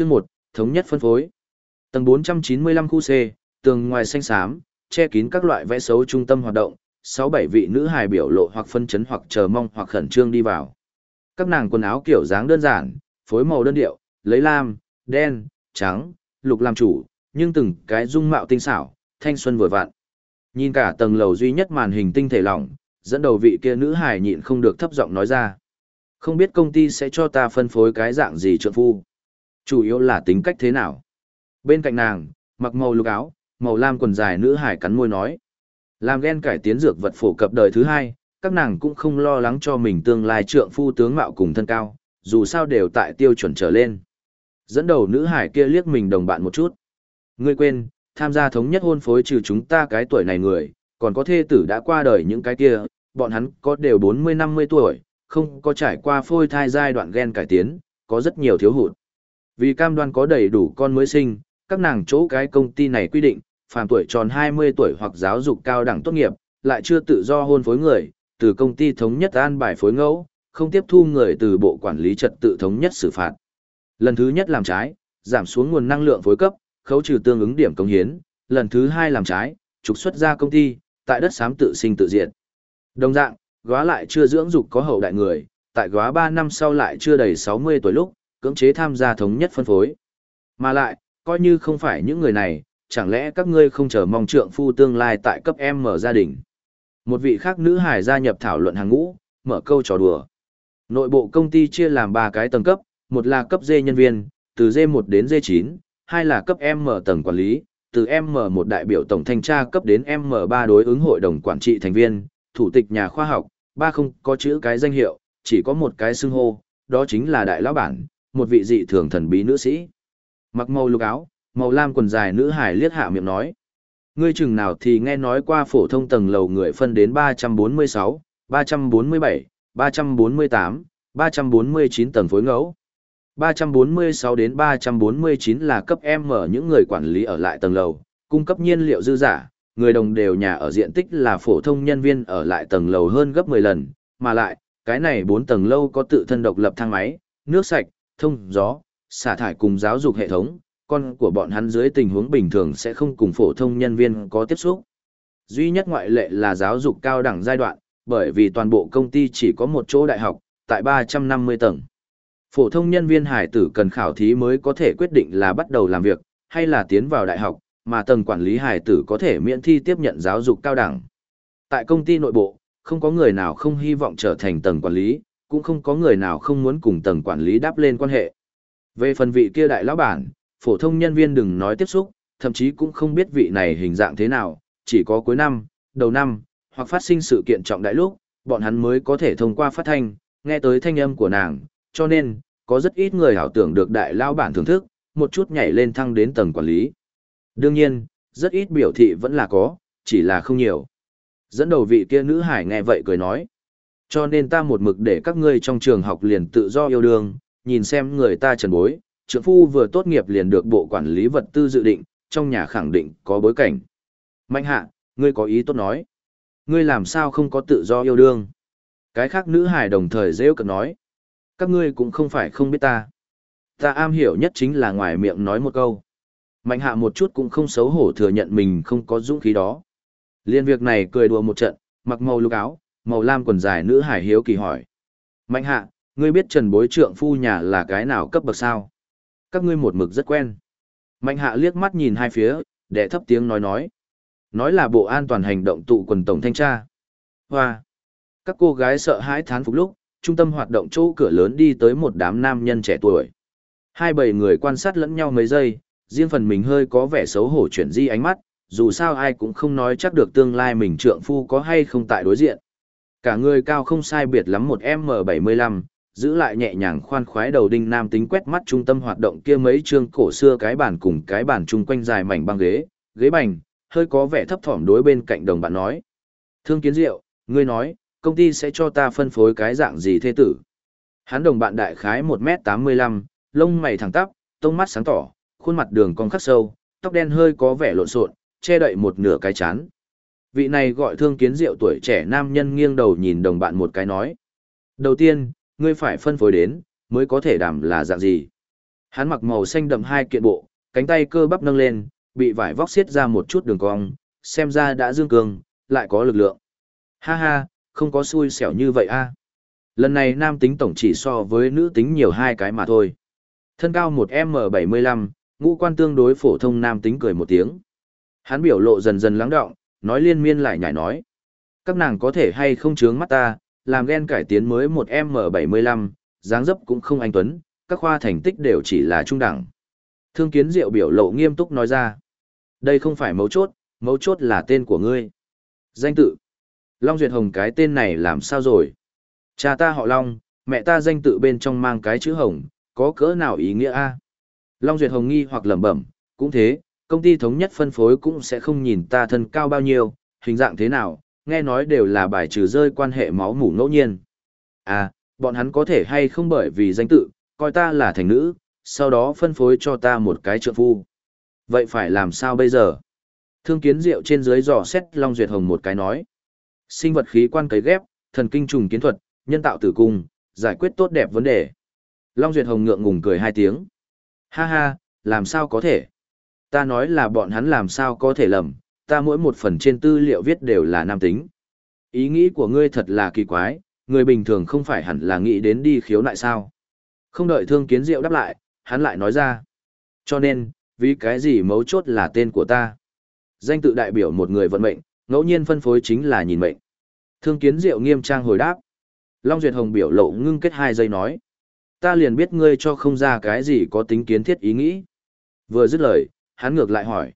Chương 1, thống nhất phân phối. Tầng 495 khu C, tường ngoài xanh xám, che kín các loại vẽ xấu trung tâm hoạt động, 6-7 vị nữ hài biểu lộ hoặc phân chấn hoặc chờ mong hoặc khẩn trương đi vào. Các nàng quần áo kiểu dáng đơn giản, phối màu đơn điệu, lấy lam, đen, trắng, lục làm chủ, nhưng từng cái dung mạo tinh xảo, thanh xuân vừa vặn. Nhìn cả tầng lầu duy nhất màn hình tinh thể lỏng, dẫn đầu vị kia nữ hài nhịn không được thấp giọng nói ra. Không biết công ty sẽ cho ta phân phối cái dạng gì trượng phu. Chủ yếu là tính cách thế nào. Bên cạnh nàng, mặc màu lục áo, màu lam quần dài nữ hải cắn môi nói. Làm ghen cải tiến dược vật phổ cập đời thứ hai, các nàng cũng không lo lắng cho mình tương lai trượng phu tướng mạo cùng thân cao, dù sao đều tại tiêu chuẩn trở lên. Dẫn đầu nữ hải kia liếc mình đồng bạn một chút. Ngươi quên, tham gia thống nhất hôn phối trừ chúng ta cái tuổi này người, còn có thê tử đã qua đời những cái kia, bọn hắn có đều 40-50 tuổi, không có trải qua phôi thai giai đoạn gen cải tiến, có rất nhiều thiếu hụt. Vì cam đoan có đầy đủ con mới sinh, các nàng chỗ cái công ty này quy định, phàm tuổi tròn 20 tuổi hoặc giáo dục cao đẳng tốt nghiệp, lại chưa tự do hôn phối người, từ công ty thống nhất an bài phối ngẫu, không tiếp thu người từ bộ quản lý trật tự thống nhất xử phạt. Lần thứ nhất làm trái, giảm xuống nguồn năng lượng phối cấp, khấu trừ tương ứng điểm công hiến, lần thứ hai làm trái, trục xuất ra công ty, tại đất xám tự sinh tự diệt. Đồng dạng, góa lại chưa dưỡng dục có hậu đại người, tại góa 3 năm sau lại chưa đầy 60 tuổi lúc, cưỡng chế tham gia thống nhất phân phối. Mà lại, coi như không phải những người này, chẳng lẽ các ngươi không chờ mong trượng phu tương lai tại cấp M mở gia đình. Một vị khác nữ hải gia nhập thảo luận hàng ngũ, mở câu trò đùa. Nội bộ công ty chia làm 3 cái tầng cấp, một là cấp D nhân viên, từ D1 đến D9, hai là cấp M tầng quản lý, từ M1 đại biểu tổng thanh tra cấp đến M3 đối ứng hội đồng quản trị thành viên, thủ tịch nhà khoa học, ba không có chữ cái danh hiệu, chỉ có một cái xưng hô, đó chính là đại lão bản, một vị dị thường thần bí nữ sĩ. Mặc màu lục áo, màu lam quần dài nữ hải liếc hạ miệng nói. Ngươi chừng nào thì nghe nói qua phổ thông tầng lầu người phân đến 346, 347, 348, 349 tầng phối ngẫu. 346 đến 349 là cấp M mở những người quản lý ở lại tầng lầu, cung cấp nhiên liệu dư giả, người đồng đều nhà ở diện tích là phổ thông nhân viên ở lại tầng lầu hơn gấp 10 lần, mà lại, cái này 4 tầng lâu có tự thân độc lập thang máy, nước sạch, thông gió, xả thải cùng giáo dục hệ thống, con của bọn hắn dưới tình huống bình thường sẽ không cùng phổ thông nhân viên có tiếp xúc. Duy nhất ngoại lệ là giáo dục cao đẳng giai đoạn, bởi vì toàn bộ công ty chỉ có một chỗ đại học, tại 350 tầng. Phổ thông nhân viên hải tử cần khảo thí mới có thể quyết định là bắt đầu làm việc, hay là tiến vào đại học, mà tầng quản lý hải tử có thể miễn thi tiếp nhận giáo dục cao đẳng. Tại công ty nội bộ, không có người nào không hy vọng trở thành tầng quản lý, cũng không có người nào không muốn cùng tầng quản lý đáp lên quan hệ. Về phần vị kia đại lão bản, phổ thông nhân viên đừng nói tiếp xúc, thậm chí cũng không biết vị này hình dạng thế nào, chỉ có cuối năm, đầu năm, hoặc phát sinh sự kiện trọng đại lúc, bọn hắn mới có thể thông qua phát thanh, nghe tới thanh âm của nàng, cho nên, có rất ít người hảo tưởng được đại lão bản thưởng thức, một chút nhảy lên thăng đến tầng quản lý. Đương nhiên, rất ít biểu thị vẫn là có, chỉ là không nhiều. Dẫn đầu vị kia nữ hải nghe vậy cười nói. Cho nên ta một mực để các ngươi trong trường học liền tự do yêu đương, nhìn xem người ta trần bối, trưởng phu vừa tốt nghiệp liền được bộ quản lý vật tư dự định, trong nhà khẳng định có bối cảnh. Mạnh hạ, ngươi có ý tốt nói. Ngươi làm sao không có tự do yêu đương? Cái khác nữ hải đồng thời rêu cực nói. Các ngươi cũng không phải không biết ta. Ta am hiểu nhất chính là ngoài miệng nói một câu. Mạnh hạ một chút cũng không xấu hổ thừa nhận mình không có dũng khí đó. Liên việc này cười đùa một trận, mặc màu lục áo, màu lam quần dài nữ hải hiếu kỳ hỏi. Mạnh hạ, ngươi biết trần bối trượng phu nhà là cái nào cấp bậc sao? Các ngươi một mực rất quen. Mạnh hạ liếc mắt nhìn hai phía, để thấp tiếng nói nói. Nói là bộ an toàn hành động tụ quần tổng thanh tra. Hoa! Các cô gái sợ hãi thán phục lúc, trung tâm hoạt động chỗ cửa lớn đi tới một đám nam nhân trẻ tuổi. Hai bảy người quan sát lẫn nhau mấy giây, riêng phần mình hơi có vẻ xấu hổ chuyển di ánh mắt, dù sao ai cũng không nói chắc được tương lai mình trượng phu có hay không tại đối diện. Cả người cao không sai biệt lắm một M75, giữ lại nhẹ nhàng khoan khoái đầu đinh nam tính quét mắt trung tâm hoạt động kia mấy chương cổ xưa cái bàn cùng cái bàn chung quanh dài mảnh băng ghế, ghế bành, hơi có vẻ thấp thỏm đối bên cạnh đồng bạn nói. Thương kiến diệu, ngươi nói, công ty sẽ cho ta phân phối cái dạng gì thế tử. Hắn đồng bạn đại khái 1m85, lông mày thẳng tắp, tông mắt sáng tỏ, khuôn mặt đường cong khắc sâu, tóc đen hơi có vẻ lộn xộn, che đậy một nửa cái chán. Vị này gọi thương kiến diệu tuổi trẻ nam nhân nghiêng đầu nhìn đồng bạn một cái nói. Đầu tiên, ngươi phải phân phối đến, mới có thể đảm là dạng gì. Hắn mặc màu xanh đậm hai kiện bộ, cánh tay cơ bắp nâng lên, bị vải vóc xiết ra một chút đường cong, xem ra đã dương cường, lại có lực lượng. Ha ha, không có xui xẻo như vậy a. Lần này nam tính tổng chỉ so với nữ tính nhiều hai cái mà thôi. Thân cao một m bảy mươi lăm, ngũ quan tương đối phổ thông nam tính cười một tiếng. Hắn biểu lộ dần dần lắng động, nói liên miên lại nhảy nói. Các nàng có thể hay không chướng mắt ta, làm ghen cải tiến mới một m bảy mươi lăm, dáng dấp cũng không anh tuấn, các khoa thành tích đều chỉ là trung đẳng. Thương kiến diệu biểu lộ nghiêm túc nói ra. Đây không phải mấu chốt, mấu chốt là tên của ngươi. Danh tự. Long Duyệt Hồng cái tên này làm sao rồi? Cha ta họ Long, mẹ ta danh tự bên trong mang cái chữ Hồng, có cỡ nào ý nghĩa a? Long Duyệt Hồng nghi hoặc lẩm bẩm, cũng thế, công ty thống nhất phân phối cũng sẽ không nhìn ta thân cao bao nhiêu, hình dạng thế nào, nghe nói đều là bài trừ rơi quan hệ máu mủ ngẫu nhiên. À, bọn hắn có thể hay không bởi vì danh tự, coi ta là thành nữ, sau đó phân phối cho ta một cái trợ phu. Vậy phải làm sao bây giờ? Thương kiến diệu trên dưới dò xét Long Duyệt Hồng một cái nói. Sinh vật khí quan cấy ghép, thần kinh trùng kiến thuật, nhân tạo tử cung, giải quyết tốt đẹp vấn đề. Long Duyệt Hồng ngượng ngùng cười hai tiếng. Ha ha, làm sao có thể? Ta nói là bọn hắn làm sao có thể lầm, ta mỗi một phần trên tư liệu viết đều là nam tính. Ý nghĩ của ngươi thật là kỳ quái, người bình thường không phải hẳn là nghĩ đến đi khiếu nại sao. Không đợi thương kiến diệu đáp lại, hắn lại nói ra. Cho nên, vì cái gì mấu chốt là tên của ta. Danh tự đại biểu một người vận mệnh, ngẫu nhiên phân phối chính là nhìn mệnh. Thương kiến diệu nghiêm trang hồi đáp. Long Duyệt Hồng biểu lộ ngưng kết hai giây nói. Ta liền biết ngươi cho không ra cái gì có tính kiến thiết ý nghĩ. Vừa dứt lời, hắn ngược lại hỏi.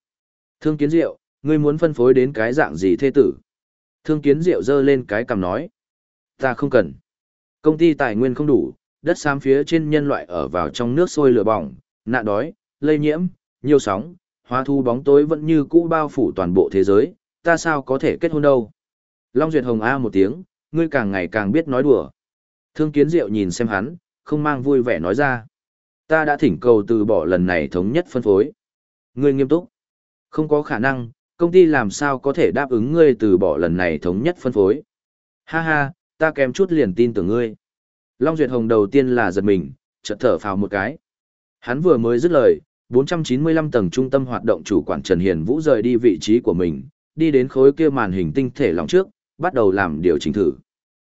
Thương kiến diệu, ngươi muốn phân phối đến cái dạng gì thê tử? Thương kiến diệu giơ lên cái cằm nói. Ta không cần. Công ty tài nguyên không đủ, đất xám phía trên nhân loại ở vào trong nước sôi lửa bỏng, nạn đói, lây nhiễm, nhiều sóng, hóa thu bóng tối vẫn như cũ bao phủ toàn bộ thế giới, ta sao có thể kết hôn đâu. Long Duyệt Hồng A một tiếng, ngươi càng ngày càng biết nói đùa. Thương kiến diệu nhìn xem hắn, không mang vui vẻ nói ra. Ta đã thỉnh cầu từ bỏ lần này thống nhất phân phối. Ngươi nghiêm túc. Không có khả năng, công ty làm sao có thể đáp ứng ngươi từ bỏ lần này thống nhất phân phối. Ha ha, ta kém chút liền tin tưởng ngươi. Long Duyệt Hồng đầu tiên là giật mình, chợt thở phào một cái. Hắn vừa mới dứt lời, 495 tầng trung tâm hoạt động chủ quản Trần Hiền Vũ rời đi vị trí của mình, đi đến khối kia màn hình tinh thể lòng trước, bắt đầu làm điều chỉnh thử.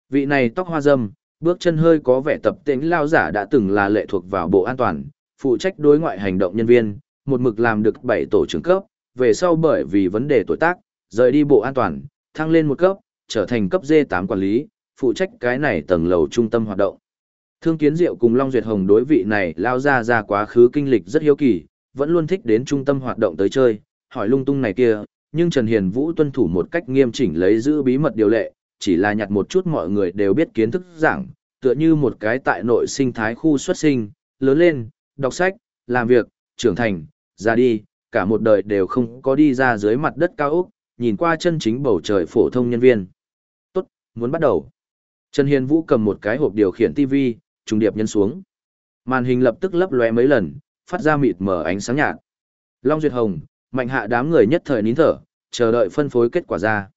Vị này tóc hoa dâm, bước chân hơi có vẻ tập tính lao giả đã từng là lệ thuộc vào bộ an toàn, phụ trách đối ngoại hành động nhân viên, một mực làm được 7 tổ trưởng cấp, về sau bởi vì vấn đề tuổi tác, rời đi bộ an toàn, thăng lên một cấp, trở thành cấp D8 quản lý, phụ trách cái này tầng lầu trung tâm hoạt động. Thương Kiến Diệu cùng Long Duyệt Hồng đối vị này lao ra ra quá khứ kinh lịch rất hiếu kỳ, vẫn luôn thích đến trung tâm hoạt động tới chơi, hỏi lung tung này kia, nhưng Trần Hiền Vũ tuân thủ một cách nghiêm chỉnh lấy giữ bí mật điều lệ, chỉ là nhặt một chút mọi người đều biết kiến thức giảng, tựa như một cái tại nội sinh thái khu xuất sinh, lớn lên, đọc sách, làm việc, trưởng thành, ra đi, cả một đời đều không có đi ra dưới mặt đất cao ốc, nhìn qua chân chính bầu trời phổ thông nhân viên. Tốt, muốn bắt đầu. Trần Hiền Vũ cầm một cái hộp điều khiển TV, trùng điệp nhân xuống. Màn hình lập tức lấp lóe mấy lần, phát ra mịt mờ ánh sáng nhạt. Long Duyệt Hồng, mạnh hạ đám người nhất thời nín thở, chờ đợi phân phối kết quả ra.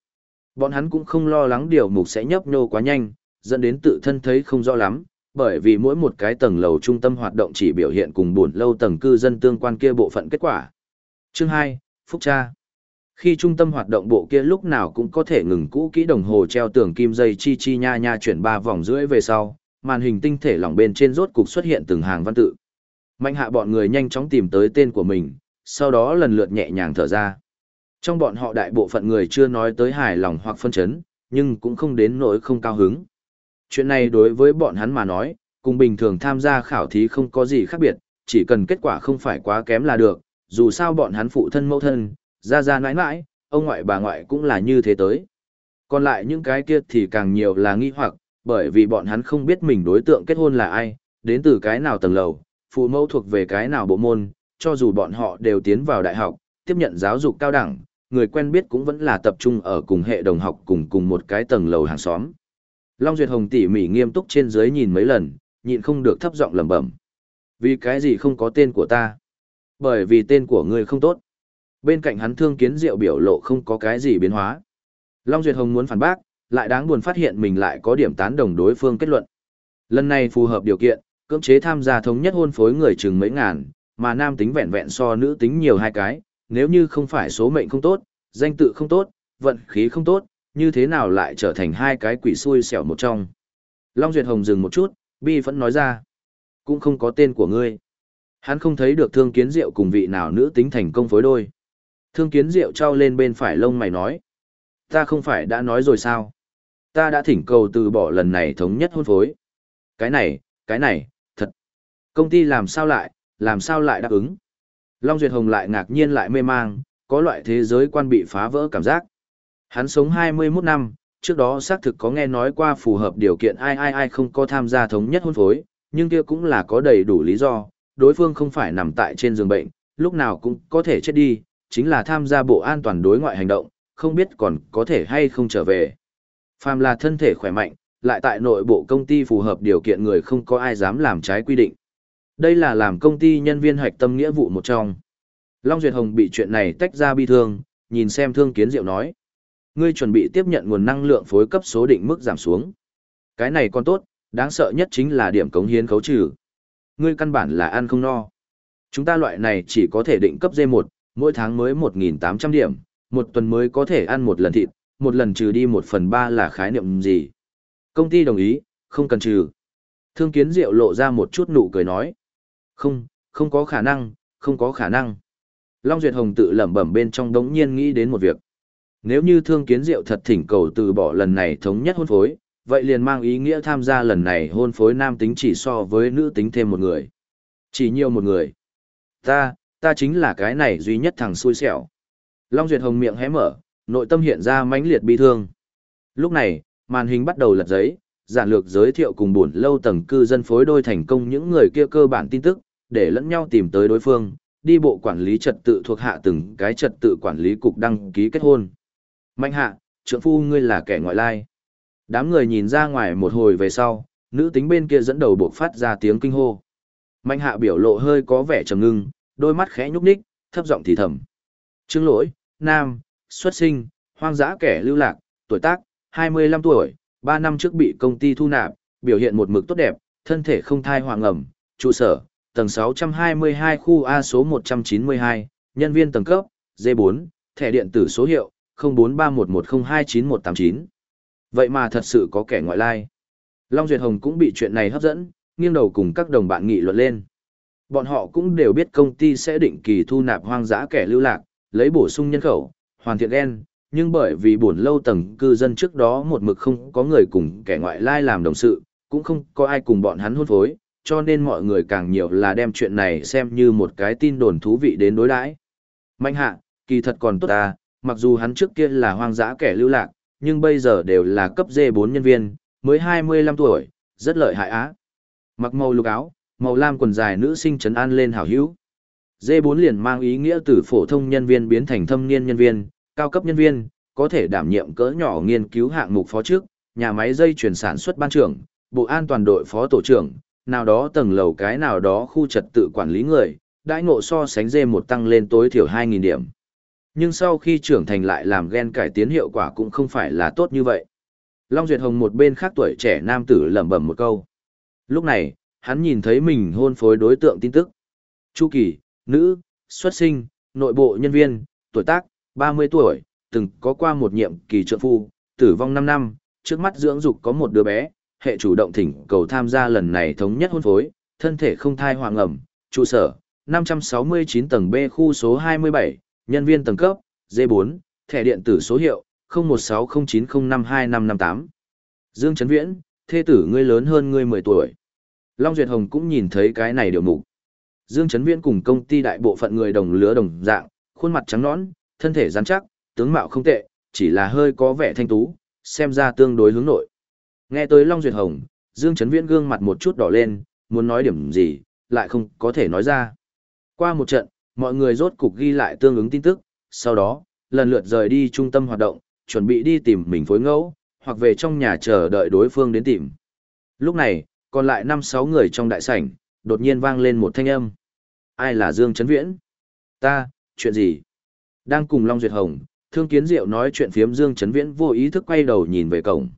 Bọn hắn cũng không lo lắng điều mục sẽ nhấp nhô quá nhanh, dẫn đến tự thân thấy không rõ lắm, bởi vì mỗi một cái tầng lầu trung tâm hoạt động chỉ biểu hiện cùng buồn lâu tầng cư dân tương quan kia bộ phận kết quả. Chương 2, Phúc Cha Khi trung tâm hoạt động bộ kia lúc nào cũng có thể ngừng cũ kỹ đồng hồ treo tường kim dây chi chi nha nha chuyển ba vòng rưỡi về sau, màn hình tinh thể lỏng bên trên rốt cục xuất hiện từng hàng văn tự. Mạnh hạ bọn người nhanh chóng tìm tới tên của mình, sau đó lần lượt nhẹ nhàng thở ra. Trong bọn họ đại bộ phận người chưa nói tới hài lòng hoặc phân chấn, nhưng cũng không đến nỗi không cao hứng. Chuyện này đối với bọn hắn mà nói, cùng bình thường tham gia khảo thí không có gì khác biệt, chỉ cần kết quả không phải quá kém là được, dù sao bọn hắn phụ thân mẫu thân, ra ra nãi nãi, ông ngoại bà ngoại cũng là như thế tới. Còn lại những cái kia thì càng nhiều là nghi hoặc, bởi vì bọn hắn không biết mình đối tượng kết hôn là ai, đến từ cái nào tầng lầu, phụ mẫu thuộc về cái nào bộ môn, cho dù bọn họ đều tiến vào đại học, tiếp nhận giáo dục cao đẳng, người quen biết cũng vẫn là tập trung ở cùng hệ đồng học cùng cùng một cái tầng lầu hàng xóm. Long Duyệt Hồng tỉ mỉ nghiêm túc trên dưới nhìn mấy lần, nhịn không được thấp giọng lẩm bẩm. Vì cái gì không có tên của ta? Bởi vì tên của ngươi không tốt. Bên cạnh hắn thương kiến diệu biểu lộ không có cái gì biến hóa. Long Duyệt Hồng muốn phản bác, lại đáng buồn phát hiện mình lại có điểm tán đồng đối phương kết luận. Lần này phù hợp điều kiện, cưỡng chế tham gia thống nhất hôn phối người chừng mấy ngàn, mà nam tính vẹn vẹn so nữ tính nhiều hai cái, nếu như không phải số mệnh không tốt, danh tự không tốt, vận khí không tốt, như thế nào lại trở thành hai cái quỷ xui xẻo một trong. Long Duyệt Hồng dừng một chút, bi vẫn nói ra, cũng không có tên của ngươi. Hắn không thấy được thương kiến diệu cùng vị nào nữ tính thành công phối đôi. Thương kiến diệu trao lên bên phải lông mày nói, ta không phải đã nói rồi sao? Ta đã thỉnh cầu từ bỏ lần này thống nhất hôn phối. Cái này, cái này, thật. Công ty làm sao lại, làm sao lại đáp ứng? Long Duyệt Hồng lại ngạc nhiên lại mê mang, có loại thế giới quan bị phá vỡ cảm giác. Hắn sống 21 năm, trước đó xác thực có nghe nói qua phù hợp điều kiện ai ai ai không có tham gia thống nhất hôn phối, nhưng kia cũng là có đầy đủ lý do, đối phương không phải nằm tại trên giường bệnh, lúc nào cũng có thể chết đi, chính là tham gia bộ an toàn đối ngoại hành động, không biết còn có thể hay không trở về. Phàm là thân thể khỏe mạnh, lại tại nội bộ công ty phù hợp điều kiện người không có ai dám làm trái quy định. Đây là làm công ty nhân viên hoạch tâm nghĩa vụ một trong. Long Duyệt Hồng bị chuyện này tách ra bi thương, nhìn xem thương kiến diệu nói. Ngươi chuẩn bị tiếp nhận nguồn năng lượng phối cấp số định mức giảm xuống. Cái này còn tốt, đáng sợ nhất chính là điểm cống hiến khấu trừ. Ngươi căn bản là ăn không no. Chúng ta loại này chỉ có thể định cấp D1, mỗi tháng mới 1.800 điểm, một tuần mới có thể ăn một lần thịt, một lần trừ đi một phần ba là khái niệm gì. Công ty đồng ý, không cần trừ. Thương kiến diệu lộ ra một chút nụ cười nói. Không, không có khả năng, không có khả năng. Long Duyệt Hồng tự lẩm bẩm bên trong đống nhiên nghĩ đến một việc. Nếu như thương kiến diệu thật thỉnh cầu từ bỏ lần này thống nhất hôn phối, vậy liền mang ý nghĩa tham gia lần này hôn phối nam tính chỉ so với nữ tính thêm một người. Chỉ nhiều một người. Ta, ta chính là cái này duy nhất thằng xui xẻo. Long Duyệt Hồng miệng hé mở, nội tâm hiện ra mãnh liệt bi thương. Lúc này, màn hình bắt đầu lật giấy, giản lược giới thiệu cùng buồn lâu tầng cư dân phối đôi thành công những người kia cơ bản tin tức, để lẫn nhau tìm tới đối phương, đi bộ quản lý trật tự thuộc hạ từng cái trật tự quản lý cục đăng ký kết hôn. Mạnh hạ, trưởng phu ngươi là kẻ ngoại lai. Đám người nhìn ra ngoài một hồi về sau, nữ tính bên kia dẫn đầu buộc phát ra tiếng kinh hô. Mạnh hạ biểu lộ hơi có vẻ trầm ngưng, đôi mắt khẽ nhúc nhích, thấp giọng thì thầm. Trương lỗi, nam, xuất sinh, hoang dã kẻ lưu lạc, tuổi tác, 25 tuổi, 3 năm trước bị công ty thu nạp, biểu hiện một mực tốt đẹp, thân thể không thai hoàng ẩm, trụ sở, tầng 622 khu A số 192, nhân viên tầng cấp, D4, thẻ điện tử số hiệu, 043110291189. Vậy mà thật sự có kẻ ngoại lai. Long Duyệt Hồng cũng bị chuyện này hấp dẫn, nghiêng đầu cùng các đồng bạn nghị luận lên. Bọn họ cũng đều biết công ty sẽ định kỳ thu nạp hoang dã kẻ lưu lạc, lấy bổ sung nhân khẩu, hoàn thiện gen, nhưng bởi vì buồn lâu tầng cư dân trước đó một mực không có người cùng kẻ ngoại lai làm đồng sự, cũng không có ai cùng bọn hắn hôn phối, cho nên mọi người càng nhiều là đem chuyện này xem như một cái tin đồn thú vị đến đối đãi. Mạnh hạ, kỳ thật còn tốt ta, mặc dù hắn trước kia là hoang dã kẻ lưu lạc, nhưng bây giờ đều là cấp D4 nhân viên, mới 25 tuổi, rất lợi hại á. Mặc màu lục áo, màu lam quần dài nữ sinh trấn an lên hảo hữu. D4 liền mang ý nghĩa từ phổ thông nhân viên biến thành thâm niên nhân viên, cao cấp nhân viên, có thể đảm nhiệm cỡ nhỏ nghiên cứu hạng mục phó trước, nhà máy dây chuyển sản xuất ban trưởng, bộ an toàn đội phó tổ trưởng, nào đó tầng lầu cái nào đó khu trật tự quản lý người, đãi ngộ so sánh D1 tăng lên tối thiểu 2.000 điểm. Nhưng sau khi trưởng thành lại làm gen cải tiến hiệu quả cũng không phải là tốt như vậy. Long Duyệt Hồng một bên khác tuổi trẻ nam tử lẩm bẩm một câu. Lúc này, hắn nhìn thấy mình hôn phối đối tượng tin tức. Chu Kỳ, nữ, xuất sinh, nội bộ nhân viên, tuổi tác, 30 tuổi, từng có qua một nhiệm kỳ trợ phu, tử vong 5 năm, trước mắt dưỡng dục có một đứa bé, hệ chủ động thỉnh cầu tham gia lần này thống nhất hôn phối, thân thể không thai hoàng ẩm, trụ sở, 569 tầng B khu số 27, nhân viên tầng cấp, D4, thẻ điện tử số hiệu, 016090525558. Dương Trấn Viễn, thê tử ngươi lớn hơn ngươi 10 tuổi. Long Duyệt Hồng cũng nhìn thấy cái này điều mục. Dương Trấn Viễn cùng công ty đại bộ phận người đồng lứa đồng dạng, khuôn mặt trắng nõn, thân thể rắn chắc, tướng mạo không tệ, chỉ là hơi có vẻ thanh tú, xem ra tương đối hướng nội. Nghe tới Long Duyệt Hồng, Dương Trấn Viễn gương mặt một chút đỏ lên, muốn nói điểm gì, lại không có thể nói ra. Qua một trận, mọi người rốt cục ghi lại tương ứng tin tức, sau đó, lần lượt rời đi trung tâm hoạt động, chuẩn bị đi tìm mình phối ngẫu, hoặc về trong nhà chờ đợi đối phương đến tìm. Lúc này, còn lại 5-6 người trong đại sảnh, đột nhiên vang lên một thanh âm. Ai là Dương Trấn Viễn? Ta, chuyện gì? Đang cùng Long Duyệt Hồng, Thương Kiến Diệu nói chuyện phiếm Dương Trấn Viễn vô ý thức quay đầu nhìn về cổng.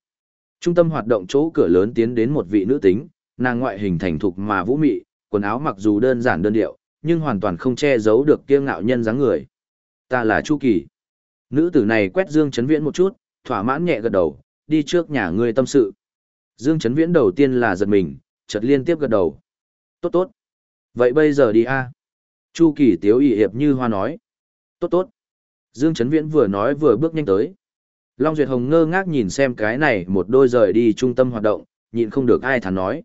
Trung tâm hoạt động chỗ cửa lớn tiến đến một vị nữ tính, nàng ngoại hình thành thục mà vũ mị, quần áo mặc dù đơn giản đơn điệu, nhưng hoàn toàn không che giấu được kia ngạo nhân dáng người. Ta là Chu Kỳ. Nữ tử này quét Dương Chấn Viễn một chút, thỏa mãn nhẹ gật đầu, đi trước nhà ngươi tâm sự. Dương Chấn Viễn đầu tiên là giật mình, chợt liên tiếp gật đầu. Tốt tốt. Vậy bây giờ đi a. Chu Kỳ tiếu ỵ hiệp như hoa nói. Tốt tốt. Dương Chấn Viễn vừa nói vừa bước nhanh tới. Long Duyệt Hồng ngơ ngác nhìn xem cái này một đôi rời đi trung tâm hoạt động, nhịn không được ai thắn nói.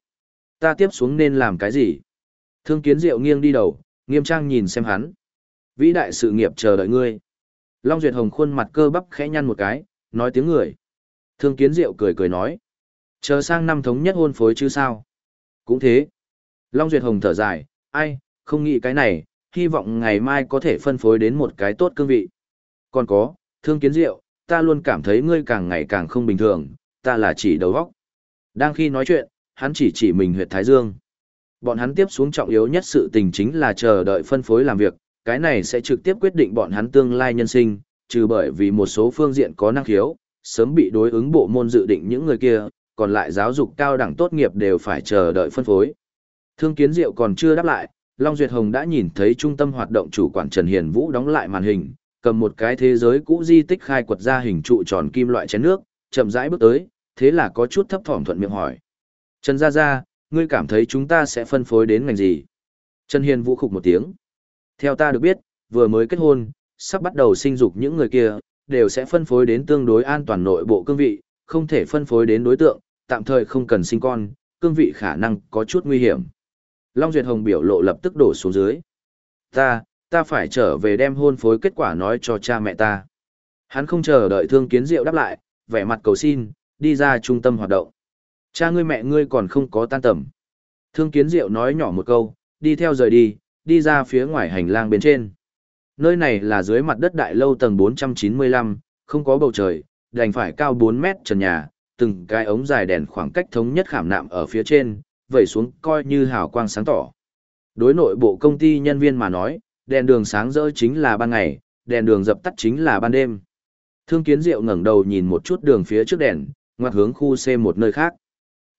Ta tiếp xuống nên làm cái gì? Thương kiến diệu nghiêng đi đầu, nghiêm trang nhìn xem hắn. Vĩ đại sự nghiệp chờ đợi ngươi. Long Duyệt Hồng khuôn mặt cơ bắp khẽ nhăn một cái, nói tiếng người. Thương kiến diệu cười cười nói. Chờ sang năm thống nhất hôn phối chứ sao? Cũng thế. Long Duyệt Hồng thở dài, ai, không nghĩ cái này, hy vọng ngày mai có thể phân phối đến một cái tốt cương vị. Còn có, thương kiến diệu, ta luôn cảm thấy ngươi càng ngày càng không bình thường, ta là chỉ đầu óc. Đang khi nói chuyện, hắn chỉ chỉ mình huyệt Thái Dương. Bọn hắn tiếp xuống trọng yếu nhất sự tình chính là chờ đợi phân phối làm việc, cái này sẽ trực tiếp quyết định bọn hắn tương lai nhân sinh, trừ bởi vì một số phương diện có năng khiếu, sớm bị đối ứng bộ môn dự định những người kia, còn lại giáo dục cao đẳng tốt nghiệp đều phải chờ đợi phân phối. Thương Kiến Diệu còn chưa đáp lại, Long Duyệt Hồng đã nhìn thấy trung tâm hoạt động chủ quản Trần Hiền Vũ đóng lại màn hình, cầm một cái thế giới cũ di tích khai quật ra hình trụ tròn kim loại chén nước, chậm rãi bước tới, thế là có chút thấp thỏm thuận miệng hỏi. Trần Gia Gia, ngươi cảm thấy chúng ta sẽ phân phối đến ngành gì? Trần Hiền Vũ khục một tiếng. Theo ta được biết, vừa mới kết hôn, sắp bắt đầu sinh dục những người kia, đều sẽ phân phối đến tương đối an toàn nội bộ cương vị, không thể phân phối đến đối tượng, tạm thời không cần sinh con, cương vị khả năng có chút nguy hiểm. Long Duyệt Hồng biểu lộ lập tức đổ xuống dưới. Ta, ta phải trở về đem hôn phối kết quả nói cho cha mẹ ta. Hắn không chờ đợi thương kiến diệu đáp lại, vẻ mặt cầu xin, đi ra trung tâm hoạt động. Cha ngươi mẹ ngươi còn không có tan tầm. Thương kiến diệu nói nhỏ một câu, đi theo rời đi, đi ra phía ngoài hành lang bên trên. Nơi này là dưới mặt đất đại lâu tầng 495, không có bầu trời, đành phải cao 4 mét trần nhà, từng cái ống dài đèn khoảng cách thống nhất khảm nạm ở phía trên, vẩy xuống coi như hào quang sáng tỏ. Đối nội bộ công ty nhân viên mà nói, đèn đường sáng rỡ chính là ban ngày, đèn đường dập tắt chính là ban đêm. Thương Kiến Diệu ngẩng đầu nhìn một chút đường phía trước đèn, ngoặt hướng khu C một nơi khác.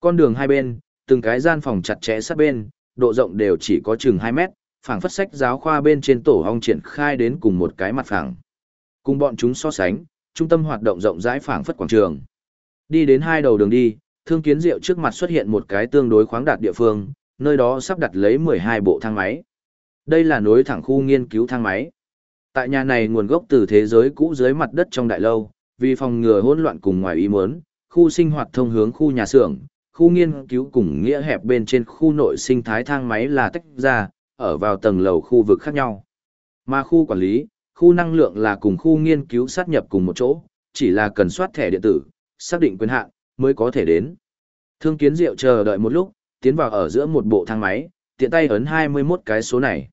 Con đường hai bên, từng cái gian phòng chặt chẽ sát bên, độ rộng đều chỉ có chừng 2 mét, phảng phất sách giáo khoa bên trên tổ hong triển khai đến cùng một cái mặt phẳng. Cùng bọn chúng so sánh, trung tâm hoạt động rộng rãi phảng phất quảng trường. Đi đến hai đầu đường đi, Thương Kiến Diệu trước mặt xuất hiện một cái tương đối khoáng đạt địa phương, nơi đó sắp đặt lấy 12 bộ thang máy. Đây là nối thẳng khu nghiên cứu thang máy. Tại nhà này nguồn gốc từ thế giới cũ dưới mặt đất trong đại lâu, vì phòng ngừa hỗn loạn cùng ngoài ý muốn, khu sinh hoạt thông hướng khu nhà xưởng, khu nghiên cứu cùng nghĩa hẹp bên trên khu nội sinh thái thang máy là tách ra, ở vào tầng lầu khu vực khác nhau. Mà khu quản lý, khu năng lượng là cùng khu nghiên cứu sát nhập cùng một chỗ, chỉ là cần soát thẻ điện tử, xác định quyền hạn mới có thể đến. Thương kiến diệu chờ đợi một lúc, tiến vào ở giữa một bộ thang máy, tiện tay ấn 21 cái số này.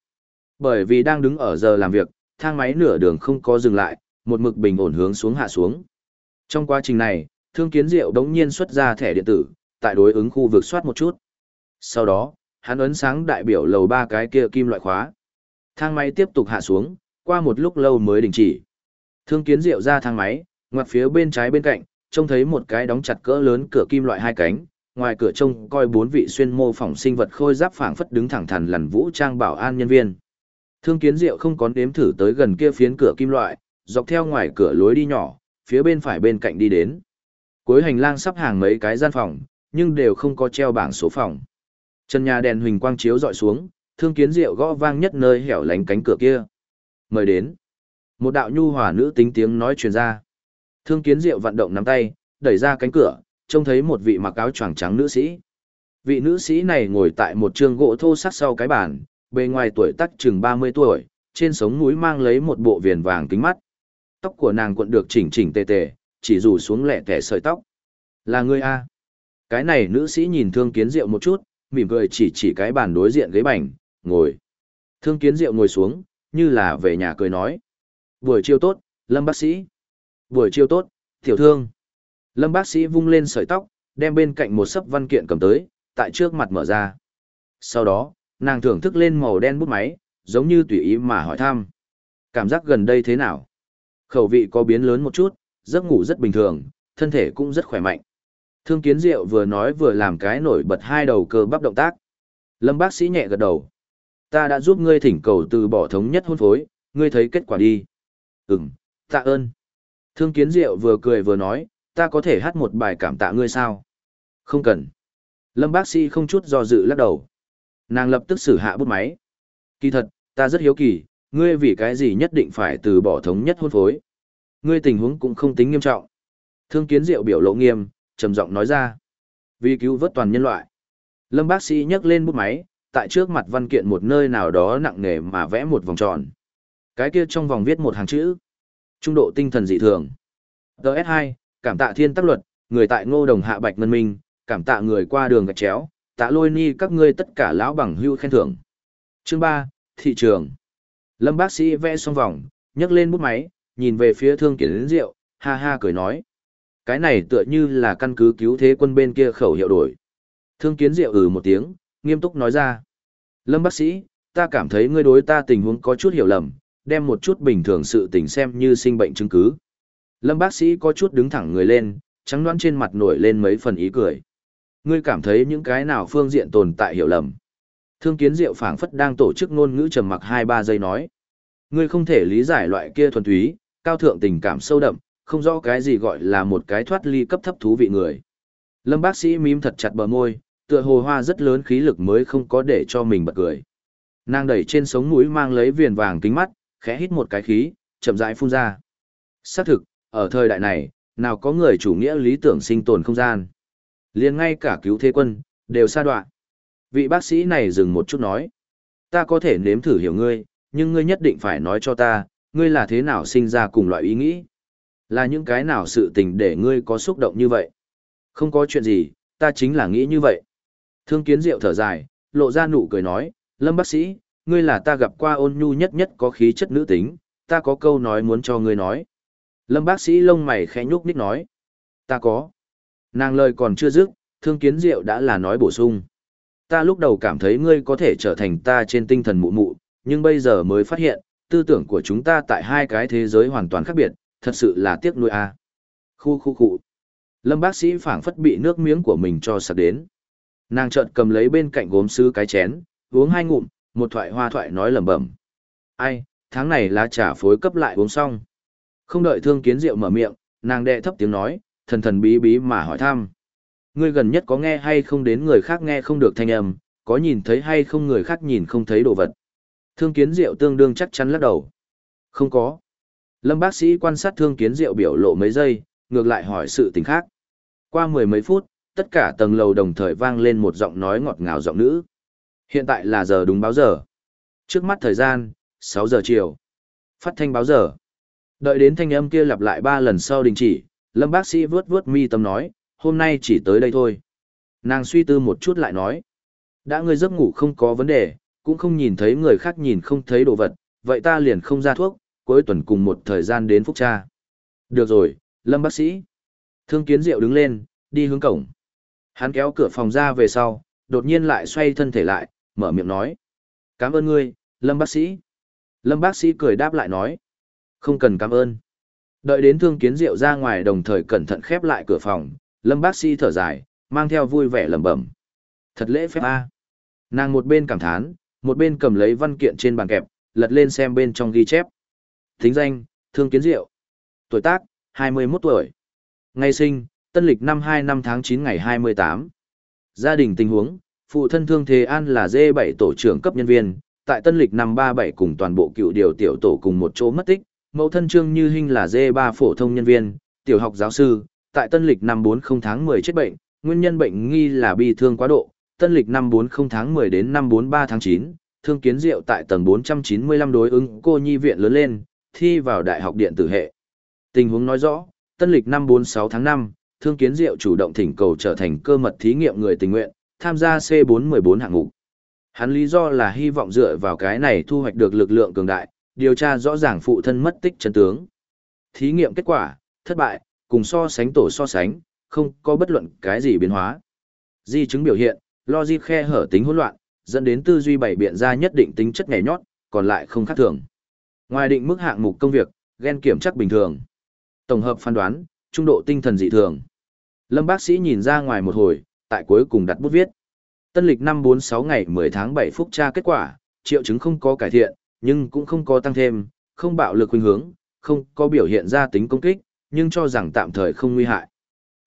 Bởi vì đang đứng ở giờ làm việc, thang máy nửa đường không có dừng lại, một mực bình ổn hướng xuống hạ xuống. Trong quá trình này, Thương Kiến Diệu đống nhiên xuất ra thẻ điện tử, tại đối ứng khu vực soát một chút. Sau đó, hắn ấn sáng đại biểu lầu ba cái kia kim loại khóa. Thang máy tiếp tục hạ xuống, qua một lúc lâu mới đình chỉ. Thương Kiến Diệu ra thang máy, ngoặt phía bên trái bên cạnh, trông thấy một cái đóng chặt cỡ lớn cửa kim loại hai cánh, ngoài cửa trông coi bốn vị xuyên mô phỏng sinh vật khôi giáp phảng phất đứng thẳng thắn lằn vũ trang bảo an nhân viên. Thương kiến diệu không có đếm thử tới gần kia phiến cửa kim loại, dọc theo ngoài cửa lối đi nhỏ, phía bên phải bên cạnh đi đến. Cuối hành lang sắp hàng mấy cái gian phòng, nhưng đều không có treo bảng số phòng. Chân nhà đèn huỳnh quang chiếu dọi xuống, thương kiến diệu gõ vang nhất nơi hẻo lánh cánh cửa kia. Mời đến. Một đạo nhu hòa nữ tính tiếng nói truyền ra. Thương kiến diệu vận động nắm tay, đẩy ra cánh cửa, trông thấy một vị mặc áo choàng trắng nữ sĩ. Vị nữ sĩ này ngồi tại một trường gỗ thô sắc sau cái bàn, bề ngoài tuổi tác chừng 30 tuổi, trên sống mũi mang lấy một bộ viền vàng kính mắt. Tóc của nàng cuộn được chỉnh chỉnh tề tề, chỉ rủ xuống lẹ tẻ sợi tóc. Là ngươi a? Cái này nữ sĩ nhìn Thương Kiến Diệu một chút, mỉm cười chỉ chỉ cái bàn đối diện ghế bành, ngồi. Thương Kiến Diệu ngồi xuống, như là về nhà cười nói. Buổi chiều tốt, Lâm bác sĩ. Buổi chiều tốt, tiểu thương. Lâm bác sĩ vung lên sợi tóc, đem bên cạnh một sấp văn kiện cầm tới, tại trước mặt mở ra. Sau đó, nàng thưởng thức lên màu đen bút máy, giống như tùy ý mà hỏi thăm. Cảm giác gần đây thế nào? Khẩu vị có biến lớn một chút, giấc ngủ rất bình thường, thân thể cũng rất khỏe mạnh. Thương kiến diệu vừa nói vừa làm cái nổi bật hai đầu cơ bắp động tác. Lâm bác sĩ nhẹ gật đầu. Ta đã giúp ngươi thỉnh cầu từ bỏ thống nhất hôn phối, ngươi thấy kết quả đi. Ừm, tạ ơn. Thương kiến diệu vừa cười vừa nói, ta có thể hát một bài cảm tạ ngươi sao? Không cần. Lâm bác sĩ không chút do dự lắc đầu. Nàng lập tức xử hạ bút máy. Kỳ thật, ta rất hiếu kỳ, ngươi vì cái gì nhất định phải từ bỏ thống nhất hôn phối. Ngươi tình huống cũng không tính nghiêm trọng. Thương kiến diệu biểu lộ nghiêm, trầm giọng nói ra. Vì cứu vớt toàn nhân loại. Lâm bác sĩ nhấc lên bút máy, tại trước mặt văn kiện một nơi nào đó nặng nề mà vẽ một vòng tròn. Cái kia trong vòng viết một hàng chữ. Trung độ tinh thần dị thường. DS2, cảm tạ thiên tác luật, người tại ngô đồng hạ bạch ngân minh, cảm tạ người qua đường gạch chéo, tạ lôi ni các ngươi tất cả lão bằng hưu khen thưởng. Chương 3, thị trường. Lâm bác sĩ vẽ xong vòng, nhấc lên bút máy, nhìn về phía thương kiến rượu, ha ha cười nói. Cái này tựa như là căn cứ cứu thế quân bên kia khẩu hiệu đổi. Thương kiến diệu ừ một tiếng, nghiêm túc nói ra. Lâm bác sĩ, ta cảm thấy ngươi đối ta tình huống có chút hiểu lầm, đem một chút bình thường sự tình xem như sinh bệnh chứng cứ. Lâm bác sĩ có chút đứng thẳng người lên, trắng đoán trên mặt nổi lên mấy phần ý cười. Ngươi cảm thấy những cái nào phương diện tồn tại hiểu lầm. Thương kiến diệu phảng phất đang tổ chức ngôn ngữ trầm mặc 2-3 giây nói. Ngươi không thể lý giải loại kia thuần túy, cao thượng tình cảm sâu đậm, không rõ cái gì gọi là một cái thoát ly cấp thấp thú vị người. Lâm bác sĩ mím thật chặt bờ môi, tựa hồ hoa rất lớn khí lực mới không có để cho mình bật cười. Nàng đẩy trên sống mũi mang lấy viền vàng kính mắt, khẽ hít một cái khí, chậm rãi phun ra. Xác thực, ở thời đại này, nào có người chủ nghĩa lý tưởng sinh tồn không gian. liền ngay cả cứu thế quân, đều xa đoạn. Vị bác sĩ này dừng một chút nói. Ta có thể nếm thử hiểu ngươi, nhưng ngươi nhất định phải nói cho ta, ngươi là thế nào sinh ra cùng loại ý nghĩ. Là những cái nào sự tình để ngươi có xúc động như vậy. Không có chuyện gì, ta chính là nghĩ như vậy. Thương kiến diệu thở dài, lộ ra nụ cười nói, Lâm bác sĩ, ngươi là ta gặp qua ôn nhu nhất nhất có khí chất nữ tính, ta có câu nói muốn cho ngươi nói. Lâm bác sĩ lông mày khẽ nhúc nhích nói. Ta có. Nàng lời còn chưa dứt, thương kiến diệu đã là nói bổ sung. Ta lúc đầu cảm thấy ngươi có thể trở thành ta trên tinh thần mụ mụ, nhưng bây giờ mới phát hiện, tư tưởng của chúng ta tại hai cái thế giới hoàn toàn khác biệt, thật sự là tiếc nuôi a. À. Khu khu khu. Lâm bác sĩ phảng phất bị nước miếng của mình cho sặc đến. Nàng chợt cầm lấy bên cạnh gốm sứ cái chén, uống hai ngụm, một thoại hoa thoại nói lẩm bẩm. Ai, tháng này lá trà phối cấp lại uống xong. Không đợi thương kiến rượu mở miệng, nàng đệ thấp tiếng nói, thần thần bí bí mà hỏi thăm. Ngươi gần nhất có nghe hay không đến người khác nghe không được thanh âm, có nhìn thấy hay không người khác nhìn không thấy đồ vật. Thương kiến diệu tương đương chắc chắn lắc đầu. Không có. Lâm bác sĩ quan sát thương kiến diệu biểu lộ mấy giây, ngược lại hỏi sự tình khác. Qua mười mấy phút, tất cả tầng lầu đồng thời vang lên một giọng nói ngọt ngào giọng nữ. Hiện tại là giờ đúng báo giờ. Trước mắt thời gian, 6 giờ chiều. Phát thanh báo giờ. Đợi đến thanh âm kia lặp lại ba lần sau đình chỉ, Lâm bác sĩ vướt vướt mi tâm nói, hôm nay chỉ tới đây thôi. Nàng suy tư một chút lại nói, đã ngươi giấc ngủ không có vấn đề, cũng không nhìn thấy người khác nhìn không thấy đồ vật, vậy ta liền không ra thuốc, cuối tuần cùng một thời gian đến phúc tra. Được rồi, Lâm bác sĩ. Thương kiến diệu đứng lên, đi hướng cổng. Hắn kéo cửa phòng ra về sau, đột nhiên lại xoay thân thể lại, mở miệng nói. Cảm ơn ngươi, Lâm bác sĩ. Lâm bác sĩ cười đáp lại nói. Không cần cảm ơn. Đợi đến thương kiến diệu ra ngoài đồng thời cẩn thận khép lại cửa phòng, lâm bác sĩ thở dài, mang theo vui vẻ lẩm bẩm. Thật lễ phép a. Nàng một bên cảm thán, một bên cầm lấy văn kiện trên bàn kẹp, lật lên xem bên trong ghi chép. Thính danh, thương kiến diệu. Tuổi tác, 21 tuổi. Ngày sinh, tân lịch năm 2 năm tháng 9 ngày 28. Gia đình tình huống, phụ thân thương thế an là D7 tổ trưởng cấp nhân viên, tại tân lịch năm 37 cùng toàn bộ cựu điều tiểu tổ cùng một chỗ mất tích, Mẫu thân Trương Như Hinh là D3 phổ thông nhân viên, tiểu học giáo sư, tại tân lịch năm 40 tháng 10 chết bệnh, nguyên nhân bệnh nghi là bi thương quá độ, tân lịch năm 40 tháng 10 đến năm 43 tháng 9, thương kiến diệu tại tầng 495 đối ứng cô nhi viện lớn lên, thi vào đại học điện tử hệ. Tình huống nói rõ, tân lịch năm 46 tháng 5, thương kiến diệu chủ động thỉnh cầu trở thành cơ mật thí nghiệm người tình nguyện, tham gia C414 hạng mục. Hắn lý do là hy vọng dựa vào cái này thu hoạch được lực lượng cường đại, điều tra rõ ràng phụ thân mất tích chân tướng. Thí nghiệm kết quả, thất bại, cùng so sánh tổ so sánh, không có bất luận cái gì biến hóa. Di chứng biểu hiện, logic khe hở tính hỗn loạn, dẫn đến tư duy bảy biện ra nhất định tính chất nhảy nhót, còn lại không khác thường. Ngoài định mức hạng mục công việc, gen kiểm chắc bình thường. Tổng hợp phán đoán, trung độ tinh thần dị thường. Lâm bác sĩ nhìn ra ngoài một hồi, tại cuối cùng đặt bút viết. Tân lịch năm 46 ngày 10 tháng 7 phút tra kết quả, triệu chứng không có cải thiện, nhưng cũng không có tăng thêm, không bạo lực khuynh hướng, không có biểu hiện ra tính công kích, nhưng cho rằng tạm thời không nguy hại.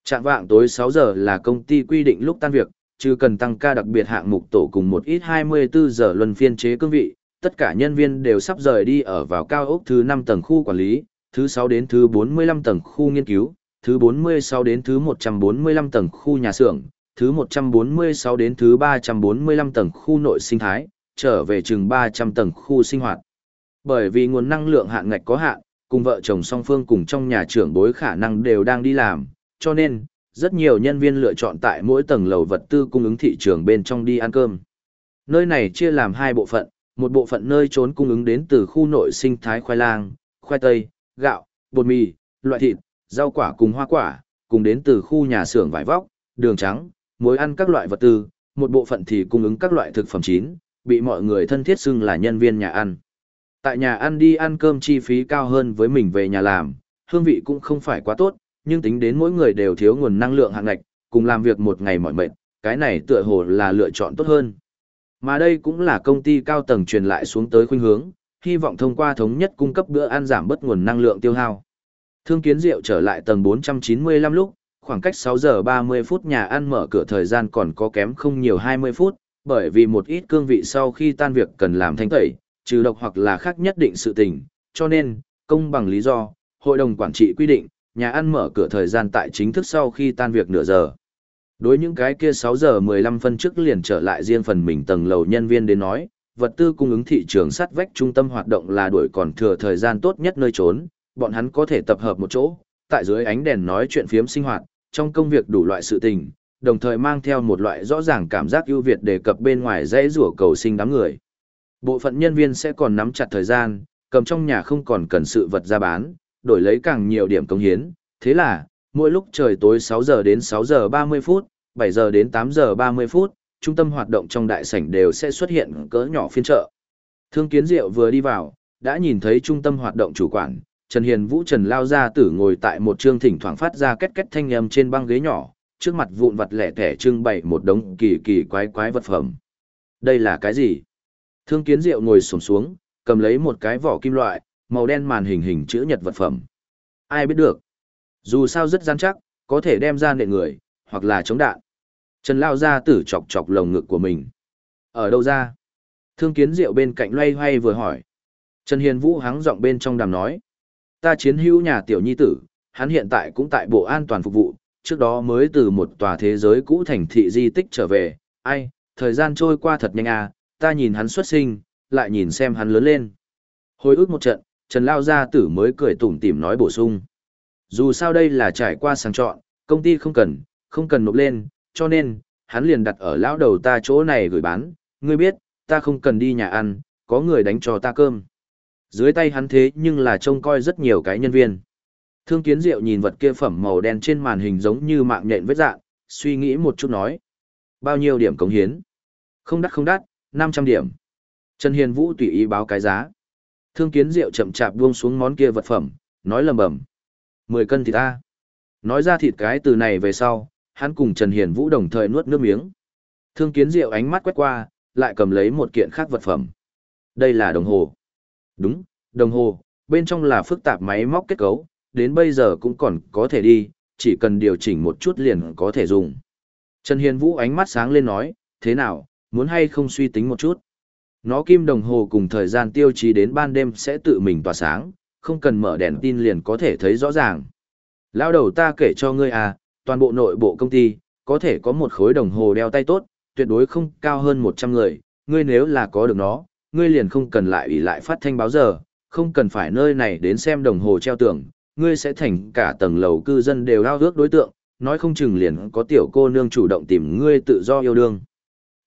Trạng vạng tối 6 giờ là công ty quy định lúc tan việc, chứ cần tăng ca đặc biệt hạng mục tổ cùng một ít 24 giờ luân phiên chế cương vị, tất cả nhân viên đều sắp rời đi ở vào cao ốc thứ 5 tầng khu quản lý, thứ 6 đến thứ 45 tầng khu nghiên cứu, thứ 46 đến thứ 145 tầng khu nhà xưởng, thứ 146 đến thứ 345 tầng khu nội sinh thái, trở về chừng 300 tầng khu sinh hoạt. Bởi vì nguồn năng lượng hạn ngạch có hạn, cùng vợ chồng song phương cùng trong nhà trưởng bối khả năng đều đang đi làm, cho nên, rất nhiều nhân viên lựa chọn tại mỗi tầng lầu vật tư cung ứng thị trường bên trong đi ăn cơm. Nơi này chia làm hai bộ phận, một bộ phận nơi trốn cung ứng đến từ khu nội sinh thái khoai lang, khoai tây, gạo, bột mì, loại thịt, rau quả cùng hoa quả, cùng đến từ khu nhà xưởng vải vóc, đường trắng, muối ăn các loại vật tư, một bộ phận thì cung ứng các loại thực phẩm chín, bị mọi người thân thiết xưng là nhân viên nhà ăn. Tại nhà ăn đi ăn cơm chi phí cao hơn với mình về nhà làm, hương vị cũng không phải quá tốt, nhưng tính đến mỗi người đều thiếu nguồn năng lượng hạng ngạch, cùng làm việc một ngày mỏi mệt, cái này tựa hồ là lựa chọn tốt hơn. Mà đây cũng là công ty cao tầng truyền lại xuống tới khuynh hướng, hy vọng thông qua thống nhất cung cấp bữa ăn giảm bớt nguồn năng lượng tiêu hao. Thương kiến rượu trở lại tầng 495 lúc, khoảng cách 6 giờ 30 phút nhà ăn mở cửa thời gian còn có kém không nhiều 20 phút, bởi vì một ít cương vị sau khi tan việc cần làm thanh tẩy, trừ độc hoặc là khác nhất định sự tình, cho nên, công bằng lý do, hội đồng quản trị quy định, nhà ăn mở cửa thời gian tại chính thức sau khi tan việc nửa giờ. Đối những cái kia 6 giờ 15 phân trước liền trở lại riêng phần mình tầng lầu nhân viên đến nói, vật tư cung ứng thị trường sắt vách trung tâm hoạt động là đuổi còn thừa thời gian tốt nhất nơi trốn, bọn hắn có thể tập hợp một chỗ, tại dưới ánh đèn nói chuyện phiếm sinh hoạt, trong công việc đủ loại sự tình, đồng thời mang theo một loại rõ ràng cảm giác ưu việt đề cập bên ngoài dãy rủa cầu sinh đám người. Bộ phận nhân viên sẽ còn nắm chặt thời gian, cầm trong nhà không còn cần sự vật ra bán, đổi lấy càng nhiều điểm công hiến. Thế là, mỗi lúc trời tối 6 giờ đến 6 giờ 30 phút, 7 giờ đến 8 giờ 30 phút, trung tâm hoạt động trong đại sảnh đều sẽ xuất hiện cỡ nhỏ phiên chợ. Thương Kiến Diệu vừa đi vào, đã nhìn thấy trung tâm hoạt động chủ quản, Trần Hiền Vũ Trần lao ra tử ngồi tại một trương thỉnh thoảng phát ra két két thanh âm trên băng ghế nhỏ, trước mặt vụn vặt lẻ thẻ trưng bày một đống kỳ kỳ quái quái vật phẩm. Đây là cái gì? Thương Kiến Diệu ngồi xổm xuống, cầm lấy một cái vỏ kim loại, màu đen màn hình hình chữ nhật vật phẩm. Ai biết được? Dù sao rất gian chắc, có thể đem ra nệ người, hoặc là chống đạn. Trần lao ra tử chọc chọc lồng ngực của mình. Ở đâu ra? Thương Kiến Diệu bên cạnh loay hoay vừa hỏi. Trần Hiền Vũ hắng giọng bên trong đàm nói. Ta chiến hữu nhà tiểu nhi tử, hắn hiện tại cũng tại bộ an toàn phục vụ, trước đó mới từ một tòa thế giới cũ thành thị di tích trở về, ai, thời gian trôi qua thật nhanh à, ta nhìn hắn xuất sinh, lại nhìn xem hắn lớn lên. Hồi ức một trận, Trần Lao Gia Tử mới cười tủm tỉm nói bổ sung. Dù sao đây là trải qua sàng chọn, công ty không cần, không cần nộp lên, cho nên, hắn liền đặt ở lão đầu ta chỗ này gửi bán, ngươi biết, ta không cần đi nhà ăn, có người đánh cho ta cơm. Dưới tay hắn thế nhưng là trông coi rất nhiều cái nhân viên. Thương kiến diệu nhìn vật kia phẩm màu đen trên màn hình giống như mạng nhện vết dạng, suy nghĩ một chút nói. Bao nhiêu điểm cống hiến? Không đắt không đắt, 500 điểm. Trần Hiền Vũ tùy ý báo cái giá. Thương kiến diệu chậm chạp buông xuống món kia vật phẩm, nói lầm bầm. 10 cân thịt ta. Nói ra thịt cái từ này về sau, hắn cùng Trần Hiền Vũ đồng thời nuốt nước miếng. Thương kiến diệu ánh mắt quét qua, lại cầm lấy một kiện khác vật phẩm. Đây là đồng hồ. Đúng, đồng hồ, bên trong là phức tạp máy móc kết cấu, đến bây giờ cũng còn có thể đi, chỉ cần điều chỉnh một chút liền có thể dùng. Trần Hiền Vũ ánh mắt sáng lên nói, thế nào, muốn hay không suy tính một chút. Nó kim đồng hồ cùng thời gian tiêu chí đến ban đêm sẽ tự mình tỏa sáng, không cần mở đèn tin liền có thể thấy rõ ràng. Lao đầu ta kể cho ngươi à, toàn bộ nội bộ công ty, có thể có một khối đồng hồ đeo tay tốt, tuyệt đối không cao hơn 100 người, ngươi nếu là có được nó, ngươi liền không cần lại ủy lại phát thanh báo giờ, không cần phải nơi này đến xem đồng hồ treo tường, ngươi sẽ thành cả tầng lầu cư dân đều ao ước đối tượng, nói không chừng liền có tiểu cô nương chủ động tìm ngươi tự do yêu đương.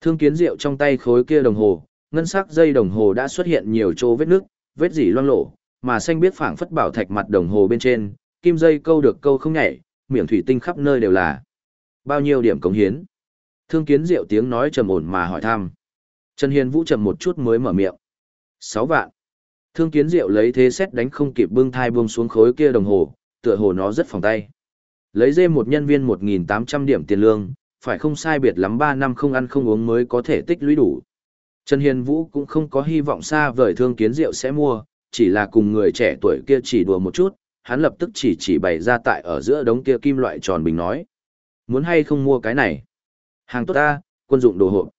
Thương kiến rượu trong tay khối kia đồng hồ, ngân sắc dây đồng hồ đã xuất hiện nhiều chỗ vết nước, vết dỉ loang lổ, mà xanh biết phảng phất bảo thạch mặt đồng hồ bên trên, kim dây câu được câu không nhảy, miệng thủy tinh khắp nơi đều là. Bao nhiêu điểm cống hiến? Thương kiến diệu tiếng nói trầm ổn mà hỏi thăm. Trần Hiền Vũ trầm một chút mới mở miệng. Sáu vạn. Thương kiến diệu lấy thế xét đánh không kịp bưng thai buông xuống khối kia đồng hồ, tựa hồ nó rất phòng tay. Lấy dê một nhân viên 1.800 điểm tiền lương, phải không sai biệt lắm 3 năm không ăn không uống mới có thể tích lũy đủ. Trần Hiền Vũ cũng không có hy vọng xa vời thương kiến diệu sẽ mua, chỉ là cùng người trẻ tuổi kia chỉ đùa một chút, hắn lập tức chỉ chỉ bày ra tại ở giữa đống kia kim loại tròn bình nói. Muốn hay không mua cái này? Hàng tốt ta, quân dụng đồ hộp.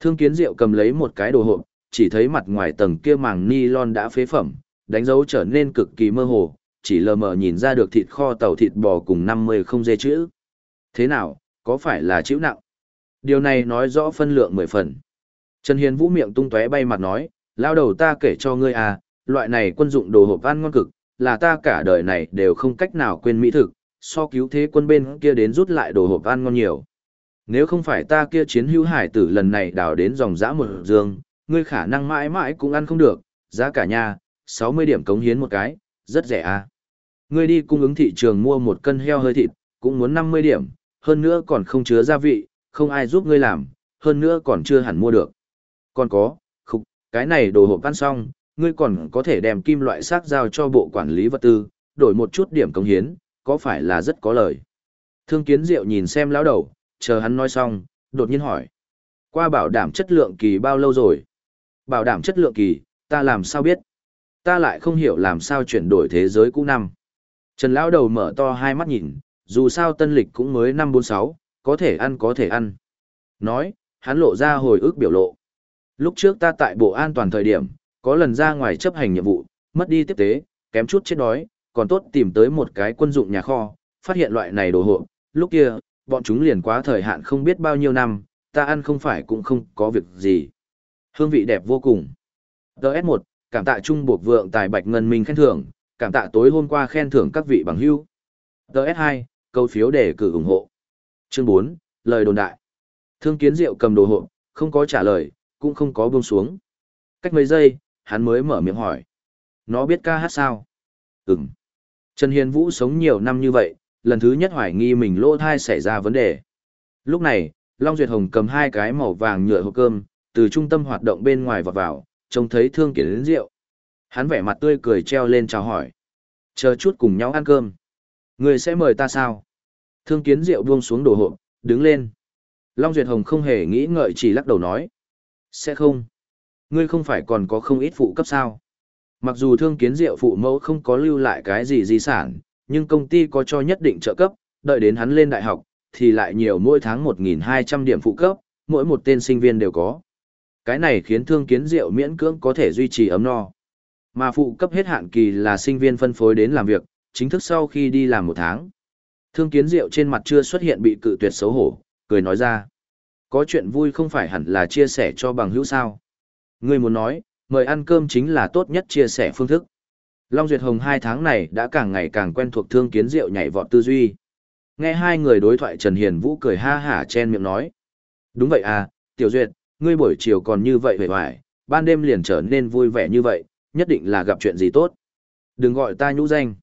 Thương kiến diệu cầm lấy một cái đồ hộp, chỉ thấy mặt ngoài tầng kia màng nylon đã phế phẩm, đánh dấu trở nên cực kỳ mơ hồ, chỉ lờ mờ nhìn ra được thịt kho tàu thịt bò cùng 50 không dê chữ. Thế nào, có phải là chữ nặng? Điều này nói rõ phân lượng 10 phần. Trần Hiền Vũ miệng tung tóe bay mặt nói, lao đầu ta kể cho ngươi à, loại này quân dụng đồ hộp ăn ngon cực, là ta cả đời này đều không cách nào quên mỹ thực, so cứu thế quân bên kia đến rút lại đồ hộp ăn ngon nhiều. Nếu không phải ta kia chiến hữu hải tử lần này đào đến dòng dã một dương, ngươi khả năng mãi mãi cũng ăn không được, giá cả nhà, 60 điểm cống hiến một cái, rất rẻ à. Ngươi đi cung ứng thị trường mua một cân heo hơi thịt, cũng muốn 50 điểm, hơn nữa còn không chứa gia vị, không ai giúp ngươi làm, hơn nữa còn chưa hẳn mua được. Còn có, khục, cái này đồ hộp ăn xong, ngươi còn có thể đem kim loại xác giao cho bộ quản lý vật tư, đổi một chút điểm công hiến, có phải là rất có lời. Thương kiến diệu nhìn xem lão đầu, chờ hắn nói xong, đột nhiên hỏi. Qua bảo đảm chất lượng kỳ bao lâu rồi? Bảo đảm chất lượng kỳ, ta làm sao biết? Ta lại không hiểu làm sao chuyển đổi thế giới cũ năm. Trần lão đầu mở to hai mắt nhìn, dù sao tân lịch cũng mới năm bốn sáu, có thể ăn có thể ăn. Nói, hắn lộ ra hồi ức biểu lộ. Lúc trước ta tại bộ an toàn thời điểm, có lần ra ngoài chấp hành nhiệm vụ, mất đi tiếp tế, kém chút chết đói, còn tốt tìm tới một cái quân dụng nhà kho, phát hiện loại này đồ hộ, lúc kia, bọn chúng liền quá thời hạn không biết bao nhiêu năm, ta ăn không phải cũng không có việc gì. Hương vị đẹp vô cùng. DS1, cảm tạ Trung Bộc Vượng Tài Bạch Ngân Minh khen thưởng, cảm tạ tối hôm qua khen thưởng các vị bằng hữu. DS2, câu phiếu để cử ủng hộ. Chương 4, lời đồn đại. Thương Kiến Diệu cầm đồ hộ, không có trả lời, cũng không có buông xuống. Cách mấy giây, hắn mới mở miệng hỏi. Nó biết ca hát sao? Ừm. Trần Hiền Vũ sống nhiều năm như vậy, lần thứ nhất hoài nghi mình lỗ thai xảy ra vấn đề. Lúc này, Long Duyệt Hồng cầm hai cái màu vàng nhựa hộp cơm, từ trung tâm hoạt động bên ngoài vọt vào, trông thấy thương kiển đến rượu. Hắn vẻ mặt tươi cười treo lên chào hỏi. Chờ chút cùng nhau ăn cơm. Người sẽ mời ta sao? Thương kiến rượu buông xuống đồ hộp, đứng lên. Long Duyệt Hồng không hề nghĩ ngợi chỉ lắc đầu nói. Sẽ không. Ngươi không phải còn có không ít phụ cấp sao? Mặc dù thương kiến diệu phụ mẫu không có lưu lại cái gì di sản, nhưng công ty có cho nhất định trợ cấp, đợi đến hắn lên đại học, thì lại nhiều mỗi tháng 1.200 điểm phụ cấp, mỗi một tên sinh viên đều có. Cái này khiến thương kiến diệu miễn cưỡng có thể duy trì ấm no. Mà phụ cấp hết hạn kỳ là sinh viên phân phối đến làm việc, chính thức sau khi đi làm một tháng. Thương kiến diệu trên mặt chưa xuất hiện bị cự tuyệt xấu hổ, cười nói ra. Có chuyện vui không phải hẳn là chia sẻ cho bằng hữu sao. Ngươi muốn nói, mời ăn cơm chính là tốt nhất chia sẻ phương thức. Long Duyệt Hồng hai tháng này đã càng ngày càng quen thuộc thương kiến rượu nhảy vọt tư duy. Nghe hai người đối thoại Trần Hiền Vũ cười ha hả chen miệng nói. Đúng vậy à, Tiểu Duyệt, ngươi buổi chiều còn như vậy vẻ hoài, ban đêm liền trở nên vui vẻ như vậy, nhất định là gặp chuyện gì tốt. Đừng gọi ta nhũ danh.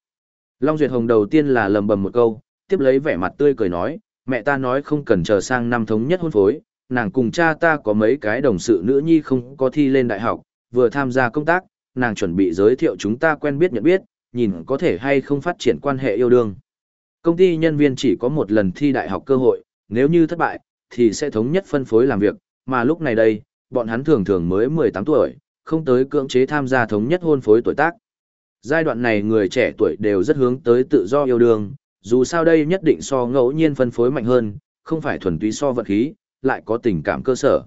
Long Duyệt Hồng đầu tiên là lầm bầm một câu, tiếp lấy vẻ mặt tươi cười nói, mẹ ta nói không cần chờ sang năm thống nhất hôn phối, nàng cùng cha ta có mấy cái đồng sự nữ nhi không có thi lên đại học, vừa tham gia công tác, nàng chuẩn bị giới thiệu chúng ta quen biết nhận biết, nhìn có thể hay không phát triển quan hệ yêu đương. Công ty nhân viên chỉ có một lần thi đại học cơ hội, nếu như thất bại, thì sẽ thống nhất phân phối làm việc, mà lúc này đây, bọn hắn thường thường mới 18 tuổi, không tới cưỡng chế tham gia thống nhất hôn phối tuổi tác. Giai đoạn này người trẻ tuổi đều rất hướng tới tự do yêu đương, dù sao đây nhất định so ngẫu nhiên phân phối mạnh hơn, không phải thuần túy so vật khí, lại có tình cảm cơ sở.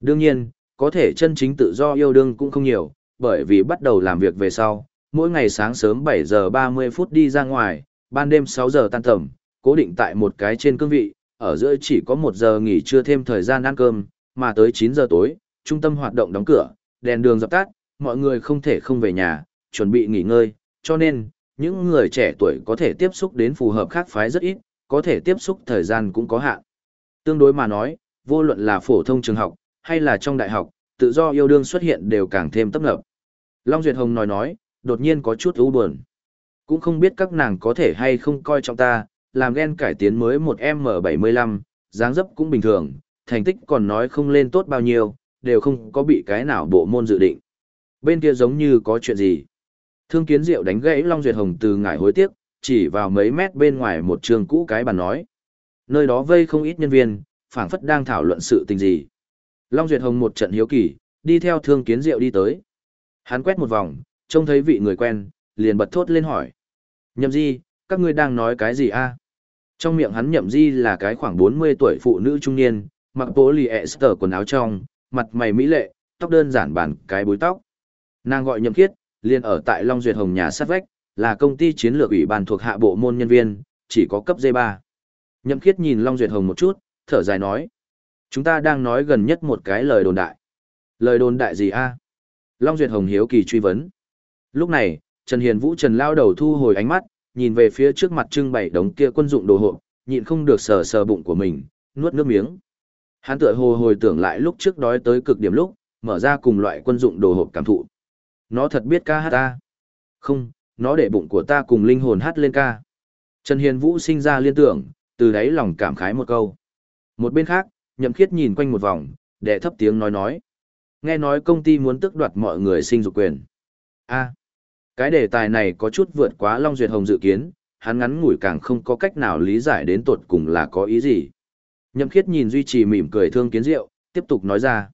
Đương nhiên, có thể chân chính tự do yêu đương cũng không nhiều, bởi vì bắt đầu làm việc về sau, mỗi ngày sáng sớm 7 giờ 30 phút đi ra ngoài, ban đêm 6 giờ tan tầm, cố định tại một cái trên cương vị, ở giữa chỉ có 1 giờ nghỉ trưa thêm thời gian ăn cơm, mà tới 9 giờ tối, trung tâm hoạt động đóng cửa, đèn đường dập tắt, mọi người không thể không về nhà, chuẩn bị nghỉ ngơi, cho nên, những người trẻ tuổi có thể tiếp xúc đến phù hợp khác phái rất ít, có thể tiếp xúc thời gian cũng có hạn. Tương đối mà nói, vô luận là phổ thông trường học, hay là trong đại học, tự do yêu đương xuất hiện đều càng thêm tấp nập. Long Duyệt Hồng nói nói, đột nhiên có chút u buồn. Cũng không biết các nàng có thể hay không coi trọng ta, làm ghen cải tiến mới một M75, dáng dấp cũng bình thường, thành tích còn nói không lên tốt bao nhiêu, đều không có bị cái nào bộ môn dự định. Bên kia giống như có chuyện gì. Thương kiến diệu đánh gãy Long Duyệt Hồng từ ngải hối tiếc, chỉ vào mấy mét bên ngoài một trường cũ cái bàn nói. Nơi đó vây không ít nhân viên, phảng phất đang thảo luận sự tình gì. Long Duyệt Hồng một trận hiếu kỳ, đi theo thương kiến diệu đi tới. Hắn quét một vòng, trông thấy vị người quen, liền bật thốt lên hỏi. Nhậm di, các ngươi đang nói cái gì a? Trong miệng hắn nhậm di là cái khoảng 40 tuổi phụ nữ trung niên, mặc bố lì Esther quần áo trong, mặt mày mỹ lệ, tóc đơn giản bản cái búi tóc. Nàng gọi nhậm khiết, liền ở tại Long Duyệt Hồng nhà sát vách, là công ty chiến lược ủy ban thuộc hạ bộ môn nhân viên, chỉ có cấp D3. Nhậm khiết nhìn Long Duyệt Hồng một chút, thở dài nói. Chúng ta đang nói gần nhất một cái lời đồn đại. Lời đồn đại gì a? Long Duyệt Hồng hiếu kỳ truy vấn. Lúc này, Trần Hiền Vũ Trần lao đầu thu hồi ánh mắt, nhìn về phía trước mặt trưng bày đống kia quân dụng đồ hộ, nhịn không được sờ sờ bụng của mình, nuốt nước miếng. Hắn tựa hồ hồi tưởng lại lúc trước đói tới cực điểm lúc, mở ra cùng loại quân dụng đồ hộp cảm thụ. Nó thật biết ca hát ta. Không, nó để bụng của ta cùng linh hồn hát lên ca. Trần Hiền Vũ sinh ra liên tưởng, từ đấy lòng cảm khái một câu. Một bên khác, Nhậm Khiết nhìn quanh một vòng, đệ thấp tiếng nói nói. Nghe nói công ty muốn tước đoạt mọi người sinh dục quyền. a cái đề tài này có chút vượt quá Long Duyệt Hồng dự kiến, hắn ngắn ngủi càng không có cách nào lý giải đến tột cùng là có ý gì. Nhậm khiết nhìn duy trì mỉm cười thương kiến diệu, tiếp tục nói ra.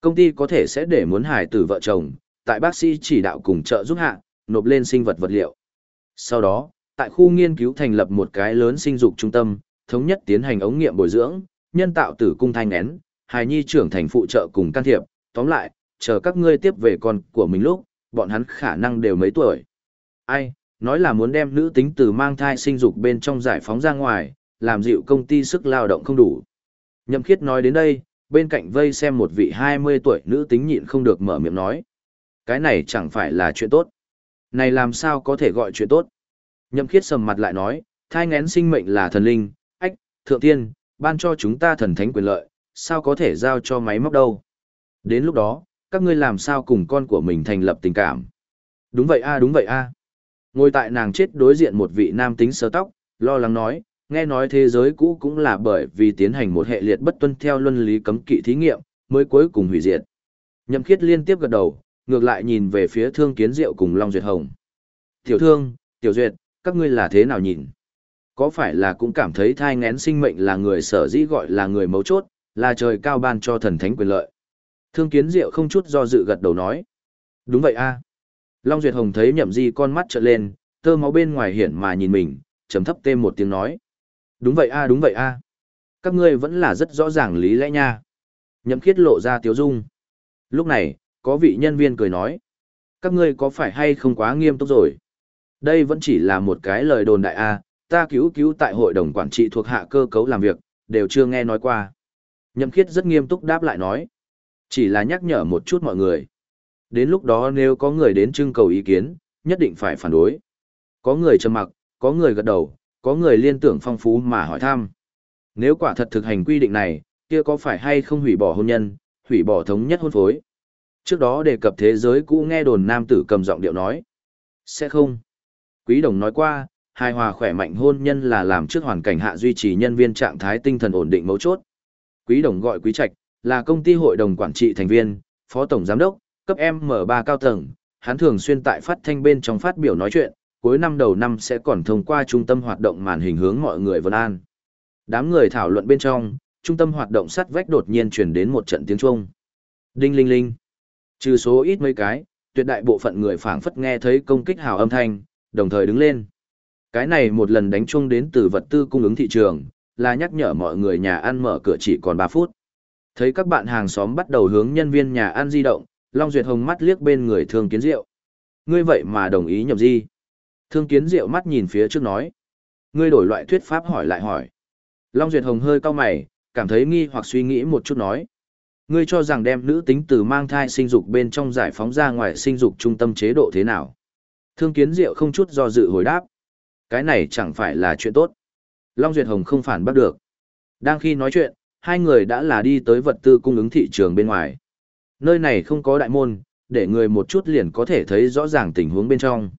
Công ty có thể sẽ để muốn hài tử vợ chồng, tại bác sĩ chỉ đạo cùng trợ giúp hạ, nộp lên sinh vật vật liệu. Sau đó, tại khu nghiên cứu thành lập một cái lớn sinh dục trung tâm, thống nhất tiến hành ống nghiệm bồi dưỡng, nhân tạo tử cung thanh nén, hài nhi trưởng thành phụ trợ cùng can thiệp, tóm lại, chờ các ngươi tiếp về con của mình lúc, bọn hắn khả năng đều mấy tuổi. Ai, nói là muốn đem nữ tính từ mang thai sinh dục bên trong giải phóng ra ngoài, làm dịu công ty sức lao động không đủ. Nhậm khiết nói đến đây, bên cạnh vây xem một vị 20 tuổi nữ tính nhịn không được mở miệng nói. Cái này chẳng phải là chuyện tốt. Này làm sao có thể gọi chuyện tốt? Nhậm khiết sầm mặt lại nói, thai ngén sinh mệnh là thần linh, ách, thượng tiên, ban cho chúng ta thần thánh quyền lợi, sao có thể giao cho máy móc đâu. Đến lúc đó, các ngươi làm sao cùng con của mình thành lập tình cảm. Đúng vậy a đúng vậy a. Ngồi tại nàng chết đối diện một vị nam tính sơ tóc, lo lắng nói, nghe nói thế giới cũ cũng là bởi vì tiến hành một hệ liệt bất tuân theo luân lý cấm kỵ thí nghiệm, mới cuối cùng hủy diệt. Nhậm khiết liên tiếp gật đầu, ngược lại nhìn về phía thương kiến diệu cùng Long Duyệt Hồng. Tiểu thương, tiểu duyệt, các ngươi là thế nào nhìn? Có phải là cũng cảm thấy thai ngén sinh mệnh là người sở dĩ gọi là người mấu chốt, là trời cao ban cho thần thánh quyền lợi? Thương kiến diệu không chút do dự gật đầu nói. Đúng vậy a. Long Duyệt Hồng thấy nhậm di con mắt trợn lên, tơ máu bên ngoài hiển mà nhìn mình, trầm thấp tê một tiếng nói. Đúng vậy a đúng vậy a. Các ngươi vẫn là rất rõ ràng lý lẽ nha. Nhậm khiết lộ ra tiếu dung. Lúc này, có vị nhân viên cười nói. Các ngươi có phải hay không quá nghiêm túc rồi? Đây vẫn chỉ là một cái lời đồn đại a, ta cứu cứu tại hội đồng quản trị thuộc hạ cơ cấu làm việc, đều chưa nghe nói qua. Nhậm khiết rất nghiêm túc đáp lại nói. Chỉ là nhắc nhở một chút mọi người. Đến lúc đó nếu có người đến trưng cầu ý kiến, nhất định phải phản đối. Có người trầm mặc, có người gật đầu, có người liên tưởng phong phú mà hỏi thăm. Nếu quả thật thực hành quy định này, kia có phải hay không hủy bỏ hôn nhân, hủy bỏ thống nhất hôn phối? Trước đó đề cập thế giới cũ nghe đồn nam tử cầm giọng điệu nói. Sẽ không. Quý đồng nói qua, hài hòa khỏe mạnh hôn nhân là làm trước hoàn cảnh hạ duy trì nhân viên trạng thái tinh thần ổn định mấu chốt. Quý đồng gọi quý trạch, là công ty hội đồng quản trị thành viên, phó tổng giám đốc, cấp M3 cao tầng, hắn thường xuyên tại phát thanh bên trong phát biểu nói chuyện, cuối năm đầu năm sẽ còn thông qua trung tâm hoạt động màn hình hướng mọi người vân an. Đám người thảo luận bên trong, trung tâm hoạt động sắt vách đột nhiên truyền đến một trận tiếng chuông. Đinh linh linh. Trừ số ít mấy cái, tuyệt đại bộ phận người phảng phất nghe thấy công kích hào âm thanh, đồng thời đứng lên. Cái này một lần đánh chung đến từ vật tư cung ứng thị trường, là nhắc nhở mọi người nhà ăn mở cửa chỉ còn 3 phút. Thấy các bạn hàng xóm bắt đầu hướng nhân viên nhà ăn di động, Long Duyệt Hồng mắt liếc bên người Thương Kiến Diệu. Ngươi vậy mà đồng ý nhập di. Thương Kiến Diệu mắt nhìn phía trước nói. Ngươi đổi loại thuyết pháp hỏi lại hỏi. Long Duyệt Hồng hơi cau mày, cảm thấy nghi hoặc suy nghĩ một chút nói. Ngươi cho rằng đem nữ tính từ mang thai sinh dục bên trong giải phóng ra ngoài sinh dục trung tâm chế độ thế nào? Thương Kiến Diệu không chút do dự hồi đáp. Cái này chẳng phải là chuyện tốt. Long Duyệt Hồng không phản bắt được. Đang khi nói chuyện, hai người đã là đi tới vật tư cung ứng thị trường bên ngoài. Nơi này không có đại môn, để người một chút liền có thể thấy rõ ràng tình huống bên trong.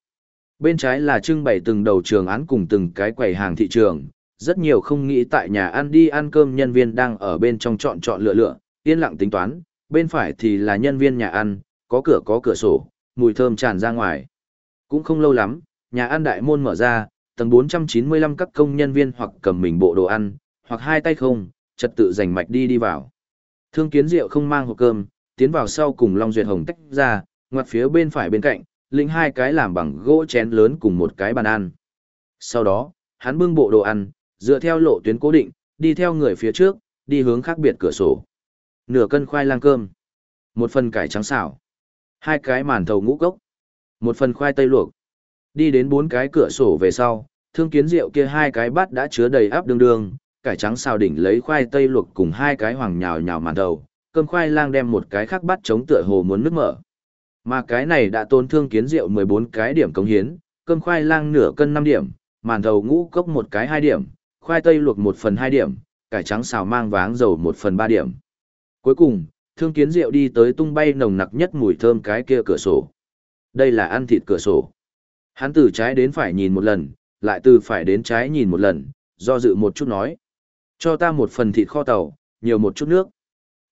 Bên trái là trưng bày từng đầu trường án cùng từng cái quầy hàng thị trường, rất nhiều không nghĩ tại nhà ăn đi ăn cơm nhân viên đang ở bên trong chọn chọn lựa lựa, yên lặng tính toán, bên phải thì là nhân viên nhà ăn, có cửa có cửa sổ, mùi thơm tràn ra ngoài. Cũng không lâu lắm, nhà ăn đại môn mở ra, tầng 495 các công nhân viên hoặc cầm mình bộ đồ ăn, hoặc hai tay không, trật tự giành mạch đi đi vào. Thương kiến rượu không mang hộp cơm, tiến vào sau cùng Long Duyệt Hồng tách ra, ngoặt phía bên phải bên cạnh, lĩnh hai cái làm bằng gỗ chén lớn cùng một cái bàn ăn. Sau đó, hắn bưng bộ đồ ăn, dựa theo lộ tuyến cố định, đi theo người phía trước, đi hướng khác biệt cửa sổ. Nửa cân khoai lang cơm, một phần cải trắng xào, hai cái màn thầu ngũ cốc, một phần khoai tây luộc. Đi đến bốn cái cửa sổ về sau, thương kiến rượu kia hai cái bát đã chứa đầy áp đương đương, cải trắng xào đỉnh lấy khoai tây luộc cùng hai cái hoàng nhào nhào màn đầu, cơm khoai lang đem một cái khác bát chống tựa hồ muốn nước mở. Mà cái này đã tốn thương kiến rượu 14 cái điểm cống hiến, cơm khoai lang nửa cân 5 điểm, màn đầu ngũ cốc một cái 2 điểm, khoai tây luộc 1 phần 2 điểm, cải trắng xào mang váng dầu 1 phần 3 điểm. Cuối cùng, thương kiến rượu đi tới tung bay nồng nặc nhất mùi thơm cái kia cửa sổ. Đây là ăn thịt cửa sổ. Hắn từ trái đến phải nhìn một lần, lại từ phải đến trái nhìn một lần, do dự một chút nói. Cho ta một phần thịt kho tàu, nhiều một chút nước.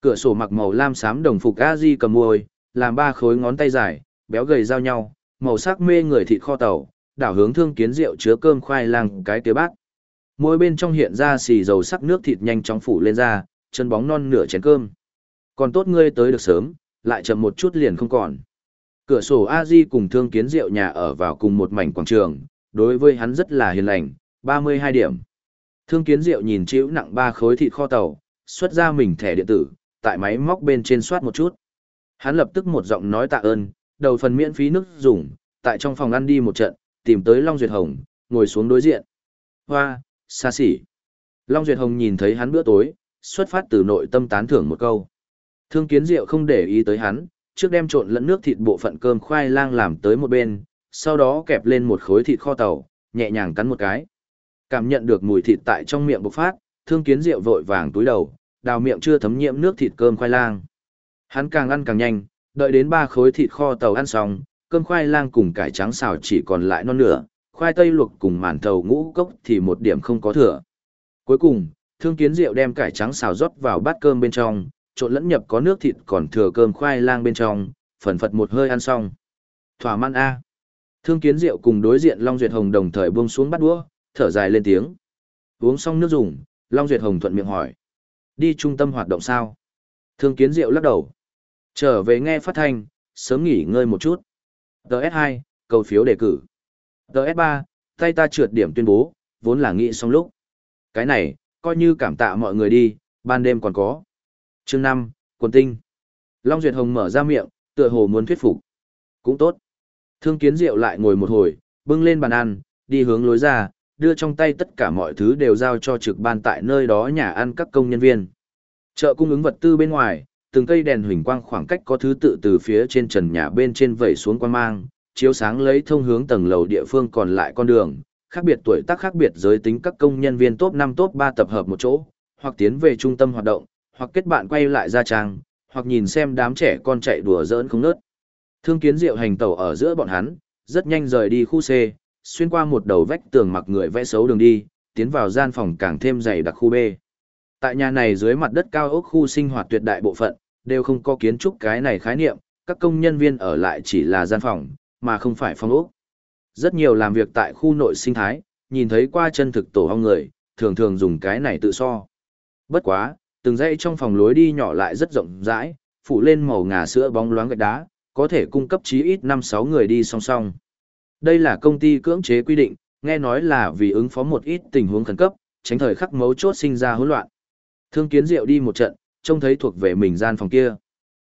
Cửa sổ mặc màu lam xám đồng phục a di cầm môi, làm ba khối ngón tay dài, béo gầy giao nhau, màu sắc mê người thịt kho tàu, đảo hướng thương kiến rượu chứa cơm khoai lang cái tía bát. Môi bên trong hiện ra xì dầu sắc nước thịt nhanh chóng phủ lên ra, chân bóng non nửa chén cơm. Còn tốt ngươi tới được sớm, lại chậm một chút liền không còn. Cửa sổ a di cùng thương kiến rượu nhà ở vào cùng một mảnh quảng trường, đối với hắn rất là hiền lành, 32 điểm. Thương kiến rượu nhìn chữ nặng ba khối thịt kho tàu, xuất ra mình thẻ điện tử, tại máy móc bên trên soát một chút. Hắn lập tức một giọng nói tạ ơn, đầu phần miễn phí nước dùng, tại trong phòng ăn đi một trận, tìm tới Long Duyệt Hồng, ngồi xuống đối diện. Hoa, xa xỉ. Long Duyệt Hồng nhìn thấy hắn bữa tối, xuất phát từ nội tâm tán thưởng một câu. Thương kiến diệu không để ý tới hắn, trước đem trộn lẫn nước thịt bộ phận cơm khoai lang làm tới một bên, sau đó kẹp lên một khối thịt kho tàu, nhẹ nhàng cắn một cái. Cảm nhận được mùi thịt tại trong miệng bộc phát, thương kiến diệu vội vàng túi đầu, đào miệng chưa thấm nhiễm nước thịt cơm khoai lang. Hắn càng ăn càng nhanh, đợi đến ba khối thịt kho tàu ăn xong, cơm khoai lang cùng cải trắng xào chỉ còn lại non nửa, khoai tây luộc cùng màn thầu ngũ cốc thì một điểm không có thừa. Cuối cùng, thương kiến Diệu đem cải trắng xào rót vào bát cơm bên trong, trộn lẫn nhập có nước thịt còn thừa cơm khoai lang bên trong, phần phật một hơi ăn xong. Thỏa mãn A. Thương kiến rượu cùng đối diện Long Duyệt Hồng đồng thời buông xuống bắt đũa, thở dài lên tiếng. Uống xong nước dùng, Long Duyệt Hồng thuận miệng hỏi. Đi trung tâm hoạt động sao? Thương kiến rượu lắc đầu. Trở về nghe phát thanh, sớm nghỉ ngơi một chút. TS2, cầu phiếu đề cử. TS3, tay ta trượt điểm tuyên bố, vốn là nghĩ xong lúc. Cái này, coi như cảm tạ mọi người đi, ban đêm còn có chương năm, quần tinh. Long Duyệt Hồng mở ra miệng, tựa hồ muốn thuyết phục. Cũng tốt. Thương kiến rượu lại ngồi một hồi, bưng lên bàn ăn, đi hướng lối ra, đưa trong tay tất cả mọi thứ đều giao cho trực ban tại nơi đó nhà ăn các công nhân viên. Chợ cung ứng vật tư bên ngoài, từng cây đèn huỳnh quang khoảng cách có thứ tự từ phía trên trần nhà bên trên vẩy xuống quan mang, chiếu sáng lấy thông hướng tầng lầu địa phương còn lại con đường, khác biệt tuổi tác khác biệt giới tính các công nhân viên top năm top ba tập hợp một chỗ, hoặc tiến về trung tâm hoạt động, hoặc kết bạn quay lại ra trang, hoặc nhìn xem đám trẻ con chạy đùa giỡn không nớt. Thương kiến diệu hành tẩu ở giữa bọn hắn, rất nhanh rời đi khu C, xuyên qua một đầu vách tường mặc người vẽ xấu đường đi, tiến vào gian phòng càng thêm dày đặc khu B. Tại nhà này dưới mặt đất cao ốc khu sinh hoạt tuyệt đại bộ phận, đều không có kiến trúc cái này khái niệm, các công nhân viên ở lại chỉ là gian phòng, mà không phải phòng ốc. Rất nhiều làm việc tại khu nội sinh thái, nhìn thấy qua chân thực tổ hong người, thường thường dùng cái này tự so. Bất quá, từng dãy trong phòng lối đi nhỏ lại rất rộng rãi, phủ lên màu ngà sữa bóng loáng gạch đá, có thể cung cấp chí ít 5-6 người đi song song. Đây là công ty cưỡng chế quy định, nghe nói là vì ứng phó một ít tình huống khẩn cấp, tránh thời khắc mấu chốt sinh ra hỗn loạn. Thương kiến diệu đi một trận, trông thấy thuộc về mình gian phòng kia.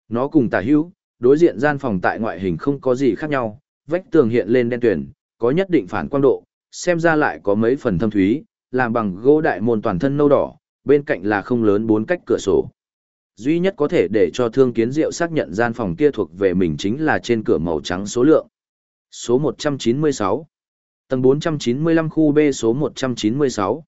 Nó cùng tả hữu, đối diện gian phòng tại ngoại hình không có gì khác nhau, vách tường hiện lên đen tuyển, có nhất định phản quang độ, xem ra lại có mấy phần thâm thúy, làm bằng gỗ đại môn toàn thân nâu đỏ, bên cạnh là không lớn bốn cách cửa sổ. Duy nhất có thể để cho thương kiến diệu xác nhận gian phòng kia thuộc về mình chính là trên cửa màu trắng số lượng. Số 196 Tầng 495 khu B số 196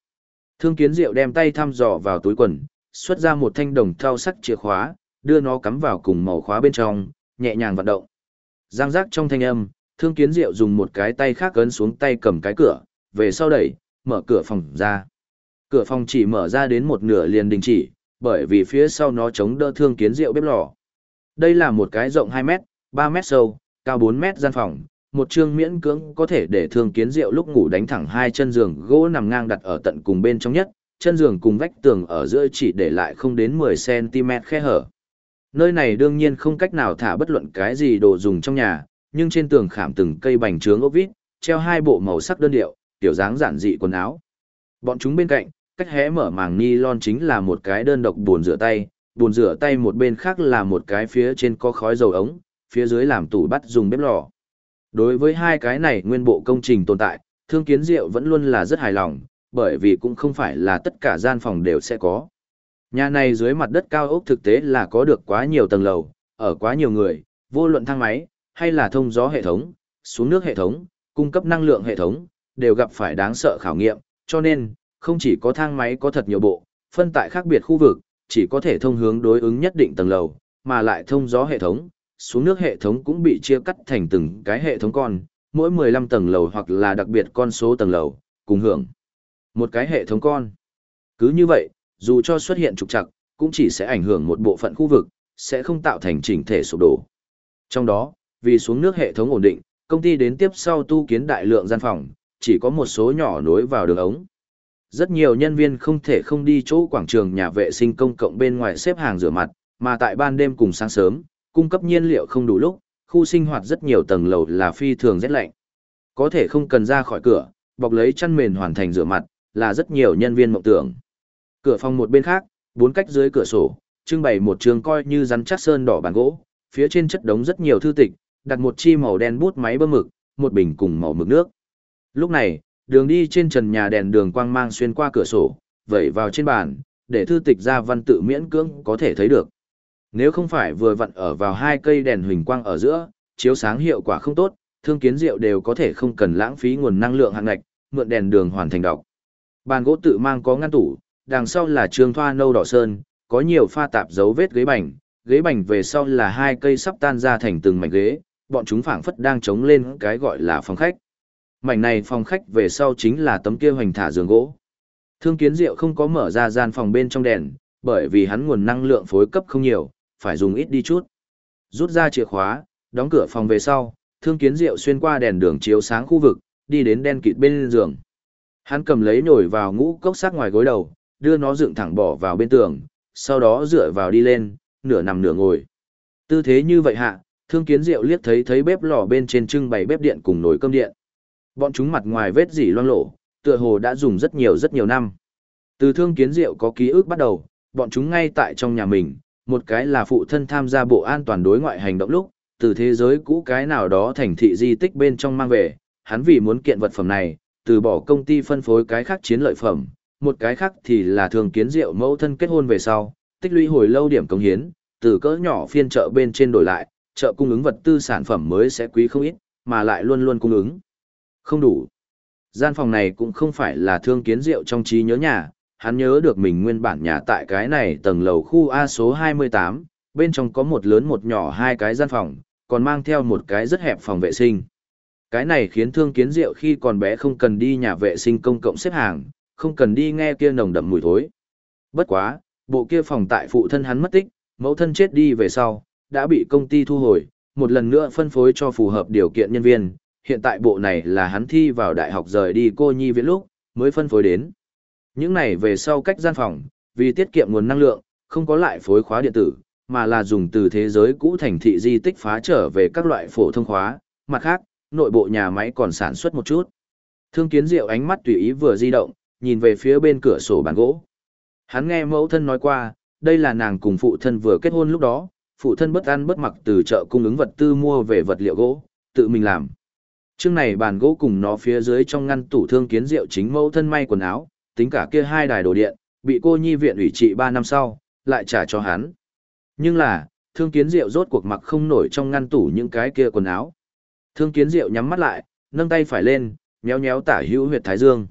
Thương kiến diệu đem tay thăm dò vào túi quần, xuất ra một thanh đồng thau sắc chìa khóa, đưa nó cắm vào cùng màu khóa bên trong, nhẹ nhàng vận động. Giang giác trong thanh âm, thương kiến diệu dùng một cái tay khác ấn xuống tay cầm cái cửa, về sau đẩy, mở cửa phòng ra. Cửa phòng chỉ mở ra đến một nửa liền đình chỉ, bởi vì phía sau nó chống đỡ thương kiến rượu bếp lò. Đây là một cái rộng 2 mét, 3 mét sâu, cao 4 mét gian phòng, một chương miễn cưỡng có thể để thương kiến rượu lúc ngủ đánh thẳng hai chân giường gỗ nằm ngang đặt ở tận cùng bên trong nhất, chân giường cùng vách tường ở giữa chỉ để lại không đến 10cm khe hở. Nơi này đương nhiên không cách nào thả bất luận cái gì đồ dùng trong nhà, nhưng trên tường khảm từng cây bành trướng ốc vít, treo hai bộ màu sắc đơn điệu, tiểu dáng giản dị quần áo. Bọn chúng bên cạnh, cách hé mở màng nylon chính là một cái đơn độc bồn rửa tay, bồn rửa tay một bên khác là một cái phía trên có khói dầu ống, phía dưới làm tủ bắt dùng bếp lò. Đối với hai cái này nguyên bộ công trình tồn tại, Thương Kiến Diệu vẫn luôn là rất hài lòng, bởi vì cũng không phải là tất cả gian phòng đều sẽ có. Nhà này dưới mặt đất cao ốc thực tế là có được quá nhiều tầng lầu, ở quá nhiều người, vô luận thang máy, hay là thông gió hệ thống, xuống nước hệ thống, cung cấp năng lượng hệ thống, đều gặp phải đáng sợ khảo nghiệm, cho nên, không chỉ có thang máy có thật nhiều bộ, phân tại khác biệt khu vực, chỉ có thể thông hướng đối ứng nhất định tầng lầu, mà lại thông gió hệ thống, xuống nước hệ thống cũng bị chia cắt thành từng cái hệ thống con, mỗi 15 tầng lầu hoặc là đặc biệt con số tầng lầu, cùng hưởng một cái hệ thống con. Cứ như vậy, dù cho xuất hiện trục trặc, cũng chỉ sẽ ảnh hưởng một bộ phận khu vực, sẽ không tạo thành chỉnh thể sụp đổ. Trong đó, vì xuống nước hệ thống ổn định, công ty đến tiếp sau tu kiến đại lượng gian phòng, chỉ có một số nhỏ nối vào đường ống. Rất nhiều nhân viên không thể không đi chỗ quảng trường nhà vệ sinh công cộng bên ngoài xếp hàng rửa mặt, mà tại ban đêm cùng sáng sớm, cung cấp nhiên liệu không đủ lúc, khu sinh hoạt rất nhiều tầng lầu là phi thường rất lạnh. Có thể không cần ra khỏi cửa, bọc lấy chăn mền hoàn thành rửa mặt, là rất nhiều nhân viên mộng tưởng. Cửa phòng một bên khác, bốn cách dưới cửa sổ, trưng bày một trường coi như rắn chắc sơn đỏ bàn gỗ, phía trên chất đống rất nhiều thư tịch, đặt một chi màu đen bút máy bơm mực, một bình cùng màu mực nước. Lúc này, đường đi trên trần nhà đèn đường quang mang xuyên qua cửa sổ, vẩy vào trên bàn, để thư tịch ra văn tự miễn cưỡng có thể thấy được. Nếu không phải vừa vặn ở vào hai cây đèn huỳnh quang ở giữa, chiếu sáng hiệu quả không tốt, thương kiến rượu đều có thể không cần lãng phí nguồn năng lượng hạng ngạch, mượn đèn đường hoàn thành đọc. Bàn gỗ tự mang có ngăn tủ, đằng sau là trường thoa nâu đỏ sơn, có nhiều pha tạp dấu vết ghế bành, ghế bành về sau là hai cây sắp tan ra thành từng mảnh ghế, bọn chúng phảng phất đang chống lên cái gọi là phòng khách. Mảnh này phòng khách về sau chính là tấm kia hoành thả giường gỗ. Thương kiến diệu không có mở ra gian phòng bên trong đèn, bởi vì hắn nguồn năng lượng phối cấp không nhiều, phải dùng ít đi chút. Rút ra chìa khóa, đóng cửa phòng về sau, thương kiến diệu xuyên qua đèn đường chiếu sáng khu vực, đi đến đen kịt bên giường. Hắn cầm lấy nhồi vào ngũ cốc sát ngoài gối đầu, đưa nó dựng thẳng bỏ vào bên tường, sau đó dựa vào đi lên, nửa nằm nửa ngồi. Tư thế như vậy hạ, thương kiến diệu liếc thấy thấy bếp lò bên trên trưng bày bếp điện cùng nồi cơm điện. Bọn chúng mặt ngoài vết dỉ loang lổ, tựa hồ đã dùng rất nhiều rất nhiều năm. Từ thương kiến diệu có ký ức bắt đầu, bọn chúng ngay tại trong nhà mình, một cái là phụ thân tham gia bộ an toàn đối ngoại hành động lúc, từ thế giới cũ cái nào đó thành thị di tích bên trong mang về, hắn vì muốn kiện vật phẩm này, từ bỏ công ty phân phối cái khác chiến lợi phẩm, một cái khác thì là thường kiến rượu mẫu thân kết hôn về sau, tích lũy hồi lâu điểm công hiến, từ cỡ nhỏ phiên chợ bên trên đổi lại, chợ cung ứng vật tư sản phẩm mới sẽ quý không ít, mà lại luôn luôn cung ứng. Không đủ. Gian phòng này cũng không phải là thương kiến rượu trong trí nhớ nhà, hắn nhớ được mình nguyên bản nhà tại cái này tầng lầu khu A số 28, bên trong có một lớn một nhỏ hai cái gian phòng, còn mang theo một cái rất hẹp phòng vệ sinh. Cái này khiến thương kiến diệu khi còn bé không cần đi nhà vệ sinh công cộng xếp hàng, không cần đi nghe kia nồng đậm mùi thối. Bất quá, bộ kia phòng tại phụ thân hắn mất tích, mẫu thân chết đi về sau, đã bị công ty thu hồi, một lần nữa phân phối cho phù hợp điều kiện nhân viên. Hiện tại bộ này là hắn thi vào đại học rời đi cô nhi viễn lúc, mới phân phối đến. Những này về sau cách gian phòng, vì tiết kiệm nguồn năng lượng, không có lại phối khóa điện tử, mà là dùng từ thế giới cũ thành thị di tích phá trở về các loại phổ thông khóa. Mặt khác, nội bộ nhà máy còn sản xuất một chút. Thương kiến diệu ánh mắt tùy ý vừa di động, nhìn về phía bên cửa sổ bàn gỗ. Hắn nghe mẫu thân nói qua, đây là nàng cùng phụ thân vừa kết hôn lúc đó, phụ thân bất ăn bất mặc từ chợ cung ứng vật tư mua về vật liệu gỗ, tự mình làm. Chương này bàn gỗ cùng nó phía dưới trong ngăn tủ thương kiến diệu chính mẫu thân may quần áo, tính cả kia hai đài đồ điện, bị cô nhi viện ủy trị 3 năm sau, lại trả cho hắn. Nhưng là, thương kiến diệu rốt cuộc mặc không nổi trong ngăn tủ những cái kia quần áo. Thương kiến diệu nhắm mắt lại, nâng tay phải lên, nhéo nhéo tả hữu huyệt thái dương.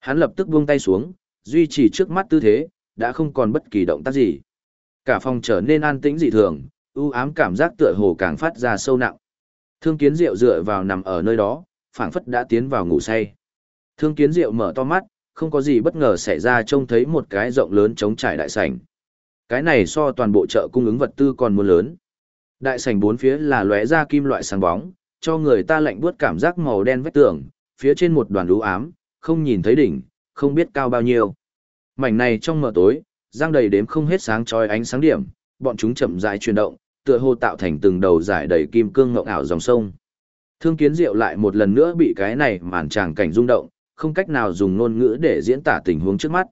Hắn lập tức buông tay xuống, duy trì trước mắt tư thế, đã không còn bất kỳ động tác gì. Cả phòng trở nên an tĩnh dị thường, u ám cảm giác tựa hồ càng phát ra sâu nặng. Thương kiến diệu dựa vào nằm ở nơi đó, phảng phất đã tiến vào ngủ say. Thương kiến diệu mở to mắt, không có gì bất ngờ xảy ra trông thấy một cái rộng lớn trống trải đại sảnh. Cái này so toàn bộ chợ cung ứng vật tư còn muốn lớn. Đại sảnh bốn phía là lóe ra kim loại sáng bóng, cho người ta lạnh buốt cảm giác màu đen vách tường, phía trên một đoàn lũ ám, không nhìn thấy đỉnh, không biết cao bao nhiêu. Mảnh này trong mờ tối, giang đầy đếm không hết sáng chói ánh sáng điểm, bọn chúng chậm rãi chuyển động, tựa hồ tạo thành từng đầu giải đầy kim cương ngộng ảo dòng sông. Thương kiến diệu lại một lần nữa bị cái này màn tràng cảnh rung động, không cách nào dùng ngôn ngữ để diễn tả tình huống trước mắt.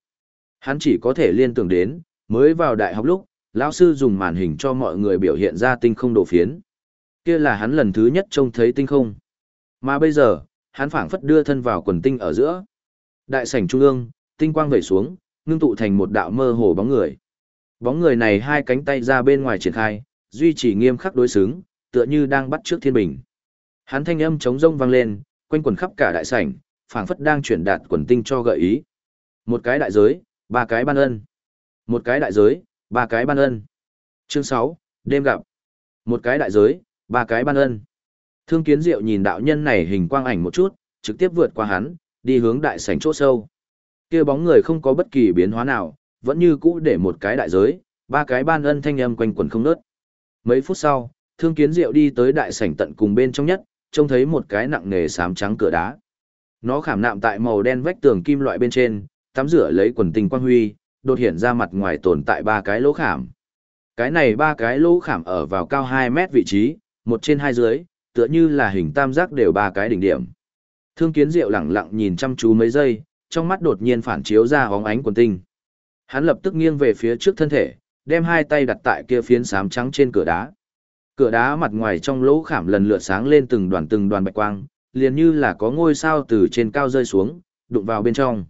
Hắn chỉ có thể liên tưởng đến, mới vào đại học lúc, lão sư dùng màn hình cho mọi người biểu hiện ra tinh không đồ phiến. Kia là hắn lần thứ nhất trông thấy tinh không. Mà bây giờ, hắn phảng phất đưa thân vào quần tinh ở giữa. Đại sảnh trung ương, tinh quang vẩy xuống, ngưng tụ thành một đạo mơ hồ bóng người. Bóng người này hai cánh tay ra bên ngoài triển khai, duy trì nghiêm khắc đối xứng, tựa như đang bắt trước thiên bình. Hắn thanh âm trống rông vang lên, quanh quần khắp cả đại sảnh, phảng phất đang chuyển đạt quần tinh cho gợi ý. Một cái đại giới, ba cái ban ân. Một cái đại giới, ba cái ban ân. Chương 6, đêm gặp. Một cái đại giới, ba cái ban ân. Thương kiến diệu nhìn đạo nhân này hình quang ảnh một chút, trực tiếp vượt qua hắn, đi hướng đại sảnh chỗ sâu. kia bóng người không có bất kỳ biến hóa nào, vẫn như cũ để một cái đại giới, ba cái ban ân thanh âm quanh quần không ngớt. Mấy phút sau, thương kiến diệu đi tới đại sảnh tận cùng bên trong nhất, trông thấy một cái nặng nề xám trắng cửa đá. Nó khảm nạm tại màu đen vách tường kim loại bên trên, tắm rửa lấy quần tinh quang huy, đột hiện ra mặt ngoài tồn tại ba cái lỗ khảm. Cái này ba cái lỗ khảm ở vào cao 2 mét vị trí, một trên hai dưới, tựa như là hình tam giác đều ba cái đỉnh điểm. Thương kiến diệu lặng lặng nhìn chăm chú mấy giây, trong mắt đột nhiên phản chiếu ra hóng ánh quần tinh. Hắn lập tức nghiêng về phía trước thân thể, đem hai tay đặt tại kia phiến sám trắng trên cửa đá. Cửa đá mặt ngoài trong lỗ khảm lần lượt sáng lên từng đoàn từng đoàn bạch quang, liền như là có ngôi sao từ trên cao rơi xuống, đụng vào bên trong.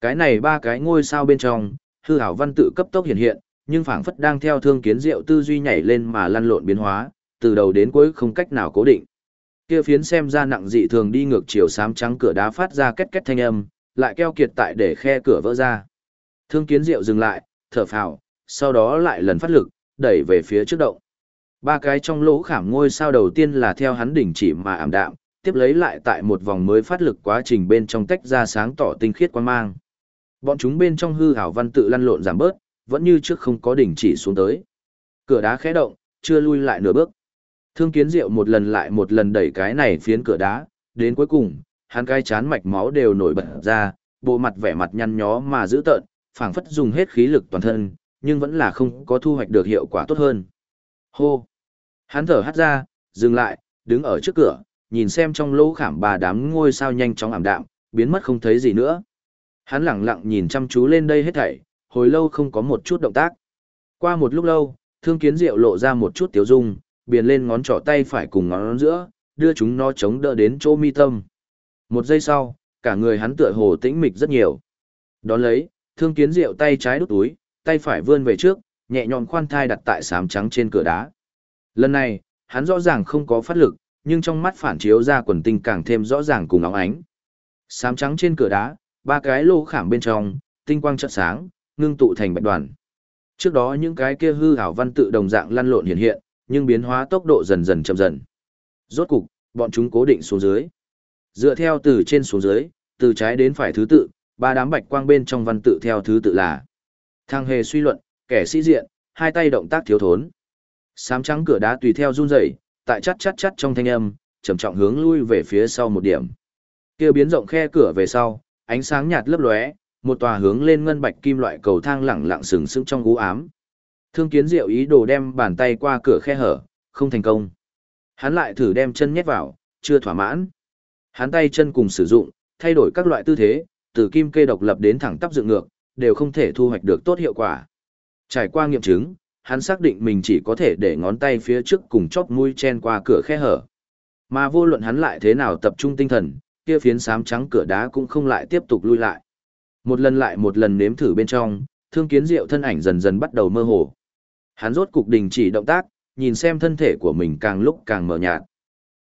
Cái này ba cái ngôi sao bên trong, hư hảo văn tự cấp tốc hiện hiện, nhưng phảng phất đang theo thương kiến diệu tư duy nhảy lên mà lăn lộn biến hóa, từ đầu đến cuối không cách nào cố định. Kia phiến xem ra nặng dị thường đi ngược chiều sám trắng cửa đá phát ra két két thanh âm, lại keo kiệt tại để khe cửa vỡ ra. Thương kiến diệu dừng lại, thở phào, sau đó lại lần phát lực, đẩy về phía trước động. Ba cái trong lỗ khảm ngôi sao đầu tiên là theo hắn đỉnh chỉ mà ảm đạm, tiếp lấy lại tại một vòng mới phát lực quá trình bên trong tách ra sáng tỏ tinh khiết quan mang. Bọn chúng bên trong hư ảo văn tự lăn lộn giảm bớt, vẫn như trước không có đỉnh chỉ xuống tới. Cửa đá khẽ động, chưa lui lại nửa bước. Thương kiến diệu một lần lại một lần đẩy cái này phiến cửa đá, đến cuối cùng, hắn cái chán mạch máu đều nổi bật ra, bộ mặt vẻ mặt nhăn nhó mà dữ tợn, phảng phất dùng hết khí lực toàn thân, nhưng vẫn là không có thu hoạch được hiệu quả tốt hơn. Hô! Hắn thở hắt ra, dừng lại, đứng ở trước cửa, nhìn xem trong lỗ khảm bà đám ngôi sao nhanh chóng ảm đạm, biến mất không thấy gì nữa. Hắn lặng lặng nhìn chăm chú lên đây hết thảy, hồi lâu không có một chút động tác. Qua một lúc lâu, thương kiến diệu lộ ra một chút tiếu dung, biền lên ngón trỏ tay phải cùng ngón giữa, đưa chúng nó chống đỡ đến chỗ mi tâm. Một giây sau, cả người hắn tựa hồ tĩnh mịch rất nhiều. Đón lấy, thương kiến diệu tay trái đút túi, tay phải vươn về trước, nhẹ nhõm khoan thai đặt tại sám trắng trên cửa đá. Lần này, hắn rõ ràng không có phát lực, nhưng trong mắt phản chiếu ra quần tinh càng thêm rõ ràng cùng óng ánh. Sám trắng trên cửa đá, ba cái lỗ khảm bên trong, tinh quang chợt sáng, ngưng tụ thành bạch đoàn. Trước đó những cái kia hư ảo văn tự đồng dạng lăn lộn hiện hiện, nhưng biến hóa tốc độ dần dần chậm dần. Rốt cục, bọn chúng cố định xuống dưới. Dựa theo từ trên xuống dưới, từ trái đến phải thứ tự, ba đám bạch quang bên trong văn tự theo thứ tự là Thang hề suy luận, kẻ sĩ diện, hai tay động tác thiếu thốn. Sám trắng cửa đá tùy theo run rẩy, tại chắt chắt chắt trong thanh âm, trầm trọng hướng lui về phía sau một điểm. Kia biến rộng khe cửa về sau, ánh sáng nhạt lấp lóe, một tòa hướng lên ngân bạch kim loại cầu thang lẳng lặng sừng sững trong u ám. Thương Kiến Diệu ý đồ đem bàn tay qua cửa khe hở, không thành công. Hắn lại thử đem chân nhét vào, chưa thỏa mãn. Hắn tay chân cùng sử dụng, thay đổi các loại tư thế, từ kim kê độc lập đến thẳng tắp dựng ngược, đều không thể thu hoạch được tốt hiệu quả. Trải qua nghiệm chứng, hắn xác định mình chỉ có thể để ngón tay phía trước cùng chóp mũi chen qua cửa khe hở. Mà vô luận hắn lại thế nào tập trung tinh thần, kia phiến sám trắng cửa đá cũng không lại tiếp tục lui lại. Một lần lại một lần nếm thử bên trong, thương kiến diệu thân ảnh dần dần bắt đầu mơ hồ. Hắn rốt cục đình chỉ động tác, nhìn xem thân thể của mình càng lúc càng mờ nhạt.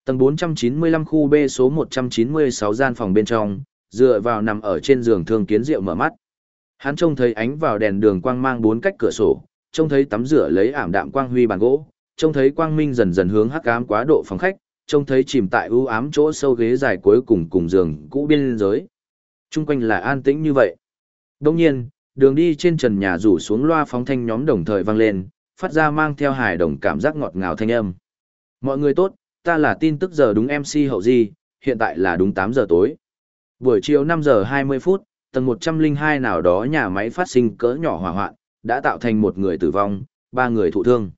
Tầng 495 khu B số 196 gian phòng bên trong, dựa vào nằm ở trên giường thương kiến diệu mở mắt. Hắn trông thấy ánh vào đèn đường quang mang bốn cách cửa sổ, trông thấy tắm rửa lấy ảm đạm quang huy bàn gỗ, trông thấy quang minh dần dần hướng hắc ám quá độ phòng khách, trông thấy chìm tại u ám chỗ sâu ghế dài cuối cùng cùng giường cũ biên giới. Trung quanh là an tĩnh như vậy. Đông nhiên, đường đi trên trần nhà rủ xuống loa phóng thanh nhóm đồng thời vang lên, phát ra mang theo hài đồng cảm giác ngọt ngào thanh âm. Mọi người tốt, ta là tin tức giờ đúng MC hậu di, hiện tại là đúng 8 giờ tối. Buổi chiều 5 giờ 20 phút, tầng 102 nào đó nhà máy phát sinh cỡ nhỏ hỏa hoạn, đã tạo thành một người tử vong, ba người thụ thương.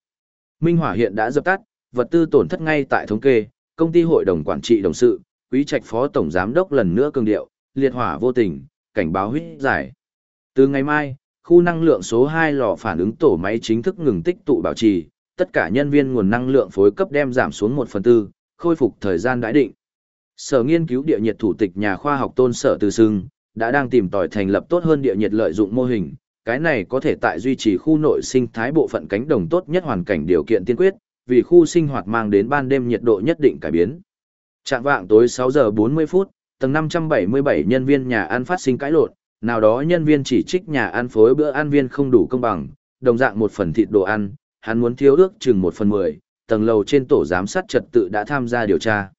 Minh hỏa hiện đã dập tắt, vật tư tổn thất ngay tại thống kê, công ty hội đồng quản trị đồng sự, quý trạch phó tổng giám đốc lần nữa cương điệu, liệt hỏa vô tình, cảnh báo huyết giải. Từ ngày mai, khu năng lượng số 2 lò phản ứng tổ máy chính thức ngừng tích tụ bảo trì, tất cả nhân viên nguồn năng lượng phối cấp đem giảm xuống 1 phần tư, khôi phục thời gian đãi định. Sở nghiên cứu địa nhiệt thủ tịch nhà khoa học Tôn Sở Từ Sưng, đã đang tìm tòi thành lập tốt hơn địa nhiệt lợi dụng mô hình, cái này có thể tại duy trì khu nội sinh thái bộ phận cánh đồng tốt nhất hoàn cảnh điều kiện tiên quyết, vì khu sinh hoạt mang đến ban đêm nhiệt độ nhất định cải biến. Trạng vạng tối 6 giờ 40 phút, tầng 577 nhân viên nhà ăn phát sinh cãi lộn, nào đó nhân viên chỉ trích nhà ăn phối bữa ăn viên không đủ công bằng, đồng dạng một phần thịt đồ ăn, hắn muốn thiếu ước chừng 1 phần 10, tầng lầu trên tổ giám sát trật tự đã tham gia điều tra.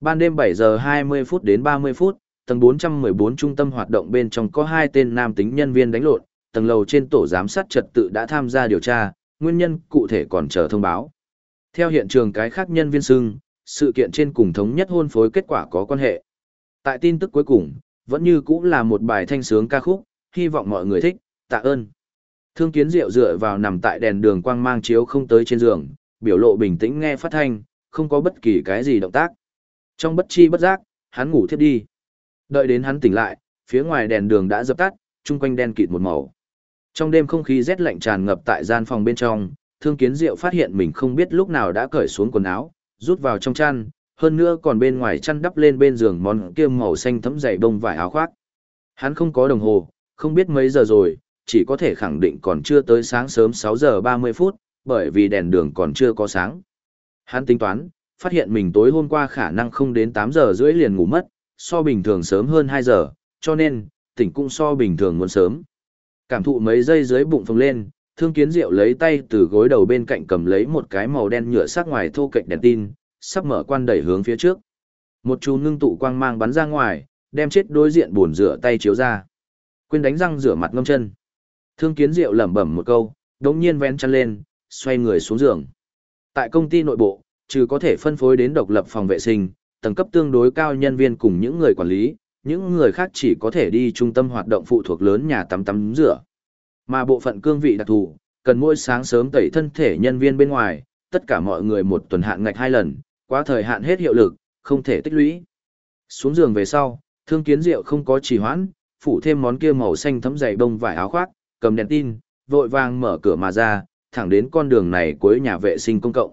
Ban đêm 7 giờ 20 phút đến 30 phút, tầng 414 trung tâm hoạt động bên trong có hai tên nam tính nhân viên đánh lộn, tầng lầu trên tổ giám sát trật tự đã tham gia điều tra, nguyên nhân cụ thể còn chờ thông báo. Theo hiện trường cái khác nhân viên xưng, sự kiện trên cùng thống nhất hôn phối kết quả có quan hệ. Tại tin tức cuối cùng, vẫn như cũng là một bài thanh sướng ca khúc, hy vọng mọi người thích, tạ ơn. Thương kiến diệu dựa vào nằm tại đèn đường quang mang chiếu không tới trên giường, biểu lộ bình tĩnh nghe phát thanh, không có bất kỳ cái gì động tác. Trong bất chi bất giác, hắn ngủ thiếp đi. Đợi đến hắn tỉnh lại, phía ngoài đèn đường đã dập tắt, chung quanh đen kịt một màu. Trong đêm không khí rét lạnh tràn ngập tại gian phòng bên trong, Thương Kiến Diệu phát hiện mình không biết lúc nào đã cởi xuống quần áo, rút vào trong chăn, hơn nữa còn bên ngoài chăn đắp lên bên giường món kia màu xanh thấm dày bông vải áo khoác. Hắn không có đồng hồ, không biết mấy giờ rồi, chỉ có thể khẳng định còn chưa tới sáng sớm 6 giờ 30 phút, bởi vì đèn đường còn chưa có sáng. Hắn tính toán, phát hiện mình tối hôm qua khả năng không đến 8 giờ rưỡi liền ngủ mất, so bình thường sớm hơn 2 giờ, cho nên, tỉnh cũng so bình thường muốn sớm. Cảm thụ mấy giây dưới bụng phồng lên, thương kiến diệu lấy tay từ gối đầu bên cạnh cầm lấy một cái màu đen nhựa sắc ngoài thô cạnh đèn tin, sắp mở quan đẩy hướng phía trước. Một chú ngưng tụ quang mang bắn ra ngoài, đem chết đối diện buồn rửa tay chiếu ra. Quên đánh răng rửa mặt ngâm chân. Thương kiến diệu lẩm bẩm một câu, đống nhiên vén chân lên, xoay người xuống giường. Tại công ty nội bộ, trừ có thể phân phối đến độc lập phòng vệ sinh, tầng cấp tương đối cao nhân viên cùng những người quản lý, những người khác chỉ có thể đi trung tâm hoạt động phụ thuộc lớn nhà tắm tắm rửa. Mà bộ phận cương vị đặc thù, cần mỗi sáng sớm tẩy thân thể nhân viên bên ngoài, tất cả mọi người một tuần hạn ngạch hai lần, quá thời hạn hết hiệu lực, không thể tích lũy. Xuống giường về sau, thương kiến rượu không có trì hoãn, phủ thêm món kia màu xanh thấm dày bông vải áo khoác, cầm đèn tin, vội vàng mở cửa mà ra, thẳng đến con đường này cuối nhà vệ sinh công cộng.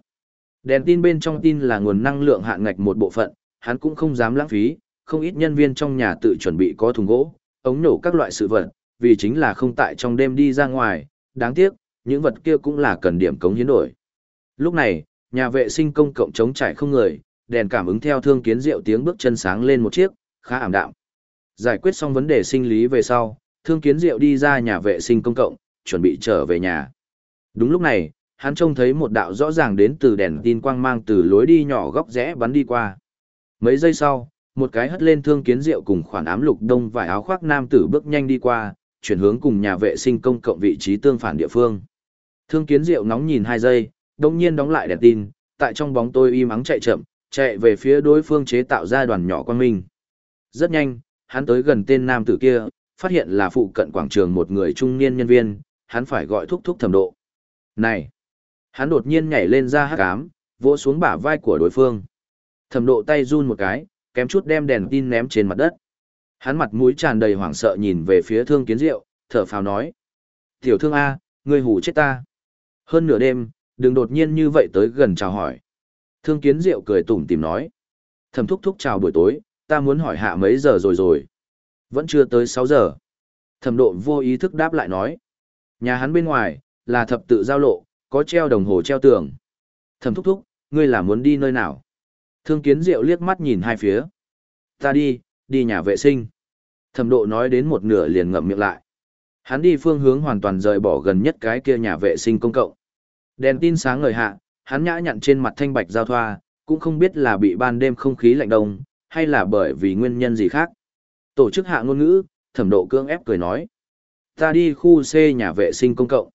Đèn tin bên trong tin là nguồn năng lượng hạn ngạch một bộ phận, hắn cũng không dám lãng phí, không ít nhân viên trong nhà tự chuẩn bị có thùng gỗ, ống nổ các loại sự vật, vì chính là không tại trong đêm đi ra ngoài, đáng tiếc, những vật kia cũng là cần điểm cống hiến đổi. Lúc này, nhà vệ sinh công cộng trống trải không người, đèn cảm ứng theo thương kiến rượu tiếng bước chân sáng lên một chiếc, khá ảm đạm. Giải quyết xong vấn đề sinh lý về sau, thương kiến rượu đi ra nhà vệ sinh công cộng, chuẩn bị trở về nhà. Đúng lúc này, hắn trông thấy một đạo rõ ràng đến từ đèn tin quang mang từ lối đi nhỏ góc rẽ bắn đi qua. Mấy giây sau, một cái hất lên thương kiến rượu cùng khoản ám lục đông vải áo khoác nam tử bước nhanh đi qua, chuyển hướng cùng nhà vệ sinh công cộng vị trí tương phản địa phương. Thương kiến diệu nóng nhìn hai giây, đồng nhiên đóng lại đèn tin, tại trong bóng tôi im ắng chạy chậm, chạy về phía đối phương chế tạo ra đoàn nhỏ quan minh. Rất nhanh, hắn tới gần tên nam tử kia, phát hiện là phụ cận quảng trường một người trung niên nhân viên, hắn phải gọi thúc thúc thẩm độ. Này! Hắn đột nhiên nhảy lên ra hắc ám, vỗ xuống bả vai của đối phương. Thẩm độ tay run một cái, kém chút đem đèn tin ném trên mặt đất. Hắn mặt mũi tràn đầy hoảng sợ nhìn về phía thương kiến diệu, thở phào nói. Tiểu thương A, ngươi hù chết ta. Hơn nửa đêm, đừng đột nhiên như vậy tới gần chào hỏi. Thương kiến diệu cười tủm tìm nói. Thầm thúc thúc chào buổi tối, ta muốn hỏi hạ mấy giờ rồi rồi. Vẫn chưa tới 6 giờ. Thẩm độ vô ý thức đáp lại nói. Nhà hắn bên ngoài, là thập tự giao lộ, có treo đồng hồ treo tường. Thẩm thúc thúc, ngươi là muốn đi nơi nào? Thương kiến diệu liếc mắt nhìn hai phía. Ta đi, đi nhà vệ sinh. Thẩm độ nói đến một nửa liền ngậm miệng lại. Hắn đi phương hướng hoàn toàn rời bỏ gần nhất cái kia nhà vệ sinh công cộng. Đèn tin sáng ngời hạ, hắn nhã nhặn trên mặt thanh bạch giao thoa, cũng không biết là bị ban đêm không khí lạnh đông, hay là bởi vì nguyên nhân gì khác. Tổ chức hạ ngôn ngữ, thẩm độ cương ép cười nói. Ta đi khu C nhà vệ sinh công cộng.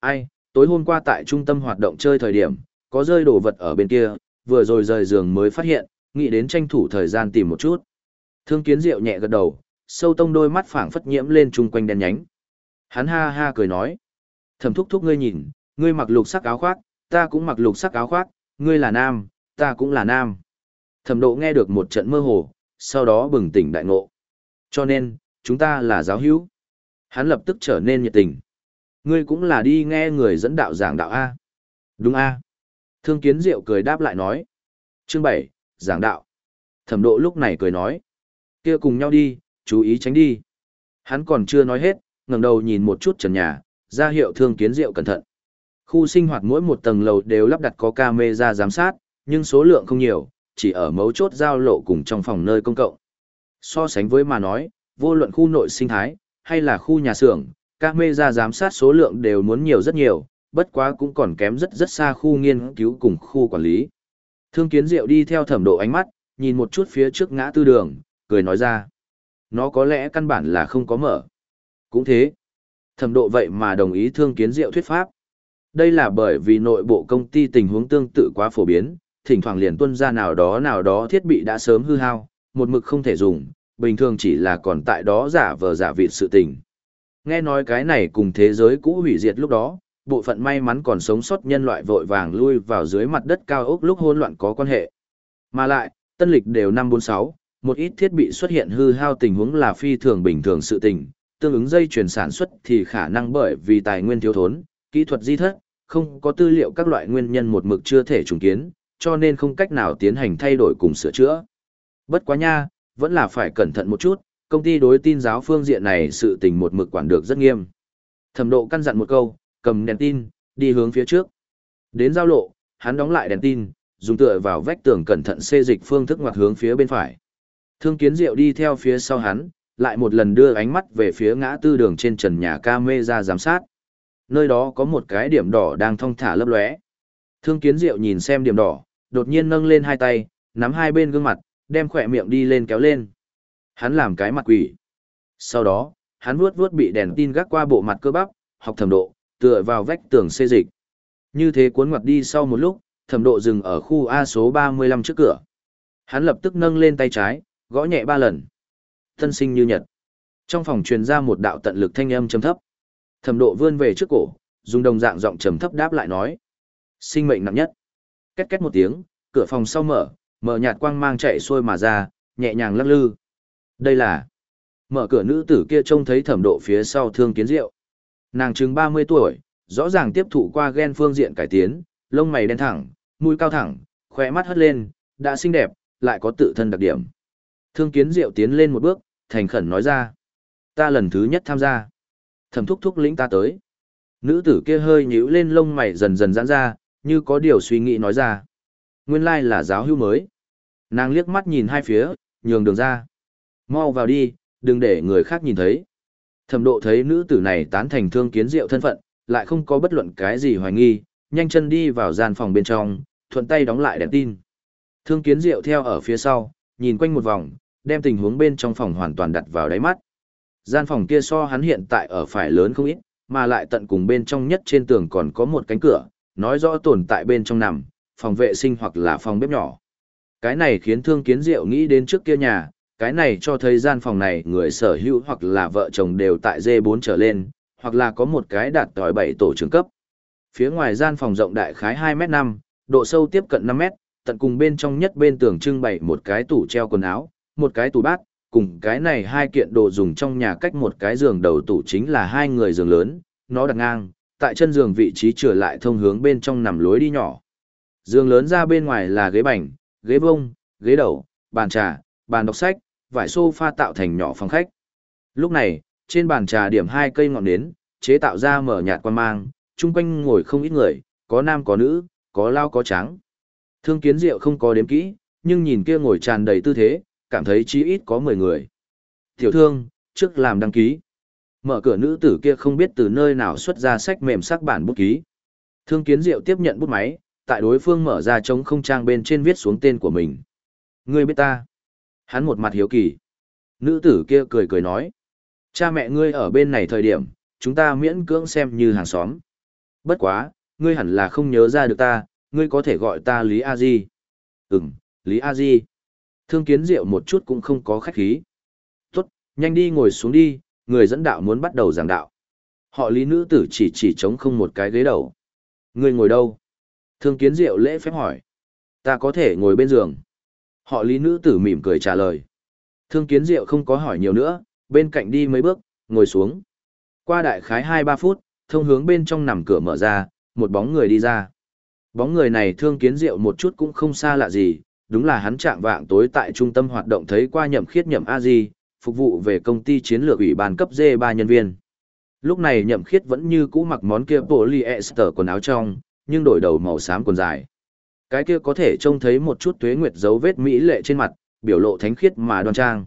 Ai, tối hôm qua tại trung tâm hoạt động chơi thời điểm, có rơi đồ vật ở bên kia, vừa rồi rời giường mới phát hiện, nghĩ đến tranh thủ thời gian tìm một chút. Thương kiến rượu nhẹ gật đầu, sâu tông đôi mắt phảng phất nhiễm lên chung quanh đen nhánh. Hắn ha ha cười nói. Thẩm thúc thúc ngươi nhìn, ngươi mặc lục sắc áo khoác, ta cũng mặc lục sắc áo khoác, ngươi là nam, ta cũng là nam. Thẩm độ nghe được một trận mơ hồ, sau đó bừng tỉnh đại ngộ. Cho nên, chúng ta là giáo hữu. Hắn lập tức trở nên nhiệt tình. Ngươi cũng là đi nghe người dẫn đạo giảng đạo A. Đúng A. Thương kiến diệu cười đáp lại nói. Chương bảy giảng đạo. Thẩm độ lúc này cười nói. kia cùng nhau đi, chú ý tránh đi. Hắn còn chưa nói hết, ngẩng đầu nhìn một chút trần nhà, ra hiệu thương kiến diệu cẩn thận. Khu sinh hoạt mỗi một tầng lầu đều lắp đặt có camera giám sát, nhưng số lượng không nhiều, chỉ ở mấu chốt giao lộ cùng trong phòng nơi công cộng. So sánh với mà nói, vô luận khu nội sinh thái, hay là khu nhà xưởng, các người ra giám sát số lượng đều muốn nhiều rất nhiều, bất quá cũng còn kém rất rất xa khu nghiên cứu cùng khu quản lý. Thương kiến diệu đi theo thẩm độ ánh mắt, nhìn một chút phía trước ngã tư đường, cười nói ra. Nó có lẽ căn bản là không có mở. Cũng thế. Thẩm độ vậy mà đồng ý thương kiến diệu thuyết pháp. Đây là bởi vì nội bộ công ty tình huống tương tự quá phổ biến, thỉnh thoảng liền tuân ra nào đó nào đó thiết bị đã sớm hư hao, một mực không thể dùng, bình thường chỉ là còn tại đó giả vờ giả vịt sự tình. Nghe nói cái này cùng thế giới cũ hủy diệt lúc đó, bộ phận may mắn còn sống sót nhân loại vội vàng lui vào dưới mặt đất cao ốc lúc hỗn loạn có quan hệ. Mà lại, tân lịch đều năm 46, một ít thiết bị xuất hiện hư hao tình huống là phi thường bình thường sự tình, tương ứng dây chuyển sản xuất thì khả năng bởi vì tài nguyên thiếu thốn, kỹ thuật di thất, không có tư liệu các loại nguyên nhân một mực chưa thể trùng kiến, cho nên không cách nào tiến hành thay đổi cùng sửa chữa. Bất quá nha, vẫn là phải cẩn thận một chút, công ty đối tin giáo phương diện này sự tình một mực quản được rất nghiêm. Thẩm độ căn dặn một câu, cầm đèn tin, đi hướng phía trước. Đến giao lộ, hắn đóng lại đèn tin, dùng tựa vào vách tường cẩn thận xê dịch phương thức ngoặt hướng phía bên phải. Thương kiến diệu đi theo phía sau hắn, lại một lần đưa ánh mắt về phía ngã tư đường trên trần nhà ca mê ra giám sát. Nơi đó có một cái điểm đỏ đang thong thả lấp lóe. Thương kiến diệu nhìn xem điểm đỏ, đột nhiên nâng lên hai tay, nắm hai bên gương mặt, đem khỏe miệng đi lên kéo lên. Hắn làm cái mặt quỷ. Sau đó, hắn vuốt vuốt bị đèn tin gác qua bộ mặt cơ bắp, học thẩm độ, tựa vào vách tường xê dịch. Như thế cuốn ngoặt đi sau một lúc, thẩm độ dừng ở khu A số 35 trước cửa. Hắn lập tức nâng lên tay trái, gõ nhẹ ba lần. Thân sinh như nhật. Trong phòng truyền ra một đạo tận lực thanh âm trầm thấp. Thẩm độ vươn về trước cổ, dùng đồng dạng giọng trầm thấp đáp lại nói. Sinh mệnh nặng nhất. Két két một tiếng, cửa phòng sau mở, mở nhạt quang mang chạy xuôi mà ra, nhẹ nhàng lắc lư. Đây là... Mở cửa nữ tử kia trông thấy thẩm độ phía sau thương kiến rượu. Nàng chừng 30 tuổi, rõ ràng tiếp thụ qua gen phương diện cải tiến, lông mày đen thẳng, mũi cao thẳng, khỏe mắt hất lên, đã xinh đẹp, lại có tự thân đặc điểm. Thương kiến diệu tiến lên một bước, thành khẩn nói ra. Ta lần thứ nhất tham gia. Thẩm thúc thúc lĩnh ta tới. Nữ tử kia hơi nhíu lên lông mày dần dần giãn ra, như có điều suy nghĩ nói ra. Nguyên lai là giáo hưu mới. Nàng liếc mắt nhìn hai phía, nhường đường ra. Mau vào đi, đừng để người khác nhìn thấy. Thẩm độ thấy nữ tử này tán thành thương kiến diệu thân phận, lại không có bất luận cái gì hoài nghi, nhanh chân đi vào gian phòng bên trong, thuận tay đóng lại đèn tin. Thương kiến diệu theo ở phía sau, nhìn quanh một vòng, đem tình huống bên trong phòng hoàn toàn đặt vào đáy mắt. Gian phòng kia so hắn hiện tại ở phải lớn không ít, mà lại tận cùng bên trong nhất trên tường còn có một cánh cửa, nói rõ tồn tại bên trong nằm, phòng vệ sinh hoặc là phòng bếp nhỏ. Cái này khiến thương kiến diệu nghĩ đến trước kia nhà, cái này cho thấy gian phòng này người sở hữu hoặc là vợ chồng đều tại D4 trở lên, hoặc là có một cái đạt tỏi 7 tổ trưởng cấp. Phía ngoài gian phòng rộng đại khái 2m5, độ sâu tiếp cận 5m, tận cùng bên trong nhất bên tường trưng bày một cái tủ treo quần áo, một cái tủ bát, cùng cái này hai kiện đồ dùng trong nhà cách một cái giường đầu tủ chính là hai người giường lớn, nó đặt ngang, tại chân giường vị trí trở lại thông hướng bên trong nằm lối đi nhỏ. Giường lớn ra bên ngoài là ghế bành, ghế vông, ghế đầu, bàn trà, bàn đọc sách, vải sofa tạo thành nhỏ phòng khách. Lúc này, trên bàn trà điểm hai cây ngọn nến, chế tạo ra mở nhạt quan mang, chung quanh ngồi không ít người, có nam có nữ, có lao có trắng. Thương kiến diệu không có đếm kỹ, nhưng nhìn kia ngồi tràn đầy tư thế, cảm thấy chí ít có 10 người. Tiểu thương, trước làm đăng ký. Mở cửa nữ tử kia không biết từ nơi nào xuất ra sách mềm sắc bản bút ký. Thương kiến diệu tiếp nhận bút máy, tại đối phương mở ra trống không trang bên trên viết xuống tên của mình. Ngươi biết ta. Hắn một mặt hiếu kỳ. Nữ tử kia cười cười nói. Cha mẹ ngươi ở bên này thời điểm, chúng ta miễn cưỡng xem như hàng xóm. Bất quá, ngươi hẳn là không nhớ ra được ta, ngươi có thể gọi ta Lý A Di. Ừm, Lý A Di. Thương kiến diệu một chút cũng không có khách khí. Tốt, nhanh đi ngồi xuống đi, người dẫn đạo muốn bắt đầu giảng đạo. Họ lý nữ tử chỉ chỉ trống không một cái ghế đầu. Người ngồi đâu? Thương kiến diệu lễ phép hỏi. Ta có thể ngồi bên giường. Họ lý nữ tử mỉm cười trả lời. Thương kiến diệu không có hỏi nhiều nữa, bên cạnh đi mấy bước, ngồi xuống. Qua đại khái 2-3 phút, thông hướng bên trong nằm cửa mở ra, một bóng người đi ra. Bóng người này thương kiến diệu một chút cũng không xa lạ gì, đúng là hắn trạng vạng tối tại trung tâm hoạt động thấy qua nhậm khiết nhậm a di phục vụ về công ty chiến lược ủy ban cấp d ba nhân viên lúc này nhậm khiết vẫn như cũ mặc món kia polyester quần áo trong nhưng đổi đầu màu xám quần dài cái kia có thể trông thấy một chút tuế nguyệt dấu vết mỹ lệ trên mặt biểu lộ thánh khiết mà đoan trang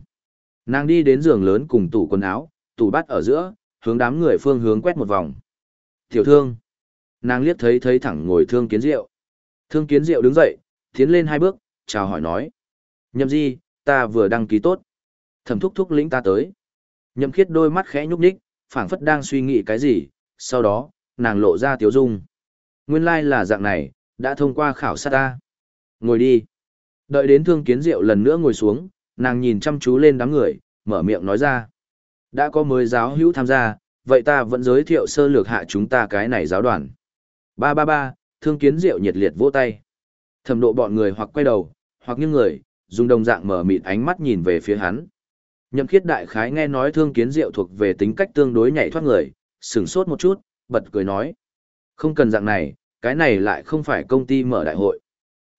nàng đi đến giường lớn cùng tủ quần áo tủ bắt ở giữa hướng đám người phương hướng quét một vòng tiểu thương nàng liếc thấy thấy thẳng ngồi thương kiến diệu thương kiến diệu đứng dậy tiến lên hai bước chào hỏi nói. Nhậm di, ta vừa đăng ký tốt. Thẩm thúc thúc lĩnh ta tới. Nhậm khiết đôi mắt khẽ nhúc nhích, phảng phất đang suy nghĩ cái gì, sau đó, nàng lộ ra tiếu dung. Nguyên lai like là dạng này, đã thông qua khảo sát ta. Ngồi đi. Đợi đến thương kiến diệu lần nữa ngồi xuống, nàng nhìn chăm chú lên đám người, mở miệng nói ra. Đã có mới giáo hữu tham gia, vậy ta vẫn giới thiệu sơ lược hạ chúng ta cái này giáo đoàn. Ba ba ba, thương kiến diệu nhiệt liệt vỗ tay. Thẩm độ bọn người hoặc quay đầu, hoặc những người, dùng đồng dạng mở mịt ánh mắt nhìn về phía hắn. Nhậm khiết đại khái nghe nói thương kiến diệu thuộc về tính cách tương đối nhảy thoát người, sửng sốt một chút, bật cười nói. Không cần dạng này, cái này lại không phải công ty mở đại hội.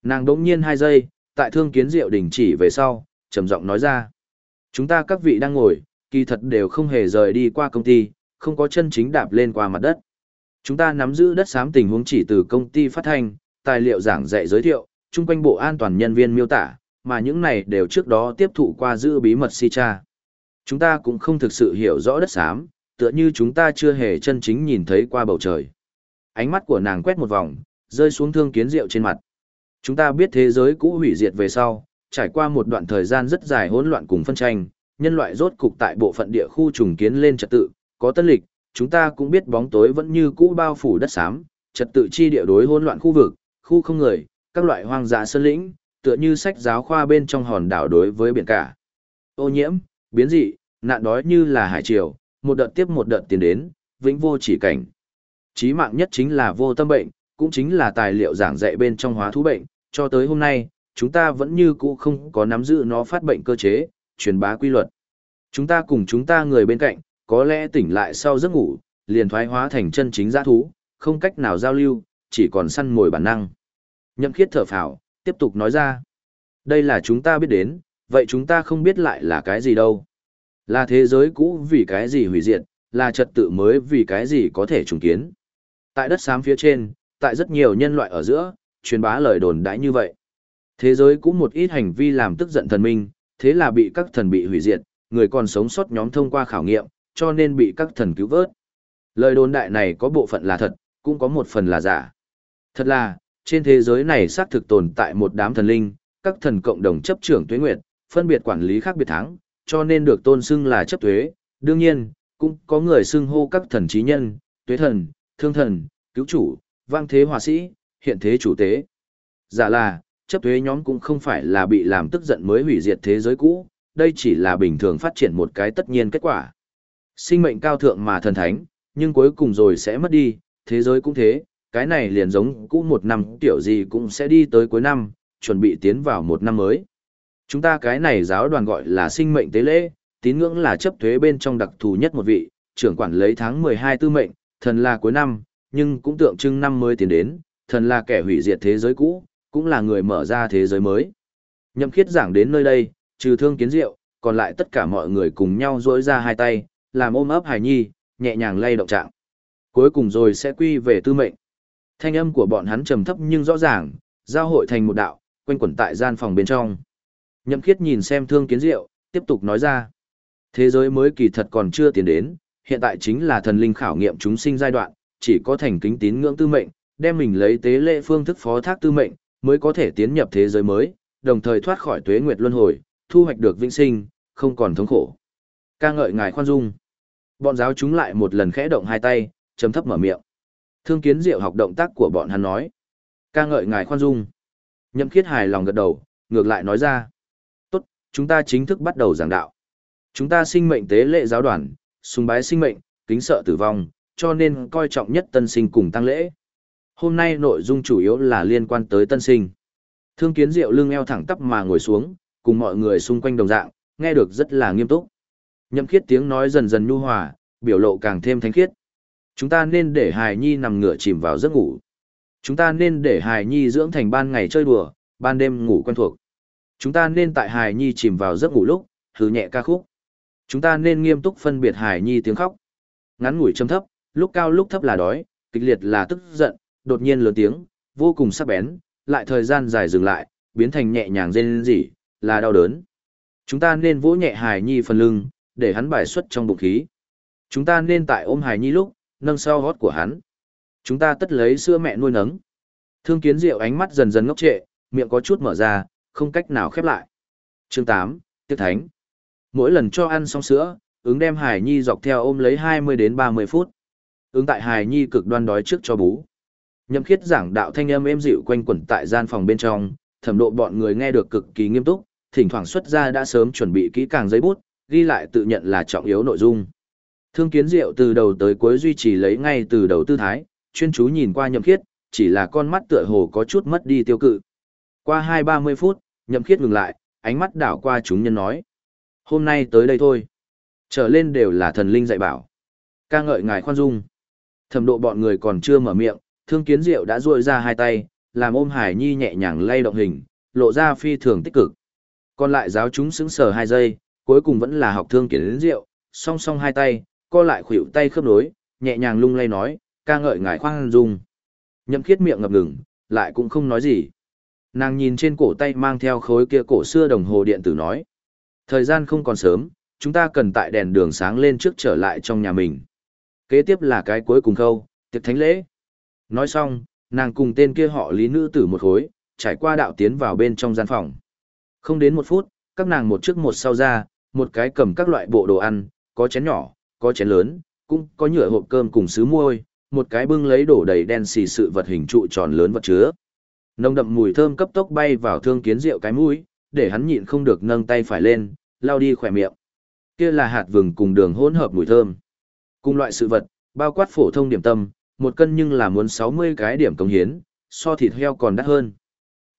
Nàng đống nhiên hai giây, tại thương kiến diệu đình chỉ về sau, trầm giọng nói ra. Chúng ta các vị đang ngồi, kỳ thật đều không hề rời đi qua công ty, không có chân chính đạp lên qua mặt đất. Chúng ta nắm giữ đất xám tình huống chỉ từ công ty phát hành tài liệu giảng dạy giới thiệu, chung quanh bộ an toàn nhân viên miêu tả, mà những này đều trước đó tiếp thụ qua giữ bí mật si cha. Chúng ta cũng không thực sự hiểu rõ đất xám, tựa như chúng ta chưa hề chân chính nhìn thấy qua bầu trời. Ánh mắt của nàng quét một vòng, rơi xuống thương kiến rượu trên mặt. Chúng ta biết thế giới cũ hủy diệt về sau, trải qua một đoạn thời gian rất dài hỗn loạn cùng phân tranh, nhân loại rốt cục tại bộ phận địa khu trùng kiến lên trật tự, có tân lịch, chúng ta cũng biết bóng tối vẫn như cũ bao phủ đất xám, trật tự chi địa đối hỗn loạn khu vực, khu không người, các loại hoang dã sơn lĩnh, tựa như sách giáo khoa bên trong hòn đảo đối với biển cả. Ô nhiễm, biến dị, nạn đói như là hải triều, một đợt tiếp một đợt tiến đến, vĩnh vô chỉ cảnh. Chí mạng nhất chính là vô tâm bệnh, cũng chính là tài liệu giảng dạy bên trong hóa thú bệnh, cho tới hôm nay, chúng ta vẫn như cũ không có nắm giữ nó phát bệnh cơ chế, truyền bá quy luật. Chúng ta cùng chúng ta người bên cạnh, có lẽ tỉnh lại sau giấc ngủ, liền thoái hóa thành chân chính giã thú, không cách nào giao lưu, chỉ còn săn mồi bản năng. Nhậm khiết thở phào, tiếp tục nói ra. Đây là chúng ta biết đến, vậy chúng ta không biết lại là cái gì đâu. Là thế giới cũ vì cái gì hủy diệt, là trật tự mới vì cái gì có thể trùng kiến. Tại đất xám phía trên, tại rất nhiều nhân loại ở giữa, truyền bá lời đồn đãi như vậy. Thế giới cũng một ít hành vi làm tức giận thần minh, thế là bị các thần bị hủy diệt, người còn sống sót nhóm thông qua khảo nghiệm, cho nên bị các thần cứu vớt. Lời đồn đại này có bộ phận là thật, cũng có một phần là giả. Thật là, trên thế giới này xác thực tồn tại một đám thần linh, các thần cộng đồng chấp trưởng tuế nguyệt, phân biệt quản lý khác biệt tháng, cho nên được tôn xưng là chấp tuế. Đương nhiên, cũng có người xưng hô các thần trí nhân, tuế thần, thương thần, cứu chủ, vang thế hòa sĩ, hiện thế chủ tế. Giả là, chấp thuế nhóm cũng không phải là bị làm tức giận mới hủy diệt thế giới cũ, đây chỉ là bình thường phát triển một cái tất nhiên kết quả. Sinh mệnh cao thượng mà thần thánh, nhưng cuối cùng rồi sẽ mất đi, thế giới cũng thế, cái này liền giống cũ một năm tiểu gì cũng sẽ đi tới cuối năm, chuẩn bị tiến vào một năm mới. Chúng ta cái này giáo đoàn gọi là sinh mệnh tế lễ, tín ngưỡng là chấp thuế bên trong đặc thù nhất một vị, trưởng quản lấy tháng 12 tư mệnh, thần là cuối năm, nhưng cũng tượng trưng năm mới tiến đến, thần là kẻ hủy diệt thế giới cũ, cũng là người mở ra thế giới mới. Nhậm khiết giảng đến nơi đây, trừ thương kiến diệu, còn lại tất cả mọi người cùng nhau dối ra hai tay, làm ôm ấp hài nhi, nhẹ nhàng lay động trạng. Cuối cùng rồi sẽ quy về tư mệnh. Thanh âm của bọn hắn trầm thấp nhưng rõ ràng, giao hội thành một đạo, quanh quẩn tại gian phòng bên trong. Nhậm khiết nhìn xem thương kiến diệu, tiếp tục nói ra. Thế giới mới kỳ thật còn chưa tiến đến, hiện tại chính là thần linh khảo nghiệm chúng sinh giai đoạn, chỉ có thành kính tín ngưỡng tư mệnh, đem mình lấy tế lễ phương thức phó thác tư mệnh, mới có thể tiến nhập thế giới mới, đồng thời thoát khỏi tuế nguyệt luân hồi, thu hoạch được vĩnh sinh, không còn thống khổ. Ca ngợi ngài khoan dung. Bọn giáo chúng lại một lần khẽ động hai tay, chấm thấp mở miệng. Thương kiến diệu học động tác của bọn hắn nói. ca ngợi ngài khoan dung. Nhậm khiết hài lòng gật đầu, ngược lại nói ra. Tốt, chúng ta chính thức bắt đầu giảng đạo. Chúng ta sinh mệnh tế lệ giáo đoàn, sùng bái sinh mệnh, kính sợ tử vong, cho nên coi trọng nhất tân sinh cùng tăng lễ. Hôm nay nội dung chủ yếu là liên quan tới tân sinh. Thương kiến diệu lưng eo thẳng tắp mà ngồi xuống, cùng mọi người xung quanh đồng dạng, nghe được rất là nghiêm túc. Nhậm khiết tiếng nói dần dần nhu hòa, biểu lộ càng thêm thánh khiết. Chúng ta nên để hài nhi nằm ngửa chìm vào giấc ngủ. Chúng ta nên để hài nhi dưỡng thành ban ngày chơi đùa, ban đêm ngủ quen thuộc. Chúng ta nên tại hài nhi chìm vào giấc ngủ lúc, hứ nhẹ ca khúc. Chúng ta nên nghiêm túc phân biệt hài nhi tiếng khóc. Ngắn ngủi châm thấp, lúc cao lúc thấp là đói, kịch liệt là tức giận, đột nhiên lớn tiếng, vô cùng sắc bén, lại thời gian dài dừng lại, biến thành nhẹ nhàng rên rỉ, là đau đớn. Chúng ta nên vỗ nhẹ hài nhi phần lưng, để hắn bài xuất trong bụng khí. Chúng ta nên tại ôm hài nhi lúc, nâng sau hót của hắn. Chúng ta tất lấy sữa mẹ nuôi nấng. Thương kiến diệu ánh mắt dần dần ngốc trệ, miệng có chút mở ra, không cách nào khép lại. Chương 8, Tiết Thánh. Mỗi lần cho ăn xong sữa, ứng đem Hải nhi dọc theo ôm lấy 20 đến 30 phút. Ứng tại Hải nhi cực đoan đói trước cho bú. Nhậm khiết giảng đạo thanh âm êm dịu quanh quẩn tại gian phòng bên trong, thẩm độ bọn người nghe được cực kỳ nghiêm túc, thỉnh thoảng xuất ra đã sớm chuẩn bị kỹ càng giấy bút, ghi lại tự nhận là trọng yếu nội dung. Thương kiến diệu từ đầu tới cuối duy trì lấy ngay từ đầu tư thái, chuyên chú nhìn qua nhậm khiết, chỉ là con mắt tựa hồ có chút mất đi tiêu cự. Qua hai ba mươi phút, nhậm khiết ngừng lại, ánh mắt đảo qua chúng nhân nói. Hôm nay tới đây thôi. Trở lên đều là thần linh dạy bảo. ca ngợi ngài khoan dung. Thẩm độ bọn người còn chưa mở miệng, thương kiến diệu đã dội ra hai tay, làm ôm hải nhi nhẹ nhàng lay động hình, lộ ra phi thường tích cực. Còn lại giáo chúng sững sờ hai giây, cuối cùng vẫn là học thương kiến diệu, song song hai tay, co lại khuỷu tay khớp nối, nhẹ nhàng lung lay nói, ca ngợi ngài khoan dung. Nhậm khiết miệng ngập ngừng, lại cũng không nói gì. Nàng nhìn trên cổ tay mang theo khối kia cổ xưa đồng hồ điện tử nói. Thời gian không còn sớm, chúng ta cần tại đèn đường sáng lên trước trở lại trong nhà mình. Kế tiếp là cái cuối cùng khâu, tiệc thánh lễ. Nói xong, nàng cùng tên kia họ lý nữ tử một khối, trải qua đạo tiến vào bên trong gian phòng. Không đến một phút, các nàng một trước một sau ra, một cái cầm các loại bộ đồ ăn, có chén nhỏ, có chén lớn, cũng có nhựa hộp cơm cùng sứ muôi, một cái bưng lấy đổ đầy đen xì sự vật hình trụ tròn lớn vật chứa. Nồng đậm mùi thơm cấp tốc bay vào thương kiến rượu cái mũi, để hắn nhịn không được nâng tay phải lên, lao đi khỏe miệng. Kia là hạt vừng cùng đường hỗn hợp mùi thơm. Cùng loại sự vật, bao quát phổ thông điểm tâm, một cân nhưng là muốn 60 cái điểm công hiến, so thịt heo còn đắt hơn.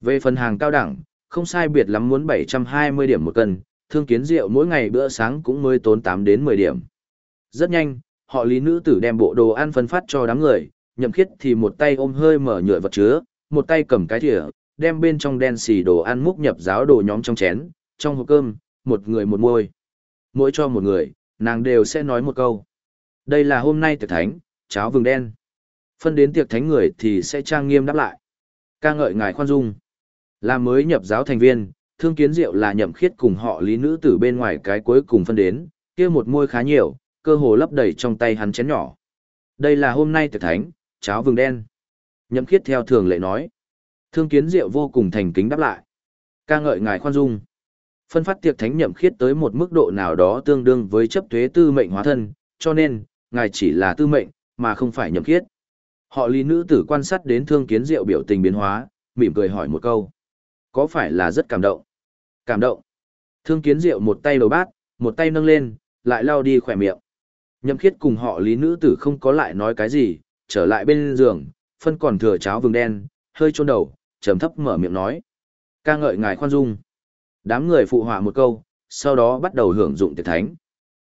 Về phần hàng cao đẳng, không sai biệt lắm muốn 720 điểm một cân, thương kiến rượu mỗi ngày bữa sáng cũng mới tốn 8 đến 10 điểm. Rất nhanh, họ lý nữ tử đem bộ đồ ăn phân phát cho đám người, nhậm khiết thì một tay ôm hơi mở nhựa vật chứa, một tay cầm cái thìa, đem bên trong đen xì đồ ăn múc nhập giáo đồ nhóm trong chén, trong hộp cơm, một người một môi. Mỗi cho một người, nàng đều sẽ nói một câu. Đây là hôm nay tiệc thánh, cháo vừng đen. Phân đến tiệc thánh người thì sẽ trang nghiêm đáp lại. ca ngợi ngài khoan dung. Là mới nhập giáo thành viên, thương kiến diệu là nhậm khiết cùng họ lý nữ tử bên ngoài cái cuối cùng phân đến, kia một môi khá nhiều, cơ hồ lấp đầy trong tay hắn chén nhỏ. Đây là hôm nay tiệc thánh, cháo vừng đen. Nhậm khiết theo thường lệ nói. Thương kiến diệu vô cùng thành kính đáp lại. ca ngợi ngài khoan dung. Phân phát tiệc thánh nhậm khiết tới một mức độ nào đó tương đương với chấp thuế tư mệnh hóa thân, cho nên, ngài chỉ là tư mệnh, mà không phải nhậm khiết. Họ lý nữ tử quan sát đến thương kiến diệu biểu tình biến hóa, mỉm cười hỏi một câu. Có phải là rất cảm động? Cảm động. Thương kiến diệu một tay đầu bát, một tay nâng lên, lại lao đi khỏe miệng. Nhậm khiết cùng họ lý nữ tử không có lại nói cái gì, trở lại bên giường, phân còn thừa cháo vừng đen, hơi trôn đầu, trầm thấp mở miệng nói. ca ngợi ngài khoan dung. Đám người phụ họa một câu, sau đó bắt đầu hưởng dụng tiệc thánh.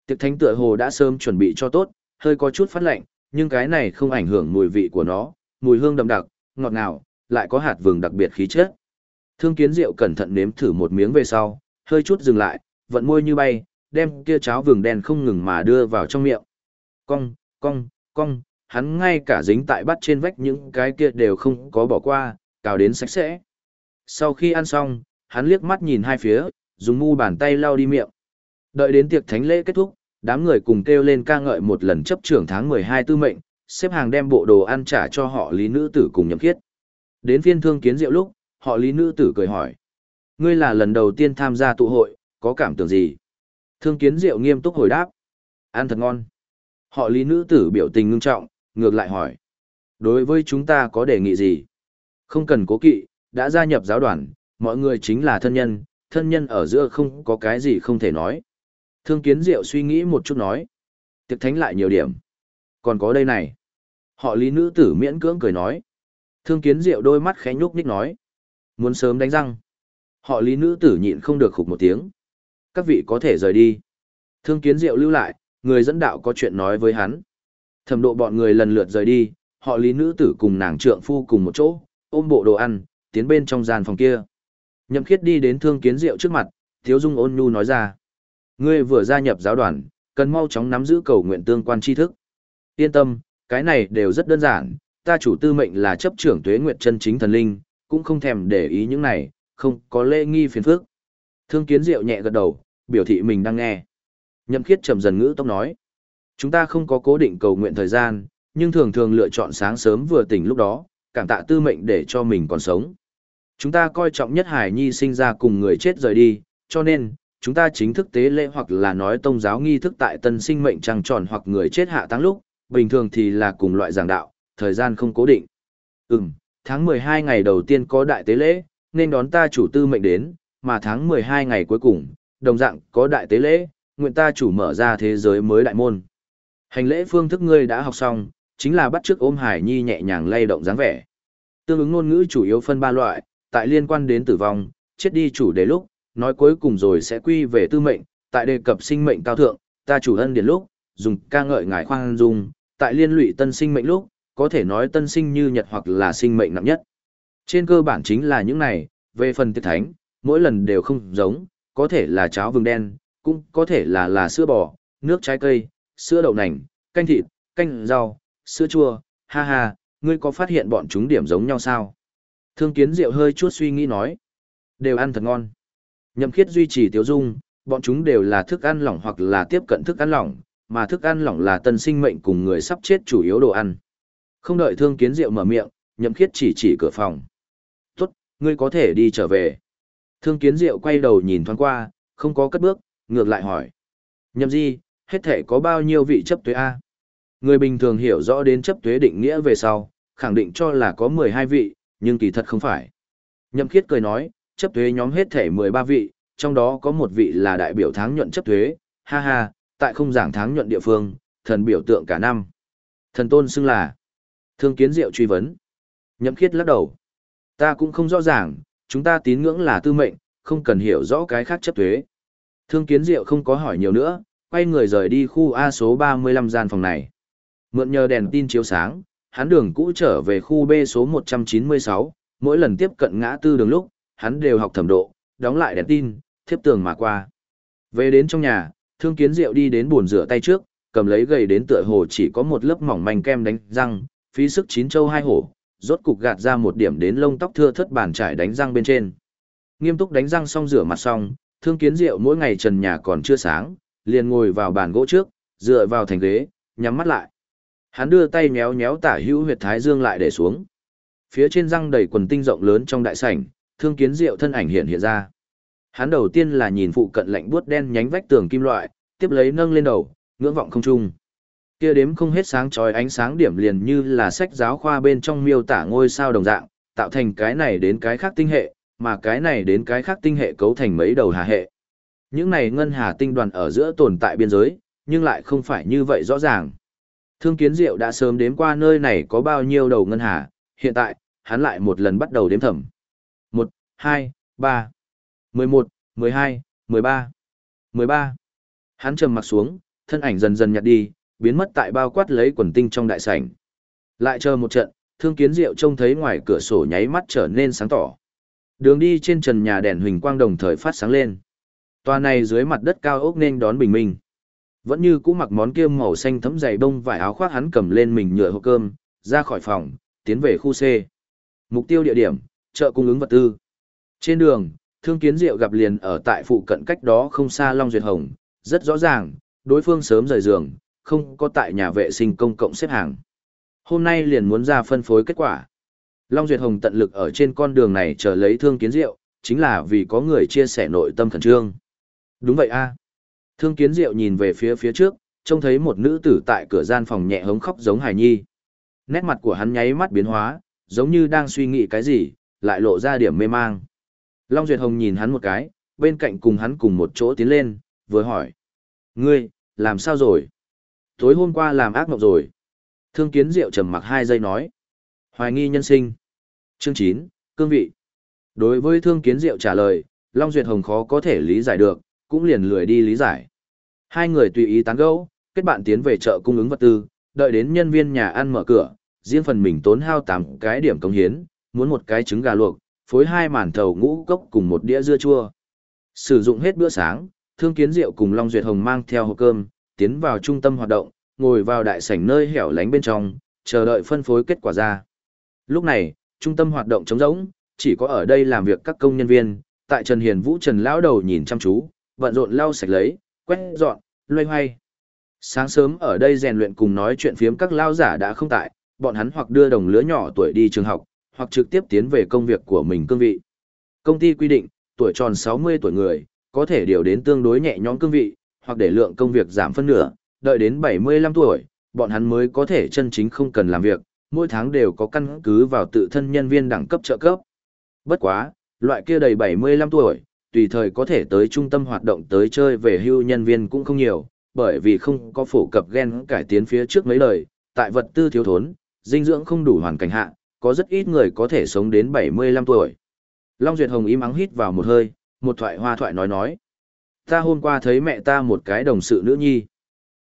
Tiệc thánh tựa hồ đã sớm chuẩn bị cho tốt, hơi có chút phát lạnh, nhưng cái này không ảnh hưởng mùi vị của nó, mùi hương đậm đặc, ngọt ngào, lại có hạt vừng đặc biệt khí chất. Thương Kiến Diệu cẩn thận nếm thử một miếng về sau, hơi chút dừng lại, vận môi như bay, đem kia cháo vừng đen không ngừng mà đưa vào trong miệng. Cong, cong, cong, hắn ngay cả dính tại bắt trên vách những cái kia đều không có bỏ qua, cào đến sạch sẽ. Sau khi ăn xong, hắn liếc mắt nhìn hai phía, dùng mu bàn tay lau đi miệng. Đợi đến tiệc thánh lễ kết thúc, đám người cùng kêu lên ca ngợi một lần chấp trưởng tháng 12 tư mệnh, xếp hàng đem bộ đồ ăn trả cho họ lý nữ tử cùng nhậm khiết. Đến phiên thương kiến rượu lúc, họ lý nữ tử cười hỏi. Ngươi là lần đầu tiên tham gia tụ hội, có cảm tưởng gì? Thương kiến diệu nghiêm túc hồi đáp. Ăn thật ngon. Họ lý nữ tử biểu tình ngưng trọng, ngược lại hỏi. Đối với chúng ta có đề nghị gì? Không cần cố kỵ, đã gia nhập giáo đoàn, mọi người chính là thân nhân, thân nhân ở giữa không có cái gì không thể nói. Thương kiến diệu suy nghĩ một chút nói. Tiệc thánh lại nhiều điểm. Còn có đây này. Họ lý nữ tử miễn cưỡng cười nói. Thương kiến diệu đôi mắt khẽ nhúc nhích nói. Muốn sớm đánh răng. Họ lý nữ tử nhịn không được khục một tiếng. Các vị có thể rời đi. Thương kiến diệu lưu lại, người dẫn đạo có chuyện nói với hắn. Thẩm độ bọn người lần lượt rời đi, họ lý nữ tử cùng nàng trượng phu cùng một chỗ, ôm bộ đồ ăn, tiến bên trong gian phòng kia. Nhậm khiết đi đến thương kiến diệu trước mặt, thiếu dung ôn nhu nói ra. Ngươi vừa gia nhập giáo đoàn, cần mau chóng nắm giữ cầu nguyện tương quan tri thức. Yên tâm, cái này đều rất đơn giản, ta chủ tư mệnh là chấp trưởng tuế nguyện chân chính thần linh, cũng không thèm để ý những này, không có lễ nghi phiền phức. Thương kiến diệu nhẹ gật đầu, biểu thị mình đang nghe. Nhậm khiết trầm dần ngữ tốc nói. Chúng ta không có cố định cầu nguyện thời gian, nhưng thường thường lựa chọn sáng sớm vừa tỉnh lúc đó, cảm tạ tư mệnh để cho mình còn sống. Chúng ta coi trọng nhất hải nhi sinh ra cùng người chết rời đi, cho nên, chúng ta chính thức tế lễ hoặc là nói tôn giáo nghi thức tại tân sinh mệnh trăng tròn hoặc người chết hạ táng lúc, bình thường thì là cùng loại giảng đạo, thời gian không cố định. Ừm, tháng 12 ngày đầu tiên có đại tế lễ, nên đón ta chủ tư mệnh đến, mà tháng 12 ngày cuối cùng, đồng dạng có đại tế lễ, nguyện ta chủ mở ra thế giới mới đại môn. Hành lễ phương thức ngươi đã học xong, chính là bắt chước ôm hải nhi nhẹ nhàng lay động dáng vẻ. Tương ứng ngôn ngữ chủ yếu phân ba loại, tại liên quan đến tử vong, chết đi chủ đề lúc, nói cuối cùng rồi sẽ quy về tư mệnh, tại đề cập sinh mệnh cao thượng, ta chủ ân điển lúc, dùng ca ngợi ngài khoan dung, tại liên lụy tân sinh mệnh lúc, có thể nói tân sinh như nhật hoặc là sinh mệnh nặng nhất. Trên cơ bản chính là những này, về phần tiết thánh, mỗi lần đều không giống, có thể là cháo vừng đen, cũng có thể là là sữa bò, nước trái cây, sữa đậu nành, canh thịt, canh rau, sữa chua, ha ha, ngươi có phát hiện bọn chúng điểm giống nhau sao? Thương kiến Diệu hơi chút suy nghĩ nói. Đều ăn thật ngon. Nhậm khiết duy trì tiêu dung, bọn chúng đều là thức ăn lỏng hoặc là tiếp cận thức ăn lỏng, mà thức ăn lỏng là tân sinh mệnh cùng người sắp chết chủ yếu đồ ăn. Không đợi thương kiến Diệu mở miệng, nhậm khiết chỉ chỉ cửa phòng. Tốt, ngươi có thể đi trở về. Thương kiến Diệu quay đầu nhìn thoáng qua, không có cất bước, ngược lại hỏi. Nhậm di, hết thể có bao nhiêu vị chấp tuế A? Người bình thường hiểu rõ đến chấp thuế định nghĩa về sau, khẳng định cho là có 12 vị, nhưng kỳ thật không phải. Nhậm khiết cười nói, chấp thuế nhóm hết thể 13 vị, trong đó có một vị là đại biểu tháng nhuận chấp thuế, ha ha, tại không giảng tháng nhuận địa phương, thần biểu tượng cả năm. Thần tôn xưng là Thương Kiến Diệu truy vấn. Nhậm khiết lắc đầu. Ta cũng không rõ ràng, chúng ta tín ngưỡng là tư mệnh, không cần hiểu rõ cái khác chấp thuế. Thương Kiến Diệu không có hỏi nhiều nữa, quay người rời đi khu A số 35 gian phòng này. Mượn nhờ đèn tin chiếu sáng, hắn đường cũ trở về khu B số 196, mỗi lần tiếp cận ngã tư đường lúc, hắn đều học thẩm độ, đóng lại đèn tin, thiếp tường mà qua. Về đến trong nhà, Thương Kiến Diệu đi đến bồn rửa tay trước, cầm lấy gầy đến tựa hồ chỉ có một lớp mỏng manh kem đánh răng, phí sức chín châu hai hổ, rốt cục gạt ra một điểm đến lông tóc thưa thất bàn trải đánh răng bên trên. Nghiêm túc đánh răng xong rửa mặt xong, Thương Kiến Diệu mỗi ngày trần nhà còn chưa sáng, liền ngồi vào bàn gỗ trước, dựa vào thành ghế, nhắm mắt lại. Hắn đưa tay méo méo tả hữu huyệt thái dương lại để xuống. Phía trên răng đầy quần tinh rộng lớn trong đại sảnh, thương kiến diệu thân ảnh hiện hiện ra. Hắn đầu tiên là nhìn phụ cận lạnh buốt đen nhánh vách tường kim loại, tiếp lấy nâng lên đầu, ngưỡng vọng không trung. Kia đếm không hết sáng chói ánh sáng điểm liền như là sách giáo khoa bên trong miêu tả ngôi sao đồng dạng, tạo thành cái này đến cái khác tinh hệ, mà cái này đến cái khác tinh hệ cấu thành mấy đầu hà hệ. Những này ngân hà tinh đoàn ở giữa tồn tại biên giới, nhưng lại không phải như vậy rõ ràng. Thương Kiến Diệu đã sớm đếm qua nơi này có bao nhiêu đầu ngân hà, hiện tại, hắn lại một lần bắt đầu đếm thầm. 1, 2, 3, 11, 12, 13, 13. Hắn trầm mặt xuống, thân ảnh dần dần nhạt đi, biến mất tại bao quát lấy quần tinh trong đại sảnh. Lại chờ một trận, Thương Kiến Diệu trông thấy ngoài cửa sổ nháy mắt trở nên sáng tỏ. Đường đi trên trần nhà đèn huỳnh quang đồng thời phát sáng lên. Tòa này dưới mặt đất cao ốc nên đón bình minh. Vẫn như cũ mặc món kia màu xanh thấm dày đông vải áo khoác hắn cầm lên mình nhựa hộp cơm, ra khỏi phòng, tiến về khu C. Mục tiêu địa điểm, chợ cung ứng vật tư. Trên đường, Thương Kiến Diệu gặp liền ở tại phụ cận cách đó không xa Long Duyệt Hồng, rất rõ ràng, đối phương sớm rời giường, không có tại nhà vệ sinh công cộng xếp hàng. Hôm nay liền muốn ra phân phối kết quả. Long Duyệt Hồng tận lực ở trên con đường này chờ lấy Thương Kiến Diệu, chính là vì có người chia sẻ nội tâm khẩn trương. Đúng vậy a. Thương kiến diệu nhìn về phía phía trước, trông thấy một nữ tử tại cửa gian phòng nhẹ hống khóc giống hài nhi. Nét mặt của hắn nháy mắt biến hóa, giống như đang suy nghĩ cái gì, lại lộ ra điểm mê mang. Long Duyệt Hồng nhìn hắn một cái, bên cạnh cùng hắn cùng một chỗ tiến lên, vừa hỏi. Ngươi, làm sao rồi? Tối hôm qua làm ác mộng rồi. Thương kiến diệu trầm mặc hai giây nói. Hoài nghi nhân sinh. Chương 9, cương vị. Đối với thương kiến diệu trả lời, Long Duyệt Hồng khó có thể lý giải được, cũng liền lười đi lý giải. Hai người tùy ý tán gẫu, kết bạn tiến về chợ cung ứng vật tư, đợi đến nhân viên nhà ăn mở cửa, riêng phần mình tốn hao tám cái điểm công hiến, muốn một cái trứng gà luộc, phối hai màn thầu ngũ cốc cùng một đĩa dưa chua. Sử dụng hết bữa sáng, Thương Kiến Diệu cùng Long Duyệt Hồng mang theo hộp cơm, tiến vào trung tâm hoạt động, ngồi vào đại sảnh nơi hẻo lánh bên trong, chờ đợi phân phối kết quả ra. Lúc này, trung tâm hoạt động trống rỗng, chỉ có ở đây làm việc các công nhân viên, tại Trần Hiền Vũ Trần lão đầu nhìn chăm chú, bận rộn lau sạch lấy, quét dọn, loay hoay. Sáng sớm ở đây rèn luyện cùng nói chuyện phiếm các lao giả đã không tại, bọn hắn hoặc đưa đồng lứa nhỏ tuổi đi trường học, hoặc trực tiếp tiến về công việc của mình cương vị. Công ty quy định, tuổi tròn 60 tuổi người, có thể điều đến tương đối nhẹ nhõm cương vị, hoặc để lượng công việc giảm phân nửa, đợi đến 75 tuổi, bọn hắn mới có thể chân chính không cần làm việc, mỗi tháng đều có căn cứ vào tự thân nhân viên đẳng cấp trợ cấp. Bất quá, loại kia đầy 75 tuổi, tùy thời có thể tới trung tâm hoạt động tới chơi về hưu nhân viên cũng không nhiều, bởi vì không có phổ cập gen cải tiến phía trước mấy lời, tại vật tư thiếu thốn, dinh dưỡng không đủ hoàn cảnh hạ, có rất ít người có thể sống đến 75 tuổi. Long Duyệt Hồng im ắng hít vào một hơi, một thoại hoa thoại nói nói. Ta hôm qua thấy mẹ ta một cái đồng sự nữ nhi.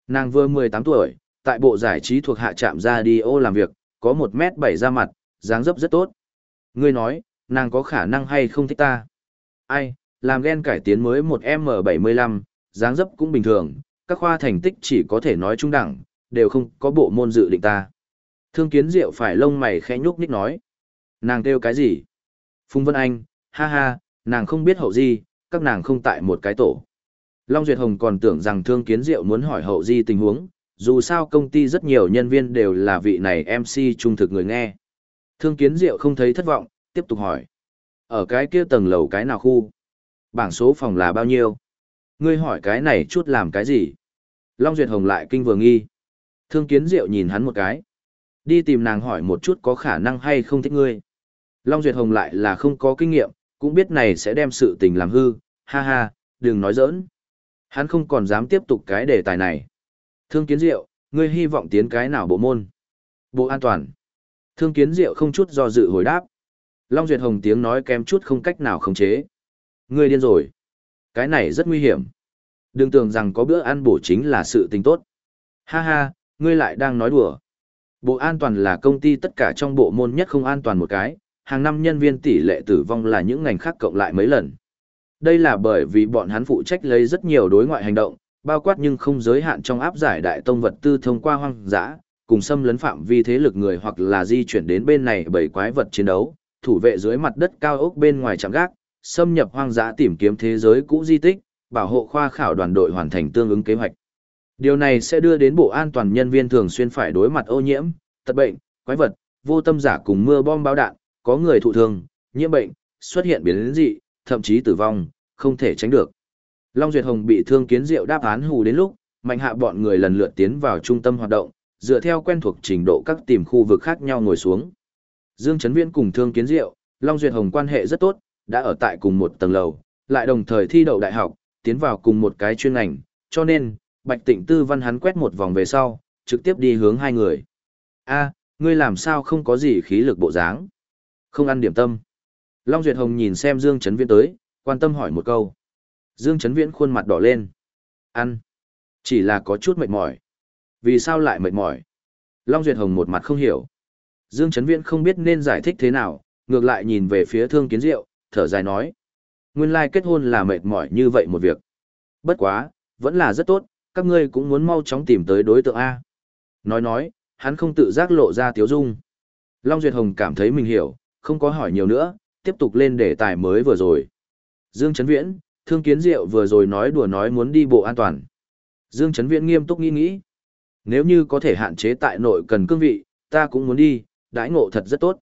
Nàng vừa 18 tuổi, tại bộ giải trí thuộc hạ trạm ra đi ô làm việc, có 1 mét 7 ra mặt, dáng dấp rất tốt. Ngươi nói, nàng có khả năng hay không thích ta? Ai, làm gen cải tiến mới một M75, dáng dấp cũng bình thường, các khoa thành tích chỉ có thể nói trung đẳng, đều không có bộ môn dự định ta. Thương kiến diệu phải lông mày khẽ nhúc nhích nói. Nàng kêu cái gì? Phùng Vân Anh, ha ha, nàng không biết hậu di, các nàng không tại một cái tổ. Long Duyệt Hồng còn tưởng rằng Thương Kiến Diệu muốn hỏi hậu di tình huống, dù sao công ty rất nhiều nhân viên đều là vị này MC trung thực người nghe. Thương Kiến Diệu không thấy thất vọng, tiếp tục hỏi. Ở cái kia tầng lầu cái nào khu? Bảng số phòng là bao nhiêu? Ngươi hỏi cái này chút làm cái gì? Long Duyệt Hồng lại kinh vừa nghi. Thương Kiến Diệu nhìn hắn một cái. Đi tìm nàng hỏi một chút có khả năng hay không thích ngươi. Long Duyệt Hồng lại là không có kinh nghiệm, cũng biết này sẽ đem sự tình làm hư, ha ha, đừng nói giỡn. Hắn không còn dám tiếp tục cái đề tài này. Thương Kiến Diệu, ngươi hy vọng tiến cái nào bộ môn? Bộ an toàn. Thương Kiến Diệu không chút do dự hồi đáp. Long Duyệt Hồng tiếng nói kém chút không cách nào khống chế. Ngươi điên rồi. Cái này rất nguy hiểm. Đừng tưởng rằng có bữa ăn bổ chính là sự tình tốt. Ha ha, ngươi lại đang nói đùa. Bộ an toàn là công ty tất cả trong bộ môn nhất không an toàn một cái, hàng năm nhân viên tỷ lệ tử vong là những ngành khác cộng lại mấy lần. Đây là bởi vì bọn hắn phụ trách lấy rất nhiều đối ngoại hành động, bao quát nhưng không giới hạn trong áp giải đại tông vật tư thông qua hoang dã, cùng xâm lấn phạm vi thế lực người hoặc là di chuyển đến bên này bởi quái vật chiến đấu, thủ vệ dưới mặt đất cao ốc bên ngoài trạm gác, xâm nhập hoang dã tìm kiếm thế giới cũ di tích, bảo hộ khoa khảo đoàn đội hoàn thành tương ứng kế hoạch. Điều này sẽ đưa đến bộ an toàn nhân viên thường xuyên phải đối mặt ô nhiễm, tật bệnh, quái vật, vô tâm giả cùng mưa bom báo đạn, có người thụ thương, nhiễm bệnh, xuất hiện biến dị, thậm chí tử vong, không thể tránh được. Long Duyệt Hồng bị thương kiến diệu đáp án hù đến lúc, mạnh hạ bọn người lần lượt tiến vào trung tâm hoạt động, dựa theo quen thuộc trình độ các tìm khu vực khác nhau ngồi xuống. Dương Trấn Viễn cùng thương kiến diệu, Long Duyệt Hồng quan hệ rất tốt, đã ở tại cùng một tầng lầu, lại đồng thời thi đậu đại học, tiến vào cùng một cái chuyên ngành, cho nên, Bạch Tịnh Tư Văn hắn quét một vòng về sau, trực tiếp đi hướng hai người. A, ngươi làm sao không có gì khí lực bộ dáng? Không ăn điểm tâm. Long Duyệt Hồng nhìn xem Dương Trấn Viễn tới, quan tâm hỏi một câu. Dương Trấn Viễn khuôn mặt đỏ lên. Ăn. Chỉ là có chút mệt mỏi. Vì sao lại mệt mỏi? Long Duyệt Hồng một mặt không hiểu. Dương Trấn Viễn không biết nên giải thích thế nào, ngược lại nhìn về phía Thương Kiến Diệu, thở dài nói. Nguyên lai kết hôn là mệt mỏi như vậy một việc. Bất quá, vẫn là rất tốt, các ngươi cũng muốn mau chóng tìm tới đối tượng A. Nói nói, hắn không tự giác lộ ra tiếu dung. Long Duyệt Hồng cảm thấy mình hiểu, không có hỏi nhiều nữa, tiếp tục lên đề tài mới vừa rồi. Dương Trấn Viễn, Thương Kiến Diệu vừa rồi nói đùa nói muốn đi bộ an toàn. Dương Trấn Viễn nghiêm túc nghĩ nghĩ. Nếu như có thể hạn chế tại nội cần cương vị, ta cũng muốn đi, đãi ngộ thật rất tốt.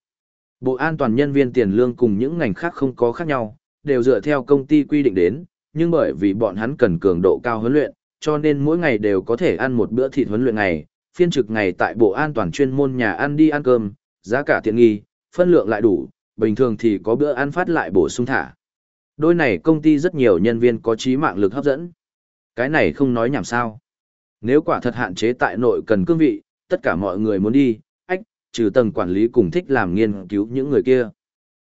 Bộ an toàn nhân viên tiền lương cùng những ngành khác không có khác nhau, đều dựa theo công ty quy định đến, nhưng bởi vì bọn hắn cần cường độ cao huấn luyện, cho nên mỗi ngày đều có thể ăn một bữa thịt huấn luyện ngày, phiên trực ngày tại bộ an toàn chuyên môn nhà ăn đi ăn cơm, giá cả tiện nghi, phân lượng lại đủ, bình thường thì có bữa ăn phát lại bổ sung thả. Đôi này công ty rất nhiều nhân viên có trí mạng lực hấp dẫn. Cái này không nói nhảm sao. Nếu quả thật hạn chế tại nội cần cương vị, tất cả mọi người muốn đi, trừ tầng quản lý cùng thích làm nghiên cứu những người kia.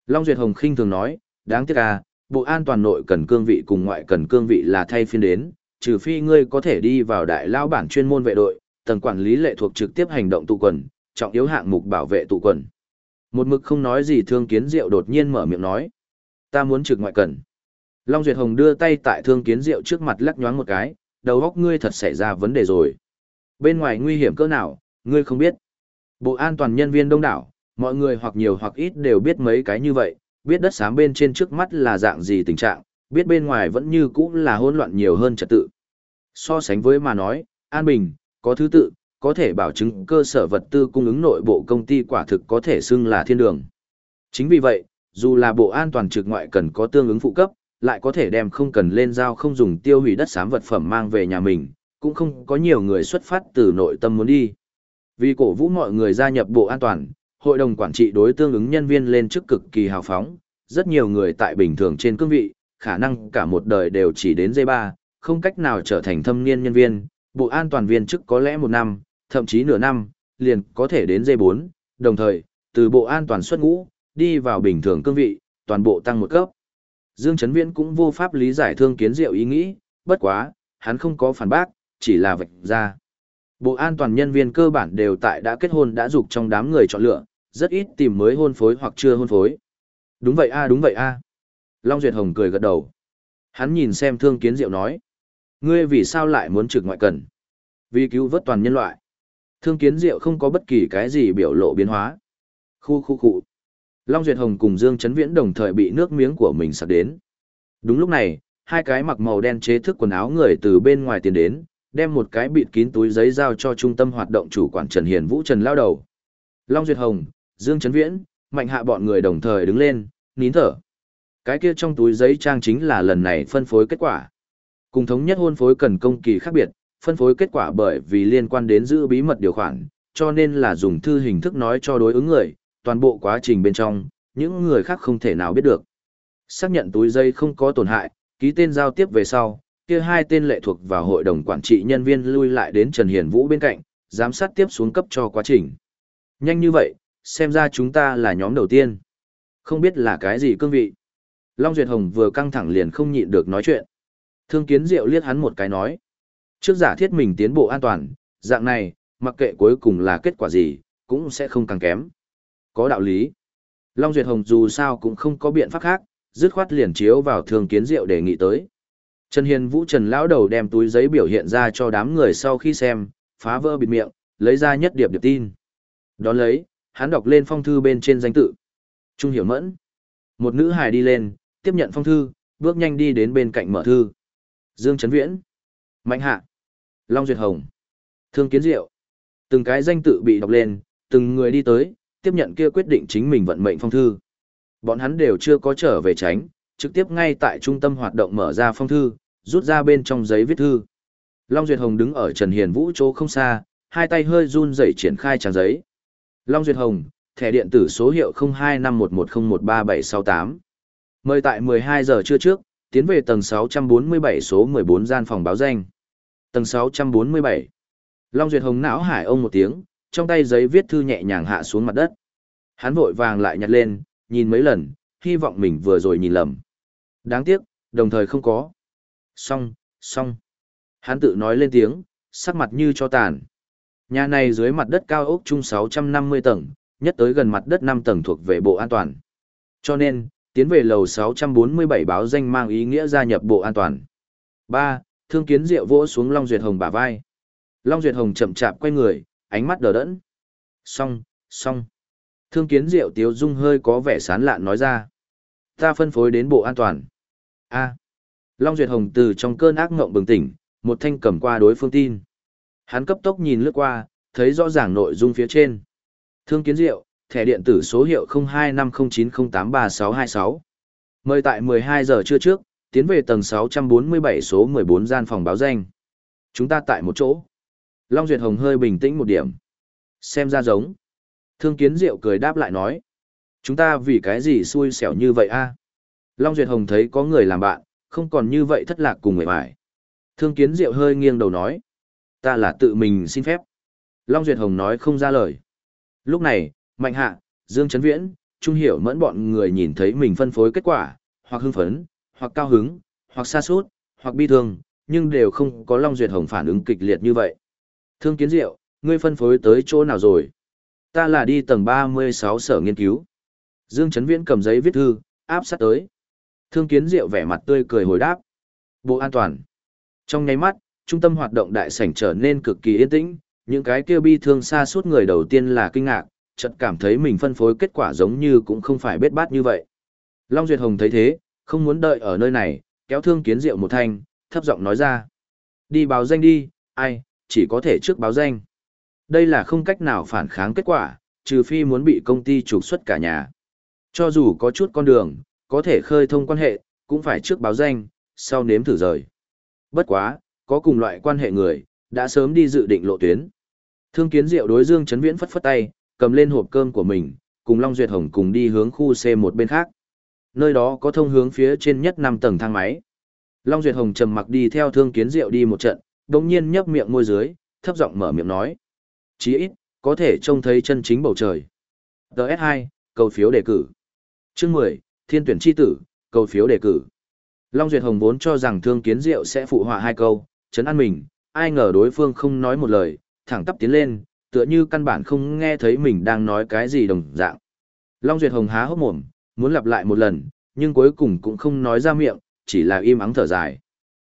Long Duyệt Hồng khinh thường nói, đáng tiếc à, bộ an toàn nội cần cương vị cùng ngoại cần cương vị là thay phiên đến, trừ phi ngươi có thể đi vào đại lao bản chuyên môn vệ đội, tầng quản lý lệ thuộc trực tiếp hành động tụ quần, trọng yếu hạng mục bảo vệ tụ quần. Một mực không nói gì thương kiến diệu đột nhiên mở miệng nói. Ta muốn trực ngoại cần. Long Duyệt Hồng đưa tay tại thương kiến diệu trước mặt lắc nhoáng một cái, đầu óc ngươi thật xảy ra vấn đề rồi. Bên ngoài nguy hiểm cỡ nào, ngươi không biết. Bộ an toàn nhân viên đông đảo, mọi người hoặc nhiều hoặc ít đều biết mấy cái như vậy, biết đất xám bên trên trước mắt là dạng gì tình trạng, biết bên ngoài vẫn như cũ là hỗn loạn nhiều hơn trật tự. So sánh với mà nói, an bình, có thứ tự, có thể bảo chứng cơ sở vật tư cung ứng nội bộ công ty quả thực có thể xưng là thiên đường. Chính vì vậy, dù là bộ an toàn trực ngoại cần có tương ứng phụ cấp, lại có thể đem không cần lên giao không dùng tiêu hủy đất xám vật phẩm mang về nhà mình, cũng không có nhiều người xuất phát từ nội tâm muốn đi. Vì cổ vũ mọi người gia nhập bộ an toàn, hội đồng quản trị đối tương ứng nhân viên lên chức cực kỳ hào phóng, rất nhiều người tại bình thường trên cương vị, khả năng cả một đời đều chỉ đến dây ba, không cách nào trở thành thâm niên nhân viên, bộ an toàn viên chức có lẽ một năm, thậm chí nửa năm, liền có thể đến dây bốn. đồng thời, từ bộ an toàn xuất ngũ, đi vào bình thường cương vị, toàn bộ tăng một cấp. Dương Trấn Viễn cũng vô pháp lý giải thương kiến diệu ý nghĩ, bất quá, hắn không có phản bác, chỉ là vạch ra. Bộ an toàn nhân viên cơ bản đều tại đã kết hôn đã dục trong đám người chọn lựa, rất ít tìm mới hôn phối hoặc chưa hôn phối. Đúng vậy a đúng vậy a. Long Duyệt Hồng cười gật đầu. Hắn nhìn xem thương kiến diệu nói. Ngươi vì sao lại muốn trực ngoại cần? Vì cứu vớt toàn nhân loại. Thương kiến diệu không có bất kỳ cái gì biểu lộ biến hóa. Khu khu khu. Long Duyệt Hồng cùng Dương Trấn Viễn đồng thời bị nước miếng của mình sặc đến. Đúng lúc này, hai cái mặc màu đen chế thức quần áo người từ bên ngoài tiến đến, đem một cái bịt kín túi giấy giao cho trung tâm hoạt động chủ quản Trần Hiền Vũ Trần lao đầu. Long Duyệt Hồng, Dương Trấn Viễn, mạnh hạ bọn người đồng thời đứng lên, nín thở. Cái kia trong túi giấy trang chính là lần này phân phối kết quả. Cùng thống nhất hôn phối cần công kỳ khác biệt, phân phối kết quả bởi vì liên quan đến giữ bí mật điều khoản, cho nên là dùng thư hình thức nói cho đối ứng người, toàn bộ quá trình bên trong, những người khác không thể nào biết được. Xác nhận túi giấy không có tổn hại, ký tên giao tiếp về sau, kia hai tên lệ thuộc vào hội đồng quản trị nhân viên lui lại đến Trần Hiền Vũ bên cạnh, giám sát tiếp xuống cấp cho quá trình. Nhanh như vậy, xem ra chúng ta là nhóm đầu tiên. Không biết là cái gì cương vị. Long Duyệt Hồng vừa căng thẳng liền không nhịn được nói chuyện. Thương Kiến Diệu liếc hắn một cái nói. Trước giả thiết mình tiến bộ an toàn, dạng này, mặc kệ cuối cùng là kết quả gì, cũng sẽ không càng kém. Có đạo lý. Long Duyệt Hồng dù sao cũng không có biện pháp khác, dứt khoát liền chiếu vào Thương Kiến Diệu đề nghị tới. Trần Hiền Vũ Trần lão đầu đem túi giấy biểu hiện ra cho đám người sau khi xem, phá vỡ bịt miệng, lấy ra nhất điệp điệp tin. Đón lấy, hắn đọc lên phong thư bên trên danh tự. Trung Hiểu Mẫn. Một nữ hài đi lên, tiếp nhận phong thư, bước nhanh đi đến bên cạnh mở thư. Dương Trấn Viễn. Mạnh Hạ. Long Duyệt Hồng. Thương Kiến Diệu. Từng cái danh tự bị đọc lên, từng người đi tới, tiếp nhận kia quyết định chính mình vận mệnh phong thư. Bọn hắn đều chưa có trở về tránh, trực tiếp ngay tại trung tâm hoạt động mở ra phong thư, rút ra bên trong giấy viết thư. Long Duyệt Hồng đứng ở Trần Hiền Vũ chỗ không xa, hai tay hơi run rẩy triển khai trang giấy. Long Duyệt Hồng, thẻ điện tử số hiệu 025110133768. Mời tại 12 giờ trưa trước, tiến về tầng 647 số 14 gian phòng báo danh. Tầng 647. Long Duyệt Hồng não hải ông một tiếng, trong tay giấy viết thư nhẹ nhàng hạ xuống mặt đất. Hắn vội vàng lại nhặt lên, nhìn mấy lần, hy vọng mình vừa rồi nhìn lầm. Đáng tiếc, đồng thời không có. Xong, xong. Hắn tự nói lên tiếng, sắc mặt như cho tàn. Nhà này dưới mặt đất cao ốc chung 650 tầng, nhất tới gần mặt đất 5 tầng thuộc về bộ an toàn. Cho nên, tiến về lầu 647 báo danh mang ý nghĩa gia nhập bộ an toàn. 3. Thương kiến diệu vỗ xuống Long Duyệt Hồng bả vai. Long Duyệt Hồng chậm chạp quay người, ánh mắt đờ đẫn. Xong, xong. Thương kiến diệu tiếu dung hơi có vẻ sán lạn nói ra. Ta phân phối đến bộ an toàn. A. Long Duyệt Hồng từ trong cơn ác ngộng bừng tỉnh, một thanh cầm qua đối phương tin. Hắn cấp tốc nhìn lướt qua, thấy rõ ràng nội dung phía trên. Thương kiến diệu, thẻ điện tử số hiệu 025090832626. Mời tại 12 giờ trưa trước, tiến về tầng 647 số 14 gian phòng báo danh. Chúng ta tại một chỗ. Long Duyệt Hồng hơi bình tĩnh một điểm. Xem ra giống. Thương kiến diệu cười đáp lại nói. Chúng ta vì cái gì xui xẻo như vậy a? Long Duyệt Hồng thấy có người làm bạn, không còn như vậy thất lạc cùng người bài. Thương Kiến Diệu hơi nghiêng đầu nói. Ta là tự mình xin phép. Long Duyệt Hồng nói không ra lời. Lúc này, Mạnh Hạ, Dương Trấn Viễn, Trung Hiểu mẫn bọn người nhìn thấy mình phân phối kết quả, hoặc hưng phấn, hoặc cao hứng, hoặc xa sút hoặc bi thương, nhưng đều không có Long Duyệt Hồng phản ứng kịch liệt như vậy. Thương Kiến Diệu, ngươi phân phối tới chỗ nào rồi? Ta là đi tầng 36 sở nghiên cứu. Dương Trấn Viễn cầm giấy viết thư, áp sát tới. Thương Kiến Diệu vẻ mặt tươi cười hồi đáp. Bộ an toàn. Trong nháy mắt, trung tâm hoạt động đại sảnh trở nên cực kỳ yên tĩnh, những cái kia bi thương xa suốt người đầu tiên là kinh ngạc, chợt cảm thấy mình phân phối kết quả giống như cũng không phải bết bát như vậy. Long Duyệt Hồng thấy thế, không muốn đợi ở nơi này, kéo Thương Kiến Diệu một thanh, thấp giọng nói ra. Đi báo danh đi, ai, chỉ có thể trước báo danh. Đây là không cách nào phản kháng kết quả, trừ phi muốn bị công ty trục xuất cả nhà. Cho dù có chút con đường, có thể khơi thông quan hệ, cũng phải trước báo danh, sau nếm thử rời. Bất quá, có cùng loại quan hệ người, đã sớm đi dự định lộ tuyến. Thương kiến diệu đối Dương Trấn Viễn phất phất tay, cầm lên hộp cơm của mình, cùng Long Duyệt Hồng cùng đi hướng khu C một bên khác. Nơi đó có thông hướng phía trên nhất 5 tầng thang máy. Long Duyệt Hồng trầm mặc đi theo Thương Kiến Diệu đi một trận, đồng nhiên nhấp miệng môi dưới, thấp giọng mở miệng nói. Chí ít, có thể trông thấy chân chính bầu trời. DS2, cầu phiếu đề cử. Chương 10, Thiên tuyển chi tử, cầu phiếu đề cử. Long Duyệt Hồng vốn cho rằng Thương Kiến Diệu sẽ phụ họa hai câu, chấn an mình, ai ngờ đối phương không nói một lời, thẳng tắp tiến lên, tựa như căn bản không nghe thấy mình đang nói cái gì đồng dạng. Long Duyệt Hồng há hốc mồm, muốn lặp lại một lần, nhưng cuối cùng cũng không nói ra miệng, chỉ là im ắng thở dài.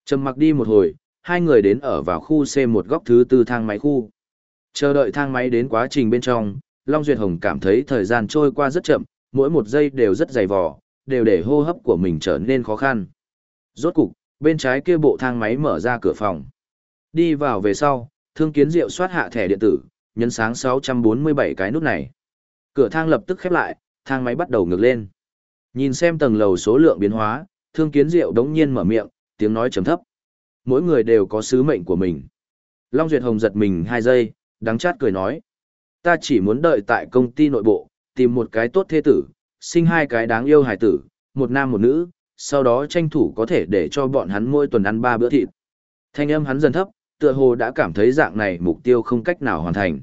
Trầm mặc đi một hồi, hai người đến ở vào khu C một góc thứ tư thang máy khu. Chờ đợi thang máy đến quá trình bên trong, Long Duyệt Hồng cảm thấy thời gian trôi qua rất chậm, mỗi một giây đều rất dày vò, đều để hô hấp của mình trở nên khó khăn. Rốt cục, bên trái kia bộ thang máy mở ra cửa phòng. Đi vào về sau, thương kiến diệu soát hạ thẻ điện tử, nhấn sáng 647 cái nút này. Cửa thang lập tức khép lại, thang máy bắt đầu ngược lên. Nhìn xem tầng lầu số lượng biến hóa, thương kiến diệu đống nhiên mở miệng, tiếng nói trầm thấp. Mỗi người đều có sứ mệnh của mình. Long Duyệt Hồng giật mình hai giây, đắng chát cười nói. Ta chỉ muốn đợi tại công ty nội bộ, tìm một cái tốt thế tử, sinh hai cái đáng yêu hài tử, một nam một nữ, sau đó tranh thủ có thể để cho bọn hắn mỗi tuần ăn ba bữa thịt. Thanh âm hắn dần thấp, tựa hồ đã cảm thấy dạng này mục tiêu không cách nào hoàn thành.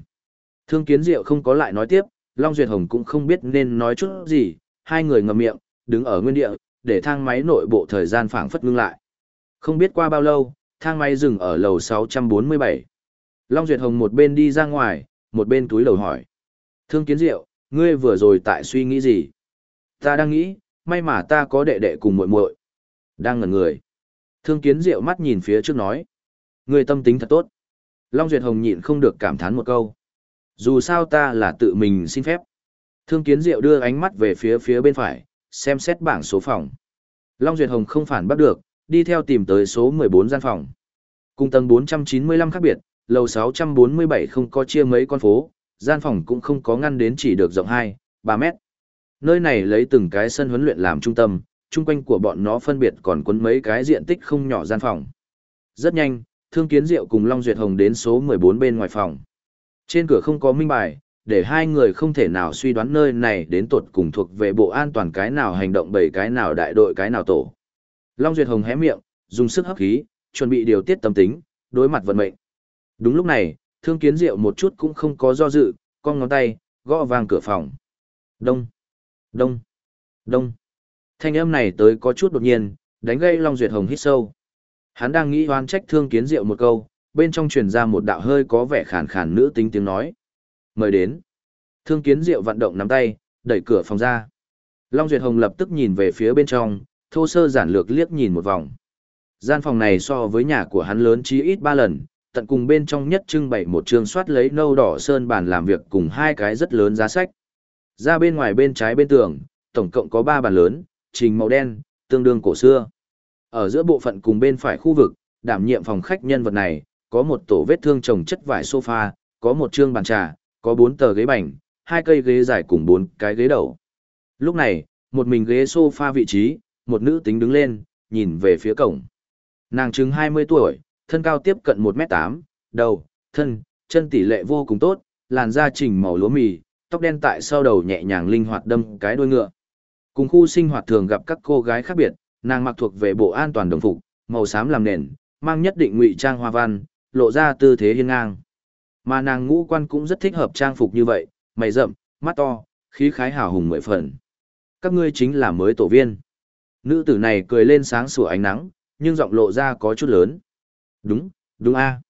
Thương Kiến Diệu không có lại nói tiếp, Long Duyệt Hồng cũng không biết nên nói chút gì, hai người ngậm miệng, đứng ở nguyên địa, để thang máy nội bộ thời gian phảng phất ngưng lại. Không biết qua bao lâu, thang máy dừng ở lầu 647. Long Duyệt Hồng một bên đi ra ngoài, một bên túi lầu hỏi. Thương Kiến Diệu, ngươi vừa rồi tại suy nghĩ gì? Ta đang nghĩ, may mà ta có đệ đệ cùng muội muội. Đang ngẩn người. Thương Kiến Diệu mắt nhìn phía trước nói. Ngươi tâm tính thật tốt. Long Duyệt Hồng nhịn không được cảm thán một câu. Dù sao ta là tự mình xin phép. Thương Kiến Diệu đưa ánh mắt về phía phía bên phải, xem xét bảng số phòng. Long Duyệt Hồng không phản bắt được, đi theo tìm tới số 14 gian phòng. Cùng tầng 495 khác biệt, lầu 647 không có chia mấy con phố, gian phòng cũng không có ngăn đến chỉ được rộng 2, 3 mét. Nơi này lấy từng cái sân huấn luyện làm trung tâm, chung quanh của bọn nó phân biệt còn cuốn mấy cái diện tích không nhỏ gian phòng. Rất nhanh, Thương Kiến Diệu cùng Long Duyệt Hồng đến số 14 bên ngoài phòng. Trên cửa không có minh bài, để hai người không thể nào suy đoán nơi này đến tột cùng thuộc về bộ an toàn cái nào hành động bảy cái nào đại đội cái nào tổ. Long Duyệt Hồng hé miệng, dùng sức hấp khí, chuẩn bị điều tiết tâm tính, đối mặt vận mệnh. Đúng lúc này, Thương Kiến Diệu một chút cũng không có do dự, con ngón tay, gõ vang cửa phòng. Đông, đông, đông. Thanh âm này tới có chút đột nhiên, đánh gây Long Duyệt Hồng hít sâu. Hắn đang nghĩ oan trách Thương Kiến Diệu một câu, bên trong truyền ra một đạo hơi có vẻ khàn khàn nữ tính tiếng nói. Mời đến. Thương Kiến Diệu vận động nắm tay, đẩy cửa phòng ra. Long Duyệt Hồng lập tức nhìn về phía bên trong, thô sơ giản lược liếc nhìn một vòng. Gian phòng này so với nhà của hắn lớn chí ít ba lần, tận cùng bên trong nhất trưng bày một trường soát lấy nâu đỏ sơn bàn làm việc cùng hai cái rất lớn giá sách. Ra bên ngoài bên trái bên tường, tổng cộng có ba bàn lớn, trình màu đen, tương đương cổ xưa. Ở giữa bộ phận cùng bên phải khu vực, đảm nhiệm phòng khách nhân vật này, có một tổ vết thương trồng chất vải sofa, có một trương bàn trà, có bốn tờ ghế bành, hai cây ghế dài cùng bốn cái ghế đầu. Lúc này, một mình ghế sofa vị trí, một nữ tính đứng lên, nhìn về phía cổng. Nàng chứng 20 tuổi, thân cao tiếp cận 1m8, đầu, thân, chân tỷ lệ vô cùng tốt, làn da chỉnh màu lúa mì, tóc đen tại sau đầu nhẹ nhàng linh hoạt đâm cái đuôi ngựa. Cùng khu sinh hoạt thường gặp các cô gái khác biệt, nàng mặc thuộc về bộ an toàn đồng phục, màu xám làm nền, mang nhất định ngụy trang hoa văn, lộ ra tư thế hiên ngang. Mà nàng ngũ quan cũng rất thích hợp trang phục như vậy, mày rậm, mắt to, khí khái hào hùng mười phần. Các ngươi chính là mới tổ viên. Nữ tử này cười lên sáng sủa ánh nắng, nhưng giọng lộ ra có chút lớn. Đúng, đúng a.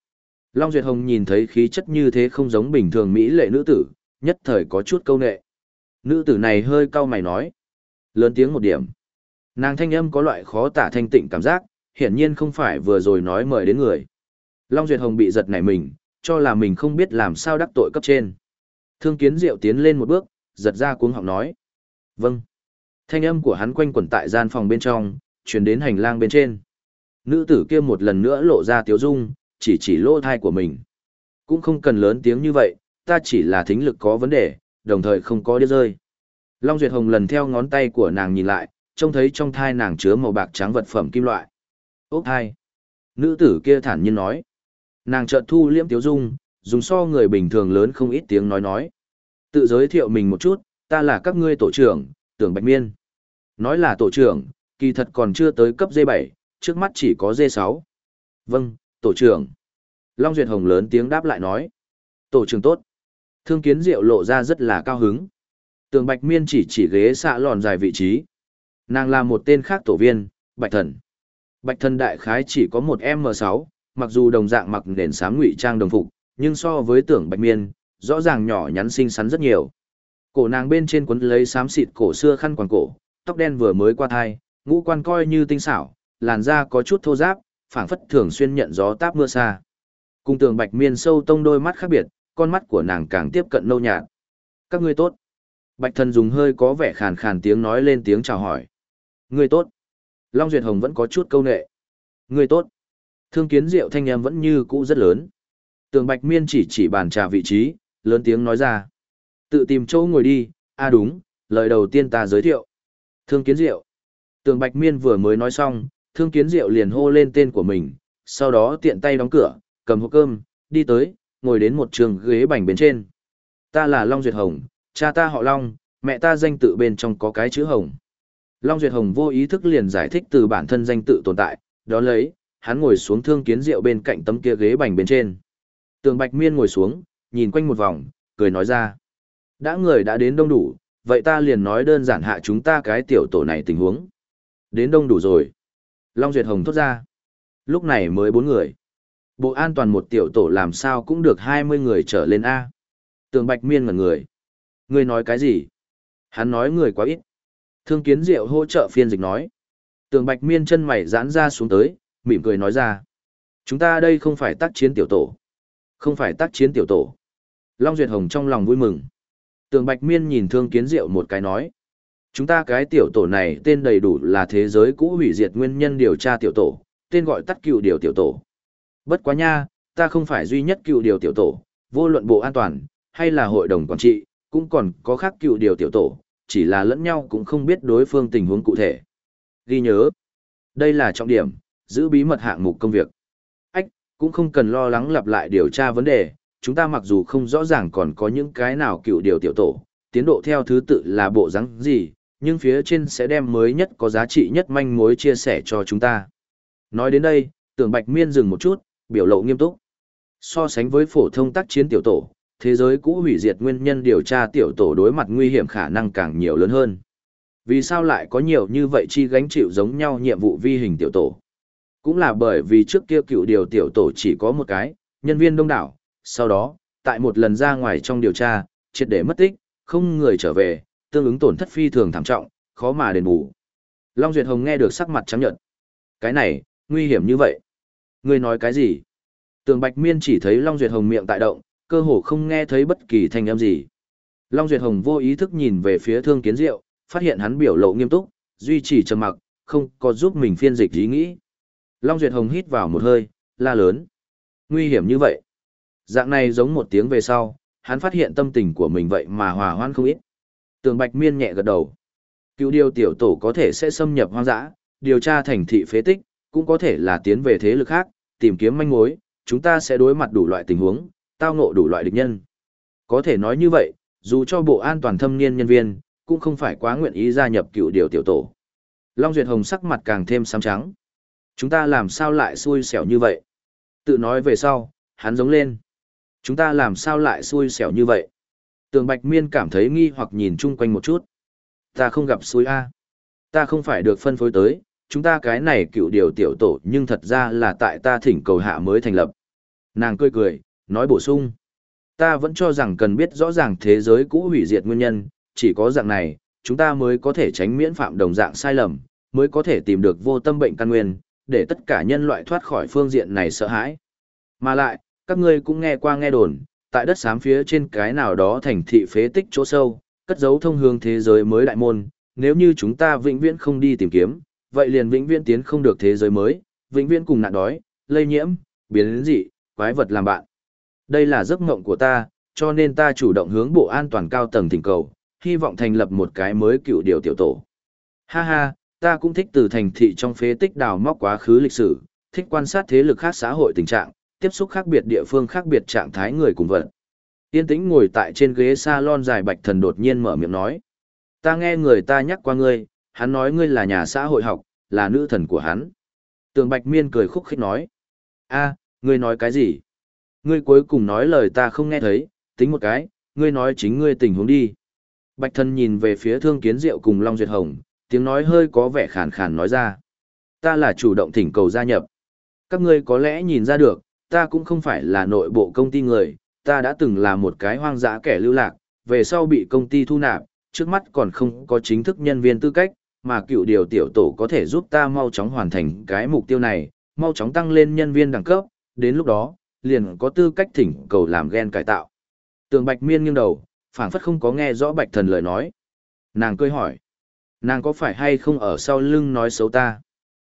Long Duyệt Hồng nhìn thấy khí chất như thế không giống bình thường mỹ lệ nữ tử, nhất thời có chút câu nệ. Nữ tử này hơi cau mày nói. Lớn tiếng một điểm. Nàng thanh âm có loại khó tả thanh tịnh cảm giác, hiển nhiên không phải vừa rồi nói mời đến người. Long Duyệt Hồng bị giật nảy mình, cho là mình không biết làm sao đắc tội cấp trên. Thương kiến diệu tiến lên một bước, giật ra cuống họng nói. Vâng. Thanh âm của hắn quanh quẩn tại gian phòng bên trong, chuyển đến hành lang bên trên. Nữ tử kia một lần nữa lộ ra tiếu dung, chỉ chỉ lỗ thai của mình. Cũng không cần lớn tiếng như vậy, ta chỉ là thính lực có vấn đề, đồng thời không có đĩa rơi. Long Duyệt Hồng lần theo ngón tay của nàng nhìn lại, trông thấy trong thai nàng chứa màu bạc trắng vật phẩm kim loại. Ốc thai. Nữ tử kia thản nhiên nói. Nàng chợt thu liễm tiếu dung, dùng so người bình thường lớn không ít tiếng nói nói. Tự giới thiệu mình một chút, ta là các ngươi tổ trưởng, tưởng Bạch Miên. Nói là tổ trưởng, kỳ thật còn chưa tới cấp D7, trước mắt chỉ có d sáu Vâng, tổ trưởng. Long Duyệt Hồng lớn tiếng đáp lại nói. Tổ trưởng tốt. Thương kiến diệu lộ ra rất là cao hứng. Tường Bạch Miên chỉ chỉ ghế xạ lòn dài vị trí. Nàng là một tên khác tổ viên, Bạch Thần. Bạch Thần đại khái chỉ có một M6, mặc dù đồng dạng mặc nền sáng ngụy trang đồng phục, nhưng so với tưởng Bạch Miên, rõ ràng nhỏ nhắn xinh xắn rất nhiều. Cổ nàng bên trên quấn lấy xám xịt cổ xưa khăn quàng cổ, tóc đen vừa mới qua thai, ngũ quan coi như tinh xảo, làn da có chút thô ráp, phảng phất thường xuyên nhận gió táp mưa xa. Cùng tường bạch miên sâu tông đôi mắt khác biệt, con mắt của nàng càng tiếp cận nâu nhạt. Các ngươi tốt. Bạch thần dùng hơi có vẻ khàn khàn tiếng nói lên tiếng chào hỏi. Ngươi tốt. Long Duyệt Hồng vẫn có chút câu nệ. Ngươi tốt. Thương kiến diệu thanh em vẫn như cũ rất lớn. Tường bạch miên chỉ chỉ bàn trà vị trí, lớn tiếng nói ra. Tự tìm chỗ ngồi đi, à đúng, lời đầu tiên ta giới thiệu. Thương kiến diệu. Tường bạch miên vừa mới nói xong, thương kiến diệu liền hô lên tên của mình, sau đó tiện tay đóng cửa, cầm hộp cơm, đi tới, ngồi đến một trường ghế bành bên trên. Ta là Long Duyệt Hồng, cha ta họ Long, mẹ ta danh tự bên trong có cái chữ Hồng. Long Duyệt Hồng vô ý thức liền giải thích từ bản thân danh tự tồn tại, đó lấy, hắn ngồi xuống thương kiến rượu bên cạnh tấm kia ghế bành bên trên. Tường Bạch Miên ngồi xuống, nhìn quanh một vòng, cười nói ra. Đã người đã đến đông đủ, vậy ta liền nói đơn giản hạ chúng ta cái tiểu tổ này tình huống. Đến đông đủ rồi. Long Duyệt Hồng thốt ra. Lúc này mới bốn người. Bộ an toàn một tiểu tổ làm sao cũng được 20 người trở lên A. Tường Bạch Miên ngẩn người. Người nói cái gì? Hắn nói người quá ít. Thương kiến diệu hỗ trợ phiên dịch nói. Tường Bạch Miên chân mày giãn ra xuống tới, mỉm cười nói ra. Chúng ta đây không phải tác chiến tiểu tổ. Không phải tác chiến tiểu tổ. Long Duyệt Hồng trong lòng vui mừng. Tường Bạch Miên nhìn Thương Kiến Diệu một cái nói. Chúng ta cái tiểu tổ này tên đầy đủ là thế giới cũ hủy diệt nguyên nhân điều tra tiểu tổ, tên gọi tắt cựu điều tiểu tổ. Bất quá nha, ta không phải duy nhất cựu điều tiểu tổ, vô luận bộ an toàn, hay là hội đồng quản trị, cũng còn có khác cựu điều tiểu tổ, chỉ là lẫn nhau cũng không biết đối phương tình huống cụ thể. Ghi nhớ, đây là trọng điểm, giữ bí mật hạng mục công việc. Ách, cũng không cần lo lắng lặp lại điều tra vấn đề, chúng ta mặc dù không rõ ràng còn có những cái nào cựu điều tiểu tổ, tiến độ theo thứ tự là bộ rắn gì, nhưng phía trên sẽ đem mới nhất có giá trị nhất manh mối chia sẻ cho chúng ta. Nói đến đây, tưởng Bạch Miên dừng một chút, biểu lộ nghiêm túc. So sánh với phổ thông tác chiến tiểu tổ, thế giới cũ hủy diệt nguyên nhân điều tra tiểu tổ đối mặt nguy hiểm khả năng càng nhiều lớn hơn. Vì sao lại có nhiều như vậy chi gánh chịu giống nhau nhiệm vụ vi hình tiểu tổ? Cũng là bởi vì trước kia cựu điều tiểu tổ chỉ có một cái, nhân viên đông đảo, sau đó, tại một lần ra ngoài trong điều tra, triệt để mất tích, không người trở về, tương ứng tổn thất phi thường thảm trọng, khó mà đền bù. Long Duyệt Hồng nghe được sắc mặt trắng nhợt. Cái này, nguy hiểm như vậy. Ngươi nói cái gì? Tường Bạch Miên chỉ thấy Long Duyệt Hồng miệng tại động, cơ hồ không nghe thấy bất kỳ thanh âm gì. Long Duyệt Hồng vô ý thức nhìn về phía Thương Kiến Diệu, phát hiện hắn biểu lộ nghiêm túc, duy trì trầm mặc, không có giúp mình phiên dịch ý nghĩ. Long Duyệt Hồng hít vào một hơi, la lớn. Nguy hiểm như vậy. Dạng này giống một tiếng về sau, hắn phát hiện tâm tình của mình vậy mà hòa hoan không ít. Tường Bạch Miên nhẹ gật đầu. Cựu điều tiểu tổ có thể sẽ xâm nhập hoang dã, điều tra thành thị phế tích, cũng có thể là tiến về thế lực khác, tìm kiếm manh mối, chúng ta sẽ đối mặt đủ loại tình huống, tao ngộ đủ loại địch nhân. Có thể nói như vậy, dù cho bộ an toàn thâm niên nhân viên, cũng không phải quá nguyện ý gia nhập cựu điều tiểu tổ. Long Duyệt Hồng sắc mặt càng thêm xám trắng. Chúng ta làm sao lại xui xẻo như vậy? Tự nói về sau, hắn giống lên. Chúng ta làm sao lại xui xẻo như vậy? Tường Bạch Miên cảm thấy nghi hoặc nhìn chung quanh một chút. Ta không gặp xui A. Ta không phải được phân phối tới, chúng ta cái này cựu điều tiểu tổ nhưng thật ra là tại ta thỉnh cầu hạ mới thành lập. Nàng cười cười, nói bổ sung. Ta vẫn cho rằng cần biết rõ ràng thế giới cũ hủy diệt nguyên nhân, chỉ có dạng này, chúng ta mới có thể tránh miễn phạm đồng dạng sai lầm, mới có thể tìm được vô tâm bệnh căn nguyên, để tất cả nhân loại thoát khỏi phương diện này sợ hãi. Mà lại, các ngươi cũng nghe qua nghe đồn, tại đất xám phía trên cái nào đó thành thị phế tích chỗ sâu, cất giấu thông hướng thế giới mới đại môn, nếu như chúng ta vĩnh viễn không đi tìm kiếm, vậy liền vĩnh viễn tiến không được thế giới mới, vĩnh viễn cùng nạn đói, lây nhiễm, biến dị, quái vật làm bạn. Đây là giấc mộng của ta, cho nên ta chủ động hướng bộ an toàn cao tầng thỉnh cầu, hy vọng thành lập một cái mới cựu điều tiểu tổ. Ha ha, ta cũng thích từ thành thị trong phế tích đào móc quá khứ lịch sử, thích quan sát thế lực khác xã hội tình trạng, tiếp xúc khác biệt địa phương khác biệt trạng thái người cùng vật. Yên tĩnh ngồi tại trên ghế salon dài bạch thần đột nhiên mở miệng nói. Ta nghe người ta nhắc qua ngươi, hắn nói ngươi là nhà xã hội học, là nữ thần của hắn. Tường bạch miên cười khúc khích nói. a ngươi nói cái gì? Ngươi cuối cùng nói lời ta không nghe thấy, tính một cái, ngươi nói chính ngươi tình huống đi. Bạch thần nhìn về phía thương kiến diệu cùng Long Duyệt Hồng, tiếng nói hơi có vẻ khàn khàn nói ra. Ta là chủ động thỉnh cầu gia nhập. Các ngươi có lẽ nhìn ra được, ta cũng không phải là nội bộ công ty người, ta đã từng là một cái hoang dã kẻ lưu lạc, về sau bị công ty thu nạp, trước mắt còn không có chính thức nhân viên tư cách, mà cựu điều tiểu tổ có thể giúp ta mau chóng hoàn thành cái mục tiêu này, mau chóng tăng lên nhân viên đẳng cấp, đến lúc đó, liền có tư cách thỉnh cầu làm gen cải tạo. Tường Bạch Miên nghiêng đầu, phảng phất không có nghe rõ Bạch Thần lời nói. Nàng cười hỏi, nàng có phải hay không ở sau lưng nói xấu ta?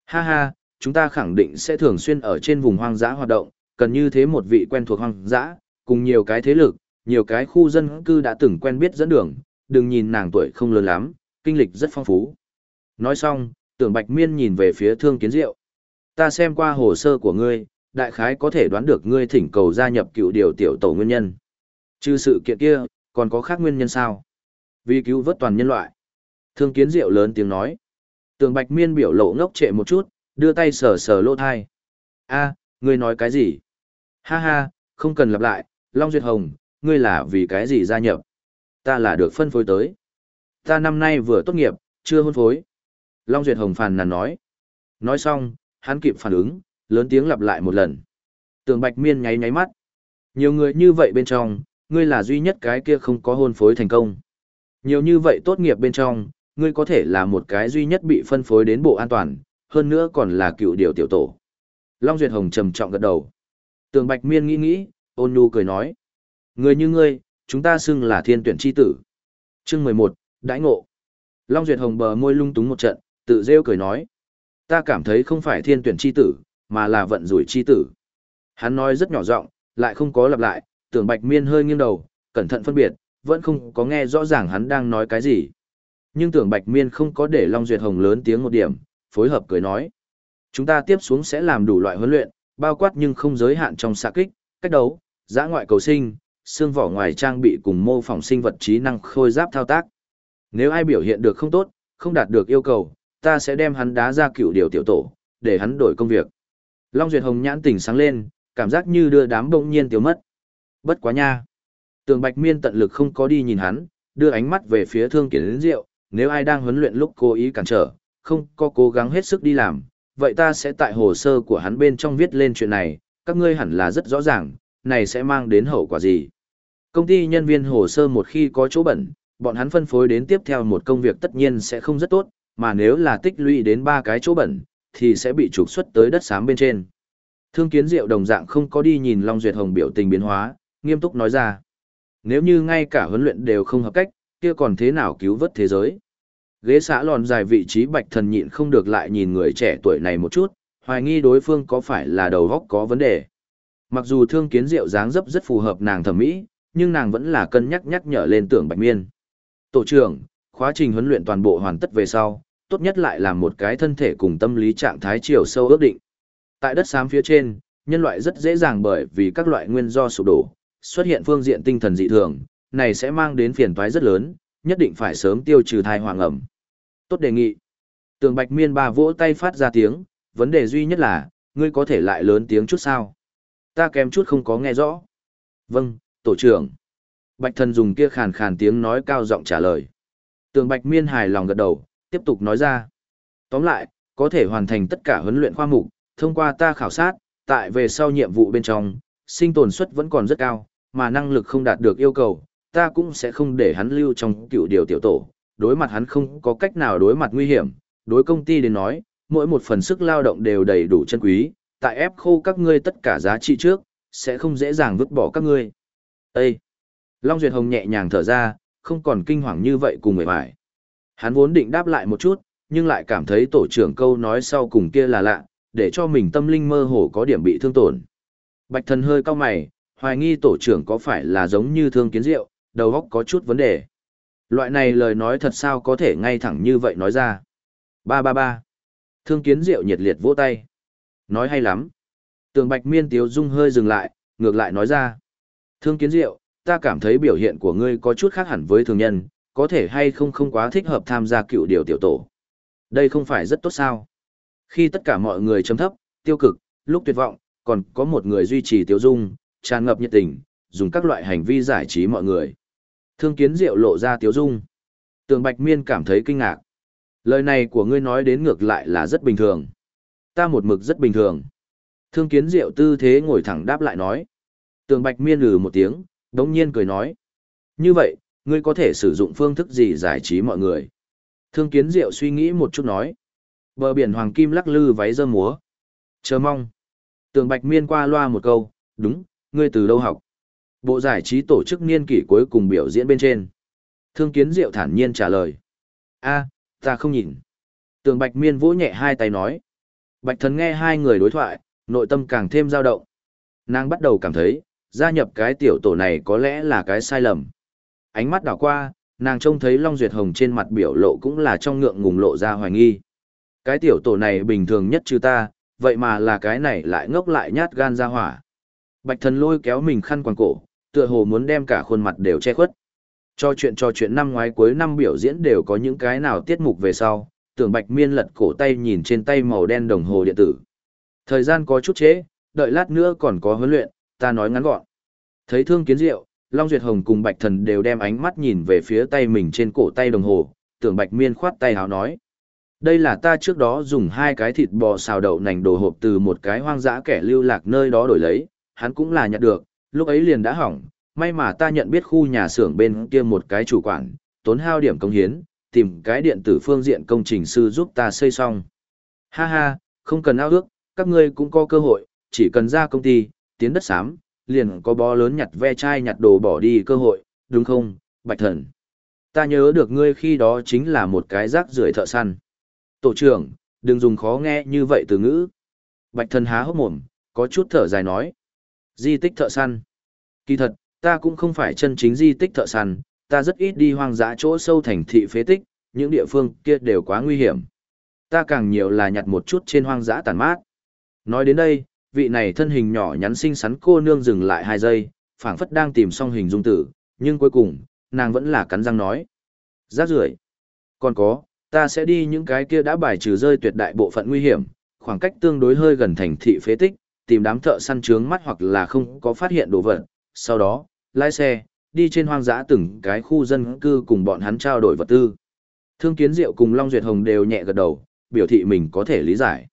Ha ha, chúng ta khẳng định sẽ thường xuyên ở trên vùng hoang dã hoạt động, cần như thế một vị quen thuộc hoang dã, cùng nhiều cái thế lực, nhiều cái khu dân cư đã từng quen biết dẫn đường, đừng nhìn nàng tuổi không lớn lắm, kinh lịch rất phong phú. Nói xong, tưởng Bạch Miên nhìn về phía Thương Kiến Diệu. Ta xem qua hồ sơ của ngươi, đại khái có thể đoán được ngươi thỉnh cầu gia nhập cựu điều tiểu tổ nguyên nhân. Trừ sự kiện kia, còn có khác nguyên nhân sao? Vì cứu vớt toàn nhân loại. Thương Kiến Diệu lớn tiếng nói. Tường Bạch Miên biểu lộ ngốc trệ một chút, đưa tay sờ sờ lỗ thai. A, ngươi nói cái gì? Ha ha, không cần lặp lại, Long Duyệt Hồng, ngươi là vì cái gì gia nhập? Ta là được phân phối tới. Ta năm nay vừa tốt nghiệp, chưa hôn phối. Long Duyệt Hồng phàn nàn nói. Nói xong, hắn kịp phản ứng, lớn tiếng lặp lại một lần. Tường Bạch Miên nháy nháy mắt. Nhiều người như vậy bên trong, ngươi là duy nhất cái kia không có hôn phối thành công. Nhiều như vậy tốt nghiệp bên trong, ngươi có thể là một cái duy nhất bị phân phối đến bộ an toàn, hơn nữa còn là cựu điều tiểu tổ. Long Duyệt Hồng trầm trọng gật đầu. Tường Bạch Miên nghĩ nghĩ, ôn nhu cười nói. Người như ngươi, chúng ta xưng là thiên tuyển chi tử. Chương mười một, Đãi ngộ. Long Duyệt Hồng bờ môi lung túng một trận, tự rêu cười nói. Ta cảm thấy không phải thiên tuyển chi tử, mà là vận rủi chi tử. Hắn nói rất nhỏ giọng, lại không có lặp lại, tưởng Bạch Miên hơi nghiêng đầu, cẩn thận phân biệt, vẫn không có nghe rõ ràng hắn đang nói cái gì. Nhưng tưởng Bạch Miên không có để Long Duyệt Hồng lớn tiếng một điểm, phối hợp cười nói. Chúng ta tiếp xuống sẽ làm đủ loại huấn luyện, bao quát nhưng không giới hạn trong xạ kích, cách đấu, giã ngoại cầu sinh, xương vỏ ngoài trang bị cùng mô phỏng sinh vật trí năng khôi giáp thao tác. Nếu ai biểu hiện được không tốt, không đạt được yêu cầu, ta sẽ đem hắn đá ra cựu điều tiểu tổ, để hắn đổi công việc. Long Duyệt Hồng nhãn tỉnh sáng lên, cảm giác như đưa đám bỗng nhiên tiêu mất. Bất quá nha. Tường Bạch Miên tận lực không có đi nhìn hắn, đưa ánh mắt về phía Thương Kiến Liên Diệu, nếu ai đang huấn luyện lúc cố ý cản trở, không có cố gắng hết sức đi làm, vậy ta sẽ tại hồ sơ của hắn bên trong viết lên chuyện này, các ngươi hẳn là rất rõ ràng, này sẽ mang đến hậu quả gì. Công ty nhân viên hồ sơ một khi có chỗ bẩn, bọn hắn phân phối đến tiếp theo một công việc tất nhiên sẽ không rất tốt, mà nếu là tích lũy đến ba cái chỗ bẩn, thì sẽ bị trục xuất tới đất xám bên trên. Thương kiến diệu đồng dạng không có đi nhìn Long Duyệt Hồng biểu tình biến hóa, nghiêm túc nói ra. Nếu như ngay cả huấn luyện đều không hợp cách, kia còn thế nào cứu vớt thế giới? Ghế xã lòn dài vị trí bạch thần nhịn không được lại nhìn người trẻ tuổi này một chút, hoài nghi đối phương có phải là đầu góc có vấn đề. Mặc dù thương kiến diệu dáng dấp rất phù hợp nàng thẩm mỹ, nhưng nàng vẫn là cân nhắc nhắc nhở lên tưởng bạch miên. Tổ trưởng, khóa trình huấn luyện toàn bộ hoàn tất về sau, tốt nhất lại là một cái thân thể cùng tâm lý trạng thái chiều sâu ước định. Tại đất xám phía trên, nhân loại rất dễ dàng bởi vì các loại nguyên do sụp đổ, xuất hiện phương diện tinh thần dị thường, này sẽ mang đến phiền toái rất lớn, nhất định phải sớm tiêu trừ thai hoàng ẩm. Tốt đề nghị. Tường Bạch Miên ba vỗ tay phát ra tiếng, vấn đề duy nhất là, ngươi có thể lại lớn tiếng chút sao? Ta kém chút không có nghe rõ. Vâng, tổ trưởng. Bạch thần dùng kia khàn khàn tiếng nói cao giọng trả lời. Tường Bạch Miên hài lòng gật đầu, tiếp tục nói ra. Tóm lại, có thể hoàn thành tất cả huấn luyện khoa mục, thông qua ta khảo sát, tại về sau nhiệm vụ bên trong, sinh tồn suất vẫn còn rất cao, mà năng lực không đạt được yêu cầu, ta cũng sẽ không để hắn lưu trong cựu điều tiểu tổ, đối mặt hắn không có cách nào đối mặt nguy hiểm, đối công ty đến nói, mỗi một phần sức lao động đều đầy đủ chân quý, tại ép khô các ngươi tất cả giá trị trước, sẽ không dễ dàng vứt bỏ các ngươi. Ê! Long Duyệt Hồng nhẹ nhàng thở ra, không còn kinh hoàng như vậy cùng người bài. Hắn vốn định đáp lại một chút, nhưng lại cảm thấy tổ trưởng câu nói sau cùng kia là lạ, để cho mình tâm linh mơ hồ có điểm bị thương tổn. Bạch thần hơi cao mày, hoài nghi tổ trưởng có phải là giống như thương kiến diệu, đầu óc có chút vấn đề. Loại này lời nói thật sao có thể ngay thẳng như vậy nói ra. Ba ba ba. Thương kiến diệu nhiệt liệt vỗ tay. Nói hay lắm. Tường bạch miên tiếu dung hơi dừng lại, ngược lại nói ra. Thương kiến diệu, ta cảm thấy biểu hiện của ngươi có chút khác hẳn với thường nhân, có thể hay không không quá thích hợp tham gia cựu điều tiểu tổ. Đây không phải rất tốt sao. Khi tất cả mọi người chấm thấp, tiêu cực, lúc tuyệt vọng, còn có một người duy trì tiêu dung, tràn ngập nhiệt tình, dùng các loại hành vi giải trí mọi người. Thương kiến diệu lộ ra tiếu dung. Tường Bạch Miên cảm thấy kinh ngạc. Lời này của ngươi nói đến ngược lại là rất bình thường. Ta một mực rất bình thường. Thương kiến diệu tư thế ngồi thẳng đáp lại nói. Tường Bạch Miên lừ một tiếng, đống nhiên cười nói. Như vậy, ngươi có thể sử dụng phương thức gì giải trí mọi người? Thương kiến diệu suy nghĩ một chút nói. Bờ biển hoàng kim lắc lư váy dơ múa. Chờ mong. Tường Bạch Miên qua loa một câu, đúng, ngươi từ đâu học? Bộ giải trí tổ chức niên kỷ cuối cùng biểu diễn bên trên. Thương kiến diệu thản nhiên trả lời. a ta không nhìn. Tường Bạch Miên vỗ nhẹ hai tay nói. Bạch thần nghe hai người đối thoại, nội tâm càng thêm dao động. Nàng bắt đầu cảm thấy, gia nhập cái tiểu tổ này có lẽ là cái sai lầm. Ánh mắt đảo qua, nàng trông thấy Long Duyệt Hồng trên mặt biểu lộ cũng là trong ngượng ngùng lộ ra hoài nghi. Cái tiểu tổ này bình thường nhất chứ ta, vậy mà là cái này lại ngốc lại nhát gan ra hỏa. Bạch thần lôi kéo mình khăn quàng cổ, tựa hồ muốn đem cả khuôn mặt đều che khuất. Cho chuyện cho chuyện năm ngoái cuối năm biểu diễn đều có những cái nào tiết mục về sau, tưởng bạch miên lật cổ tay nhìn trên tay màu đen đồng hồ điện tử. Thời gian có chút chế, đợi lát nữa còn có huấn luyện, ta nói ngắn gọn. Thấy thương kiến diệu, Long Duyệt Hồng cùng Bạch Thần đều đem ánh mắt nhìn về phía tay mình trên cổ tay đồng hồ, tưởng Bạch Miên khoát tay háo nói. Đây là ta trước đó dùng hai cái thịt bò xào đậu nành đồ hộp từ một cái hoang dã kẻ lưu lạc nơi đó đổi lấy, hắn cũng là nhận được, lúc ấy liền đã hỏng, may mà ta nhận biết khu nhà xưởng bên kia một cái chủ quản, tốn hao điểm công hiến, tìm cái điện tử phương diện công trình sư giúp ta xây xong. Ha ha, không cần ao ước, các ngươi cũng có cơ hội, chỉ cần ra công ty, tiến đất xám, liền có bó lớn nhặt ve chai nhặt đồ bỏ đi cơ hội, đúng không, bạch thần. Ta nhớ được ngươi khi đó chính là một cái rác rưởi thợ săn. Tổ trưởng, đừng dùng khó nghe như vậy từ ngữ. Bạch thần há hốc mồm, có chút thở dài nói. Di tích thợ săn. Kỳ thật, ta cũng không phải chân chính di tích thợ săn, ta rất ít đi hoang dã chỗ sâu thành thị phế tích, những địa phương kia đều quá nguy hiểm. Ta càng nhiều là nhặt một chút trên hoang dã tàn mát. Nói đến đây, vị này thân hình nhỏ nhắn xinh xắn cô nương dừng lại hai giây, phảng phất đang tìm xong hình dung tử, nhưng cuối cùng, nàng vẫn là cắn răng nói. Giác rưởi Còn có, ta sẽ đi những cái kia đã bài trừ rơi tuyệt đại bộ phận nguy hiểm, khoảng cách tương đối hơi gần thành thị phế tích, tìm đám thợ săn trướng mắt hoặc là không có phát hiện đồ vật, sau đó, lái xe, đi trên hoang dã từng cái khu dân cư cùng bọn hắn trao đổi vật tư. Thương Kiến Diệu cùng Long Duyệt Hồng đều nhẹ gật đầu, biểu thị mình có thể lý giải.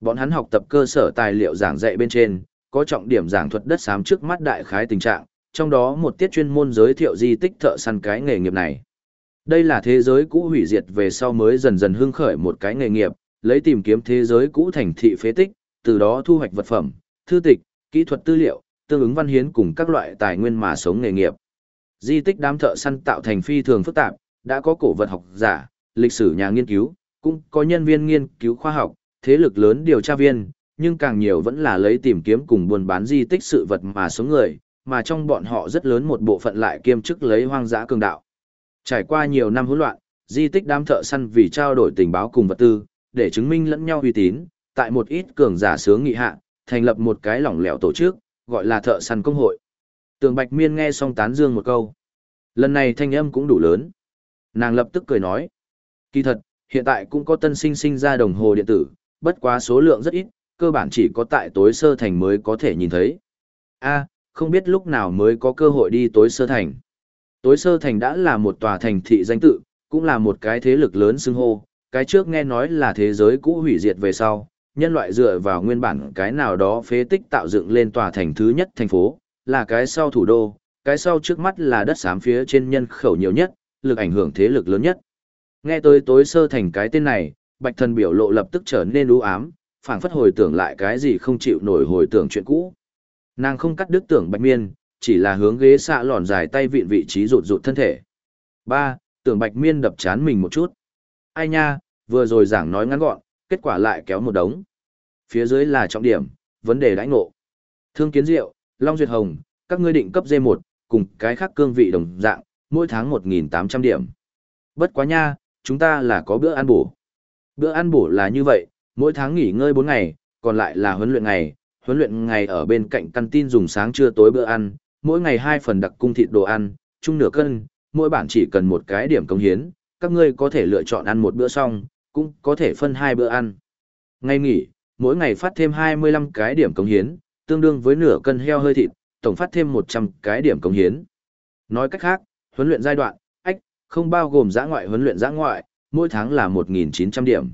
Bọn hắn học tập cơ sở tài liệu giảng dạy bên trên, có trọng điểm giảng thuật đất xám trước mắt đại khái tình trạng, trong đó một tiết chuyên môn giới thiệu di tích thợ săn cái nghề nghiệp này. Đây là thế giới cũ hủy diệt về sau mới dần dần hưng khởi một cái nghề nghiệp, lấy tìm kiếm thế giới cũ thành thị phế tích, từ đó thu hoạch vật phẩm, thư tịch, kỹ thuật tư liệu, tương ứng văn hiến cùng các loại tài nguyên mà sống nghề nghiệp. Di tích đám thợ săn tạo thành phi thường phức tạp, đã có cổ vật học giả, lịch sử nhà nghiên cứu, cũng có nhân viên nghiên cứu khoa học, thế lực lớn điều tra viên, nhưng càng nhiều vẫn là lấy tìm kiếm cùng buôn bán di tích sự vật mà sống người, mà trong bọn họ rất lớn một bộ phận lại kiêm chức lấy hoang dã cường đạo. Trải qua nhiều năm hỗn loạn, di tích đám thợ săn vì trao đổi tình báo cùng vật tư, để chứng minh lẫn nhau uy tín, tại một ít cường giả sướng nghị hạ, thành lập một cái lỏng lẻo tổ chức, gọi là thợ săn công hội. Tường Bạch Miên nghe xong tán dương một câu. Lần này thanh âm cũng đủ lớn. Nàng lập tức cười nói. Kỳ thật, hiện tại cũng có tân sinh sinh ra đồng hồ điện tử, bất quá số lượng rất ít, cơ bản chỉ có tại tối sơ thành mới có thể nhìn thấy. a không biết lúc nào mới có cơ hội đi tối sơ thành. Tối sơ thành đã là một tòa thành thị danh tự, cũng là một cái thế lực lớn xưng hô, cái trước nghe nói là thế giới cũ hủy diệt về sau, nhân loại dựa vào nguyên bản cái nào đó phế tích tạo dựng lên tòa thành thứ nhất thành phố, là cái sau thủ đô, cái sau trước mắt là đất xám phía trên nhân khẩu nhiều nhất, lực ảnh hưởng thế lực lớn nhất. Nghe tới tối sơ thành cái tên này, bạch thần biểu lộ lập tức trở nên u ám, phảng phất hồi tưởng lại cái gì không chịu nổi hồi tưởng chuyện cũ. Nàng không cắt đứt tưởng bạch miên, chỉ là hướng ghế xạ lòn dài tay vịn vị trí rụt rụt thân thể. ba Tưởng bạch miên đập chán mình một chút. Ai nha, vừa rồi giảng nói ngắn gọn, kết quả lại kéo một đống. Phía dưới là trọng điểm, vấn đề đãi ngộ. Thương kiến diệu, Long Duyệt Hồng, các ngươi định cấp D1, cùng cái khác cương vị đồng dạng, mỗi tháng 1.800 điểm. Bất quá nha, chúng ta là có bữa ăn bổ. Bữa ăn bổ là như vậy, mỗi tháng nghỉ ngơi 4 ngày, còn lại là huấn luyện ngày, huấn luyện ngày ở bên cạnh căn tin dùng sáng trưa tối bữa ăn, mỗi ngày hai phần đặc cung thịt đồ ăn, chung nửa cân, mỗi bản chỉ cần một cái điểm công hiến, các ngươi có thể lựa chọn ăn một bữa xong, cũng có thể phân hai bữa ăn. Ngày nghỉ, mỗi ngày phát thêm 25 cái điểm cống hiến, tương đương với nửa cân heo hơi thịt, tổng phát thêm 100 cái điểm cống hiến. Nói cách khác, huấn luyện giai đoạn, ách, không bao gồm giã ngoại huấn luyện giã ngoại, mỗi tháng là 1.900 điểm.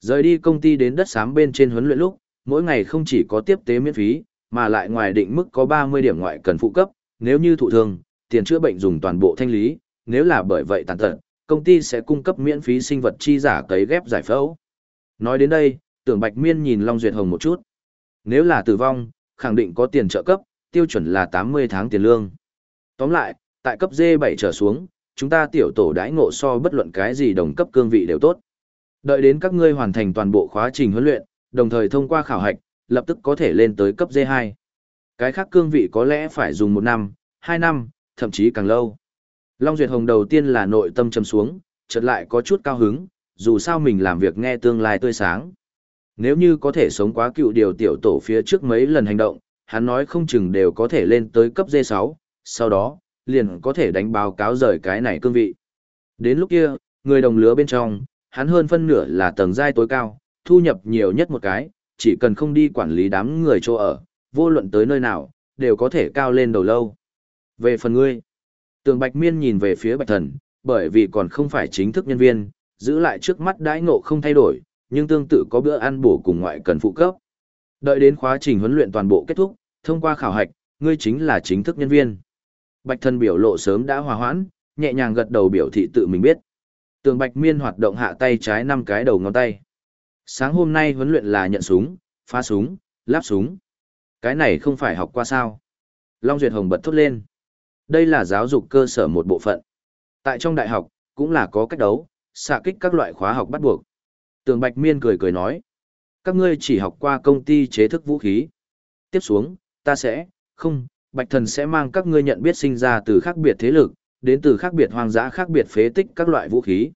Rời đi công ty đến đất xám bên trên huấn luyện lúc, mỗi ngày không chỉ có tiếp tế miễn phí, mà lại ngoài định mức có 30 điểm ngoại cần phụ cấp, nếu như thụ thương, tiền chữa bệnh dùng toàn bộ thanh lý, nếu là bởi vậy tàn tật, công ty sẽ cung cấp miễn phí sinh vật chi giả cấy ghép giải phẫu. Nói đến đây, tưởng Bạch Miên nhìn Long Duyệt Hồng một chút. Nếu là tử vong, khẳng định có tiền trợ cấp, tiêu chuẩn là 80 tháng tiền lương. Tóm lại, tại cấp D7 trở xuống, chúng ta tiểu tổ đãi ngộ so bất luận cái gì đồng cấp cương vị đều tốt. Đợi đến các ngươi hoàn thành toàn bộ khóa trình huấn luyện, đồng thời thông qua khảo hạch, lập tức có thể lên tới cấp D2. Cái khác cương vị có lẽ phải dùng 1 năm, 2 năm, thậm chí càng lâu. Long Duyệt Hồng đầu tiên là nội tâm trầm xuống, chợt lại có chút cao hứng, dù sao mình làm việc nghe tương lai tươi sáng. Nếu như có thể sống quá cựu điều tiểu tổ phía trước mấy lần hành động, hắn nói không chừng đều có thể lên tới cấp D6, sau đó, liền có thể đánh báo cáo rời cái này cương vị. Đến lúc kia, người đồng lứa bên trong, hắn hơn phân nửa là tầng giai tối cao, thu nhập nhiều nhất một cái, chỉ cần không đi quản lý đám người chỗ ở, vô luận tới nơi nào, đều có thể cao lên đầu lâu. Về phần ngươi, tường Bạch Miên nhìn về phía Bạch Thần, bởi vì còn không phải chính thức nhân viên, giữ lại trước mắt đãi ngộ không thay đổi, nhưng tương tự có bữa ăn bổ cùng ngoại cần phụ cấp. Đợi đến khóa trình huấn luyện toàn bộ kết thúc, thông qua khảo hạch, ngươi chính là chính thức nhân viên. Bạch Thần biểu lộ sớm đã hòa hoãn, nhẹ nhàng gật đầu biểu thị tự mình biết. Tường Bạch Miên hoạt động hạ tay trái năm cái đầu ngón tay. Sáng hôm nay huấn luyện là nhận súng, phá súng, lắp súng. Cái này không phải học qua sao. Long Duyệt Hồng bật thốt lên. Đây là giáo dục cơ sở một bộ phận. Tại trong đại học, cũng là có cách đấu, xạ kích các loại khóa học bắt buộc. Tường Bạch Miên cười cười nói. Các ngươi chỉ học qua công ty chế thức vũ khí. Tiếp xuống, ta sẽ, không, Bạch Thần sẽ mang các ngươi nhận biết sinh ra từ khác biệt thế lực, đến từ khác biệt hoang dã khác biệt phế tích các loại vũ khí.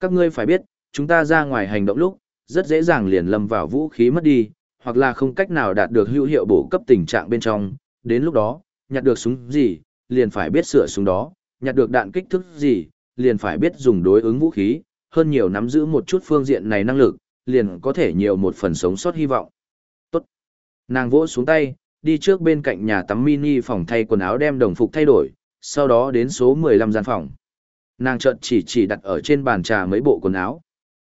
Các ngươi phải biết, chúng ta ra ngoài hành động lúc, rất dễ dàng liền lâm vào vũ khí mất đi, hoặc là không cách nào đạt được hữu hiệu bổ cấp tình trạng bên trong, đến lúc đó, nhặt được súng gì, liền phải biết sửa súng đó, nhặt được đạn kích thước gì, liền phải biết dùng đối ứng vũ khí, hơn nhiều nắm giữ một chút phương diện này năng lực, liền có thể nhiều một phần sống sót hy vọng. Tốt. Nàng vỗ xuống tay, đi trước bên cạnh nhà tắm mini phòng thay quần áo đem đồng phục thay đổi, sau đó đến số 15 gian phòng. Nàng chợt chỉ chỉ đặt ở trên bàn trà mấy bộ quần áo.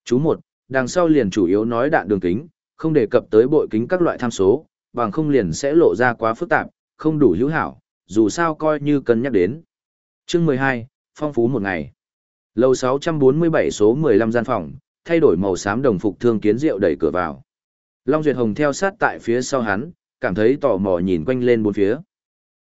Chú một, đằng sau liền chủ yếu nói đạn đường kính, không đề cập tới bội kính các loại tham số, bằng không liền sẽ lộ ra quá phức tạp, không đủ hữu hảo, dù sao coi như cân nhắc đến. Chương 12, phong phú một ngày. Lầu 647 số 15 gian phòng, thay đổi màu xám đồng phục thương kiến rượu đẩy cửa vào. Long Duyệt Hồng theo sát tại phía sau hắn, cảm thấy tò mò nhìn quanh lên bốn phía.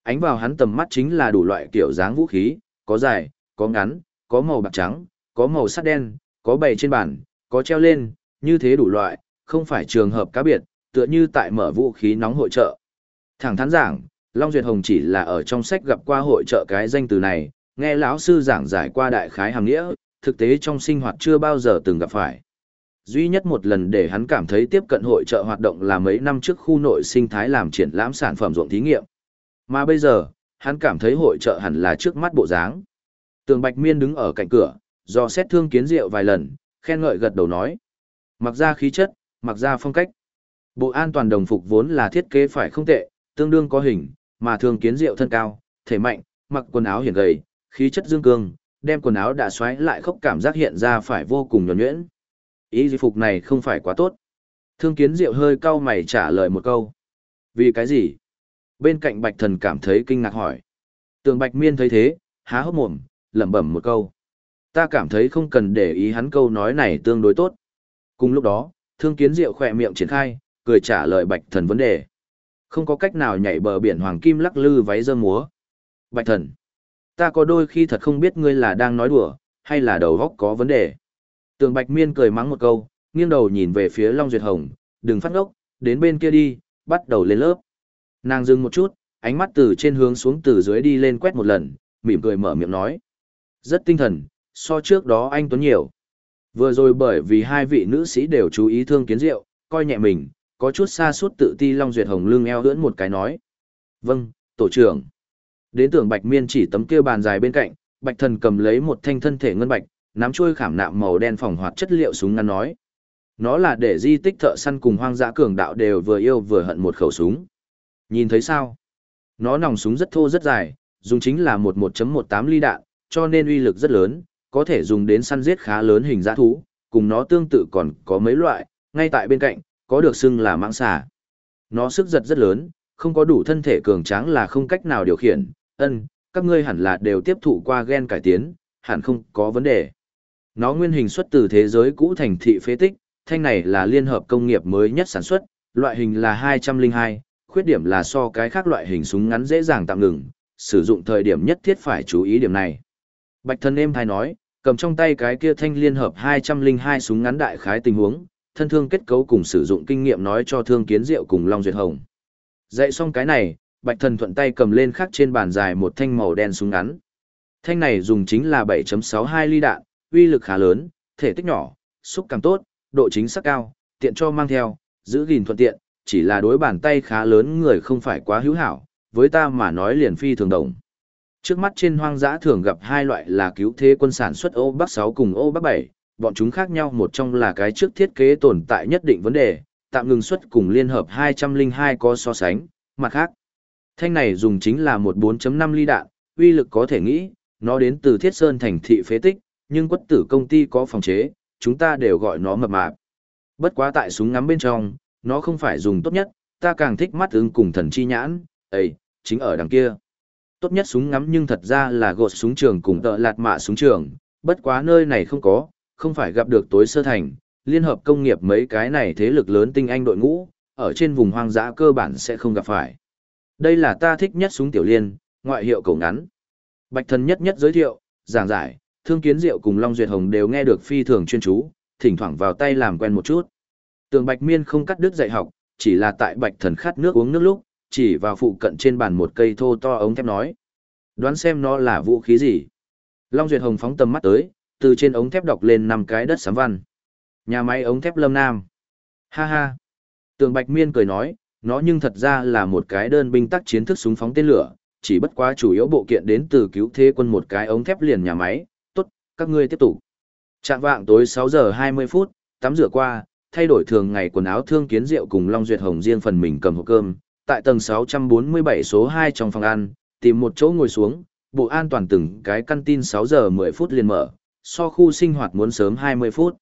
Ánh vào hắn tầm mắt chính là đủ loại kiểu dáng vũ khí, có dài, có ngắn, có màu bạc trắng, có màu sắt đen, có bày trên bàn, có treo lên, như thế đủ loại, không phải trường hợp cá biệt, tựa như tại mở vũ khí nóng hội trợ. Thẳng thắn giảng, Long Duyệt Hồng chỉ là ở trong sách gặp qua hội trợ cái danh từ này, nghe lão sư giảng giải qua đại khái hàm nghĩa, thực tế trong sinh hoạt chưa bao giờ từng gặp phải. Duy nhất một lần để hắn cảm thấy tiếp cận hội trợ hoạt động là mấy năm trước khu nội sinh thái làm triển lãm sản phẩm ruộng thí nghiệm. Mà bây giờ, hắn cảm thấy hội trợ hẳn là trước mắt bộ dáng. Tường Bạch Miên đứng ở cạnh cửa, do xét thương kiến rượu vài lần, khen ngợi gật đầu nói. Mặc ra khí chất, mặc ra phong cách. Bộ an toàn đồng phục vốn là thiết kế phải không tệ, tương đương có hình, mà thường kiến rượu thân cao, thể mạnh, mặc quần áo hiển gầy, khí chất dương cương, đem quần áo đã xoáy lại khóc cảm giác hiện ra phải vô cùng nhuẩn nhuyễn. Ý di phục này không phải quá tốt. Thương kiến diệu hơi cau mày trả lời một câu. Vì cái gì? Bên cạnh bạch thần cảm thấy kinh ngạc hỏi. Tường bạch miên thấy thế, há hốc mồm, lẩm bẩm một câu. Ta cảm thấy không cần để ý hắn câu nói này tương đối tốt. Cùng lúc đó, thương kiến diệu khỏe miệng triển khai, cười trả lời bạch thần vấn đề. Không có cách nào nhảy bờ biển hoàng kim lắc lư váy dơ múa. Bạch thần, ta có đôi khi thật không biết ngươi là đang nói đùa, hay là đầu góc có vấn đề. Tường bạch miên cười mắng một câu, nghiêng đầu nhìn về phía Long Duyệt Hồng, đừng phát ngốc, đến bên kia đi, bắt đầu lên lớp. Nàng dừng một chút, ánh mắt từ trên hướng xuống từ dưới đi lên quét một lần, mỉm cười mở miệng nói. Rất tinh thần, so trước đó anh Tuấn nhiều. Vừa rồi bởi vì hai vị nữ sĩ đều chú ý thương kiến rượu, coi nhẹ mình, có chút xa suốt tự ti Long Duyệt Hồng lưng eo ưỡn một cái nói. Vâng, tổ trưởng. Đến tưởng Bạch Miên chỉ tấm kia bàn dài bên cạnh, Bạch Thần cầm lấy một thanh thân thể ngân bạch, nắm chuôi khảm nạm màu đen phòng hoạt chất liệu súng ngắn nói. Nó là để di tích thợ săn cùng hoang dã cường đạo đều vừa yêu vừa hận một khẩu súng. Nhìn thấy sao? Nó nòng súng rất thô rất dài, dùng chính là một 1.18 ly đạn, cho nên uy lực rất lớn, có thể dùng đến săn giết khá lớn hình dã thú, cùng nó tương tự còn có mấy loại, ngay tại bên cạnh, có được xưng là mãng xà. Nó sức giật rất lớn, không có đủ thân thể cường tráng là không cách nào điều khiển, ân, các ngươi hẳn là đều tiếp thụ qua gen cải tiến, hẳn không có vấn đề. Nó nguyên hình xuất từ thế giới cũ thành thị phế tích, thanh này là liên hợp công nghiệp mới nhất sản xuất, loại hình là 202, khuyết điểm là so cái khác loại hình súng ngắn dễ dàng tạm ngừng, sử dụng thời điểm nhất thiết phải chú ý điểm này. Bạch thân em thay nói, cầm trong tay cái kia thanh liên hợp 202 súng ngắn đại khái tình huống, thân thương kết cấu cùng sử dụng kinh nghiệm nói cho thương kiến diệu cùng Long Duyệt Hồng. Dạy xong cái này, Bạch thần thuận tay cầm lên khắc trên bàn dài một thanh màu đen súng ngắn. Thanh này dùng chính là 7.62 ly đạn, uy lực khá lớn, thể tích nhỏ, xúc cảm tốt, độ chính xác cao, tiện cho mang theo, giữ gìn thuận tiện, chỉ là đối bàn tay khá lớn người không phải quá hữu hảo, với ta mà nói liền phi thường đồng. Trước mắt trên hoang dã thường gặp hai loại là cứu thế quân sản xuất ô bắc 6 cùng ô bắc 7, bọn chúng khác nhau một trong là cái trước thiết kế tồn tại nhất định vấn đề, tạm ngừng xuất cùng liên hợp 202 có so sánh, mặt khác. Thanh này dùng chính là một 4.5 ly đạn, uy lực có thể nghĩ, nó đến từ thiết sơn thành thị phế tích, nhưng quất tử công ty có phòng chế, chúng ta đều gọi nó mập mạp. Bất quá tại súng ngắm bên trong, nó không phải dùng tốt nhất, ta càng thích mắt ứng cùng thần chi nhãn, ấy, chính ở đằng kia. Tốt nhất súng ngắm nhưng thật ra là gột súng trường cùng tợ lạt mạ súng trường, bất quá nơi này không có, không phải gặp được tối sơ thành, liên hợp công nghiệp mấy cái này thế lực lớn tinh anh đội ngũ, ở trên vùng hoang dã cơ bản sẽ không gặp phải. Đây là ta thích nhất súng tiểu liên, ngoại hiệu cầu ngắn. Bạch thần nhất nhất giới thiệu, giảng giải, Thương Kiến Diệu cùng Long Duyệt Hồng đều nghe được phi thường chuyên chú, thỉnh thoảng vào tay làm quen một chút. Tường Bạch Miên không cắt đứt dạy học, chỉ là tại Bạch Thần khát nước uống nước lúc, chỉ vào phụ cận trên bàn một cây thô to ống thép nói. Đoán xem nó là vũ khí gì. Long Duyệt Hồng phóng tầm mắt tới, từ trên ống thép đọc lên năm cái đất sám văn. Nhà máy ống thép Lâm Nam. Ha ha. Tường Bạch Miên cười nói, nó nhưng thật ra là một cái đơn binh tác chiến thức súng phóng tên lửa, chỉ bất quá chủ yếu bộ kiện đến từ cứu thế quân một cái ống thép liền nhà máy, tốt các ngươi tiếp tục. Trạng vạng tối 6 giờ 20 phút, tắm rửa qua, thay đổi thường ngày quần áo thương kiến rượu cùng Long Duyệt Hồng riêng phần mình cầm hộp cơm, tại tầng 647 số 2 trong phòng ăn, tìm một chỗ ngồi xuống, bộ an toàn từng cái căn tin 6 giờ 10 phút liền mở, so khu sinh hoạt muốn sớm 20 phút.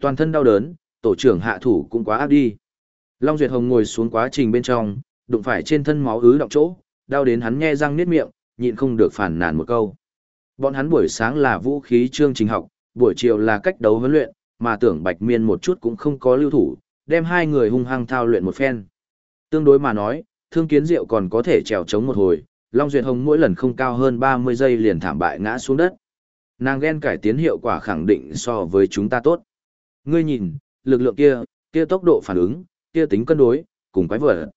Toàn thân đau đớn, tổ trưởng hạ thủ cũng quá áp đi. Long Duyệt Hồng ngồi xuống quá trình bên trong, đụng phải trên thân máu ứ động chỗ, đau đến hắn nghe răng niết miệng, nhịn không được phản nàn một câu. Bọn hắn buổi sáng là vũ khí chương trình học, buổi chiều là cách đấu huấn luyện, mà tưởng Bạch Miên một chút cũng không có lưu thủ, đem hai người hung hăng thao luyện một phen. Tương đối mà nói, Thương Kiến Diệu còn có thể trèo chống một hồi, Long Duyệt Hồng mỗi lần không cao hơn 30 giây liền thảm bại ngã xuống đất. Nàng ghen cải tiến hiệu quả khẳng định so với chúng ta tốt. Ngươi nhìn, lực lượng kia, kia tốc độ phản ứng, kia tính cân đối, cùng quái vật.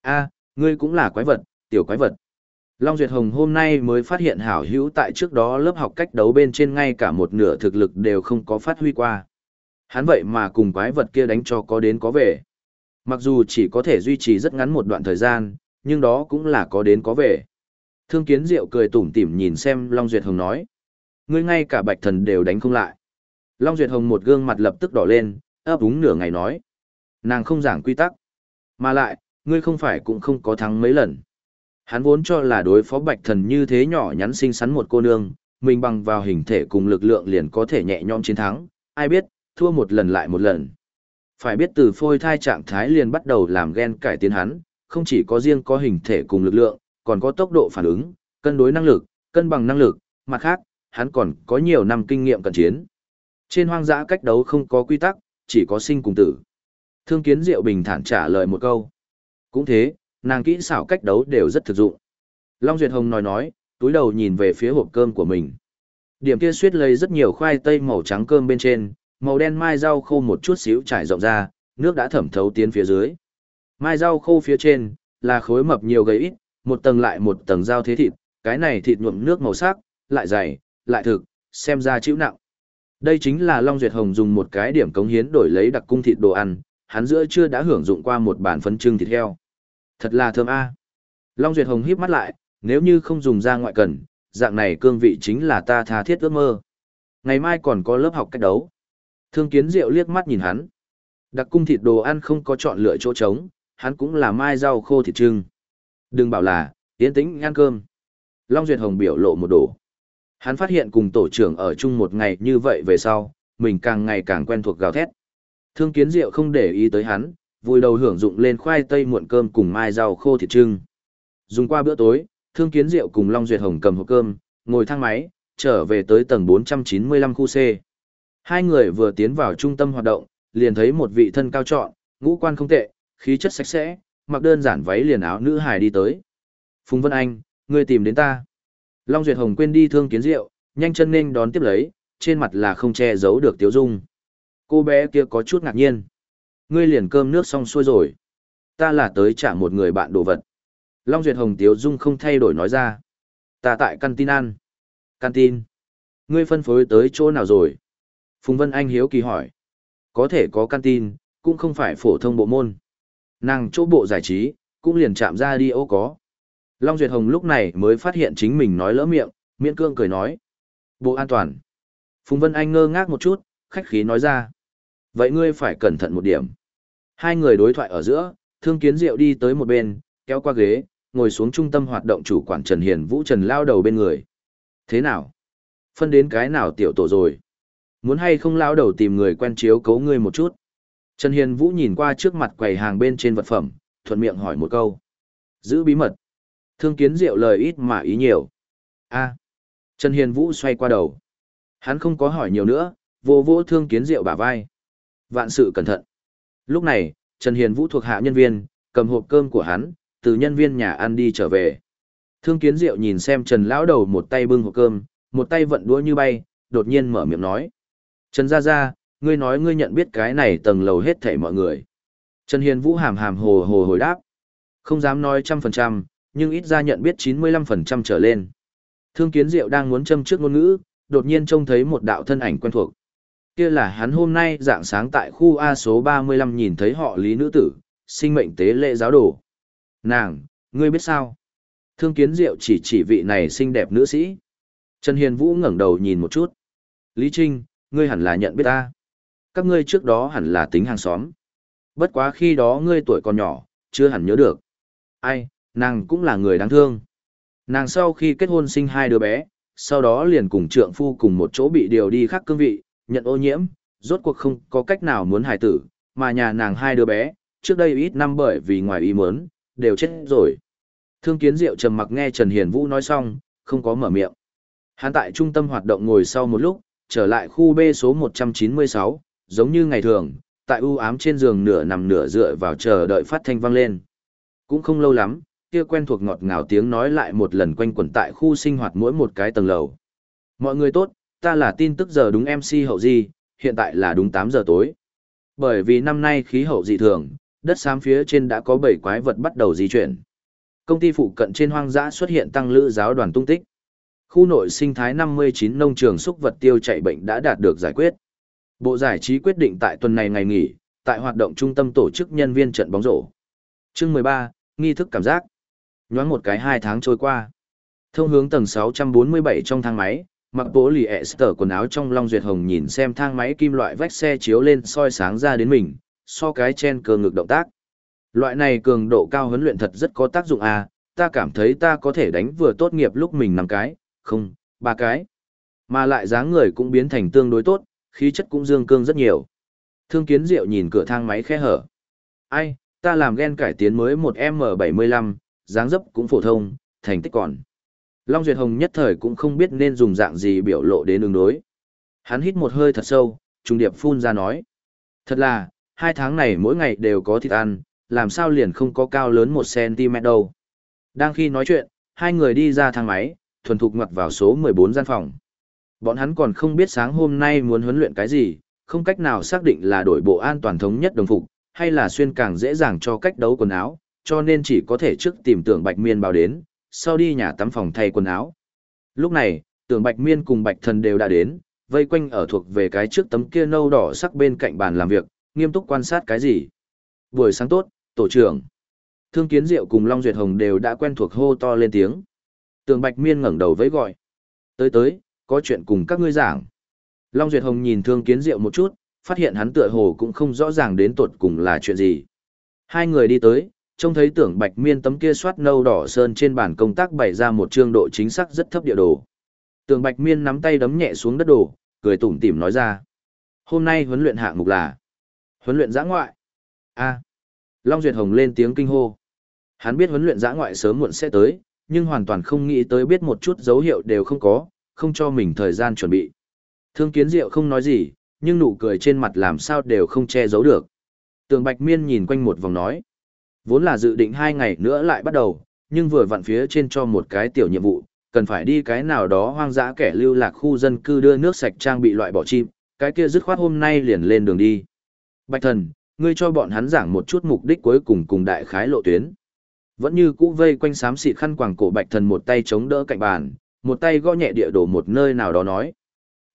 A, ngươi cũng là quái vật, tiểu quái vật. Long Duyệt Hồng hôm nay mới phát hiện hảo hữu tại trước đó lớp học cách đấu bên trên ngay cả một nửa thực lực đều không có phát huy qua. Hắn vậy mà cùng quái vật kia đánh cho có đến có về. Mặc dù chỉ có thể duy trì rất ngắn một đoạn thời gian, nhưng đó cũng là có đến có về. Thương kiến diệu cười tủm tỉm nhìn xem Long Duyệt Hồng nói. Ngươi ngay cả bạch thần đều đánh không lại. Long Duyệt Hồng một gương mặt lập tức đỏ lên, ấp úng nửa ngày nói. Nàng không giảng quy tắc. Mà lại, ngươi không phải cũng không có thắng mấy lần. Hắn vốn cho là đối phó bạch thần như thế nhỏ nhắn xinh xắn một cô nương, mình bằng vào hình thể cùng lực lượng liền có thể nhẹ nhõm chiến thắng, ai biết, thua một lần lại một lần. Phải biết từ phôi thai trạng thái liền bắt đầu làm ghen cải tiến hắn, không chỉ có riêng có hình thể cùng lực lượng, còn có tốc độ phản ứng, cân đối năng lực, cân bằng năng lực, mặt khác, hắn còn có nhiều năm kinh nghiệm cận chiến. Trên hoang dã cách đấu không có quy tắc, chỉ có sinh cùng tử. Thương kiến diệu bình thản trả lời một câu. Cũng thế, nàng kỹ xảo cách đấu đều rất thực dụng. Long Duyệt Hồng nói nói, túi đầu nhìn về phía hộp cơm của mình. Điểm kia suýt lấy rất nhiều khoai tây màu trắng cơm bên trên, màu đen mai rau khô một chút xíu trải rộng ra, nước đã thẩm thấu tiến phía dưới. Mai rau khô phía trên, là khối mập nhiều gầy ít, một tầng lại một tầng rau thế thịt, cái này thịt nhuộm nước màu sắc, lại dày, lại thực, xem ra chịu nặng. Đây chính là Long Duyệt Hồng dùng một cái điểm cống hiến đổi lấy đặc cung thịt đồ ăn, hắn giữa chưa đã hưởng dụng qua một bản phấn trưng thịt heo. Thật là thơm a. Long Duyệt Hồng híp mắt lại, nếu như không dùng ra ngoại cần, dạng này cương vị chính là ta tha thiết ước mơ. Ngày mai còn có lớp học cách đấu. Thương Kiến Diệu liếc mắt nhìn hắn. Đặc cung thịt đồ ăn không có chọn lựa chỗ trống, hắn cũng là mai rau khô thịt trưng. Đừng bảo là, yên tĩnh ăn cơm. Long Duyệt Hồng biểu lộ một đồ. Hắn phát hiện cùng tổ trưởng ở chung một ngày như vậy về sau, mình càng ngày càng quen thuộc gào thét. Thương Kiến Diệu không để ý tới hắn, vui đầu hưởng dụng lên khoai tây muộn cơm cùng mai rau khô thịt trưng. Dùng qua bữa tối, Thương Kiến Diệu cùng Long Duyệt Hồng cầm hộp cơm, ngồi thang máy, trở về tới tầng 495 khu C. Hai người vừa tiến vào trung tâm hoạt động, liền thấy một vị thân cao trọn, ngũ quan không tệ, khí chất sạch sẽ, mặc đơn giản váy liền áo nữ hài đi tới. Phùng Vân Anh, ngươi tìm đến ta. Long Duyệt Hồng quên đi Thương Kiến rượu, nhanh chân nên đón tiếp lấy, trên mặt là không che giấu được tiếu dung. Cô bé kia có chút ngạc nhiên. Ngươi liền cơm nước xong xuôi rồi. Ta là tới trả một người bạn đồ vật. Long Duyệt Hồng Tiếu Dung không thay đổi nói ra. Ta tại căn tin ăn. Căn tin. Ngươi phân phối tới chỗ nào rồi? Phùng Vân Anh hiếu kỳ hỏi. Có thể có căn tin, cũng không phải phổ thông bộ môn. Nàng chỗ bộ giải trí, cũng liền chạm ra đi ô có. Long Duyệt Hồng lúc này mới phát hiện chính mình nói lỡ miệng, miễn cương cười nói. Bộ an toàn. Phùng Vân Anh ngơ ngác một chút, khách khí nói ra. Vậy ngươi phải cẩn thận một điểm. Hai người đối thoại ở giữa, Thương Kiến Diệu đi tới một bên, kéo qua ghế, ngồi xuống trung tâm hoạt động chủ quản Trần Hiền Vũ Trần lao đầu bên người. Thế nào? Phân đến cái nào tiểu tổ rồi? Muốn hay không lao đầu tìm người quen chiếu cấu ngươi một chút? Trần Hiền Vũ nhìn qua trước mặt quầy hàng bên trên vật phẩm, thuận miệng hỏi một câu. Giữ bí mật. Thương Kiến Diệu lời ít mà ý nhiều. a Trần Hiền Vũ xoay qua đầu. Hắn không có hỏi nhiều nữa, vô vô Thương Kiến Diệu bả vai. Vạn sự cẩn thận. Lúc này, Trần Hiền Vũ thuộc hạ nhân viên, cầm hộp cơm của hắn, từ nhân viên nhà ăn đi trở về. Thương Kiến Diệu nhìn xem Trần lão đầu một tay bưng hộp cơm, một tay vận đũa như bay, đột nhiên mở miệng nói: "Trần gia gia, ngươi nói ngươi nhận biết cái này tầng lầu hết thảy mọi người." Trần Hiền Vũ hàm hàm hồ hồ hồi đáp: "Không dám nói trăm phần trăm, nhưng ít ra nhận biết 95% trở lên." Thương Kiến Diệu đang muốn châm trước ngôn ngữ, đột nhiên trông thấy một đạo thân ảnh quen thuộc kia là hắn hôm nay dạng sáng tại khu A số 35 nhìn thấy họ lý nữ tử, sinh mệnh tế lễ giáo đồ. Nàng, ngươi biết sao? Thương kiến diệu chỉ chỉ vị này xinh đẹp nữ sĩ. Trần Hiền Vũ ngẩng đầu nhìn một chút. Lý Trinh, ngươi hẳn là nhận biết ta. Các ngươi trước đó hẳn là tính hàng xóm. Bất quá khi đó ngươi tuổi còn nhỏ, chưa hẳn nhớ được. Ai, nàng cũng là người đáng thương. Nàng sau khi kết hôn sinh hai đứa bé, sau đó liền cùng trượng phu cùng một chỗ bị điều đi khác cương vị, nhận ô nhiễm, rốt cuộc không có cách nào muốn hài tử, mà nhà nàng hai đứa bé, trước đây ít năm bởi vì ngoài ý muốn, đều chết rồi. Thương kiến diệu trầm mặc nghe Trần Hiền Vũ nói xong, không có mở miệng. Hắn tại trung tâm hoạt động ngồi sau một lúc, trở lại khu B số 196, giống như ngày thường, tại u ám trên giường nửa nằm nửa dựa vào chờ đợi phát thanh vang lên. Cũng không lâu lắm, kia quen thuộc ngọt ngào tiếng nói lại một lần quanh quẩn tại khu sinh hoạt mỗi một cái tầng lầu. Mọi người tốt, ta là tin tức giờ đúng MC hậu di, hiện tại là đúng 8 giờ tối. Bởi vì năm nay khí hậu dị thường, đất xám phía trên đã có 7 quái vật bắt đầu di chuyển. Công ty phụ cận trên hoang dã xuất hiện tăng lữ giáo đoàn tung tích. Khu nội sinh thái 59 nông trường xúc vật tiêu chạy bệnh đã đạt được giải quyết. Bộ giải trí quyết định tại tuần này ngày nghỉ, tại hoạt động trung tâm tổ chức nhân viên trận bóng rổ. Chương 13, nghi thức cảm giác. Nhoáng một cái hai tháng trôi qua. Thông hướng tầng 647 trong thang máy, mặc bố lì Esther quần áo trong Long Duyệt Hồng nhìn xem thang máy kim loại vách xe chiếu lên soi sáng ra đến mình, so cái chen cơ ngực động tác. Loại này cường độ cao huấn luyện thật rất có tác dụng à, ta cảm thấy ta có thể đánh vừa tốt nghiệp lúc mình năm cái, không, ba cái. Mà lại dáng người cũng biến thành tương đối tốt, khí chất cũng dương cương rất nhiều. Thương kiến diệu nhìn cửa thang máy khe hở. Ai, ta làm ghen cải tiến mới một M75, dáng dấp cũng phổ thông, thành tích còn. Long Duyệt Hồng nhất thời cũng không biết nên dùng dạng gì biểu lộ đến ứng đối. Hắn hít một hơi thật sâu, trung điệp phun ra nói. Thật là, hai tháng này mỗi ngày đều có thịt ăn, làm sao liền không có cao lớn một cm đâu. Đang khi nói chuyện, hai người đi ra thang máy, thuần thục ngoặt vào số 14 gian phòng. Bọn hắn còn không biết sáng hôm nay muốn huấn luyện cái gì, không cách nào xác định là đổi bộ an toàn thống nhất đồng phục, hay là xuyên càng dễ dàng cho cách đấu quần áo, cho nên chỉ có thể trước tìm tưởng Bạch Miên báo đến, sau đi nhà tắm phòng thay quần áo. Lúc này, tưởng Bạch Miên cùng Bạch Thần đều đã đến, vây quanh ở thuộc về cái trước tấm kia nâu đỏ sắc bên cạnh bàn làm việc, nghiêm túc quan sát cái gì. Buổi sáng tốt, tổ trưởng. Thương Kiến Diệu cùng Long Duyệt Hồng đều đã quen thuộc hô to lên tiếng. Tường Bạch Miên ngẩng đầu với gọi. Tới tới, có chuyện cùng các ngươi giảng. Long Duyệt Hồng nhìn Thương Kiến Diệu một chút, phát hiện hắn tựa hồ cũng không rõ ràng đến tột cùng là chuyện gì. Hai người đi tới, trông thấy tưởng Bạch Miên tấm kia soát nâu đỏ sơn trên bàn công tác bày ra một chương độ chính xác rất thấp địa đồ. Tưởng Bạch Miên nắm tay đấm nhẹ xuống đất đồ, cười tủm tỉm nói ra. Hôm nay huấn luyện hạng mục là huấn luyện giã ngoại. A. Long Duyệt Hồng lên tiếng kinh hô. Hắn biết huấn luyện giã ngoại sớm muộn sẽ tới, nhưng hoàn toàn không nghĩ tới biết một chút dấu hiệu đều không có, không cho mình thời gian chuẩn bị. Thương kiến diệu không nói gì, nhưng nụ cười trên mặt làm sao đều không che giấu được. Tường Bạch Miên nhìn quanh một vòng nói. Vốn là dự định hai ngày nữa lại bắt đầu, nhưng vừa vặn phía trên cho một cái tiểu nhiệm vụ, cần phải đi cái nào đó hoang dã kẻ lưu lạc khu dân cư đưa nước sạch trang bị loại bỏ chim, cái kia dứt khoát hôm nay liền lên đường đi. Bạch thần, ngươi cho bọn hắn giảng một chút mục đích cuối cùng cùng đại khái lộ tuyến. Vẫn như cũ vây quanh xám xịt khăn quàng cổ bạch thần một tay chống đỡ cạnh bàn, một tay gõ nhẹ địa đổ một nơi nào đó nói.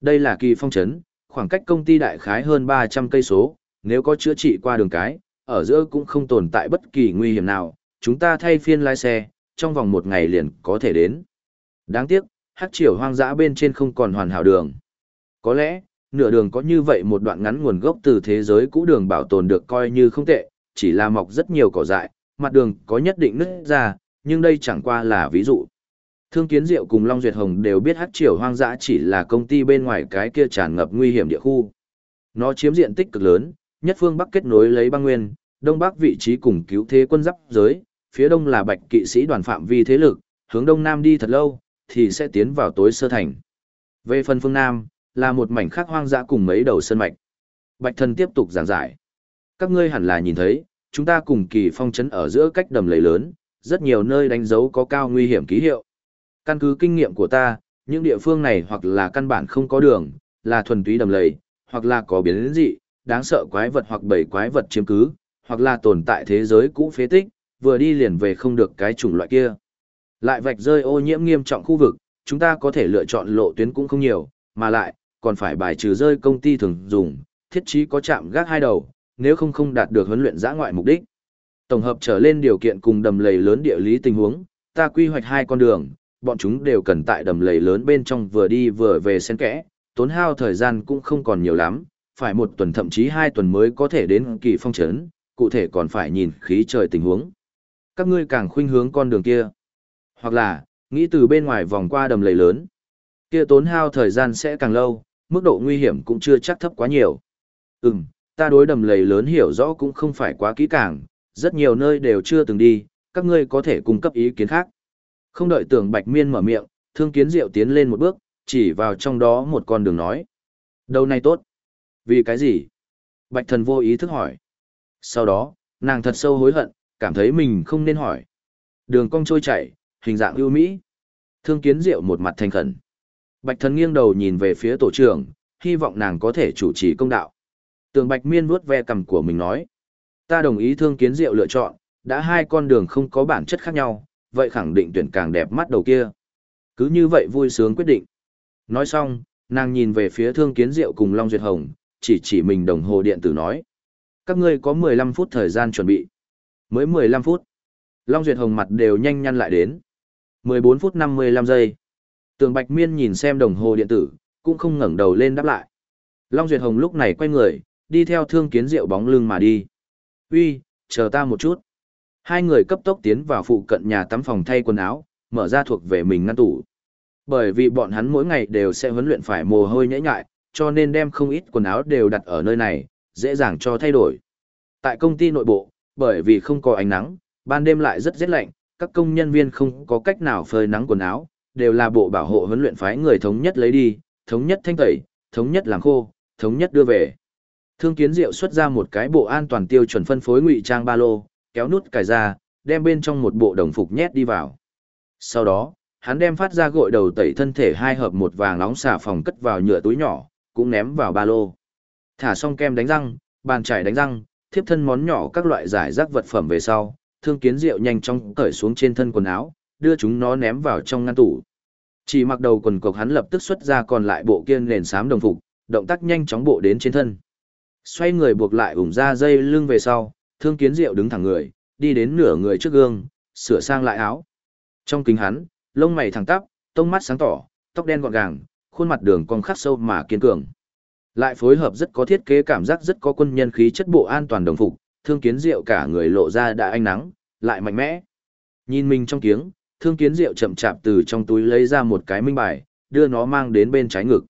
Đây là kỳ phong trấn, khoảng cách công ty đại khái hơn 300 cây số, nếu có chữa trị qua đường cái, ở giữa cũng không tồn tại bất kỳ nguy hiểm nào, chúng ta thay phiên lái xe, trong vòng một ngày liền có thể đến. Đáng tiếc, hắc triều hoang dã bên trên không còn hoàn hảo đường. Có lẽ, nửa đường có như vậy một đoạn ngắn nguồn gốc từ thế giới cũ đường bảo tồn được coi như không tệ, chỉ là mọc rất nhiều cỏ dại, mặt đường có nhất định nứt ra, nhưng đây chẳng qua là ví dụ. Thương Kiến Diệu cùng Long Duyệt Hồng đều biết Hắc Triều Hoang Dã chỉ là công ty bên ngoài cái kia tràn ngập nguy hiểm địa khu. Nó chiếm diện tích cực lớn, nhất phương bắc kết nối lấy băng nguyên, đông bắc vị trí cùng cứu thế quân giáp giới, phía đông là Bạch Kỵ sĩ đoàn phạm vi thế lực, hướng đông nam đi thật lâu thì sẽ tiến vào tối sơ thành. Về phần phương nam, là một mảnh khác hoang dã cùng mấy đầu sơn mạch. Bạch Thần tiếp tục giảng giải. Các ngươi hẳn là nhìn thấy, chúng ta cùng kỳ phong trấn ở giữa cách đầm lầy lớn, rất nhiều nơi đánh dấu có cao nguy hiểm ký hiệu. Căn cứ kinh nghiệm của ta, những địa phương này hoặc là căn bản không có đường, là thuần túy đầm lầy, hoặc là có biến dị, đáng sợ quái vật hoặc bảy quái vật chiếm cứ, hoặc là tồn tại thế giới cũ phế tích, vừa đi liền về không được cái chủng loại kia. Lại vạch rơi ô nhiễm nghiêm trọng khu vực, chúng ta có thể lựa chọn lộ tuyến cũng không nhiều, mà lại, còn phải bài trừ rơi công ty thường dùng, thiết trí có chạm gác hai đầu, nếu không không đạt được huấn luyện giã ngoại mục đích. Tổng hợp trở lên điều kiện cùng đầm lầy lớn địa lý tình huống, ta quy hoạch hai con đường, bọn chúng đều cần tại đầm lầy lớn bên trong vừa đi vừa về xen kẽ, tốn hao thời gian cũng không còn nhiều lắm, phải một tuần thậm chí hai tuần mới có thể đến kỳ phong trấn, cụ thể còn phải nhìn khí trời tình huống. Các ngươi càng khuynh hướng con đường kia, hoặc là, nghĩ từ bên ngoài vòng qua đầm lầy lớn, kia tốn hao thời gian sẽ càng lâu, mức độ nguy hiểm cũng chưa chắc thấp quá nhiều. Ừm, ta đối đầm lầy lớn hiểu rõ cũng không phải quá kỹ càng, rất nhiều nơi đều chưa từng đi, các ngươi có thể cung cấp ý kiến khác. Không đợi tưởng Bạch Miên mở miệng, thương kiến diệu tiến lên một bước, chỉ vào trong đó một con đường nói. Đầu này tốt. Vì cái gì? Bạch thần vô ý thức hỏi. Sau đó, nàng thật sâu hối hận, cảm thấy mình không nên hỏi. Đường cong trôi chảy, hình dạng ưu mỹ. Thương kiến diệu một mặt thành khẩn. Bạch thần nghiêng đầu nhìn về phía tổ trưởng, hy vọng nàng có thể chủ trì công đạo. Tường Bạch Miên vuốt ve cầm của mình nói. Ta đồng ý thương kiến diệu lựa chọn, đã hai con đường không có bản chất khác nhau, vậy khẳng định tuyển càng đẹp mắt đầu kia. Cứ như vậy vui sướng quyết định. Nói xong, nàng nhìn về phía thương kiến diệu cùng Long Duyệt Hồng, chỉ chỉ mình đồng hồ điện tử nói. Các ngươi có 15 phút thời gian chuẩn bị. Mới 15 phút. Long Duyệt Hồng mặt đều nhanh nhăn lại đến. 14 phút 55 giây. Tường Bạch Miên nhìn xem đồng hồ điện tử, cũng không ngẩng đầu lên đáp lại. Long Duyệt Hồng lúc này quay người, đi theo thương kiến diệu bóng lưng mà đi. Uy, chờ ta một chút. Hai người cấp tốc tiến vào phụ cận nhà tắm phòng thay quần áo, mở ra thuộc về mình ngăn tủ. Bởi vì bọn hắn mỗi ngày đều sẽ huấn luyện phải mồ hôi nhễ nhại, cho nên đem không ít quần áo đều đặt ở nơi này, dễ dàng cho thay đổi. Tại công ty nội bộ, bởi vì không có ánh nắng, ban đêm lại rất rét lạnh, các công nhân viên không có cách nào phơi nắng quần áo, đều là bộ bảo hộ huấn luyện phái người thống nhất lấy đi, thống nhất thanh tẩy, thống nhất làm khô, thống nhất đưa về. Thương Kiến Diệu xuất ra một cái bộ an toàn tiêu chuẩn phân phối ngụy trang ba lô, kéo nút cài ra, đem bên trong một bộ đồng phục nhét đi vào. Sau đó, hắn đem phát ra gội đầu tẩy thân thể hai hợp một vàng nóng xà phòng cất vào nhựa túi nhỏ, cũng ném vào ba lô. Thả xong kem đánh răng, bàn chải đánh răng, thiếp thân món nhỏ các loại giải rác vật phẩm về sau, Thương Kiến rượu nhanh chóng cởi xuống trên thân quần áo, đưa chúng nó ném vào trong ngăn tủ. Chỉ mặc đầu quần cộc hắn lập tức xuất ra còn lại bộ kiên nền xám đồng phục, động tác nhanh chóng bộ đến trên thân. Xoay người buộc lại ủng ra dây lưng về sau, thương kiến rượu đứng thẳng người, đi đến nửa người trước gương, sửa sang lại áo. Trong kính hắn, lông mày thẳng tắp, tông mắt sáng tỏ, tóc đen gọn gàng, khuôn mặt đường cong khắc sâu mà kiên cường. Lại phối hợp rất có thiết kế cảm giác rất có quân nhân khí chất bộ an toàn đồng phục, thương kiến diệu cả người lộ ra đã ánh nắng, lại mạnh mẽ. Nhìn mình trong kiếng, thương kiến diệu chậm chạp từ trong túi lấy ra một cái minh bài, đưa nó mang đến bên trái ngực.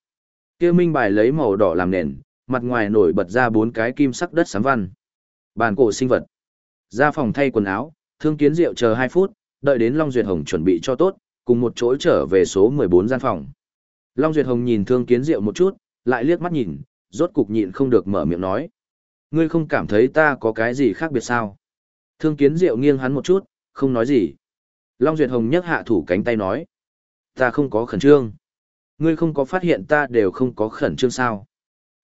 kia minh bài lấy màu đỏ làm nền, mặt ngoài nổi bật ra bốn cái kim sắc đất sám văn. Bàn cổ sinh vật. Ra phòng thay quần áo, thương kiến diệu chờ 2 phút, đợi đến Long Duyệt Hồng chuẩn bị cho tốt, cùng một chỗ trở về số 14 gian phòng. Long Duyệt Hồng nhìn thương kiến diệu một chút, lại liếc mắt nhìn, rốt cục nhịn không được mở miệng nói. Ngươi không cảm thấy ta có cái gì khác biệt sao? Thương kiến diệu nghiêng hắn một chút, không nói gì. Long Duyệt Hồng nhấc hạ thủ cánh tay nói. Ta không có khẩn trương. Ngươi không có phát hiện ta đều không có khẩn trương sao.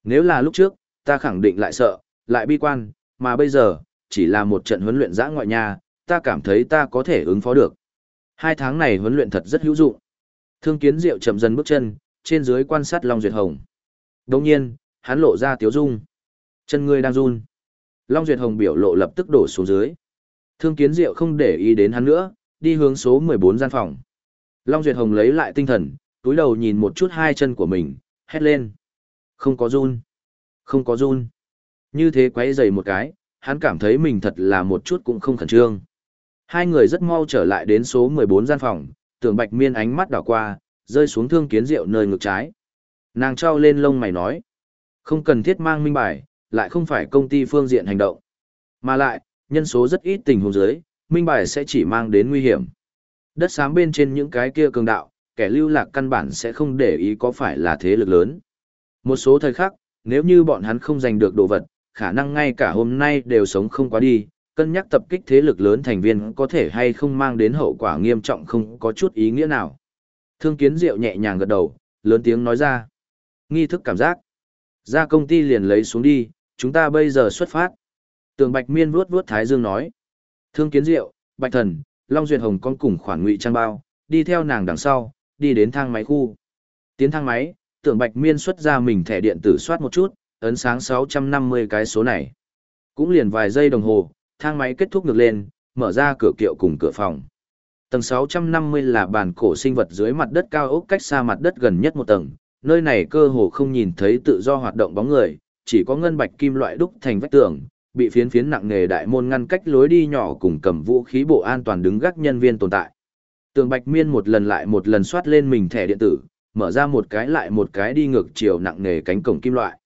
Nếu là lúc trước, ta khẳng định lại sợ, lại bi quan, mà bây giờ, chỉ là một trận huấn luyện giã ngoại nhà, ta cảm thấy ta có thể ứng phó được. Hai tháng này huấn luyện thật rất hữu dụng. Thương kiến diệu chậm dần bước chân, trên dưới quan sát Long Duyệt Hồng. Đồng nhiên, hắn lộ ra tiếu dung. Chân ngươi đang run. Long Duyệt Hồng biểu lộ lập tức đổ xuống dưới. Thương kiến diệu không để ý đến hắn nữa, đi hướng số 14 gian phòng. Long Duyệt Hồng lấy lại tinh thần, túi đầu nhìn một chút hai chân của mình, hét lên. Không có run. Không có run. Như thế quấy dày một cái, hắn cảm thấy mình thật là một chút cũng không khẩn trương. Hai người rất mau trở lại đến số 14 gian phòng, tưởng bạch miên ánh mắt đảo qua, rơi xuống thương kiến rượu nơi ngực trái. Nàng trao lên lông mày nói. Không cần thiết mang minh bài, lại không phải công ty phương diện hành động. Mà lại, nhân số rất ít tình huống dưới, minh bài sẽ chỉ mang đến nguy hiểm. Đất xám bên trên những cái kia cường đạo, kẻ lưu lạc căn bản sẽ không để ý có phải là thế lực lớn. Một số thời khắc, nếu như bọn hắn không giành được đồ vật, khả năng ngay cả hôm nay đều sống không quá đi, cân nhắc tập kích thế lực lớn thành viên có thể hay không mang đến hậu quả nghiêm trọng không có chút ý nghĩa nào. Thương kiến diệu nhẹ nhàng gật đầu, lớn tiếng nói ra. Nghi thức cảm giác. Ra công ty liền lấy xuống đi, chúng ta bây giờ xuất phát. Tường Bạch Miên vuốt vuốt Thái Dương nói. Thương kiến diệu, Bạch Thần, Long Duyệt Hồng con cùng khoản ngụy trang bao, đi theo nàng đằng sau, đi đến thang máy khu. Tiến thang máy, tưởng Bạch Miên xuất ra mình thẻ điện tử soát một chút, ấn sáng 650 cái số này. Cũng liền vài giây đồng hồ, thang máy kết thúc ngược lên, mở ra cửa kiệu cùng cửa phòng. Tầng 650 là bàn cổ sinh vật dưới mặt đất cao ốc cách xa mặt đất gần nhất một tầng, nơi này cơ hồ không nhìn thấy tự do hoạt động bóng người, chỉ có ngân bạch kim loại đúc thành vách tường, bị phiến phiến nặng nề đại môn ngăn cách lối đi nhỏ cùng cầm vũ khí bộ an toàn đứng gác nhân viên tồn tại. Tường Bạch Miên một lần lại một lần soát lên mình thẻ điện tử, mở ra một cái lại một cái đi ngược chiều nặng nề cánh cổng kim loại.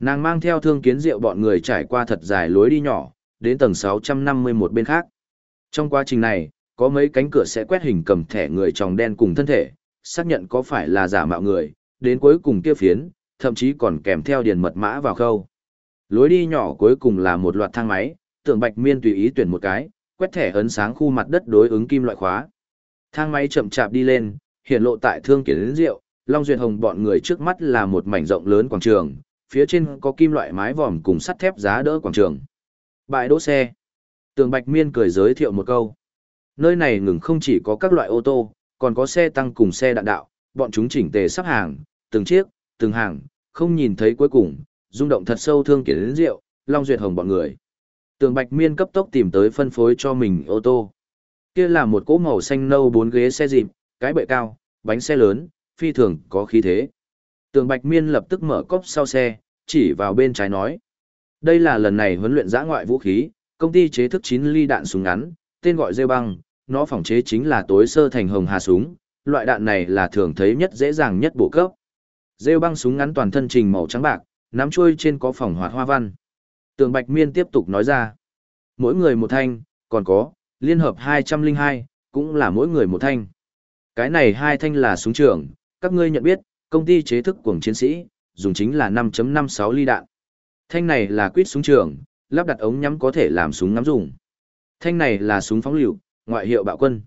Nàng mang theo thương kiến rượu bọn người trải qua thật dài lối đi nhỏ, đến tầng 651 bên khác. Trong quá trình này, có mấy cánh cửa sẽ quét hình cầm thẻ người tròng đen cùng thân thể, xác nhận có phải là giả mạo người, đến cuối cùng kia phiến, thậm chí còn kèm theo điền mật mã vào khâu. Lối đi nhỏ cuối cùng là một loạt thang máy, tưởng bạch miên tùy ý tuyển một cái, quét thẻ ấn sáng khu mặt đất đối ứng kim loại khóa. Thang máy chậm chạp đi lên, hiện lộ tại thương kiến rượu, Long Duyệt Hồng bọn người trước mắt là một mảnh rộng lớn quảng trường, phía trên có kim loại mái vòm cùng sắt thép giá đỡ quảng trường. Bãi đỗ xe. Tường Bạch Miên cười giới thiệu một câu. Nơi này ngừng không chỉ có các loại ô tô, còn có xe tăng cùng xe đạn đạo, bọn chúng chỉnh tề sắp hàng, từng chiếc, từng hàng, không nhìn thấy cuối cùng, rung động thật sâu thương kiến đến rượu, Long Duyệt Hồng bọn người. Tường Bạch Miên cấp tốc tìm tới phân phối cho mình ô tô. Kia là một cỗ màu xanh nâu bốn ghế xe dịp, cái bệ cao, bánh xe lớn, phi thường có khí thế. Tường Bạch Miên lập tức mở cốc sau xe, chỉ vào bên trái nói. Đây là lần này huấn luyện giã ngoại vũ khí, công ty chế thức 9 ly đạn súng ngắn, tên gọi rêu băng, nó phòng chế chính là tối sơ thành hồng hà súng, loại đạn này là thường thấy nhất dễ dàng nhất bổ cấp. Rêu băng súng ngắn toàn thân trình màu trắng bạc, nắm chuôi trên có phòng hoạt hoa văn. Tường Bạch Miên tiếp tục nói ra. Mỗi người một thanh, còn có, liên hợp 202, cũng là mỗi người một thanh. Cái này hai thanh là súng trường, các ngươi nhận biết, công ty chế thức cuồng chiến sĩ, dùng chính là 5.56 ly đạn. Thanh này là quýt súng trường, lắp đặt ống nhắm có thể làm súng ngắm dùng. Thanh này là súng phóng lựu, ngoại hiệu bạo quân.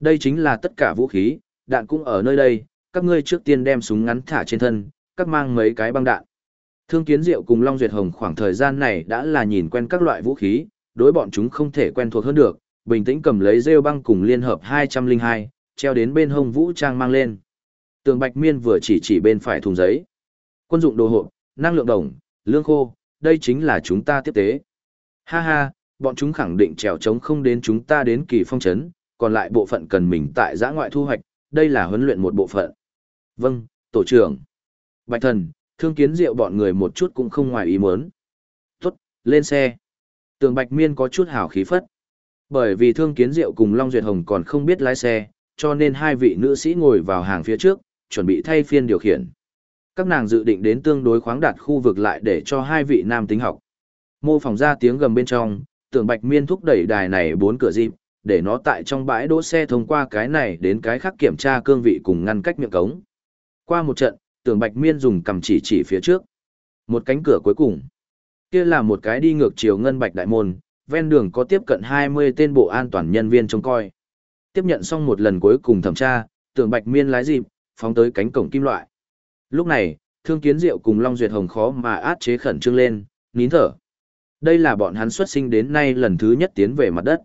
Đây chính là tất cả vũ khí, đạn cũng ở nơi đây, các ngươi trước tiên đem súng ngắn thả trên thân, các mang mấy cái băng đạn. Thương Kiến Diệu cùng Long Duyệt Hồng khoảng thời gian này đã là nhìn quen các loại vũ khí, đối bọn chúng không thể quen thuộc hơn được, bình tĩnh cầm lấy rêu băng cùng liên hợp 202, treo đến bên hông vũ trang mang lên. Tường Bạch Miên vừa chỉ chỉ bên phải thùng giấy. Quân dụng đồ hộp, năng lượng đồng, lương khô, đây chính là chúng ta tiếp tế. Ha ha, bọn chúng khẳng định trèo trống không đến chúng ta đến kỳ phong trấn, còn lại bộ phận cần mình tại giã ngoại thu hoạch, đây là huấn luyện một bộ phận. Vâng, tổ trưởng. Bạch thần, thương kiến diệu bọn người một chút cũng không ngoài ý muốn. Tốt, lên xe. Tường Bạch Miên có chút hào khí phất. Bởi vì thương kiến diệu cùng Long Duyệt Hồng còn không biết lái xe, cho nên hai vị nữ sĩ ngồi vào hàng phía trước, chuẩn bị thay phiên điều khiển. Các nàng dự định đến tương đối khoáng đạt khu vực lại để cho hai vị nam tính học. Mô phỏng ra tiếng gầm bên trong, tưởng Bạch Miên thúc đẩy đài này bốn cửa dịp, để nó tại trong bãi đỗ xe thông qua cái này đến cái khác kiểm tra cương vị cùng ngăn cách miệng cống. Qua một trận, tưởng Bạch Miên dùng cầm chỉ chỉ phía trước. Một cánh cửa cuối cùng. Kia là một cái đi ngược chiều ngân bạch đại môn, ven đường có tiếp cận 20 tên bộ an toàn nhân viên trông coi. Tiếp nhận xong một lần cuối cùng thẩm tra, tưởng Bạch Miên lái dịp, phóng tới cánh cổng kim loại. Lúc này, Thương Kiến Diệu cùng Long Duyệt Hồng khó mà át chế khẩn trương lên, nín thở. Đây là bọn hắn xuất sinh đến nay lần thứ nhất tiến về mặt đất.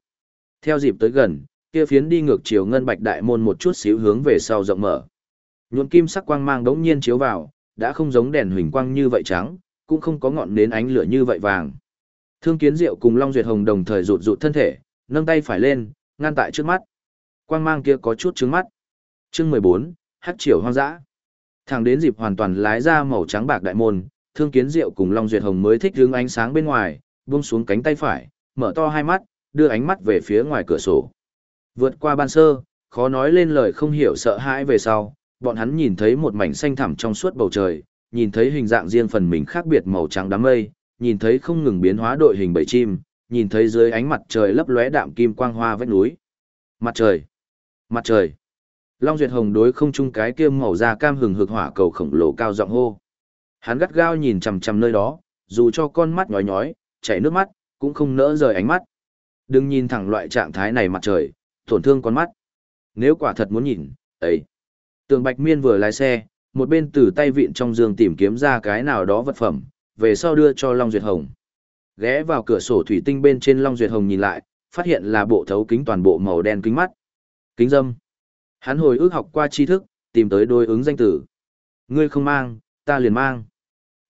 Theo dịp tới gần, kia phiến đi ngược chiều ngân bạch đại môn một chút xíu hướng về sau rộng mở. Nhuộm kim sắc quang mang đống nhiên chiếu vào, đã không giống đèn huỳnh quang như vậy trắng, cũng không có ngọn nến ánh lửa như vậy vàng. Thương Kiến Diệu cùng Long Duyệt Hồng đồng thời rụt rụt thân thể, nâng tay phải lên, ngăn tại trước mắt. Quang mang kia có chút trướng mắt. Chương 14, Hắc Triều Hoang Dã. Thẳng đến dịp hoàn toàn lái ra màu trắng bạc đại môn, Thương Kiến Diệu cùng Long Duyệt Hồng mới thích hướng ánh sáng bên ngoài, buông xuống cánh tay phải, mở to hai mắt, đưa ánh mắt về phía ngoài cửa sổ. Vượt qua ban sơ, khó nói lên lời không hiểu sợ hãi về sau, bọn hắn nhìn thấy một mảnh xanh thẳm trong suốt bầu trời, nhìn thấy hình dạng riêng phần mình khác biệt màu trắng đám mây, nhìn thấy không ngừng biến hóa đội hình bầy chim, nhìn thấy dưới ánh mặt trời lấp lóe đạm kim quang hoa vách núi. Mặt trời, mặt trời. Long Duyệt Hồng đối không chung cái kia màu da cam hừng hực hỏa cầu khổng lồ cao giọng hô. Hắn gắt gao nhìn chằm chằm nơi đó, dù cho con mắt nhói nhói, chảy nước mắt, cũng không nỡ rời ánh mắt. Đừng nhìn thẳng loại trạng thái này mặt trời, tổn thương con mắt. Nếu quả thật muốn nhìn, ấy. Tường Bạch Miên vừa lái xe, một bên từ tay vịn trong giường tìm kiếm ra cái nào đó vật phẩm, về sau đưa cho Long Duyệt Hồng. Ghé vào cửa sổ thủy tinh bên trên Long Duyệt Hồng nhìn lại, phát hiện là bộ thấu kính toàn bộ màu đen kính mắt. Kính dâm. Hắn hồi ức học qua tri thức, tìm tới đối ứng danh tử. Ngươi không mang, ta liền mang.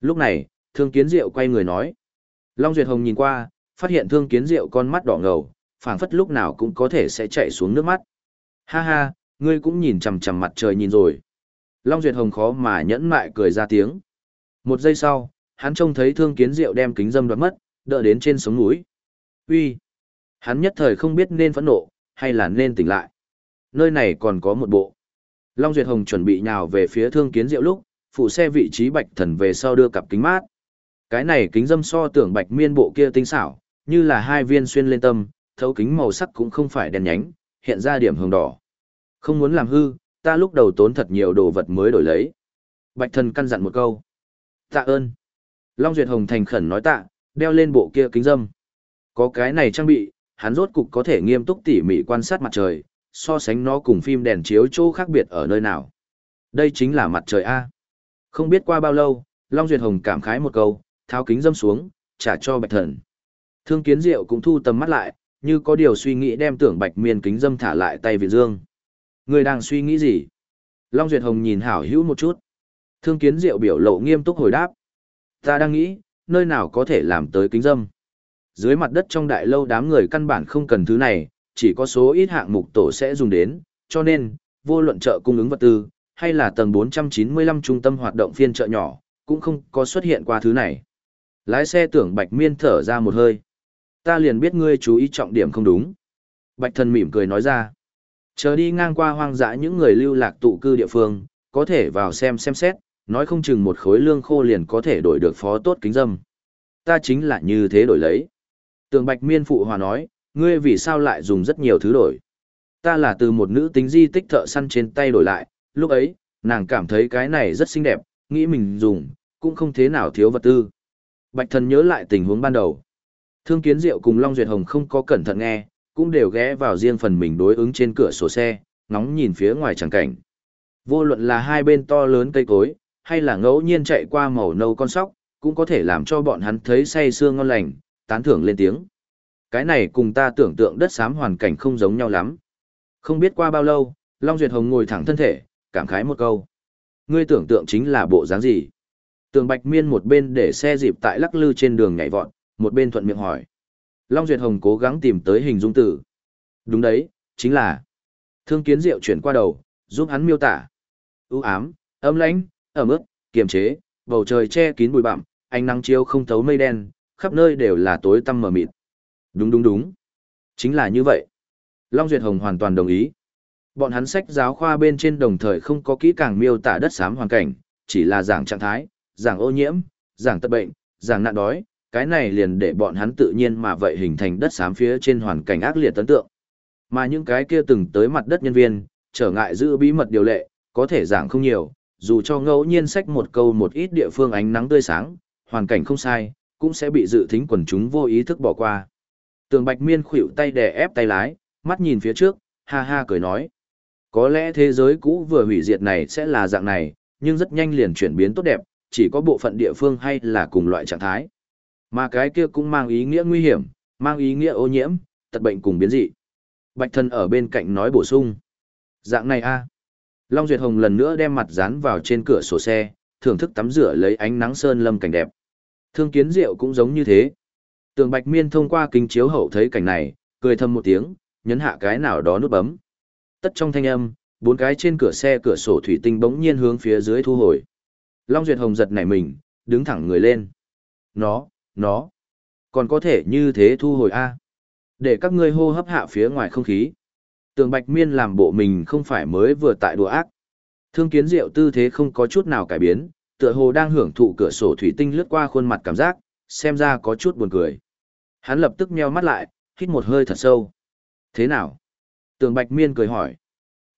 Lúc này, Thương Kiến Diệu quay người nói. Long Duyệt Hồng nhìn qua, phát hiện Thương Kiến Diệu con mắt đỏ ngầu, phảng phất lúc nào cũng có thể sẽ chạy xuống nước mắt. Ha ha, ngươi cũng nhìn chằm chằm mặt trời nhìn rồi. Long Duyệt Hồng khó mà nhẫn mại cười ra tiếng. Một giây sau, hắn trông thấy Thương Kiến Diệu đem kính dâm đoạt mất, đỡ đến trên sống núi. Uy, Hắn nhất thời không biết nên phẫn nộ, hay là nên tỉnh lại nơi này còn có một bộ. Long Duyệt Hồng chuẩn bị nhào về phía thương kiến diệu lúc, phụ xe vị trí bạch thần về sau đưa cặp kính mát. Cái này kính dâm so tưởng bạch miên bộ kia tinh xảo, như là hai viên xuyên lên tâm, thấu kính màu sắc cũng không phải đèn nhánh, hiện ra điểm hồng đỏ. Không muốn làm hư, ta lúc đầu tốn thật nhiều đồ vật mới đổi lấy. Bạch thần căn dặn một câu. Tạ ơn. Long Duyệt Hồng thành khẩn nói tạ, đeo lên bộ kia kính dâm. Có cái này trang bị, hắn rốt cục có thể nghiêm túc tỉ mỉ quan sát mặt trời, so sánh nó cùng phim đèn chiếu chỗ khác biệt ở nơi nào. Đây chính là mặt trời A. Không biết qua bao lâu, Long Duyệt Hồng cảm khái một câu, tháo kính dâm xuống, trả cho bạch thần. Thương kiến diệu cũng thu tầm mắt lại, như có điều suy nghĩ đem tưởng bạch miên kính dâm thả lại tay Việt Dương. Người đang suy nghĩ gì? Long Duyệt Hồng nhìn hảo hữu một chút. Thương kiến diệu biểu lộ nghiêm túc hồi đáp. Ta đang nghĩ, nơi nào có thể làm tới kính dâm. Dưới mặt đất trong đại lâu đám người căn bản không cần thứ này, chỉ có số ít hạng mục tổ sẽ dùng đến, cho nên, vô luận chợ cung ứng vật tư, hay là tầng 495 trung tâm hoạt động phiên chợ nhỏ, cũng không có xuất hiện qua thứ này. Lái xe tưởng Bạch Miên thở ra một hơi. Ta liền biết ngươi chú ý trọng điểm không đúng. Bạch thần mỉm cười nói ra. Chờ đi ngang qua hoang dã những người lưu lạc tụ cư địa phương, có thể vào xem xem xét, nói không chừng một khối lương khô liền có thể đổi được phó tốt kính dâm. Ta chính là như thế đổi lấy. Tường Bạch Miên phụ hòa nói, ngươi vì sao lại dùng rất nhiều thứ đổi. Ta là từ một nữ tính di tích thợ săn trên tay đổi lại, lúc ấy, nàng cảm thấy cái này rất xinh đẹp, nghĩ mình dùng, cũng không thế nào thiếu vật tư. Bạch thần nhớ lại tình huống ban đầu. Thương Kiến Diệu cùng Long Duyệt Hồng không có cẩn thận nghe, cũng đều ghé vào riêng phần mình đối ứng trên cửa sổ xe, ngóng nhìn phía ngoài chẳng cảnh. Vô luận là hai bên to lớn cây cối, hay là ngẫu nhiên chạy qua màu nâu con sóc, cũng có thể làm cho bọn hắn thấy say sương ngon lành, tán thưởng lên tiếng. Cái này cùng ta tưởng tượng đất xám hoàn cảnh không giống nhau lắm. Không biết qua bao lâu, Long Duyệt Hồng ngồi thẳng thân thể, cảm khái một câu. Ngươi tưởng tượng chính là bộ dáng gì? Tường Bạch Miên một bên để xe dịp tại lắc lư trên đường nhảy vọt, một bên thuận miệng hỏi. Long Duyệt Hồng cố gắng tìm tới hình dung từ Đúng đấy, chính là. Thương Kiến Diệu chuyển qua đầu, giúp hắn miêu tả. ưu ám, âm lãnh, ẩm ướt, kiềm chế, bầu trời che kín bụi bặm, ánh nắng chiếu không thấu mây đen, khắp nơi đều là tối tăm mờ mịt. Đúng đúng đúng. Chính là như vậy. Long Duyệt Hồng hoàn toàn đồng ý. Bọn hắn sách giáo khoa bên trên đồng thời không có kỹ càng miêu tả đất xám hoàn cảnh, chỉ là giảng trạng thái, giảng ô nhiễm, giảng tật bệnh, giảng nạn đói, cái này liền để bọn hắn tự nhiên mà vậy hình thành đất xám phía trên hoàn cảnh ác liệt ấn tượng. Mà những cái kia từng tới mặt đất nhân viên, trở ngại giữ bí mật điều lệ, có thể giảng không nhiều, dù cho ngẫu nhiên sách một câu một ít địa phương ánh nắng tươi sáng, hoàn cảnh không sai, cũng sẽ bị dự thính quần chúng vô ý thức bỏ qua. Tường Bạch Miên khuỵu tay đè ép tay lái, mắt nhìn phía trước, ha ha cười nói. Có lẽ thế giới cũ vừa hủy diệt này sẽ là dạng này, nhưng rất nhanh liền chuyển biến tốt đẹp, chỉ có bộ phận địa phương hay là cùng loại trạng thái. Mà cái kia cũng mang ý nghĩa nguy hiểm, mang ý nghĩa ô nhiễm, tật bệnh cùng biến dị. Bạch thân ở bên cạnh nói bổ sung. Dạng này a Long Duyệt Hồng lần nữa đem mặt dán vào trên cửa sổ xe, thưởng thức tắm rửa lấy ánh nắng sơn lâm cảnh đẹp. Thương kiến diệu cũng giống như thế. Tường Bạch Miên thông qua kính chiếu hậu thấy cảnh này, cười thầm một tiếng, nhấn hạ cái nào đó nút bấm. Tất trong thanh âm, bốn cái trên cửa xe cửa sổ thủy tinh bỗng nhiên hướng phía dưới thu hồi. Long Duyệt Hồng giật nảy mình, đứng thẳng người lên. Nó, nó, còn có thể như thế thu hồi a Để các ngươi hô hấp hạ phía ngoài không khí. Tường Bạch Miên làm bộ mình không phải mới vừa tại đùa ác. Thương kiến diệu tư thế không có chút nào cải biến, tựa hồ đang hưởng thụ cửa sổ thủy tinh lướt qua khuôn mặt cảm giác, xem ra có chút buồn cười. Hắn lập tức meo mắt lại, hít một hơi thật sâu. Thế nào? Tường Bạch Miên cười hỏi.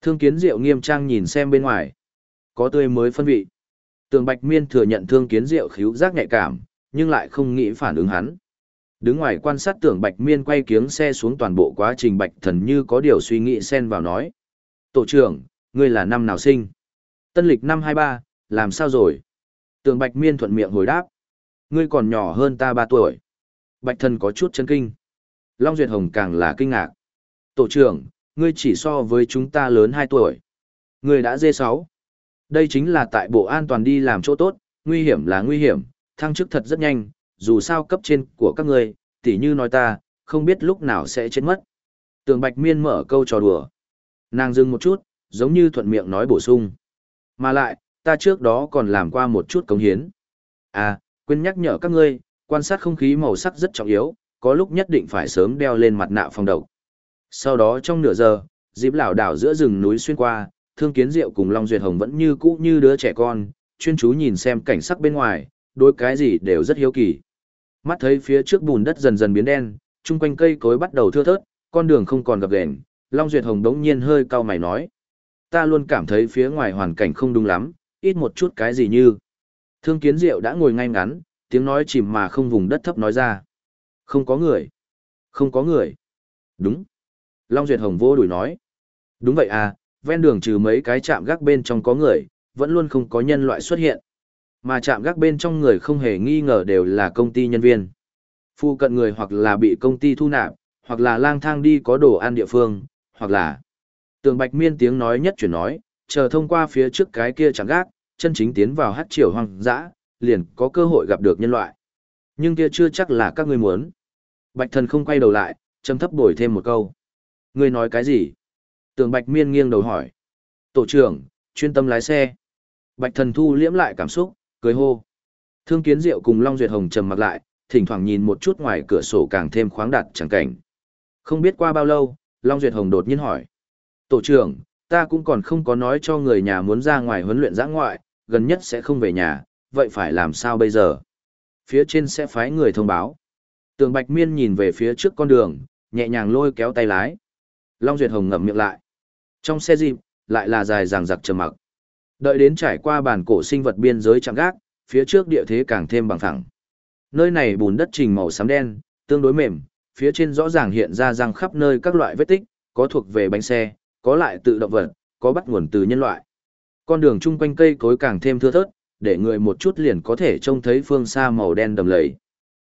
Thương kiến diệu nghiêm trang nhìn xem bên ngoài. Có tươi mới phân vị. Tường Bạch Miên thừa nhận thương kiến diệu khíu giác nhạy cảm, nhưng lại không nghĩ phản ứng hắn. Đứng ngoài quan sát tưởng Bạch Miên quay kiếng xe xuống toàn bộ quá trình Bạch Thần như có điều suy nghĩ xen vào nói. Tổ trưởng, ngươi là năm nào sinh? Tân lịch năm 23, làm sao rồi? Tường Bạch Miên thuận miệng hồi đáp. Ngươi còn nhỏ hơn ta 3 tuổi. Bạch Thần có chút chấn kinh. Long Duyệt Hồng càng là kinh ngạc. Tổ trưởng, ngươi chỉ so với chúng ta lớn 2 tuổi. Ngươi đã dê 6. Đây chính là tại bộ an toàn đi làm chỗ tốt, nguy hiểm là nguy hiểm, thăng chức thật rất nhanh, dù sao cấp trên của các ngươi, tỉ như nói ta, không biết lúc nào sẽ chết mất. Tường Bạch Miên mở câu trò đùa. Nàng dừng một chút, giống như thuận miệng nói bổ sung. Mà lại, ta trước đó còn làm qua một chút cống hiến. À, quên nhắc nhở các ngươi, quan sát không khí màu sắc rất trọng yếu, có lúc nhất định phải sớm đeo lên mặt nạ phòng độc. Sau đó trong nửa giờ, dịp lảo đảo giữa rừng núi xuyên qua, Thương Kiến Diệu cùng Long Duyệt Hồng vẫn như cũ như đứa trẻ con, chuyên chú nhìn xem cảnh sắc bên ngoài, đối cái gì đều rất hiếu kỳ. Mắt thấy phía trước bùn đất dần dần biến đen, chung quanh cây cối bắt đầu thưa thớt, con đường không còn gập ghềnh, Long Duyệt Hồng đống nhiên hơi cau mày nói: "Ta luôn cảm thấy phía ngoài hoàn cảnh không đúng lắm, ít một chút cái gì như." Thương Kiến Diệu đã ngồi ngay ngắn, tiếng nói chìm mà không vùng đất thấp nói ra: "Không có người." "Không có người." "Đúng." Long Duyệt Hồng vô đuổi nói: "Đúng vậy à, ven đường trừ mấy cái chạm gác bên trong có người, vẫn luôn không có nhân loại xuất hiện." Mà chạm gác bên trong người không hề nghi ngờ đều là công ty nhân viên. Phu cận người hoặc là bị công ty thu nạp, hoặc là lang thang đi có đồ ăn địa phương, hoặc là... Tường Bạch Miên tiếng nói nhất chuyển nói, chờ thông qua phía trước cái kia chạm gác, chân chính tiến vào hát triều hoang dã, liền có cơ hội gặp được nhân loại. Nhưng kia chưa chắc là các ngươi muốn. Bạch thần không quay đầu lại, châm thấp bồi thêm một câu. Ngươi nói cái gì? Tường Bạch Miên nghiêng đầu hỏi. Tổ trưởng, chuyên tâm lái xe. Bạch Thần Thu liễm lại cảm xúc, cười hô. Thương Kiến Diệu cùng Long Duyệt Hồng trầm mặc lại, thỉnh thoảng nhìn một chút ngoài cửa sổ càng thêm khoáng đạt chẳng cảnh. Không biết qua bao lâu, Long Duyệt Hồng đột nhiên hỏi. Tổ trưởng, ta cũng còn không có nói cho người nhà muốn ra ngoài huấn luyện giã ngoại, gần nhất sẽ không về nhà, vậy phải làm sao bây giờ? Phía trên sẽ phái người thông báo. Tường Bạch Miên nhìn về phía trước con đường, nhẹ nhàng lôi kéo tay lái. Long Duyệt Hồng ngậm miệng lại. Trong xe dịp, lại là dài dằng dặc trầm mặc. Đợi đến trải qua bản cổ sinh vật biên giới chạm gác, phía trước địa thế càng thêm bằng phẳng. Nơi này bùn đất trình màu xám đen, tương đối mềm, phía trên rõ ràng hiện ra răng khắp nơi các loại vết tích, có thuộc về bánh xe, có lại tự động vật, có bắt nguồn từ nhân loại. Con đường chung quanh cây cối càng thêm thưa thớt, để người một chút liền có thể trông thấy phương xa màu đen đầm lầy.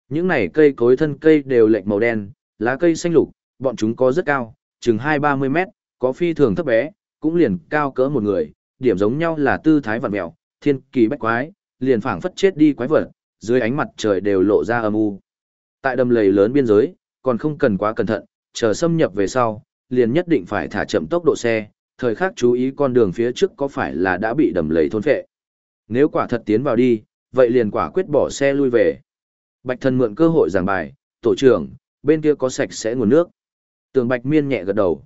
Những này cây cối thân cây đều lệch màu đen, lá cây xanh lục, bọn chúng có rất cao, chừng 2-30 mét, có phi thường thấp bé, cũng liền cao cỡ một người, điểm giống nhau là tư thái vặn mèo, thiên kỳ bách quái, liền phảng phất chết đi quái vật, dưới ánh mặt trời đều lộ ra âm u. Tại đầm lầy lớn biên giới, còn không cần quá cẩn thận, chờ xâm nhập về sau, liền nhất định phải thả chậm tốc độ xe, thời khắc chú ý con đường phía trước có phải là đã bị đầm lầy thôn phệ. Nếu quả thật tiến vào đi, vậy liền quả quyết bỏ xe lui về. Bạch thần mượn cơ hội giảng bài, tổ trưởng, bên kia có sạch sẽ nguồn nước. Tường Bạch Miên nhẹ gật đầu.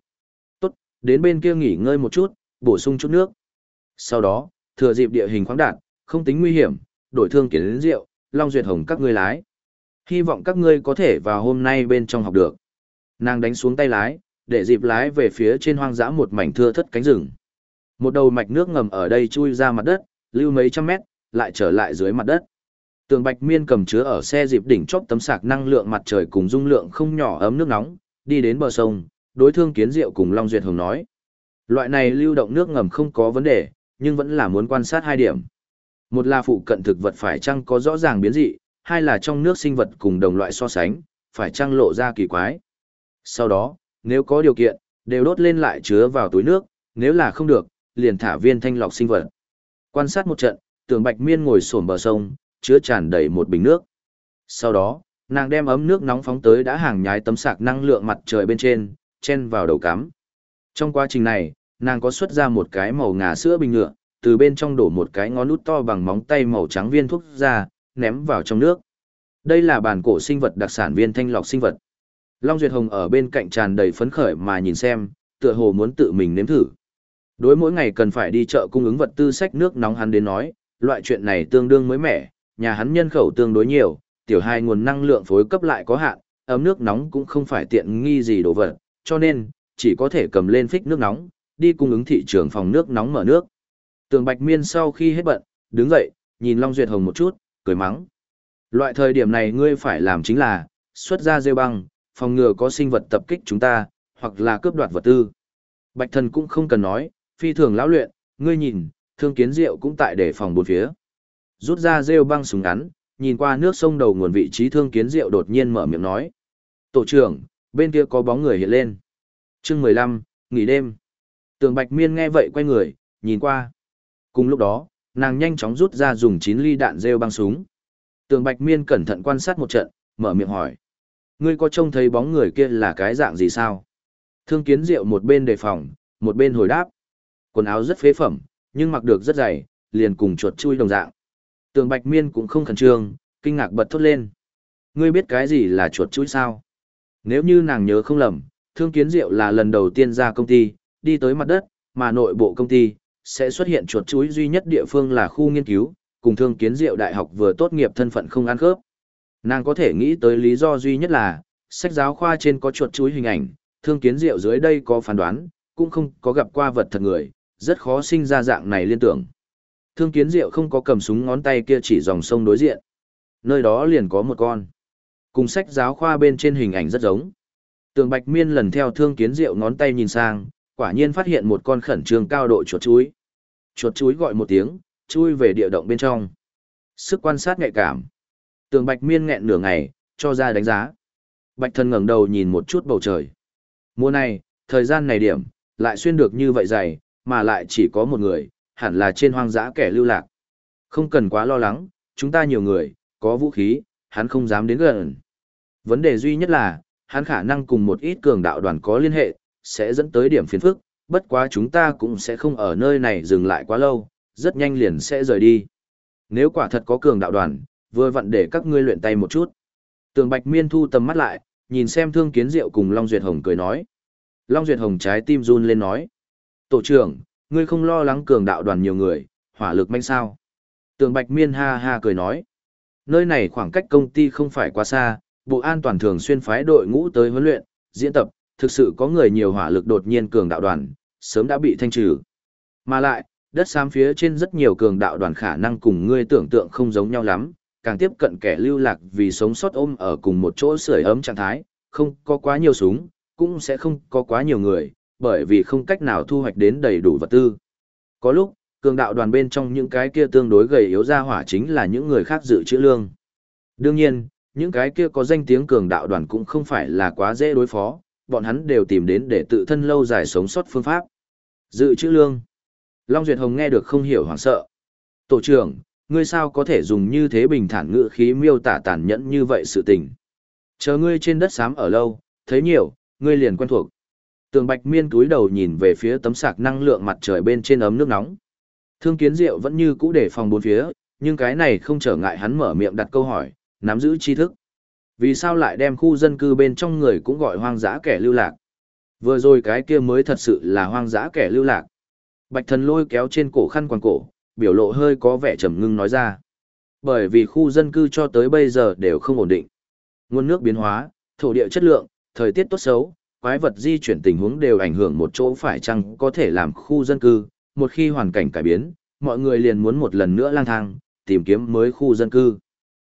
Tốt, đến bên kia nghỉ ngơi một chút, bổ sung chút nước. Sau đó, thừa dịp địa hình khoáng đạt, không tính nguy hiểm, đổi thương kiến đến rượu, Long Duyệt Hồng các ngươi lái. Hy vọng các ngươi có thể vào hôm nay bên trong học được. Nàng đánh xuống tay lái, để dịp lái về phía trên hoang dã một mảnh thưa thất cánh rừng. Một đầu mạch nước ngầm ở đây chui ra mặt đất, lưu mấy trăm mét, lại trở lại dưới mặt đất. Tường Bạch Miên cầm chứa ở xe dịp đỉnh chóp tấm sạc năng lượng mặt trời cùng dung lượng không nhỏ ấm nước nóng, đi đến bờ sông, đối thương kiến diệu cùng Long Duyệt Hồng nói. Loại này lưu động nước ngầm không có vấn đề, nhưng vẫn là muốn quan sát hai điểm. Một là phụ cận thực vật phải chăng có rõ ràng biến dị, hai là trong nước sinh vật cùng đồng loại so sánh, phải chăng lộ ra kỳ quái. Sau đó, nếu có điều kiện, đều đốt lên lại chứa vào túi nước, nếu là không được, liền thả viên thanh lọc sinh vật. Quan sát một trận, tường bạch miên ngồi xổm bờ sông, chứa tràn đầy một bình nước. Sau đó, nàng đem ấm nước nóng phóng tới đã hàng nhái tấm sạc năng lượng mặt trời bên trên, chen vào đầu cắm. Trong quá trình này, nàng có xuất ra một cái màu ngà sữa bình nhựa, từ bên trong đổ một cái ngón út to bằng móng tay màu trắng viên thuốc ra, ném vào trong nước. Đây là bản cổ sinh vật đặc sản viên thanh lọc sinh vật. Long Duyệt Hồng ở bên cạnh tràn đầy phấn khởi mà nhìn xem, tựa hồ muốn tự mình nếm thử. Đối mỗi ngày cần phải đi chợ cung ứng vật tư sách nước nóng hắn đến nói, loại chuyện này tương đương mới mẻ, nhà hắn nhân khẩu tương đối nhiều, tiểu hai nguồn năng lượng phối cấp lại có hạn, ấm nước nóng cũng không phải tiện nghi gì đồ vật, cho nên, chỉ có thể cầm lên phích nước nóng, đi cung ứng thị trường phòng nước nóng mở nước. Tường Bạch Miên sau khi hết bận, đứng dậy, nhìn Long Duyệt Hồng một chút, cười mắng. Loại thời điểm này ngươi phải làm chính là, xuất ra rêu băng, phòng ngừa có sinh vật tập kích chúng ta, hoặc là cướp đoạt vật tư. Bạch thần cũng không cần nói, phi thường lão luyện, ngươi nhìn, thương kiến diệu cũng tại để phòng bốn phía. Rút ra rêu băng súng ngắn, nhìn qua nước sông đầu nguồn vị trí thương kiến diệu đột nhiên mở miệng nói. Tổ trưởng, bên kia có bóng người hiện lên. chương 15, nghỉ đêm. Tường Bạch Miên nghe vậy quay người, nhìn qua. Cùng lúc đó, nàng nhanh chóng rút ra dùng 9 ly đạn rêu băng súng. Tường Bạch Miên cẩn thận quan sát một trận, mở miệng hỏi. Ngươi có trông thấy bóng người kia là cái dạng gì sao? Thương kiến diệu một bên đề phòng, một bên hồi đáp. Quần áo rất phế phẩm, nhưng mặc được rất dày, liền cùng chuột chui đồng dạng. Tường Bạch Miên cũng không khẩn trương, kinh ngạc bật thốt lên. Ngươi biết cái gì là chuột chui sao? Nếu như nàng nhớ không lầm, Thương Kiến Diệu là lần đầu tiên ra công ty, đi tới mặt đất, mà nội bộ công ty sẽ xuất hiện chuột chuối duy nhất địa phương là khu nghiên cứu, cùng Thương Kiến Diệu đại học vừa tốt nghiệp thân phận không ăn khớp. Nàng có thể nghĩ tới lý do duy nhất là, sách giáo khoa trên có chuột chuối hình ảnh, Thương Kiến Diệu dưới đây có phán đoán, cũng không có gặp qua vật thật người, rất khó sinh ra dạng này liên tưởng. Thương kiến diệu không có cầm súng ngón tay kia chỉ dòng sông đối diện. Nơi đó liền có một con. Cùng sách giáo khoa bên trên hình ảnh rất giống. Tường Bạch Miên lần theo thương kiến diệu ngón tay nhìn sang, quả nhiên phát hiện một con khẩn trương cao độ chuột chuối. Chuột chuối gọi một tiếng, chui về địa động bên trong. Sức quan sát nhạy cảm. Tường Bạch Miên nghẹn nửa ngày, cho ra đánh giá. Bạch Thần ngẩng đầu nhìn một chút bầu trời. Mùa này, thời gian này điểm, lại xuyên được như vậy dày, mà lại chỉ có một người, hẳn là trên hoang dã kẻ lưu lạc. Không cần quá lo lắng, chúng ta nhiều người, có vũ khí, hắn không dám đến gần. Vấn đề duy nhất là, hắn khả năng cùng một ít cường đạo đoàn có liên hệ, sẽ dẫn tới điểm phiền phức, bất quá chúng ta cũng sẽ không ở nơi này dừng lại quá lâu, rất nhanh liền sẽ rời đi. Nếu quả thật có cường đạo đoàn, vừa vặn để các ngươi luyện tay một chút. Tường Bạch Miên thu tầm mắt lại, nhìn xem Thương Kiến Diệu cùng Long Duyệt Hồng cười nói. Long Duyệt Hồng trái tim run lên nói. Tổ trưởng, ngươi không lo lắng cường đạo đoàn nhiều người, hỏa lực manh sao. Tường Bạch Miên ha ha cười nói. Nơi này khoảng cách công ty không phải quá xa, Bộ An toàn thường xuyên phái đội ngũ tới huấn luyện, diễn tập, thực sự có người nhiều hỏa lực đột nhiên cường đạo đoàn, sớm đã bị thanh trừ. Mà lại, đất xám phía trên rất nhiều cường đạo đoàn khả năng cùng ngươi tưởng tượng không giống nhau lắm, càng tiếp cận kẻ lưu lạc vì sống sót ôm ở cùng một chỗ sưởi ấm trạng thái, không có quá nhiều súng, cũng sẽ không có quá nhiều người, bởi vì không cách nào thu hoạch đến đầy đủ vật tư. Có lúc, cường đạo đoàn bên trong những cái kia tương đối gầy yếu ra hỏa chính là những người khác dự trữ lương. Đương nhiên, những cái kia có danh tiếng cường đạo đoàn cũng không phải là quá dễ đối phó, bọn hắn đều tìm đến để tự thân lâu dài sống sót phương pháp. Dự trữ lương. Long Duyệt Hồng nghe được không hiểu hoảng sợ. Tổ trưởng, ngươi sao có thể dùng như thế bình thản ngữ khí miêu tả tàn nhẫn như vậy sự tình. Chờ ngươi trên đất xám ở lâu, thấy nhiều, ngươi liền quen thuộc. Tường Bạch Miên túi đầu nhìn về phía tấm sạc năng lượng mặt trời bên trên ấm nước nóng. Thương Kiến Diệu vẫn như cũ để phòng bốn phía, nhưng cái này không trở ngại hắn mở miệng đặt câu hỏi, nắm giữ tri thức. Vì sao lại đem khu dân cư bên trong người cũng gọi hoang dã kẻ lưu lạc? Vừa rồi cái kia mới thật sự là hoang dã kẻ lưu lạc. Bạch thần lôi kéo trên cổ khăn quàng cổ, biểu lộ hơi có vẻ trầm ngưng nói ra. Bởi vì khu dân cư cho tới bây giờ đều không ổn định. Nguồn nước biến hóa, thổ địa chất lượng, thời tiết tốt xấu, quái vật di chuyển tình huống đều ảnh hưởng một chỗ phải chăng có thể làm khu dân cư. Một khi hoàn cảnh cải biến, mọi người liền muốn một lần nữa lang thang, tìm kiếm mới khu dân cư.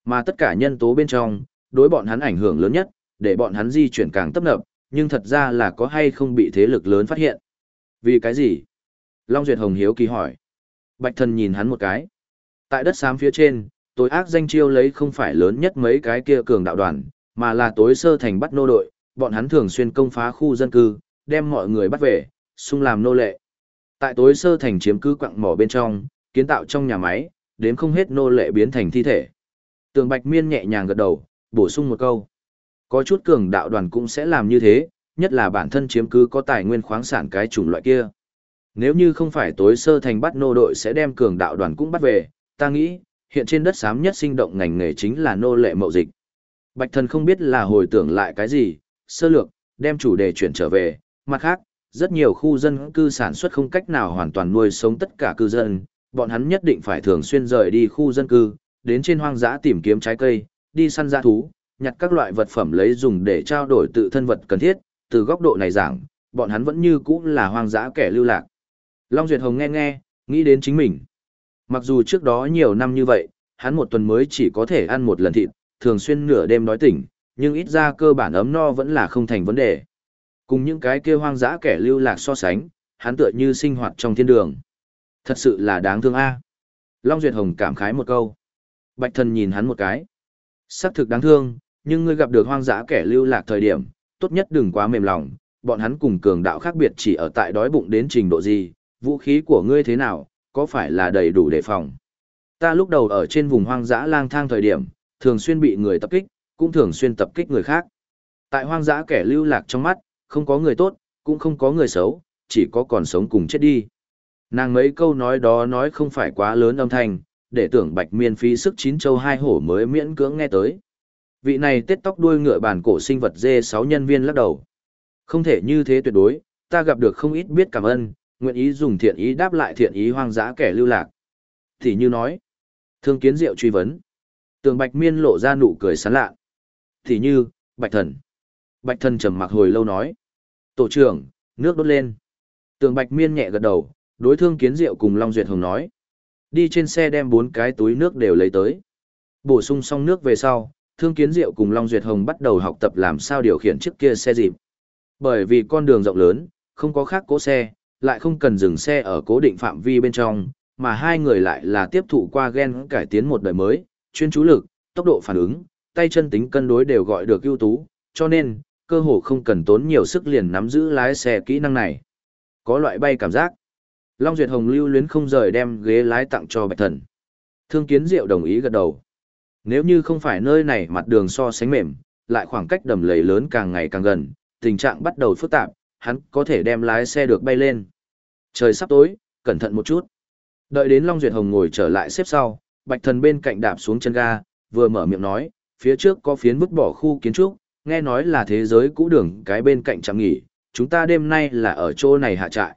Mà tất cả nhân tố bên trong, đối bọn hắn ảnh hưởng lớn nhất, để bọn hắn di chuyển càng tấp nập, nhưng thật ra là có hay không bị thế lực lớn phát hiện. Vì cái gì? Long Duyệt Hồng hiếu kỳ hỏi. Bạch thần nhìn hắn một cái. Tại đất xám phía trên, tối ác danh chiêu lấy không phải lớn nhất mấy cái kia cường đạo đoàn, mà là tối sơ thành bắt nô đội, bọn hắn thường xuyên công phá khu dân cư, đem mọi người bắt về, xung làm nô lệ. Tại tối sơ thành chiếm cứ quặng mỏ bên trong, kiến tạo trong nhà máy, đến không hết nô lệ biến thành thi thể. Tường Bạch Miên nhẹ nhàng gật đầu, bổ sung một câu. Có chút cường đạo đoàn cũng sẽ làm như thế, nhất là bản thân chiếm cứ có tài nguyên khoáng sản cái chủng loại kia. Nếu như không phải tối sơ thành bắt nô đội sẽ đem cường đạo đoàn cũng bắt về, ta nghĩ, hiện trên đất xám nhất sinh động ngành nghề chính là nô lệ mậu dịch. Bạch thần không biết là hồi tưởng lại cái gì, sơ lược, đem chủ đề chuyển trở về, mặt khác, rất nhiều khu dân cư sản xuất không cách nào hoàn toàn nuôi sống tất cả cư dân, bọn hắn nhất định phải thường xuyên rời đi khu dân cư, đến trên hoang dã tìm kiếm trái cây, đi săn dã thú, nhặt các loại vật phẩm lấy dùng để trao đổi tự thân vật cần thiết, từ góc độ này giảng, bọn hắn vẫn như cũ là hoang dã kẻ lưu lạc. Long Duyệt Hồng nghe nghe, nghĩ đến chính mình. Mặc dù trước đó nhiều năm như vậy, hắn một tuần mới chỉ có thể ăn một lần thịt, thường xuyên nửa đêm đói tỉnh, nhưng ít ra cơ bản ấm no vẫn là không thành vấn đề. Cùng những cái kia hoang dã kẻ lưu lạc so sánh, hắn tựa như sinh hoạt trong thiên đường. Thật sự là đáng thương a. Long Duyệt Hồng cảm khái một câu. Bạch thần nhìn hắn một cái. Sắc thực đáng thương, nhưng ngươi gặp được hoang dã kẻ lưu lạc thời điểm, tốt nhất đừng quá mềm lòng, bọn hắn cùng cường đạo khác biệt chỉ ở tại đói bụng đến trình độ gì, vũ khí của ngươi thế nào, có phải là đầy đủ đề phòng. Ta lúc đầu ở trên vùng hoang dã lang thang thời điểm, thường xuyên bị người tập kích, cũng thường xuyên tập kích người khác. Tại hoang dã kẻ lưu lạc trong mắt, không có người tốt, cũng không có người xấu, chỉ có còn sống cùng chết đi. Nàng mấy câu nói đó nói không phải quá lớn âm thanh, để tưởng bạch miên phí sức chín châu hai hổ mới miễn cưỡng nghe tới. Vị này tết tóc đuôi ngựa bản cổ sinh vật dê sáu nhân viên lắc đầu. Không thể như thế tuyệt đối, ta gặp được không ít biết cảm ơn, nguyện ý dùng thiện ý đáp lại thiện ý hoang dã kẻ lưu lạc. Thì như nói, thương kiến diệu truy vấn. Tường bạch miên lộ ra nụ cười sán lạ. Thì như, bạch thần. Bạch thần trầm mặc hồi lâu nói. Tổ trưởng, nước đốt lên. Tường bạch miên nhẹ gật đầu, đối thương kiến diệu cùng Long Duyệt Hồng nói. Đi trên xe đem bốn cái túi nước đều lấy tới. Bổ sung xong nước về sau, Thương Kiến Diệu cùng Long Duyệt Hồng bắt đầu học tập làm sao điều khiển chiếc kia xe dịp. Bởi vì con đường rộng lớn, không có khác cố xe, lại không cần dừng xe ở cố định phạm vi bên trong, mà hai người lại là tiếp thụ qua gen cải tiến một đời mới, chuyên chú lực, tốc độ phản ứng, tay chân tính cân đối đều gọi được ưu tú, cho nên, cơ hồ không cần tốn nhiều sức liền nắm giữ lái xe kỹ năng này. Có loại bay cảm giác. Long Duyệt Hồng lưu luyến không rời đem ghế lái tặng cho Bạch Thần. Thương Kiến Diệu đồng ý gật đầu. Nếu như không phải nơi này mặt đường so sánh mềm, lại khoảng cách đầm lầy lớn càng ngày càng gần, tình trạng bắt đầu phức tạp, hắn có thể đem lái xe được bay lên. Trời sắp tối, cẩn thận một chút. Đợi đến Long Duyệt Hồng ngồi trở lại xếp sau, Bạch Thần bên cạnh đạp xuống chân ga, vừa mở miệng nói, phía trước có phiến vứt bỏ khu kiến trúc, nghe nói là thế giới cũ đường cái bên cạnh trạm nghỉ, chúng ta đêm nay là ở chỗ này hạ trại.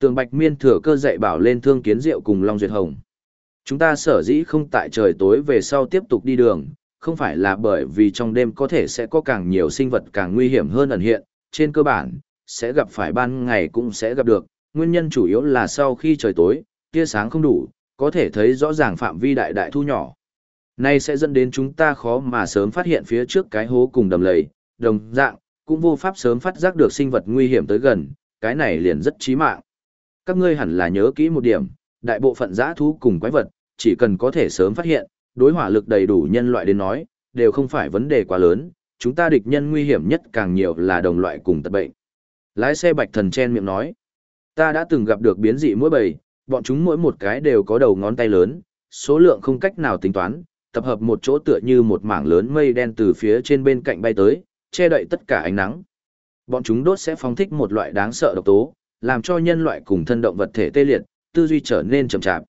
Tường Bạch Miên thừa cơ dạy bảo lên Thương Kiến Diệu cùng Long Duyệt Hồng. Chúng ta sở dĩ không tại trời tối về sau tiếp tục đi đường, không phải là bởi vì trong đêm có thể sẽ có càng nhiều sinh vật càng nguy hiểm hơn ẩn hiện, trên cơ bản, sẽ gặp phải ban ngày cũng sẽ gặp được, nguyên nhân chủ yếu là sau khi trời tối, tia sáng không đủ, có thể thấy rõ ràng phạm vi đại đại thu nhỏ. Nay sẽ dẫn đến chúng ta khó mà sớm phát hiện phía trước cái hố cùng đầm lầy, đồng dạng, cũng vô pháp sớm phát giác được sinh vật nguy hiểm tới gần, cái này liền rất chí mạng. Các ngươi hẳn là nhớ kỹ một điểm, đại bộ phận giã thú cùng quái vật, chỉ cần có thể sớm phát hiện, đối hỏa lực đầy đủ nhân loại đến nói, đều không phải vấn đề quá lớn, chúng ta địch nhân nguy hiểm nhất càng nhiều là đồng loại cùng tật bệnh. Lái xe bạch thần chen miệng nói, ta đã từng gặp được biến dị mỗi bầy, bọn chúng mỗi một cái đều có đầu ngón tay lớn, số lượng không cách nào tính toán, tập hợp một chỗ tựa như một mảng lớn mây đen từ phía trên bên cạnh bay tới, che đậy tất cả ánh nắng. Bọn chúng đốt sẽ phóng thích một loại đáng sợ độc tố, làm cho nhân loại cùng thân động vật thể tê liệt, tư duy trở nên chậm chạp.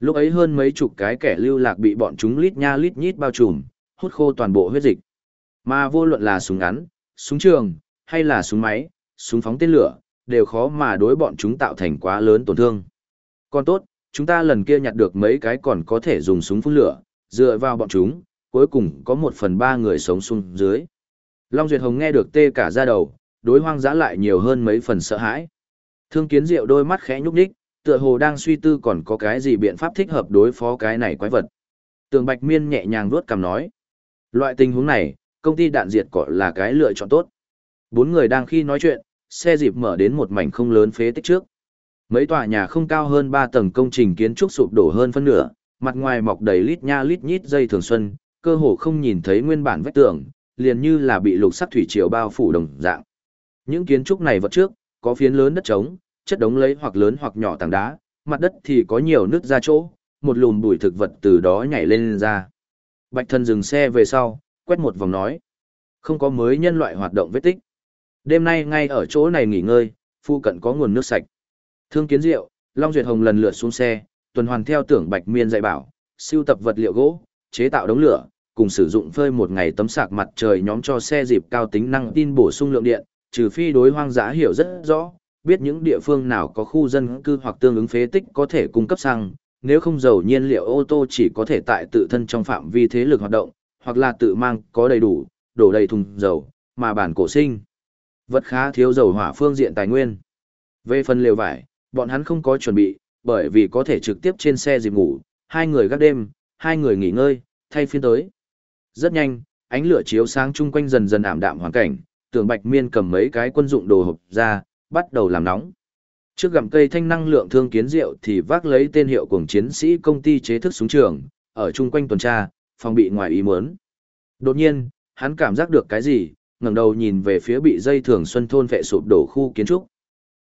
Lúc ấy hơn mấy chục cái kẻ lưu lạc bị bọn chúng lít nha lít nhít bao trùm, hút khô toàn bộ huyết dịch. Mà vô luận là súng ngắn, súng trường, hay là súng máy, súng phóng tên lửa, đều khó mà đối bọn chúng tạo thành quá lớn tổn thương. Còn tốt, chúng ta lần kia nhặt được mấy cái còn có thể dùng súng phun lửa, dựa vào bọn chúng, cuối cùng có một phần ba người sống xuống dưới. Long Duyệt Hồng nghe được tê cả da đầu, đối hoang dã lại nhiều hơn mấy phần sợ hãi. Thương kiến diệu đôi mắt khẽ nhúc nhích, tựa hồ đang suy tư còn có cái gì biện pháp thích hợp đối phó cái này quái vật. Tường Bạch Miên nhẹ nhàng vuốt cằm nói. Loại tình huống này, công ty đạn diệt cỏ là cái lựa chọn tốt. Bốn người đang khi nói chuyện, xe dịp mở đến một mảnh không lớn phế tích trước. Mấy tòa nhà không cao hơn 3 tầng công trình kiến trúc sụp đổ hơn phân nửa, mặt ngoài mọc đầy lít nha lít nhít dây thường xuân, cơ hồ không nhìn thấy nguyên bản vách tường, liền như là bị lục sắc thủy triều bao phủ đồng dạng. Những kiến trúc này vật trước, có phiến lớn đất trống, chất đống lấy hoặc lớn hoặc nhỏ tảng đá, mặt đất thì có nhiều nước ra chỗ, một lùm bụi thực vật từ đó nhảy lên, lên ra. Bạch thân dừng xe về sau, quét một vòng nói. Không có mới nhân loại hoạt động vết tích. Đêm nay ngay ở chỗ này nghỉ ngơi, phu cận có nguồn nước sạch. Thương kiến rượu, Long Duyệt Hồng lần lượt xuống xe, tuần hoàn theo tưởng Bạch Miên dạy bảo, siêu tập vật liệu gỗ, chế tạo đống lửa, cùng sử dụng phơi một ngày tấm sạc mặt trời nhóm cho xe dịp cao tính năng tin bổ sung lượng điện, trừ phi đối hoang dã hiểu rất rõ, biết những địa phương nào có khu dân cư hoặc tương ứng phế tích có thể cung cấp xăng, nếu không dầu nhiên liệu ô tô chỉ có thể tại tự thân trong phạm vi thế lực hoạt động, hoặc là tự mang có đầy đủ, đổ đầy thùng dầu, mà bản cổ sinh. Vật khá thiếu dầu hỏa phương diện tài nguyên. Về phần lều vải, bọn hắn không có chuẩn bị, bởi vì có thể trực tiếp trên xe dịp ngủ, hai người gác đêm, hai người nghỉ ngơi, thay phiên tới. Rất nhanh, ánh lửa chiếu sáng chung quanh dần dần ảm đạm hoàn cảnh, tưởng bạch miên cầm mấy cái quân dụng đồ hộp ra, bắt đầu làm nóng. Trước gặm cây thanh năng lượng thương kiến rượu thì vác lấy tên hiệu cùng chiến sĩ công ty chế thức súng trường, ở chung quanh tuần tra, phòng bị ngoài ý muốn. Đột nhiên, hắn cảm giác được cái gì, ngẩng đầu nhìn về phía bị dây thường xuân thôn vệ sụp đổ khu kiến trúc.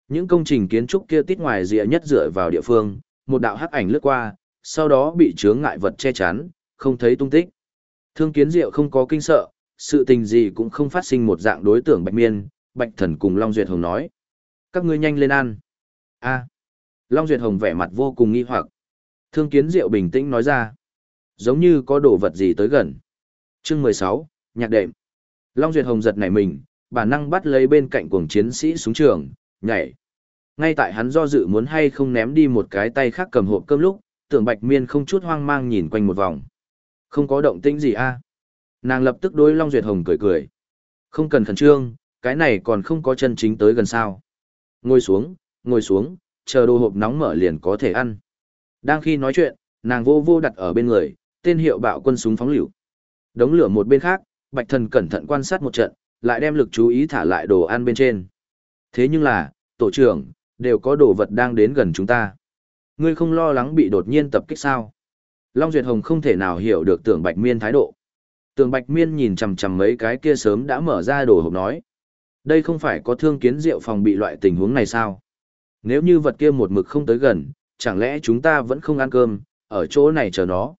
Những công trình kiến trúc kia tít ngoài rìa nhất dựa vào địa phương, một đạo hắc ảnh lướt qua, sau đó bị chướng ngại vật che chắn, không thấy tung tích. Thương kiến diệu không có kinh sợ, sự tình gì cũng không phát sinh một dạng đối tượng bạch miên, bạch thần cùng Long Duyệt Hồng nói. Các ngươi nhanh lên ăn. a Long Duyệt Hồng vẻ mặt vô cùng nghi hoặc. Thương kiến diệu bình tĩnh nói ra. Giống như có đồ vật gì tới gần. chương mười sáu nhạc đệm. Long Duyệt Hồng giật nảy mình, bản năng bắt lấy bên cạnh cuồng chiến sĩ xuống trường, nhảy. Ngay tại hắn do dự muốn hay không ném đi một cái tay khác cầm hộp cơm lúc, tưởng bạch miên không chút hoang mang nhìn quanh một vòng. Không có động tĩnh gì a Nàng lập tức đối Long Duyệt Hồng cười cười. Không cần khẩn trương, cái này còn không có chân chính tới gần sao. Ngồi xuống, ngồi xuống, chờ đồ hộp nóng mở liền có thể ăn. Đang khi nói chuyện, nàng vô vô đặt ở bên người, tên hiệu bạo quân súng phóng lựu. Đống lửa một bên khác, Bạch Thần cẩn thận quan sát một trận, lại đem lực chú ý thả lại đồ ăn bên trên. Thế nhưng là, tổ trưởng, đều có đồ vật đang đến gần chúng ta. Ngươi không lo lắng bị đột nhiên tập kích sao? Long Duyệt Hồng không thể nào hiểu được tưởng Bạch Miên thái độ. Tưởng Bạch Miên nhìn chằm chằm mấy cái kia sớm đã mở ra đồ hộp nói. Đây không phải có thương kiến rượu phòng bị loại tình huống này sao? Nếu như vật kia một mực không tới gần, chẳng lẽ chúng ta vẫn không ăn cơm, ở chỗ này chờ nó?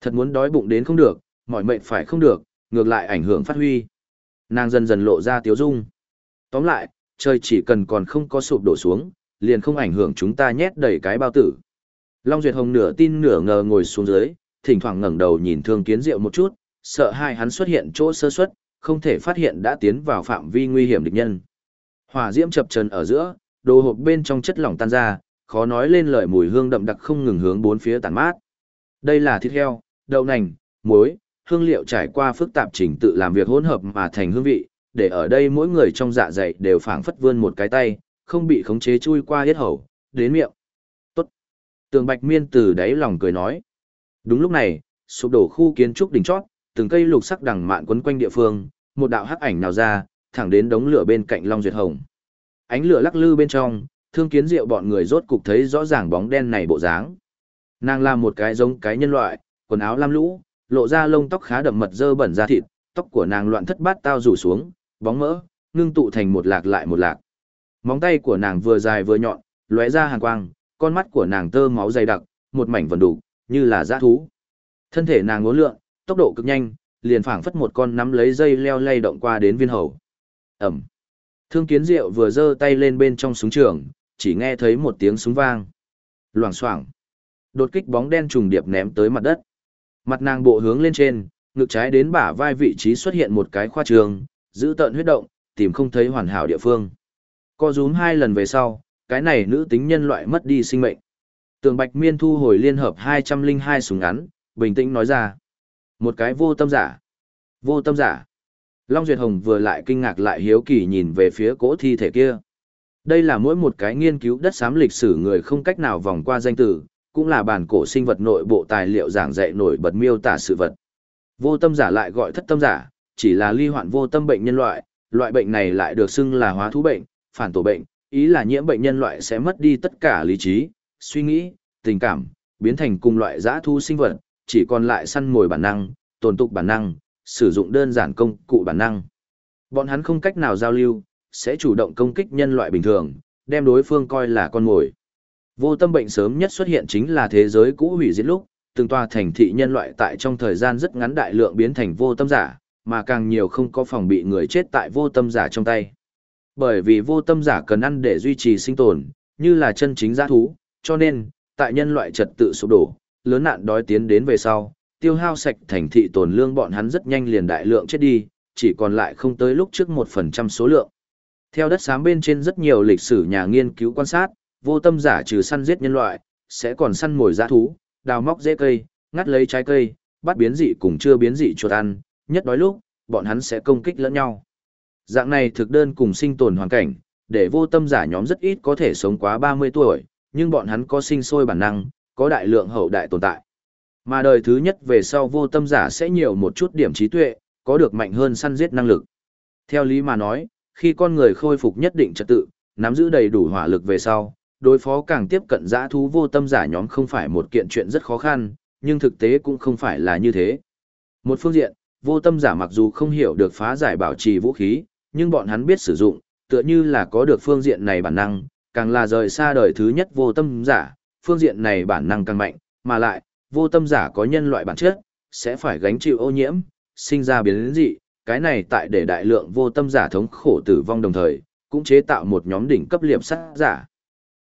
Thật muốn đói bụng đến không được, mỏi mệt phải không được, ngược lại ảnh hưởng phát huy. Nàng dần dần lộ ra tiếu dung. Tóm lại, trời chỉ cần còn không có sụp đổ xuống, liền không ảnh hưởng chúng ta nhét đầy cái bao tử. Long Duyệt Hồng nửa tin nửa ngờ ngồi xuống dưới, thỉnh thoảng ngẩng đầu nhìn Thương Kiến Diệu một chút, sợ hai hắn xuất hiện chỗ sơ suất, không thể phát hiện đã tiến vào phạm vi nguy hiểm địch nhân. Hỏa diễm chập chờn ở giữa, đồ hộp bên trong chất lỏng tan ra, khó nói lên lời mùi hương đậm đặc không ngừng hướng bốn phía tản mát. Đây là thịt heo, đậu nành, muối, hương liệu trải qua phức tạp trình tự làm việc hỗn hợp mà thành hương vị, để ở đây mỗi người trong dạ dày đều phảng phất vươn một cái tay, không bị khống chế chui qua hết hầu, đến miệng. Tốt. Tường Bạch Miên từ đáy lòng cười nói. Đúng lúc này, sụp đổ khu kiến trúc đỉnh chót, từng cây lục sắc đằng mạn quấn quanh địa phương, một đạo hắc ảnh nào ra, thẳng đến đống lửa bên cạnh Long Duyệt Hồng. Ánh lửa lắc lư bên trong, thương kiến diệu bọn người rốt cục thấy rõ ràng bóng đen này bộ dáng. Nàng là một cái giống cái nhân loại, quần áo lam lũ, lộ ra lông tóc khá đậm mật dơ bẩn da thịt, tóc của nàng loạn thất bát tao rủ xuống, bóng mỡ, ngưng tụ thành một lạc lại một lạc. Móng tay của nàng vừa dài vừa nhọn, lóe ra hàn quang, con mắt của nàng tơ máu dày đặc, một mảnh vần đủ, như là dã thú. Thân thể nàng ngốn lượn, tốc độ cực nhanh, liền phảng phất một con nắm lấy dây leo lay động qua đến viên hầu. Ẩm. Thương kiến diệu vừa giơ tay lên bên trong súng trường, chỉ nghe thấy một tiếng súng vang. Loảng xoảng. Đột kích bóng đen trùng điệp ném tới mặt đất. Mặt nàng bộ hướng lên trên, ngực trái đến bả vai vị trí xuất hiện một cái khoa trường, giữ tận huyết động, tìm không thấy hoàn hảo địa phương. Co rúm hai lần về sau, cái này nữ tính nhân loại mất đi sinh mệnh. Tường Bạch Miên thu hồi liên hợp 202 súng ngắn, bình tĩnh nói ra. Một cái vô tâm giả. Vô tâm giả. Long Duyệt Hồng vừa lại kinh ngạc lại hiếu kỳ nhìn về phía cỗ thi thể kia. Đây là mỗi một cái nghiên cứu đất xám lịch sử người không cách nào vòng qua danh từ, cũng là bản cổ sinh vật nội bộ tài liệu giảng dạy nổi bật miêu tả sự vật. Vô tâm giả lại gọi thất tâm giả, chỉ là ly hoạn vô tâm bệnh nhân loại, loại bệnh này lại được xưng là hóa thú bệnh, phản tổ bệnh, ý là nhiễm bệnh nhân loại sẽ mất đi tất cả lý trí, suy nghĩ, tình cảm, biến thành cùng loại giã thu sinh vật, chỉ còn lại săn mồi bản năng, tồn tục bản năng, sử dụng đơn giản công cụ bản năng. Bọn hắn không cách nào giao lưu, sẽ chủ động công kích nhân loại bình thường, đem đối phương coi là con mồi. Vô tâm bệnh sớm nhất xuất hiện chính là thế giới cũ hủy diệt lúc, từng tòa thành thị nhân loại tại trong thời gian rất ngắn đại lượng biến thành vô tâm giả, mà càng nhiều không có phòng bị người chết tại vô tâm giả trong tay. Bởi vì vô tâm giả cần ăn để duy trì sinh tồn, như là chân chính giã thú, cho nên, tại nhân loại trật tự sụp đổ, lớn nạn đói tiến đến về sau, tiêu hao sạch thành thị tồn lương bọn hắn rất nhanh liền đại lượng chết đi, chỉ còn lại không tới lúc trước 1% số lượng. Theo đất xám bên trên rất nhiều lịch sử nhà nghiên cứu quan sát, vô tâm giả trừ săn giết nhân loại, sẽ còn săn mồi giã thú, đào móc rễ cây, ngắt lấy trái cây, bắt biến dị cùng chưa biến dị chuột ăn, nhất đói lúc, bọn hắn sẽ công kích lẫn nhau. Dạng này thực đơn cùng sinh tồn hoàn cảnh, để vô tâm giả nhóm rất ít có thể sống quá 30 tuổi, nhưng bọn hắn có sinh sôi bản năng, có đại lượng hậu đại tồn tại. Mà đời thứ nhất về sau vô tâm giả sẽ nhiều một chút điểm trí tuệ, có được mạnh hơn săn giết năng lực. Theo lý mà nói, khi con người khôi phục nhất định trật tự, nắm giữ đầy đủ hỏa lực về sau, đối phó càng tiếp cận giã thú vô tâm giả nhóm không phải một kiện chuyện rất khó khăn, nhưng thực tế cũng không phải là như thế. Một phương diện, vô tâm giả mặc dù không hiểu được phá giải bảo trì vũ khí, nhưng bọn hắn biết sử dụng, tựa như là có được phương diện này bản năng, càng là rời xa đời thứ nhất vô tâm giả, phương diện này bản năng càng mạnh, mà lại, vô tâm giả có nhân loại bản chất, sẽ phải gánh chịu ô nhiễm, sinh ra biến dị, cái này tại để đại lượng vô tâm giả thống khổ tử vong đồng thời, cũng chế tạo một nhóm đỉnh cấp liệp sát giả.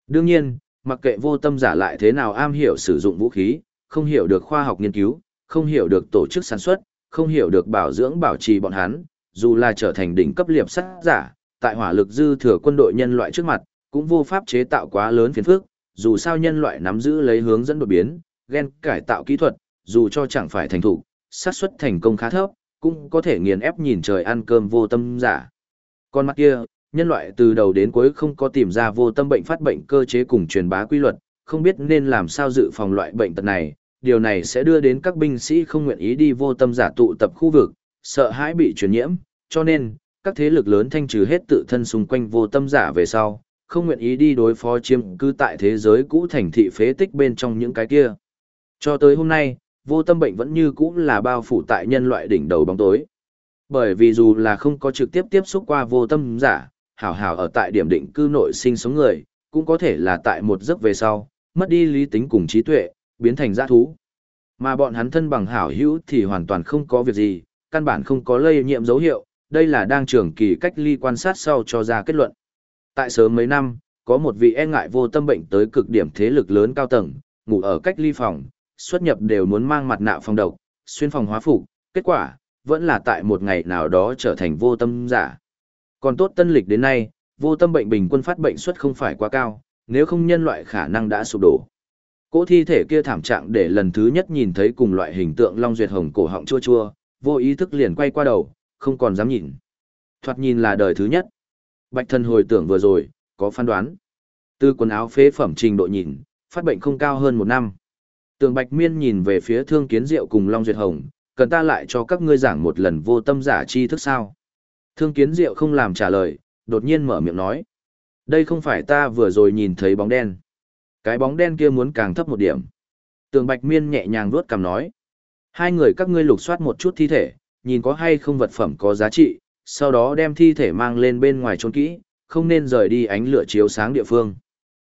Đương nhiên, mặc kệ vô tâm giả lại thế nào am hiểu sử dụng vũ khí, không hiểu được khoa học nghiên cứu, không hiểu được tổ chức sản xuất, không hiểu được bảo dưỡng bảo trì bọn hắn, dù là trở thành đỉnh cấp liệp sát giả, tại hỏa lực dư thừa quân đội nhân loại trước mặt, cũng vô pháp chế tạo quá lớn phiền phức, dù sao nhân loại nắm giữ lấy hướng dẫn đột biến, gen cải tạo kỹ thuật, dù cho chẳng phải thành thủ, xác suất thành công khá thấp, cũng có thể nghiền ép nhìn trời ăn cơm vô tâm giả. Con mắt kia, nhân loại từ đầu đến cuối không có tìm ra vô tâm bệnh phát bệnh cơ chế cùng truyền bá quy luật, không biết nên làm sao dự phòng loại bệnh tật này, điều này sẽ đưa đến các binh sĩ không nguyện ý đi vô tâm giả tụ tập khu vực, sợ hãi bị truyền nhiễm, cho nên, các thế lực lớn thanh trừ hết tự thân xung quanh vô tâm giả về sau, không nguyện ý đi đối phó chiếm cư tại thế giới cũ thành thị phế tích bên trong những cái kia. Cho tới hôm nay, vô tâm bệnh vẫn như cũ là bao phủ tại nhân loại đỉnh đầu bóng tối. Bởi vì dù là không có trực tiếp tiếp xúc qua vô tâm giả, hảo hảo ở tại điểm định cư nội sinh sống người, cũng có thể là tại một giấc về sau, mất đi lý tính cùng trí tuệ, biến thành dã thú. Mà bọn hắn thân bằng hảo hữu thì hoàn toàn không có việc gì, căn bản không có lây nhiễm dấu hiệu, đây là đang trưởng kỳ cách ly quan sát sau cho ra kết luận. Tại sớm mấy năm, có một vị e ngại vô tâm bệnh tới cực điểm thế lực lớn cao tầng, ngủ ở cách ly phòng, xuất nhập đều muốn mang mặt nạ phòng độc, xuyên phòng hóa phục, kết quả, vẫn là tại một ngày nào đó trở thành vô tâm giả. Còn tốt tân lịch đến nay, vô tâm bệnh bình quân phát bệnh suất không phải quá cao, nếu không nhân loại khả năng đã sụp đổ. Cỗ thi thể kia thảm trạng để lần thứ nhất nhìn thấy cùng loại hình tượng Long Duyệt Hồng cổ họng chua chua, vô ý thức liền quay qua đầu, không còn dám nhìn. Thoạt nhìn là đời thứ nhất. Bạch thân hồi tưởng vừa rồi, có phán đoán. Từ quần áo phế phẩm trình độ nhìn, phát bệnh không cao hơn một năm. Tường Bạch Miên nhìn về phía Thương Kiến Diệu cùng Long Duyệt Hồng, cần ta lại cho các ngươi giảng một lần vô tâm giả chi thức sao? Thương Kiến Diệu không làm trả lời, đột nhiên mở miệng nói. Đây không phải ta vừa rồi nhìn thấy bóng đen. Cái bóng đen kia muốn càng thấp một điểm. Tường Bạch Miên nhẹ nhàng vuốt cằm nói. Hai người các ngươi lục soát một chút thi thể, nhìn có hay không vật phẩm có giá trị, sau đó đem thi thể mang lên bên ngoài trốn kỹ, không nên rời đi ánh lửa chiếu sáng địa phương.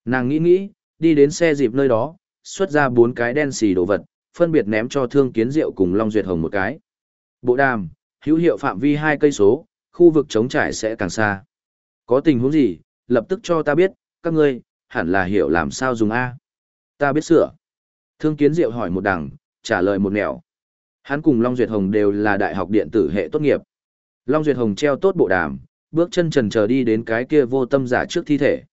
Nàng nghĩ nghĩ, đi đến xe dịp nơi đó, xuất ra bốn cái đen xì đồ vật, phân biệt ném cho Thương Kiến Diệu cùng Long Duyệt Hồng một cái. Bộ đàm, hữu hiệu phạm vi hai cây số, khu vực chống trải sẽ càng xa. Có tình huống gì, lập tức cho ta biết, các ngươi, hẳn là hiểu làm sao dùng A. Ta biết sửa. Thương Kiến Diệu hỏi một đằng, trả lời một nẻo. Hắn cùng Long Duyệt Hồng đều là đại học điện tử hệ tốt nghiệp. Long Duyệt Hồng treo tốt bộ đàm, bước chân trần chờ đi đến cái kia vô tâm giả trước thi thể.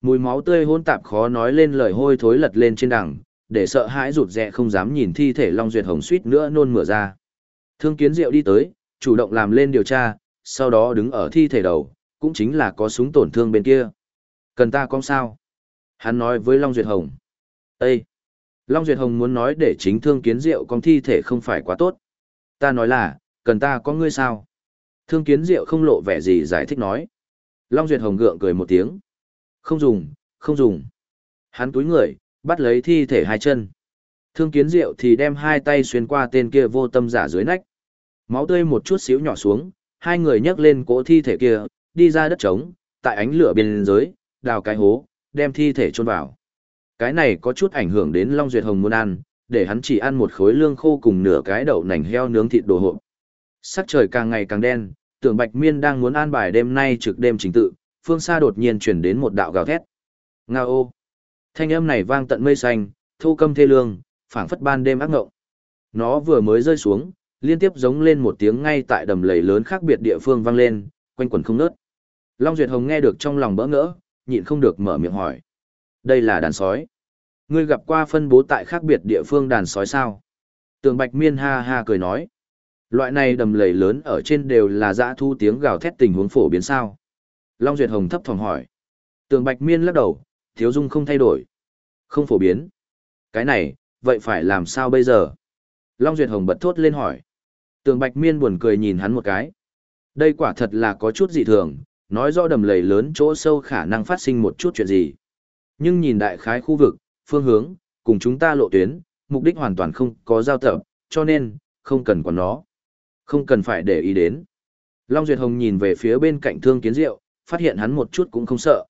Mùi máu tươi hỗn tạp khó nói lên lời hôi thối lật lên trên đằng, để sợ hãi rụt rè không dám nhìn thi thể Long Duyệt Hồng suýt nữa nôn mửa ra. Thương Kiến Diệu đi tới, chủ động làm lên điều tra, sau đó đứng ở thi thể đầu, cũng chính là có súng tổn thương bên kia. Cần ta con sao? Hắn nói với Long Duyệt Hồng. Ê! Long Duyệt Hồng muốn nói để chính thương kiến diệu con thi thể không phải quá tốt. Ta nói là, cần ta có ngươi sao? Thương kiến diệu không lộ vẻ gì giải thích nói. Long Duyệt Hồng gượng cười một tiếng. Không dùng, không dùng. Hắn túi người, bắt lấy thi thể hai chân. Thương kiến diệu thì đem hai tay xuyên qua tên kia vô tâm giả dưới nách. Máu tươi một chút xíu nhỏ xuống, hai người nhấc lên cỗ thi thể kia, đi ra đất trống, tại ánh lửa bên dưới, đào cái hố, đem thi thể chôn vào. Cái này có chút ảnh hưởng đến Long Duyệt Hồng muốn ăn, để hắn chỉ ăn một khối lương khô cùng nửa cái đậu nành heo nướng thịt đồ hộp. Sắc trời càng ngày càng đen, tưởng Bạch Miên đang muốn an bài đêm nay trực đêm chính tự, phương xa đột nhiên chuyển đến một đạo gào thét. Ngao ô! Thanh âm này vang tận mây xanh, thu câm thê lương, phảng phất ban đêm ác ngộng. Nó vừa mới rơi xuống, liên tiếp giống lên một tiếng ngay tại đầm lầy lớn khác biệt địa phương vang lên, quanh quẩn không nớt. Long Duyệt Hồng nghe được trong lòng bỡ ngỡ, nhịn không được mở miệng hỏi. Đây là đàn sói. Ngươi gặp qua phân bố tại khác biệt địa phương đàn sói sao? Tường Bạch Miên ha ha cười nói. Loại này đầm lầy lớn ở trên đều là dã thu tiếng gào thét tình huống phổ biến sao? Long Duyệt Hồng thấp thỏm hỏi. Tường Bạch Miên lắc đầu, thiếu dung không thay đổi. Không phổ biến. Cái này, vậy phải làm sao bây giờ? Long Duyệt Hồng bật thốt lên hỏi. Tường Bạch Miên buồn cười nhìn hắn một cái. Đây quả thật là có chút dị thường, nói rõ đầm lầy lớn chỗ sâu khả năng phát sinh một chút chuyện gì. Nhưng nhìn đại khái khu vực, phương hướng, cùng chúng ta lộ tuyến, mục đích hoàn toàn không có giao tập, cho nên, không cần quản nó. Không cần phải để ý đến. Long Duyệt Hồng nhìn về phía bên cạnh thương kiến diệu, phát hiện hắn một chút cũng không sợ.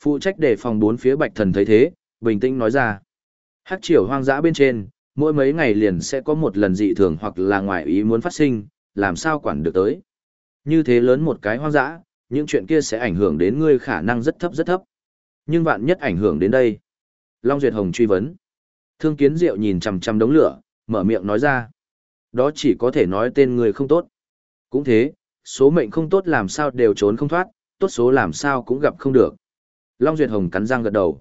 Phụ trách để phòng bốn phía bạch thần thấy thế, bình tĩnh nói ra. Hắc triều hoang dã bên trên, mỗi mấy ngày liền sẽ có một lần dị thường hoặc là ngoại ý muốn phát sinh, làm sao quản được tới. Như thế lớn một cái hoang dã, những chuyện kia sẽ ảnh hưởng đến ngươi khả năng rất thấp rất thấp. Nhưng vạn nhất ảnh hưởng đến đây. Long Duyệt Hồng truy vấn. Thương Kiến Diệu nhìn chằm chằm đống lửa, mở miệng nói ra. Đó chỉ có thể nói tên người không tốt. Cũng thế, số mệnh không tốt làm sao đều trốn không thoát, tốt số làm sao cũng gặp không được. Long Duyệt Hồng cắn răng gật đầu.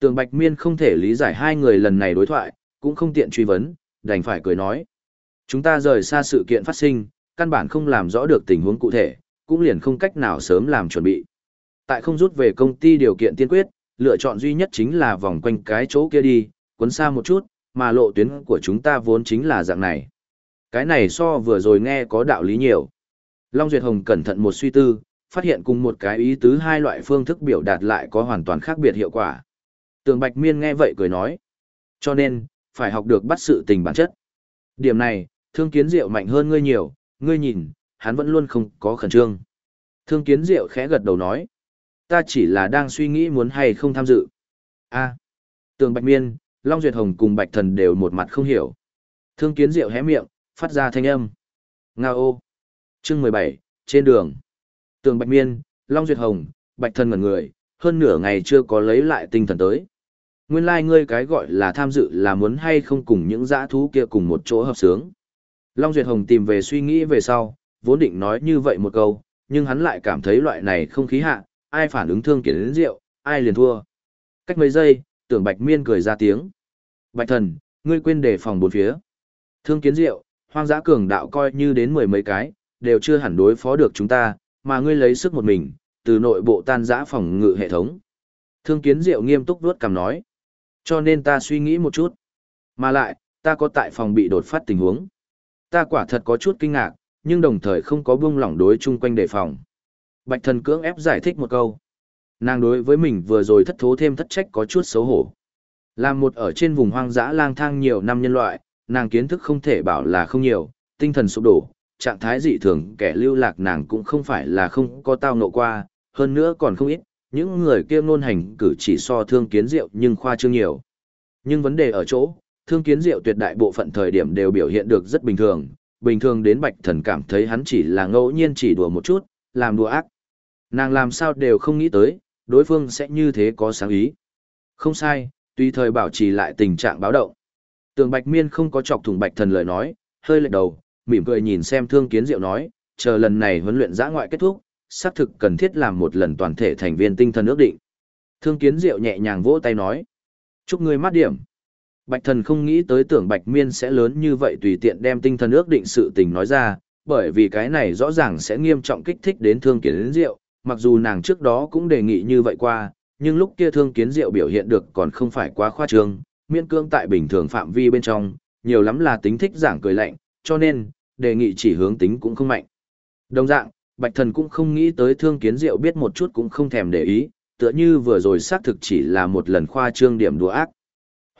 Tường Bạch Miên không thể lý giải hai người lần này đối thoại, cũng không tiện truy vấn, đành phải cười nói. Chúng ta rời xa sự kiện phát sinh, căn bản không làm rõ được tình huống cụ thể, cũng liền không cách nào sớm làm chuẩn bị. Tại không rút về công ty điều kiện tiên quyết, lựa chọn duy nhất chính là vòng quanh cái chỗ kia đi, cuốn xa một chút, mà lộ tuyến của chúng ta vốn chính là dạng này. Cái này so vừa rồi nghe có đạo lý nhiều. Long Duyệt Hồng cẩn thận một suy tư, phát hiện cùng một cái ý tứ hai loại phương thức biểu đạt lại có hoàn toàn khác biệt hiệu quả. Tường Bạch Miên nghe vậy cười nói. Cho nên, phải học được bắt sự tình bản chất. Điểm này, thương kiến diệu mạnh hơn ngươi nhiều, ngươi nhìn, hắn vẫn luôn không có khẩn trương. Thương kiến diệu khẽ gật đầu nói. Ta chỉ là đang suy nghĩ muốn hay không tham dự. a tường Bạch Miên, Long Duyệt Hồng cùng Bạch Thần đều một mặt không hiểu. Thương kiến diệu hé miệng, phát ra thanh âm. Nga ô. Chương 17, trên đường. Tường Bạch Miên, Long Duyệt Hồng, bạch thần ngẩn người, hơn nửa ngày chưa có lấy lại tinh thần tới. Nguyên lai like ngươi cái gọi là tham dự là muốn hay không cùng những dã thú kia cùng một chỗ hợp sướng. Long Duyệt Hồng tìm về suy nghĩ về sau, vốn định nói như vậy một câu, nhưng hắn lại cảm thấy loại này không khí hạ, ai phản ứng thương kiến đến rượu, ai liền thua. Cách mấy giây, tưởng Bạch Miên cười ra tiếng. Bạch thần, ngươi quên đề phòng bốn phía. Thương kiến rượu, hoang dã cường đạo coi như đến mười mấy cái, đều chưa hẳn đối phó được chúng ta, mà ngươi lấy sức một mình, từ nội bộ tan dã phòng ngự hệ thống. Thương kiến diệu nghiêm túc đuốt cằm nói. Cho nên ta suy nghĩ một chút. Mà lại, ta có tại phòng bị đột phát tình huống. Ta quả thật có chút kinh ngạc, nhưng đồng thời không có buông lỏng đối chung quanh đề phòng. Bạch thần cưỡng ép giải thích một câu. Nàng đối với mình vừa rồi thất thố thêm thất trách có chút xấu hổ. Làm một ở trên vùng hoang dã lang thang nhiều năm nhân loại, nàng kiến thức không thể bảo là không nhiều, tinh thần sụp đổ, trạng thái dị thường kẻ lưu lạc nàng cũng không phải là không có tao ngộ qua, hơn nữa còn không ít, những người kia ngôn hành cử chỉ so thương kiến diệu nhưng khoa trương nhiều. Nhưng vấn đề ở chỗ, thương kiến diệu tuyệt đại bộ phận thời điểm đều biểu hiện được rất bình thường, bình thường đến bạch thần cảm thấy hắn chỉ là ngẫu nhiên chỉ đùa một chút, làm đùa ác. Nàng làm sao đều không nghĩ tới, đối phương sẽ như thế có sáng ý. Không sai, tùy thời bảo trì lại tình trạng báo động. Tường bạch miên không có chọc thủng bạch thần lời nói, hơi lệch đầu, mỉm cười nhìn xem thương kiến diệu nói, chờ lần này huấn luyện giã ngoại kết thúc, xác thực cần thiết làm một lần toàn thể thành viên tinh thần ước định. Thương kiến diệu nhẹ nhàng vỗ tay nói, chúc ngươi mát điểm. Bạch thần không nghĩ tới tưởng bạch miên sẽ lớn như vậy tùy tiện đem tinh thần ước định sự tình nói ra, bởi vì cái này rõ ràng sẽ nghiêm trọng kích thích đến thương kiến diệu, mặc dù nàng trước đó cũng đề nghị như vậy qua, nhưng lúc kia thương kiến diệu biểu hiện được còn không phải quá khoa trương, miễn cương tại bình thường phạm vi bên trong, nhiều lắm là tính thích giảng cười lạnh, cho nên, đề nghị chỉ hướng tính cũng không mạnh. Đồng dạng, Bạch Thần cũng không nghĩ tới Thương Kiến Diệu biết một chút cũng không thèm để ý, tựa như vừa rồi xác thực chỉ là một lần khoa trương điểm đùa ác.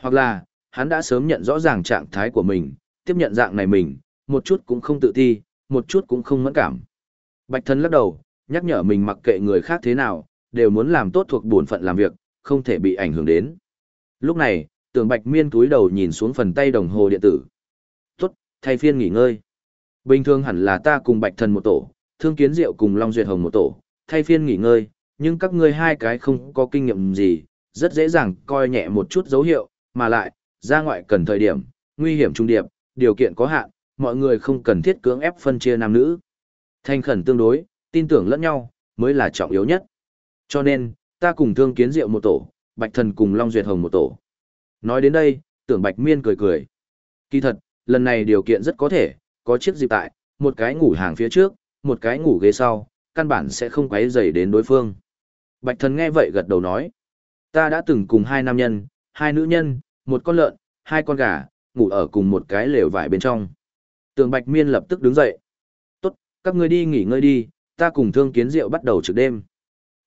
Hoặc là, hắn đã sớm nhận rõ ràng trạng thái của mình, tiếp nhận dạng này mình, một chút cũng không tự ti, một chút cũng không mẫn cảm. Bạch Thần lắc đầu, nhắc nhở mình mặc kệ người khác thế nào, đều muốn làm tốt thuộc bổn phận làm việc, không thể bị ảnh hưởng đến. Lúc này, Tưởng Bạch Miên túi đầu nhìn xuống phần tay đồng hồ điện tử. "Tốt, thay phiên nghỉ ngơi." Bình thường hẳn là ta cùng Bạch Thần một tổ, Thương Kiến Diệu cùng Long Duyệt Hồng một tổ, thay phiên nghỉ ngơi, nhưng các ngươi hai cái không có kinh nghiệm gì, rất dễ dàng coi nhẹ một chút dấu hiệu, mà lại, ra ngoại cần thời điểm, nguy hiểm trung điệp, điều kiện có hạn, mọi người không cần thiết cưỡng ép phân chia nam nữ. Thanh khẩn tương đối, tin tưởng lẫn nhau, mới là trọng yếu nhất. Cho nên, ta cùng Thương Kiến Diệu một tổ, Bạch Thần cùng Long Duyệt Hồng một tổ. Nói đến đây, tưởng Bạch Miên cười cười. Kỳ thật, lần này điều kiện rất có thể, có chiếc dịp tại, một cái ngủ hàng phía trước, một cái ngủ ghế sau, căn bản sẽ không quấy rầy đến đối phương. Bạch thần nghe vậy gật đầu nói, ta đã từng cùng hai nam nhân, hai nữ nhân, một con lợn, hai con gà, ngủ ở cùng một cái lều vải bên trong. Tường Bạch Miên lập tức đứng dậy. Tốt, các ngươi đi nghỉ ngơi đi, ta cùng thương kiến rượu bắt đầu trực đêm.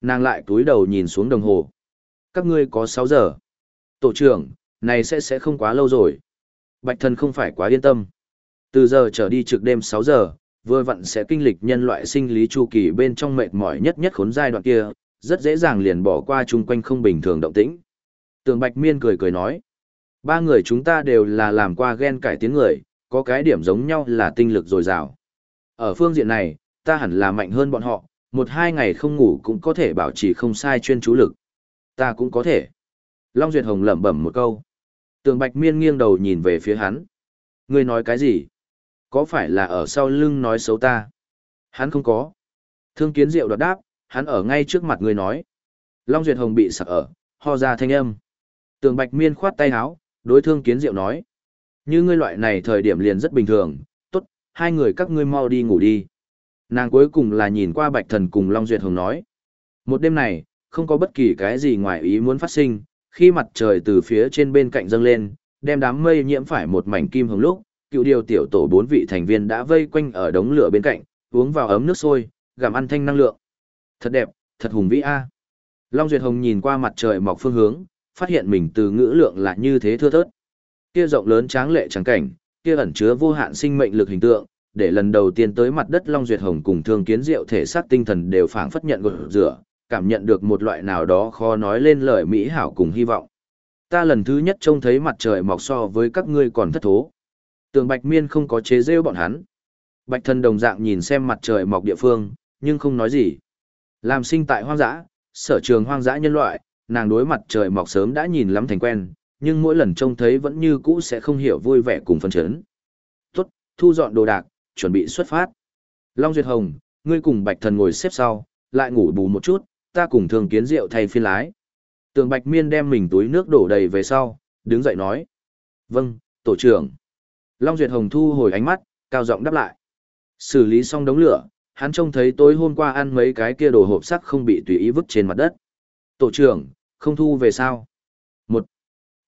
Nàng lại túi đầu nhìn xuống đồng hồ. Các ngươi có 6 giờ. Tổ trưởng, này sẽ sẽ không quá lâu rồi. Bạch thần không phải quá yên tâm. Từ giờ trở đi trực đêm 6 giờ, vừa vặn sẽ kinh lịch nhân loại sinh lý chu kỳ bên trong mệt mỏi nhất nhất khốn giai đoạn kia, rất dễ dàng liền bỏ qua chung quanh không bình thường động tĩnh. Tường Bạch Miên cười cười nói, ba người chúng ta đều là làm qua gen cải tiến người, có cái điểm giống nhau là tinh lực dồi dào. Ở phương diện này, ta hẳn là mạnh hơn bọn họ, một hai ngày không ngủ cũng có thể bảo trì không sai chuyên chú lực. Ta cũng có thể. Long Duyệt Hồng lẩm bẩm một câu. Tường Bạch Miên nghiêng đầu nhìn về phía hắn. Ngươi nói cái gì? Có phải là ở sau lưng nói xấu ta? Hắn không có. Thương kiến diệu đoạt đáp, hắn ở ngay trước mặt người nói. Long Duyệt Hồng bị sặc ở, ho ra thanh âm. Tường Bạch Miên khoát tay áo, đối thương kiến diệu nói. Như ngươi loại này thời điểm liền rất bình thường, tốt, hai người các ngươi mau đi ngủ đi. Nàng cuối cùng là nhìn qua Bạch Thần cùng Long Duyệt Hồng nói. Một đêm này, không có bất kỳ cái gì ngoài ý muốn phát sinh, khi mặt trời từ phía trên bên cạnh dâng lên, đem đám mây nhiễm phải một mảnh kim hồng lúc, cựu điều tiểu tổ bốn vị thành viên đã vây quanh ở đống lửa bên cạnh, uống vào ấm nước sôi, gặm ăn thanh năng lượng. Thật đẹp, thật hùng vĩ a. Long Duyệt Hồng nhìn qua mặt trời mọc phương hướng, phát hiện mình từ ngữ lượng là như thế thưa thớt. Kia rộng lớn tráng lệ trắng cảnh, kia ẩn chứa vô hạn sinh mệnh lực hình tượng, để lần đầu tiên tới mặt đất Long Duyệt Hồng cùng Thương Kiến Diệu thể xác tinh thần đều phảng phất nhận gột rửa, cảm nhận được một loại nào đó khó nói lên lời mỹ hảo cùng hy vọng. Ta lần thứ nhất trông thấy mặt trời mọc so với các ngươi còn thất thố. Tường Bạch Miên không có chế rêu bọn hắn. Bạch thần đồng dạng nhìn xem mặt trời mọc địa phương, nhưng không nói gì. Làm sinh tại hoang dã, sở trường hoang dã nhân loại, nàng đối mặt trời mọc sớm đã nhìn lắm thành quen, nhưng mỗi lần trông thấy vẫn như cũ sẽ không hiểu vui vẻ cùng phân chấn. Tốt, thu dọn đồ đạc, chuẩn bị xuất phát. Long Duyệt Hồng, ngươi cùng Bạch Thần ngồi xếp sau, lại ngủ bù một chút, ta cùng thường kiến rượu thay phiên lái. Tường Bạch Miên đem mình túi nước đổ đầy về sau, đứng dậy nói. Vâng, tổ trưởng. Long Duyệt Hồng thu hồi ánh mắt, cao giọng đáp lại. Xử lý xong đống lửa, hắn trông thấy tối hôm qua ăn mấy cái kia đồ hộp sắc không bị tùy ý vứt trên mặt đất. Tổ trưởng, không thu về sao? Một,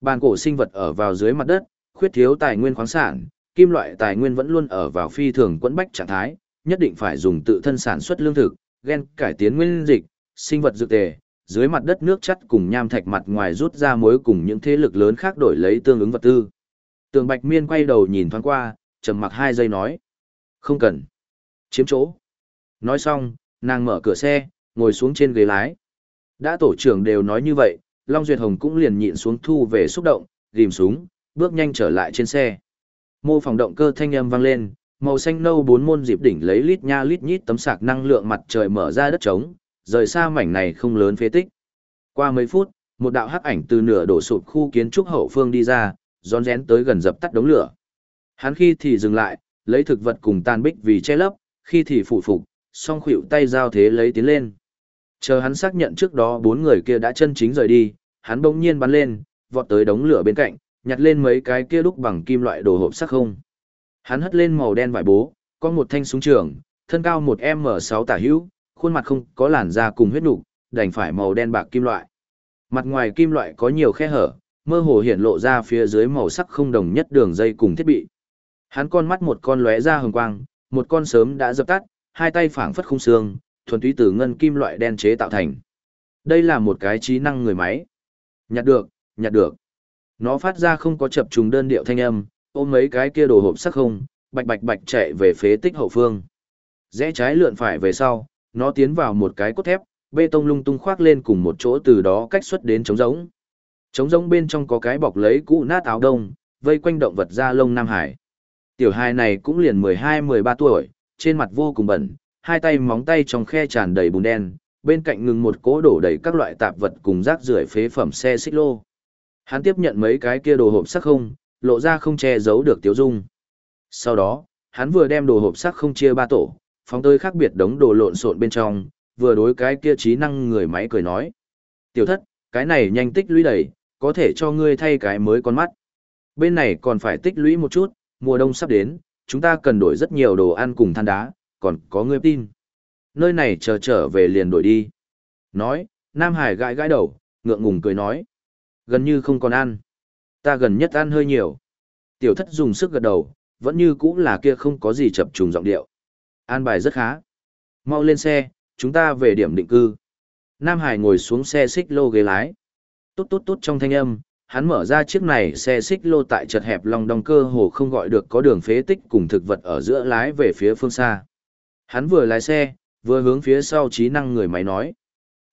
bàn cổ sinh vật ở vào dưới mặt đất, khuyết thiếu tài nguyên khoáng sản, kim loại tài nguyên vẫn luôn ở vào phi thường quẫn bách trạng thái, nhất định phải dùng tự thân sản xuất lương thực, gen cải tiến nguyên dịch, sinh vật dược tề, dưới mặt đất nước chất cùng nham thạch mặt ngoài rút ra mối cùng những thế lực lớn khác đổi lấy tương ứng vật tư. Tường Bạch Miên quay đầu nhìn thoáng qua, trầm mặc hai giây nói. Không cần. Chiếm chỗ. Nói xong, nàng mở cửa xe, ngồi xuống trên ghế lái. Đã tổ trưởng đều nói như vậy, Long Duyệt Hồng cũng liền nhịn xuống thu về xúc động, ghim súng, bước nhanh trở lại trên xe. Mô phòng động cơ thanh âm vang lên, màu xanh nâu bốn môn dịp đỉnh lấy lít nha lít nhít tấm sạc năng lượng mặt trời mở ra đất trống, rời xa mảnh này không lớn phế tích. Qua mấy phút, một đạo hắc ảnh từ nửa đổ sụp khu kiến trúc hậu phương đi ra, rón rén tới gần dập tắt đống lửa. Hắn khi thì dừng lại, lấy thực vật cùng tan bích vì che lấp, khi thì phủ phục, song khuỷu tay giao thế lấy tiến lên. Chờ hắn xác nhận trước đó bốn người kia đã chân chính rời đi, hắn bỗng nhiên bắn lên, vọt tới đống lửa bên cạnh, nhặt lên mấy cái kia đúc bằng kim loại đồ hộp sắc không. Hắn hất lên màu đen vải bố, có một thanh súng trường, thân cao một m sáu tả hữu, khuôn mặt không có làn da cùng huyết nục, đành phải màu đen bạc kim loại. Mặt ngoài kim loại có nhiều khe hở, mơ hồ hiện lộ ra phía dưới màu sắc không đồng nhất đường dây cùng thiết bị. Hắn con mắt một con lóe ra hồng quang, một con sớm đã dập tắt, hai tay phảng phất khung xương, thuần túy từ ngân kim loại đen chế tạo thành. Đây là một cái trí năng người máy. Nhặt được, nhặt được. Nó phát ra không có chập trùng đơn điệu thanh âm, ôm mấy cái kia đồ hộp sắc không, bạch bạch bạch chạy về phế tích hậu phương. Rẽ trái lượn phải về sau, nó tiến vào một cái cốt thép, bê tông lung tung khoác lên cùng một chỗ từ đó cách xuất đến trống rỗng. Trống rỗng bên trong có cái bọc lấy cũ nát áo đông, vây quanh động vật da lông Nam Hải. Tiểu hài này cũng liền 12-13 tuổi, trên mặt vô cùng bẩn, hai tay móng tay trong khe tràn đầy bùn đen, bên cạnh ngừng một cỗ đổ đầy các loại tạp vật cùng rác rưởi phế phẩm xe xích lô. Hắn tiếp nhận mấy cái kia đồ hộp sắc không, lộ ra không che giấu được tiếu dung. Sau đó, hắn vừa đem đồ hộp sắc không chia ba tổ, phóng tới khác biệt đống đồ lộn xộn bên trong, vừa đối cái kia trí năng người máy cười nói. Tiểu thất, cái này nhanh tích lũy đầy, có thể cho ngươi thay cái mới con mắt. Bên này còn phải tích lũy một chút, mùa đông sắp đến, chúng ta cần đổi rất nhiều đồ ăn cùng than đá, còn có ngươi tin. Nơi này chờ trở về liền đổi đi. Nói, Nam Hải gãi gãi đầu, ngượng ngùng cười nói. Gần như không còn ăn. Ta gần nhất ăn hơi nhiều. Tiểu thất dùng sức gật đầu, vẫn như cũng là kia không có gì chập trùng giọng điệu. An bài rất khá. Mau lên xe, chúng ta về điểm định cư. Nam Hải ngồi xuống xe xích lô ghế lái. Tốt tốt tốt trong thanh âm, hắn mở ra chiếc này xe xích lô tại chật hẹp lòng đong cơ hồ không gọi được có đường phế tích cùng thực vật ở giữa lái về phía phương xa. Hắn vừa lái xe, vừa hướng phía sau trí năng người máy nói.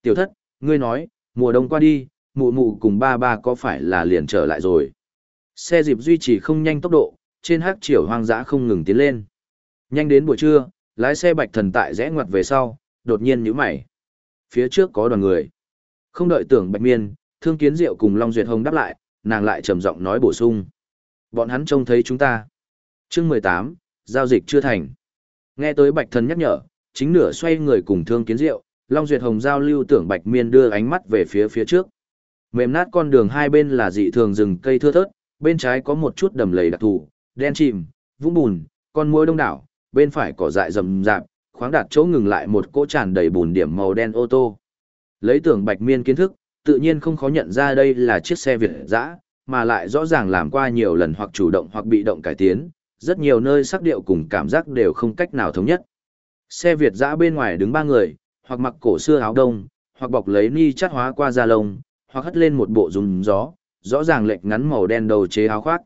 Tiểu thất, ngươi nói, mùa đông qua đi, mụ mụ cùng ba ba có phải là liền trở lại rồi. Xe dịp duy trì không nhanh tốc độ, trên hắc chiều hoang dã không ngừng tiến lên. Nhanh đến buổi trưa, lái xe bạch thần tại rẽ ngoặt về sau, đột nhiên nhíu mày. Phía trước có đoàn người. Không đợi tưởng bạch miên, thương kiến diệu cùng Long Duyệt Hồng đáp lại, nàng lại trầm giọng nói bổ sung. Bọn hắn trông thấy chúng ta. chương mười tám giao dịch chưa thành. Nghe tới bạch thần nhắc nhở, chính nửa xoay người cùng thương kiến diệu, Long Duyệt Hồng giao lưu tưởng bạch miên đưa ánh mắt về phía phía trước. Mềm nát con đường hai bên là dị thường rừng cây thưa thớt, bên trái có một chút đầm lầy đặc thù, đen chìm, vũng bùn, con muỗi đông đảo, bên phải cỏ dại rậm rạp, khoáng đạt chỗ ngừng lại một cỗ tràn đầy bùn điểm màu đen ô tô. Lấy tưởng bạch miên kiến thức, tự nhiên không khó nhận ra đây là chiếc xe Việt dã, mà lại rõ ràng làm qua nhiều lần hoặc chủ động hoặc bị động cải tiến, rất nhiều nơi sắc điệu cùng cảm giác đều không cách nào thống nhất. Xe Việt dã bên ngoài đứng ba người, hoặc mặc cổ xưa áo đông, hoặc bọc lấy ni chát hóa qua da lông, hoặc hất lên một bộ dùng gió, rõ ràng lệch ngắn màu đen đầu chế áo khoác.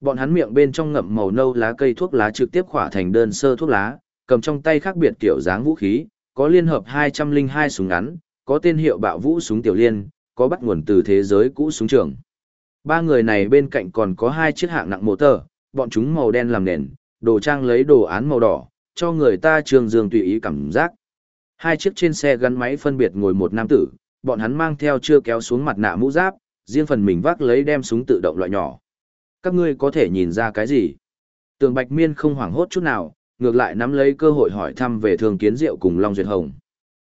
Bọn hắn miệng bên trong ngậm màu nâu lá cây thuốc lá trực tiếp khỏa thành đơn sơ thuốc lá, cầm trong tay khác biệt kiểu dáng vũ khí, có liên hợp 202 súng ngắn, có tên hiệu bạo vũ súng tiểu liên, có bắt nguồn từ thế giới cũ súng trường. Ba người này bên cạnh còn có hai chiếc hạng nặng motor, bọn chúng màu đen làm nền, đồ trang lấy đồ án màu đỏ, cho người ta trường dương tùy ý cảm giác. Hai chiếc trên xe gắn máy phân biệt ngồi một nam tử, bọn hắn mang theo chưa kéo xuống mặt nạ mũ giáp, riêng phần mình vác lấy đem súng tự động loại nhỏ. Các ngươi có thể nhìn ra cái gì? Tường Bạch Miên không hoảng hốt chút nào, ngược lại nắm lấy cơ hội hỏi thăm về Thường Kiến Diệu cùng Long Duyệt Hồng.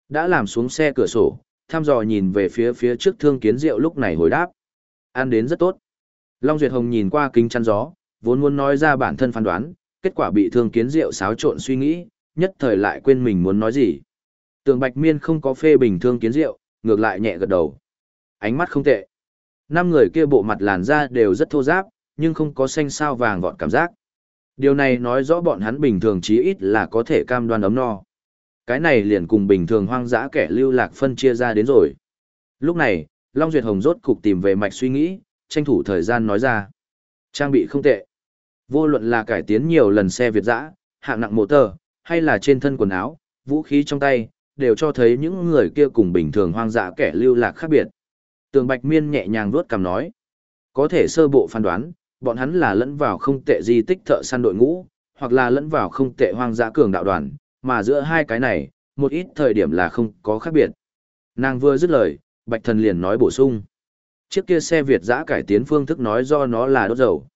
Đã làm xuống xe cửa sổ, thăm dò nhìn về phía phía trước Thương Kiến Diệu lúc này hồi đáp. Ăn đến rất tốt. Long Duyệt Hồng nhìn qua kính chắn gió, vốn muốn nói ra bản thân phán đoán, kết quả bị Thương Kiến Diệu xáo trộn suy nghĩ, nhất thời lại quên mình muốn nói gì. Tường Bạch Miên không có phê bình Thương Kiến Diệu, ngược lại nhẹ gật đầu. Ánh mắt không tệ. Năm người kia bộ mặt làn da đều rất thô ráp, nhưng không có xanh sao vàng vọt cảm giác. Điều này nói rõ bọn hắn bình thường chí ít là có thể cam đoan ấm no. Cái này liền cùng bình thường hoang dã kẻ lưu lạc phân chia ra đến rồi. Lúc này, Long Duyệt Hồng rốt cục tìm về mạch suy nghĩ, tranh thủ thời gian nói ra. Trang bị không tệ. Vô luận là cải tiến nhiều lần xe Việt dã, hạng nặng mô tờ, hay là trên thân quần áo, vũ khí trong tay, đều cho thấy những người kia cùng bình thường hoang dã kẻ lưu lạc khác biệt. Tường Bạch Miên nhẹ nhàng vuốt cằm nói. Có thể sơ bộ phán đoán, bọn hắn là lẫn vào không tệ di tích thợ săn đội ngũ, hoặc là lẫn vào không tệ hoang dã cường đạo đoàn, mà giữa hai cái này, một ít thời điểm là không có khác biệt. Nàng vừa dứt lời, Bạch Thần liền nói bổ sung. Chiếc kia xe Việt giã cải tiến phương thức nói do nó là đốt dầu.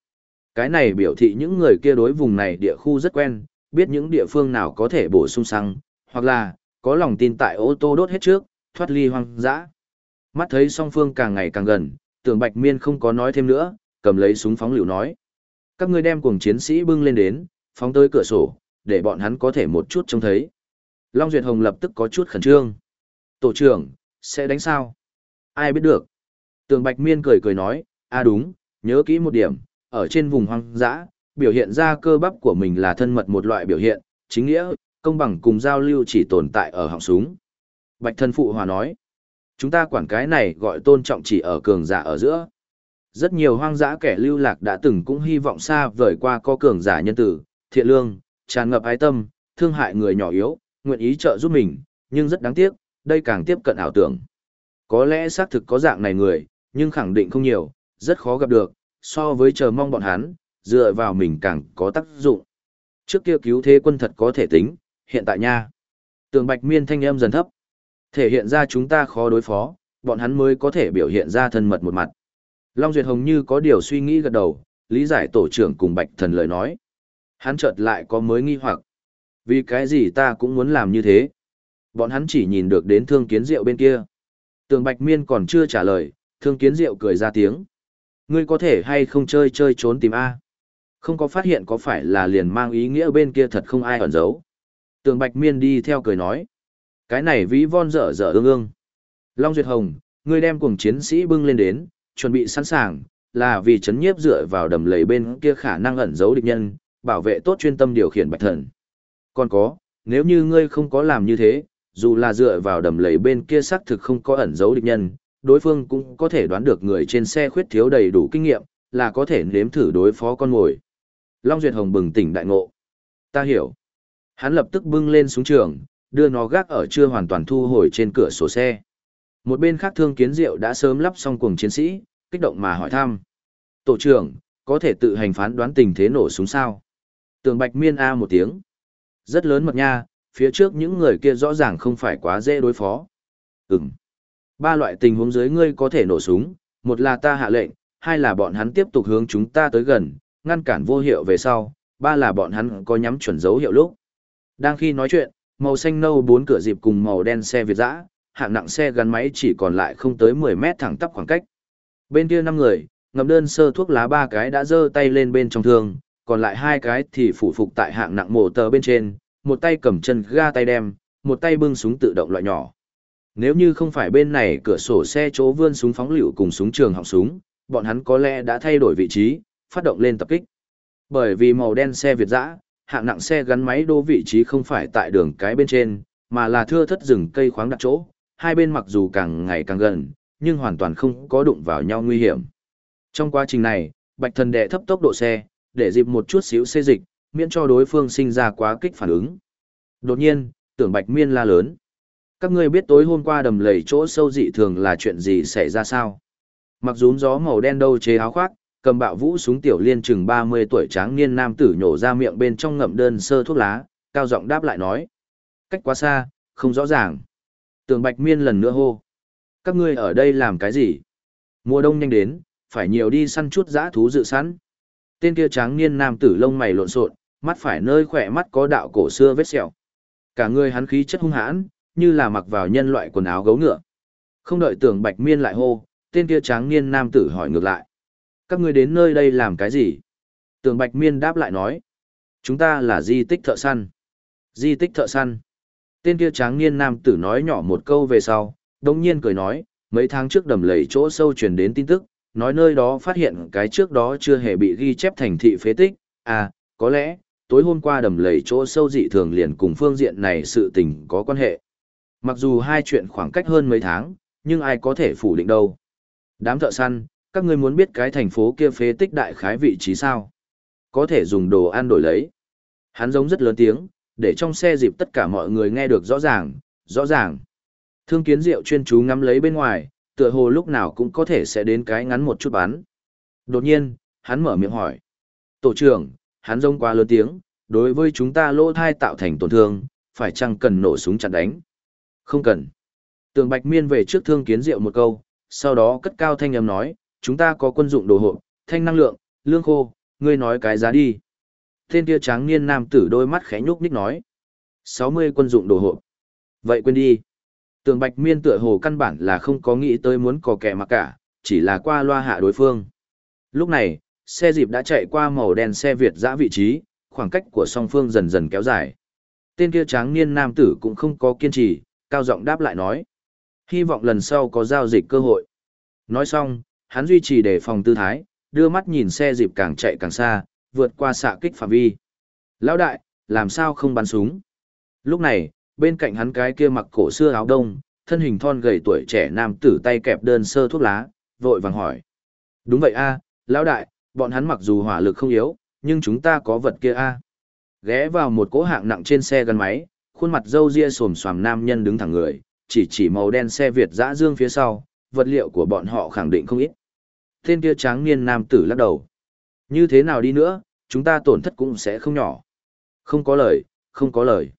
Cái này biểu thị những người kia đối vùng này địa khu rất quen, biết những địa phương nào có thể bổ sung xăng, hoặc là, có lòng tin tại ô tô đốt hết trước, thoát ly hoang dã. Mắt thấy song phương càng ngày càng gần, tưởng Bạch Miên không có nói thêm nữa, cầm lấy súng phóng liều nói. Các ngươi đem cùng chiến sĩ bưng lên đến, phóng tới cửa sổ, để bọn hắn có thể một chút trông thấy. Long Duyệt Hồng lập tức có chút khẩn trương. Tổ trưởng, sẽ đánh sao? Ai biết được? Tường Bạch Miên cười cười nói, a đúng, nhớ kỹ một điểm, ở trên vùng hoang dã, biểu hiện ra cơ bắp của mình là thân mật một loại biểu hiện, chính nghĩa, công bằng cùng giao lưu chỉ tồn tại ở họng súng. Bạch thân phụ hòa nói, chúng ta quản cái này gọi tôn trọng chỉ ở cường giả ở giữa. Rất nhiều hoang dã kẻ lưu lạc đã từng cũng hy vọng xa vời qua có cường giả nhân tử, thiện lương, tràn ngập ái tâm, thương hại người nhỏ yếu, nguyện ý trợ giúp mình, nhưng rất đáng tiếc, đây càng tiếp cận ảo tưởng. Có lẽ xác thực có dạng này người, nhưng khẳng định không nhiều, rất khó gặp được, so với chờ mong bọn hắn, dựa vào mình càng có tác dụng. Trước kia cứu thế quân thật có thể tính, hiện tại nha. Tường bạch miên thanh âm dần thấp. Thể hiện ra chúng ta khó đối phó, bọn hắn mới có thể biểu hiện ra thân mật một mặt. Long Duyệt Hồng như có điều suy nghĩ gật đầu, lý giải tổ trưởng cùng bạch thần lời nói. Hắn chợt lại có mới nghi hoặc. Vì cái gì ta cũng muốn làm như thế? Bọn hắn chỉ nhìn được đến thương kiến rượu bên kia. Tường Bạch Miên còn chưa trả lời, thương kiến rượu cười ra tiếng. Ngươi có thể hay không chơi chơi trốn tìm A? Không có phát hiện có phải là liền mang ý nghĩa bên kia thật không ai ẩn giấu. Tường Bạch Miên đi theo cười nói. Cái này ví von dở dở ương ương. Long Duyệt Hồng, ngươi đem cùng chiến sĩ bưng lên đến, chuẩn bị sẵn sàng, là vì chấn nhiếp dựa vào đầm lầy bên kia khả năng ẩn giấu địch nhân, bảo vệ tốt chuyên tâm điều khiển bạch thần. Còn có, nếu như ngươi không có làm như thế, dù là dựa vào đầm lầy bên kia xác thực không có ẩn giấu địch nhân, đối phương cũng có thể đoán được người trên xe khuyết thiếu đầy đủ kinh nghiệm, là có thể nếm thử đối phó con mồi. Long Duyệt Hồng bừng tỉnh đại ngộ. Ta hiểu. Hắn lập tức bưng lên xuống trường, đưa nó gác ở chưa hoàn toàn thu hồi trên cửa sổ xe. Một bên khác thương kiến diệu đã sớm lắp xong cùng chiến sĩ, kích động mà hỏi thăm. Tổ trưởng, có thể tự hành phán đoán tình thế nổ súng sao? Tường Bạch Miên A một tiếng. Rất lớn mật nha, phía trước những người kia rõ ràng không phải quá dễ đối phó. Ừm. Ba loại tình huống dưới ngươi có thể nổ súng, một là ta hạ lệnh, hai là bọn hắn tiếp tục hướng chúng ta tới gần, ngăn cản vô hiệu về sau, ba là bọn hắn có nhắm chuẩn dấu hiệu lúc. Đang khi nói chuyện, màu xanh nâu bốn cửa dịp cùng màu đen xe Việt dã, hạng nặng xe gắn máy chỉ còn lại không tới 10 mét thẳng tắp khoảng cách. Bên kia năm người, ngậm đơn sơ thuốc lá ba cái đã giơ tay lên bên trong thương, còn lại hai cái thì phủ phục tại hạng nặng mổ tờ bên trên, một tay cầm chân ga tay đem, một tay bưng súng tự động loại nhỏ. Nếu như không phải bên này cửa sổ xe chỗ vươn súng phóng lựu cùng súng trường họng súng, bọn hắn có lẽ đã thay đổi vị trí, phát động lên tập kích. Bởi vì màu đen xe Việt dã, hạng nặng xe gắn máy đô vị trí không phải tại đường cái bên trên, mà là thưa thất rừng cây khoáng đặt chỗ, hai bên mặc dù càng ngày càng gần, nhưng hoàn toàn không có đụng vào nhau nguy hiểm. Trong quá trình này, Bạch Thần đệ thấp tốc độ xe, để dịp một chút xíu xê dịch, miễn cho đối phương sinh ra quá kích phản ứng. Đột nhiên, tưởng Bạch Miên la lớn. Các ngươi biết tối hôm qua đầm lầy chỗ sâu dị thường là chuyện gì xảy ra sao? Mặc rún gió màu đen đâu chế áo khoác, cầm bạo vũ súng tiểu liên chừng 30 tuổi tráng niên nam tử nhổ ra miệng bên trong ngậm đơn sơ thuốc lá, cao giọng đáp lại nói. Cách quá xa, không rõ ràng. Tường Bạch Miên lần nữa hô. Các ngươi ở đây làm cái gì? Mùa đông nhanh đến, phải nhiều đi săn chút dã thú dự sẵn. Tên kia tráng niên nam tử lông mày lộn xộn, mắt phải nơi khỏe mắt có đạo cổ xưa vết sẹo. Cả người hắn khí chất hung hãn, như là mặc vào nhân loại quần áo gấu ngựa. Không đợi tưởng Bạch Miên lại hô, tên kia tráng niên nam tử hỏi ngược lại. Các ngươi đến nơi đây làm cái gì? Tưởng Bạch Miên đáp lại nói. Chúng ta là di tích thợ săn. Di tích thợ săn. Tên kia tráng niên nam tử nói nhỏ một câu về sau, đồng nhiên cười nói, mấy tháng trước đầm lầy chỗ sâu truyền đến tin tức, nói nơi đó phát hiện cái trước đó chưa hề bị ghi chép thành thị phế tích, à, có lẽ, tối hôm qua đầm lầy chỗ sâu dị thường liền cùng phương diện này sự tình có quan hệ. Mặc dù hai chuyện khoảng cách hơn mấy tháng, nhưng ai có thể phủ định đâu. Đám thợ săn, các ngươi muốn biết cái thành phố kia phế tích đại khái vị trí sao? Có thể dùng đồ ăn đổi lấy. Hắn giống rất lớn tiếng, để trong xe dịp tất cả mọi người nghe được rõ ràng, rõ ràng. Thương kiến diệu chuyên chú ngắm lấy bên ngoài, tựa hồ lúc nào cũng có thể sẽ đến cái ngắn một chút bán Đột nhiên, hắn mở miệng hỏi. Tổ trưởng, hắn rông quá lớn tiếng, đối với chúng ta lỗ thai tạo thành tổn thương, phải chăng cần nổ súng chặn đánh? Không cần. Tường Bạch Miên về trước thương kiến diệu một câu, sau đó cất cao thanh âm nói, chúng ta có quân dụng đồ hộp, thanh năng lượng, lương khô, ngươi nói cái giá đi. Tên kia tráng niên nam tử đôi mắt khẽ nhúc nhích nói. 60 quân dụng đồ hộp. Vậy quên đi. Tường Bạch Miên tựa hồ căn bản là không có nghĩ tới muốn có kẻ mà cả, chỉ là qua loa hạ đối phương. Lúc này, xe dịp đã chạy qua màu đen xe Việt giã vị trí, khoảng cách của song phương dần dần kéo dài. Tên kia tráng niên nam tử cũng không có kiên trì, cao giọng đáp lại nói. Hy vọng lần sau có giao dịch cơ hội. Nói xong, hắn duy trì để phòng tư thái, đưa mắt nhìn xe dịp càng chạy càng xa, vượt qua xạ kích phạm vi. Lão đại, làm sao không bắn súng? Lúc này, bên cạnh hắn cái kia mặc cổ xưa áo đông, thân hình thon gầy tuổi trẻ nam tử tay kẹp đơn sơ thuốc lá, vội vàng hỏi. Đúng vậy a, lão đại, bọn hắn mặc dù hỏa lực không yếu, nhưng chúng ta có vật kia a. Ghé vào một cỗ hạng nặng trên xe gắn máy, khuôn mặt râu ria xồm xoàm nam nhân đứng thẳng người, chỉ chỉ màu đen xe Việt dã dương phía sau, vật liệu của bọn họ khẳng định không ít. Tên kia tráng niên nam tử lắc đầu. Như thế nào đi nữa, chúng ta tổn thất cũng sẽ không nhỏ. Không có lời, không có lời.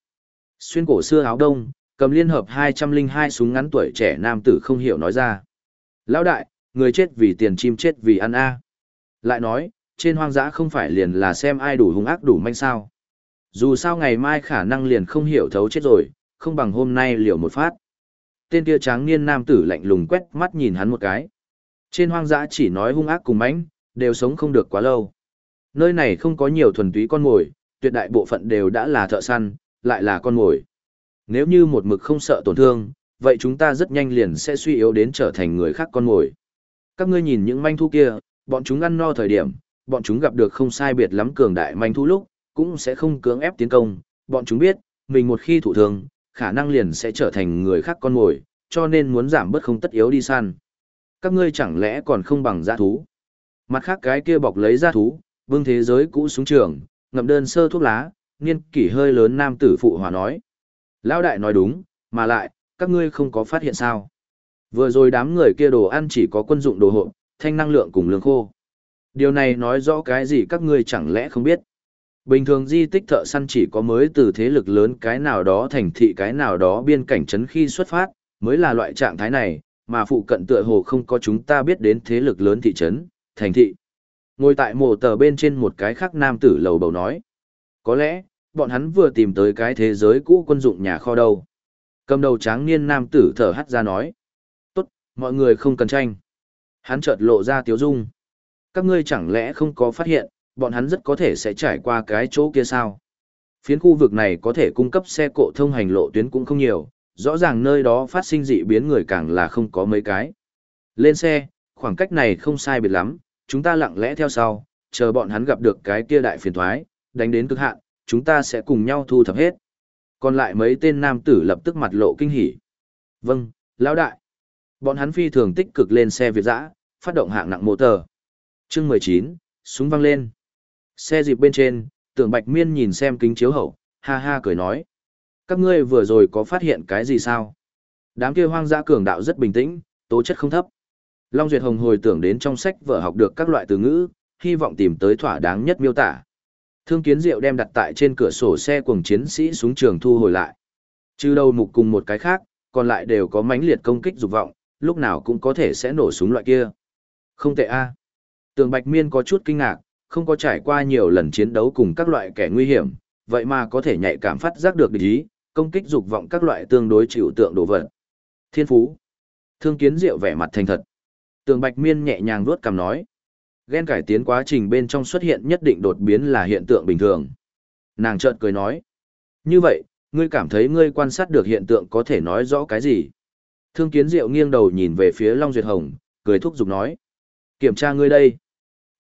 Xuyên cổ xưa áo đông, cầm liên hợp 202 súng ngắn tuổi trẻ nam tử không hiểu nói ra. Lão đại, người chết vì tiền chim chết vì ăn a. Lại nói, trên hoang dã không phải liền là xem ai đủ hung ác đủ manh sao. Dù sao ngày mai khả năng liền không hiểu thấu chết rồi, không bằng hôm nay liều một phát. Tên kia tráng niên nam tử lạnh lùng quét mắt nhìn hắn một cái. Trên hoang dã chỉ nói hung ác cùng mãnh, đều sống không được quá lâu. Nơi này không có nhiều thuần túy con mồi, tuyệt đại bộ phận đều đã là thợ săn, lại là con mồi. Nếu như một mực không sợ tổn thương, vậy chúng ta rất nhanh liền sẽ suy yếu đến trở thành người khác con mồi. Các ngươi nhìn những manh thu kia, bọn chúng ăn no thời điểm, bọn chúng gặp được không sai biệt lắm cường đại manh thu lúc, cũng sẽ không cưỡng ép tiến công, bọn chúng biết, mình một khi thụ thương, khả năng liền sẽ trở thành người khác con mồi, cho nên muốn giảm bớt không tất yếu đi săn. Các ngươi chẳng lẽ còn không bằng giã thú? Mặt khác cái kia bọc lấy giã thú, vương thế giới cũ xuống trường, ngậm đơn sơ thuốc lá, niên kỷ hơi lớn nam tử phụ hòa nói. Lão đại nói đúng, mà lại, các ngươi không có phát hiện sao. Vừa rồi đám người kia đồ ăn chỉ có quân dụng đồ hộp, thanh năng lượng cùng lương khô. Điều này nói rõ cái gì các ngươi chẳng lẽ không biết. Bình thường di tích thợ săn chỉ có mới từ thế lực lớn cái nào đó thành thị cái nào đó biên cảnh trấn khi xuất phát, mới là loại trạng thái này, mà phụ cận tựa hồ không có chúng ta biết đến thế lực lớn thị trấn, thành thị. Ngồi tại mộ tờ bên trên một cái khác nam tử lầu bầu nói. Có lẽ, bọn hắn vừa tìm tới cái thế giới cũ quân dụng nhà kho đâu. Cầm đầu tráng niên nam tử thở hắt ra nói. Tốt, mọi người không cần tranh. Hắn chợt lộ ra tiếu dung. Các ngươi chẳng lẽ không có phát hiện, bọn hắn rất có thể sẽ trải qua cái chỗ kia sao. Phiến khu vực này có thể cung cấp xe cộ thông hành lộ tuyến cũng không nhiều, rõ ràng nơi đó phát sinh dị biến người càng là không có mấy cái. Lên xe, khoảng cách này không sai biệt lắm, chúng ta lặng lẽ theo sau, chờ bọn hắn gặp được cái kia đại phiền thoái, đánh đến cực hạn, chúng ta sẽ cùng nhau thu thập hết. Còn lại mấy tên nam tử lập tức mặt lộ kinh hỉ. Vâng, lão đại. Bọn hắn phi thường tích cực lên xe Việt dã, phát động hạng nặng mô tờ. Chương 19, súng văng lên. Xe dịp bên trên, tưởng bạch miên nhìn xem kính chiếu hậu, ha ha cười nói. Các ngươi vừa rồi có phát hiện cái gì sao? Đám kia hoang dã cường đạo rất bình tĩnh, tố chất không thấp. Long Duyệt Hồng hồi tưởng đến trong sách vở học được các loại từ ngữ, hy vọng tìm tới thỏa đáng nhất miêu tả. Thương Kiến Diệu đem đặt tại trên cửa sổ xe cùng chiến sĩ xuống trường thu hồi lại. Trừ đầu mục cùng một cái khác, còn lại đều có mãnh liệt công kích dục vọng, lúc nào cũng có thể sẽ nổ súng loại kia. Không tệ a. Tường Bạch Miên có chút kinh ngạc, không có trải qua nhiều lần chiến đấu cùng các loại kẻ nguy hiểm, vậy mà có thể nhạy cảm phát giác được địch ý, công kích dục vọng các loại tương đối chịu tượng đồ vật. Thiên phú. Thương Kiến Diệu vẻ mặt thành thật. Tường Bạch Miên nhẹ nhàng vuốt cằm nói, ghen cải tiến quá trình bên trong xuất hiện nhất định đột biến là hiện tượng bình thường. Nàng chợt cười nói, như vậy, ngươi cảm thấy ngươi quan sát được hiện tượng có thể nói rõ cái gì? Thương Kiến Diệu nghiêng đầu nhìn về phía Long Duyệt Hồng, cười thúc giục nói, kiểm tra ngươi đây.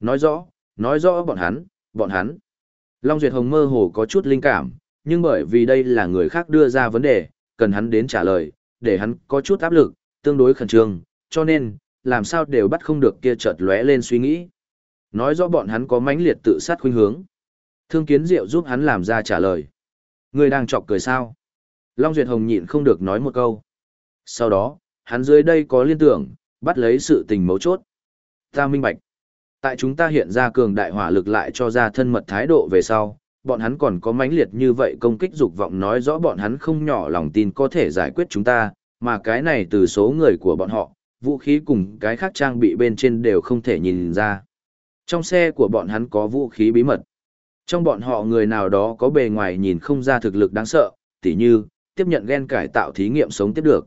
Nói rõ, nói rõ bọn hắn, bọn hắn. Long Duyệt Hồng mơ hồ có chút linh cảm, nhưng bởi vì đây là người khác đưa ra vấn đề, cần hắn đến trả lời, để hắn có chút áp lực, tương đối khẩn trương, cho nên, làm sao đều bắt không được kia chợt lóe lên suy nghĩ. Nói rõ bọn hắn có mãnh liệt tự sát khuynh hướng. Thương Kiến Diệu giúp hắn làm ra trả lời. Người đang chọc cười sao? Long Duyệt Hồng nhịn không được nói một câu. Sau đó, hắn dưới đây có liên tưởng, bắt lấy sự tình mấu chốt. Ta minh bạch. Tại chúng ta hiện ra cường đại hỏa lực lại cho ra thân mật thái độ về sau, bọn hắn còn có mãnh liệt như vậy công kích dục vọng nói rõ bọn hắn không nhỏ lòng tin có thể giải quyết chúng ta, mà cái này từ số người của bọn họ, vũ khí cùng cái khác trang bị bên trên đều không thể nhìn ra. Trong xe của bọn hắn có vũ khí bí mật. Trong bọn họ người nào đó có bề ngoài nhìn không ra thực lực đáng sợ, tỉ như, tiếp nhận gen cải tạo thí nghiệm sống tiếp được.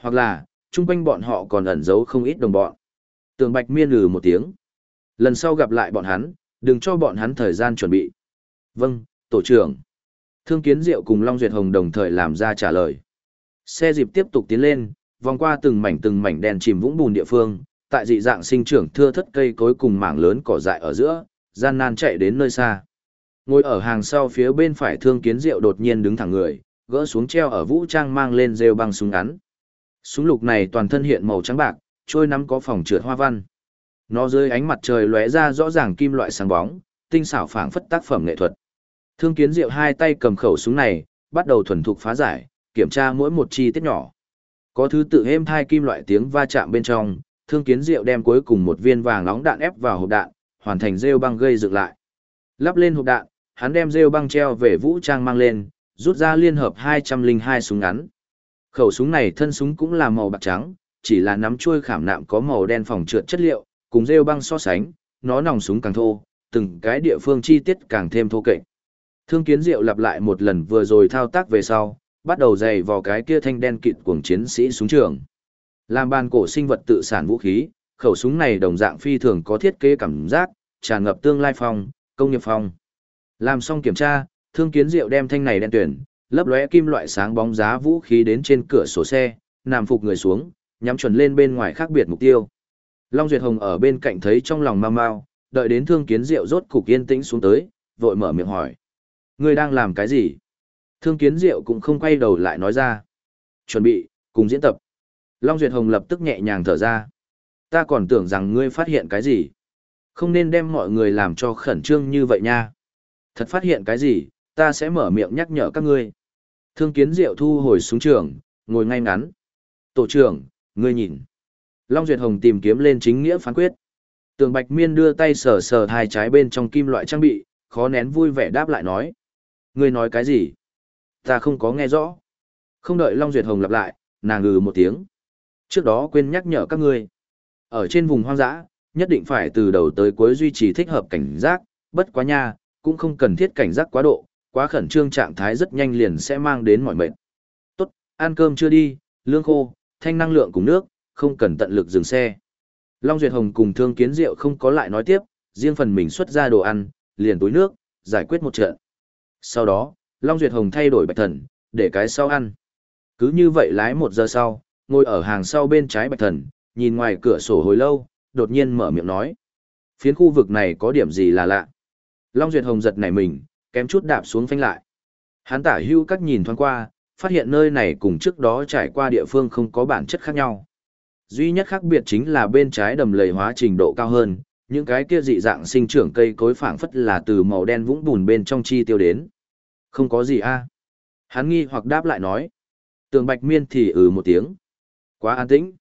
Hoặc là, chung quanh bọn họ còn ẩn giấu không ít đồng bọn. Tường Bạch miên lừ một tiếng. Lần sau gặp lại bọn hắn, đừng cho bọn hắn thời gian chuẩn bị. Vâng, tổ trưởng. Thương Kiến Diệu cùng Long Duyệt Hồng đồng thời làm ra trả lời. Xe dịp tiếp tục tiến lên, vòng qua từng mảnh từng mảnh đèn chìm vũng bùn địa phương, tại dị dạng sinh trưởng thưa thất cây cối cùng mảng lớn cỏ dại ở giữa, gian nan chạy đến nơi xa. Ngồi ở hàng sau phía bên phải Thương Kiến Diệu đột nhiên đứng thẳng người, gỡ xuống treo ở vũ trang mang lên rêu băng súng ngắn. Súng lục này toàn thân hiện màu trắng bạc, trôi nắm có phòng trượt hoa văn. Nó dưới ánh mặt trời lóe ra rõ ràng kim loại sáng bóng, tinh xảo phảng phất tác phẩm nghệ thuật. Thương Kiến Diệu hai tay cầm khẩu súng này, bắt đầu thuần thục phá giải, kiểm tra mỗi một chi tiết nhỏ. Có thứ tự êm thai kim loại tiếng va chạm bên trong, Thương Kiến Diệu đem cuối cùng một viên vàng nóng đạn ép vào hộp đạn, hoàn thành rêu băng gây dựng lại. Lắp lên hộp đạn, hắn đem rêu băng treo về vũ trang mang lên, rút ra liên hợp 202 súng ngắn. Khẩu súng này thân súng cũng là màu bạc trắng, chỉ là nắm chuôi khảm nạm có màu đen phòng trượt chất liệu, cùng rêu băng so sánh, nó nòng súng càng thô, từng cái địa phương chi tiết càng thêm thô kệch. Thương Kiến Diệu lặp lại một lần vừa rồi thao tác về sau, bắt đầu dày vào cái kia thanh đen kịt cuồng chiến sĩ súng trường. Làm bàn cổ sinh vật tự sản vũ khí, khẩu súng này đồng dạng phi thường có thiết kế cảm giác, tràn ngập tương lai phong, công nghiệp phong. Làm xong kiểm tra, Thương Kiến Diệu đem thanh này đen tuyển, lấp lóe kim loại sáng bóng giá vũ khí đến trên cửa sổ xe, nằm phục người xuống, nhắm chuẩn lên bên ngoài khác biệt mục tiêu. Long Duyệt Hồng ở bên cạnh thấy trong lòng mau mau, đợi đến Thương Kiến Diệu rốt cục yên tĩnh xuống tới, vội mở miệng hỏi: "Ngươi đang làm cái gì?" Thương Kiến Diệu cũng không quay đầu lại nói ra: "Chuẩn bị, cùng diễn tập." Long Duyệt Hồng lập tức nhẹ nhàng thở ra. "Ta còn tưởng rằng ngươi phát hiện cái gì, không nên đem mọi người làm cho khẩn trương như vậy nha." Thật phát hiện cái gì, ta sẽ mở miệng nhắc nhở các ngươi. Thương kiến diệu thu hồi xuống trường, ngồi ngay ngắn. Tổ trưởng, ngươi nhìn. Long Duyệt Hồng tìm kiếm lên chính nghĩa phán quyết. Tường Bạch Miên đưa tay sờ sờ hai trái bên trong kim loại trang bị, khó nén vui vẻ đáp lại nói. Ngươi nói cái gì? Ta không có nghe rõ. Không đợi Long Duyệt Hồng lặp lại, nàng ngừ một tiếng. Trước đó quên nhắc nhở các ngươi. Ở trên vùng hoang dã, nhất định phải từ đầu tới cuối duy trì thích hợp cảnh giác, bất quá nha, cũng không cần thiết cảnh giác quá độ, quá khẩn trương trạng thái rất nhanh liền sẽ mang đến mọi mệt. Tốt, ăn cơm chưa đi, lương khô, thanh năng lượng cùng nước, không cần tận lực dừng xe. Long Duyệt Hồng cùng Thương Kiến Diệu không có lại nói tiếp, riêng phần mình xuất ra đồ ăn, liền túi nước, giải quyết một trận. Sau đó, Long Duyệt Hồng thay đổi bạch thần, để cái sau ăn. Cứ như vậy lái một giờ sau, ngồi ở hàng sau bên trái bạch thần, nhìn ngoài cửa sổ hồi lâu, đột nhiên mở miệng nói. Phiến khu vực này có điểm gì là lạ. Long Duyệt Hồng giật nảy mình, kém chút đạp xuống phanh lại. Hắn tả hưu các nhìn thoáng qua, phát hiện nơi này cùng trước đó trải qua địa phương không có bản chất khác nhau. Duy nhất khác biệt chính là bên trái đầm lầy hóa trình độ cao hơn, những cái kia dị dạng sinh trưởng cây cối phảng phất là từ màu đen vũng bùn bên trong chi tiêu đến. Không có gì a à? Hắn nghi hoặc đáp lại nói. Tường bạch miên thì ừ một tiếng. Quá an tĩnh.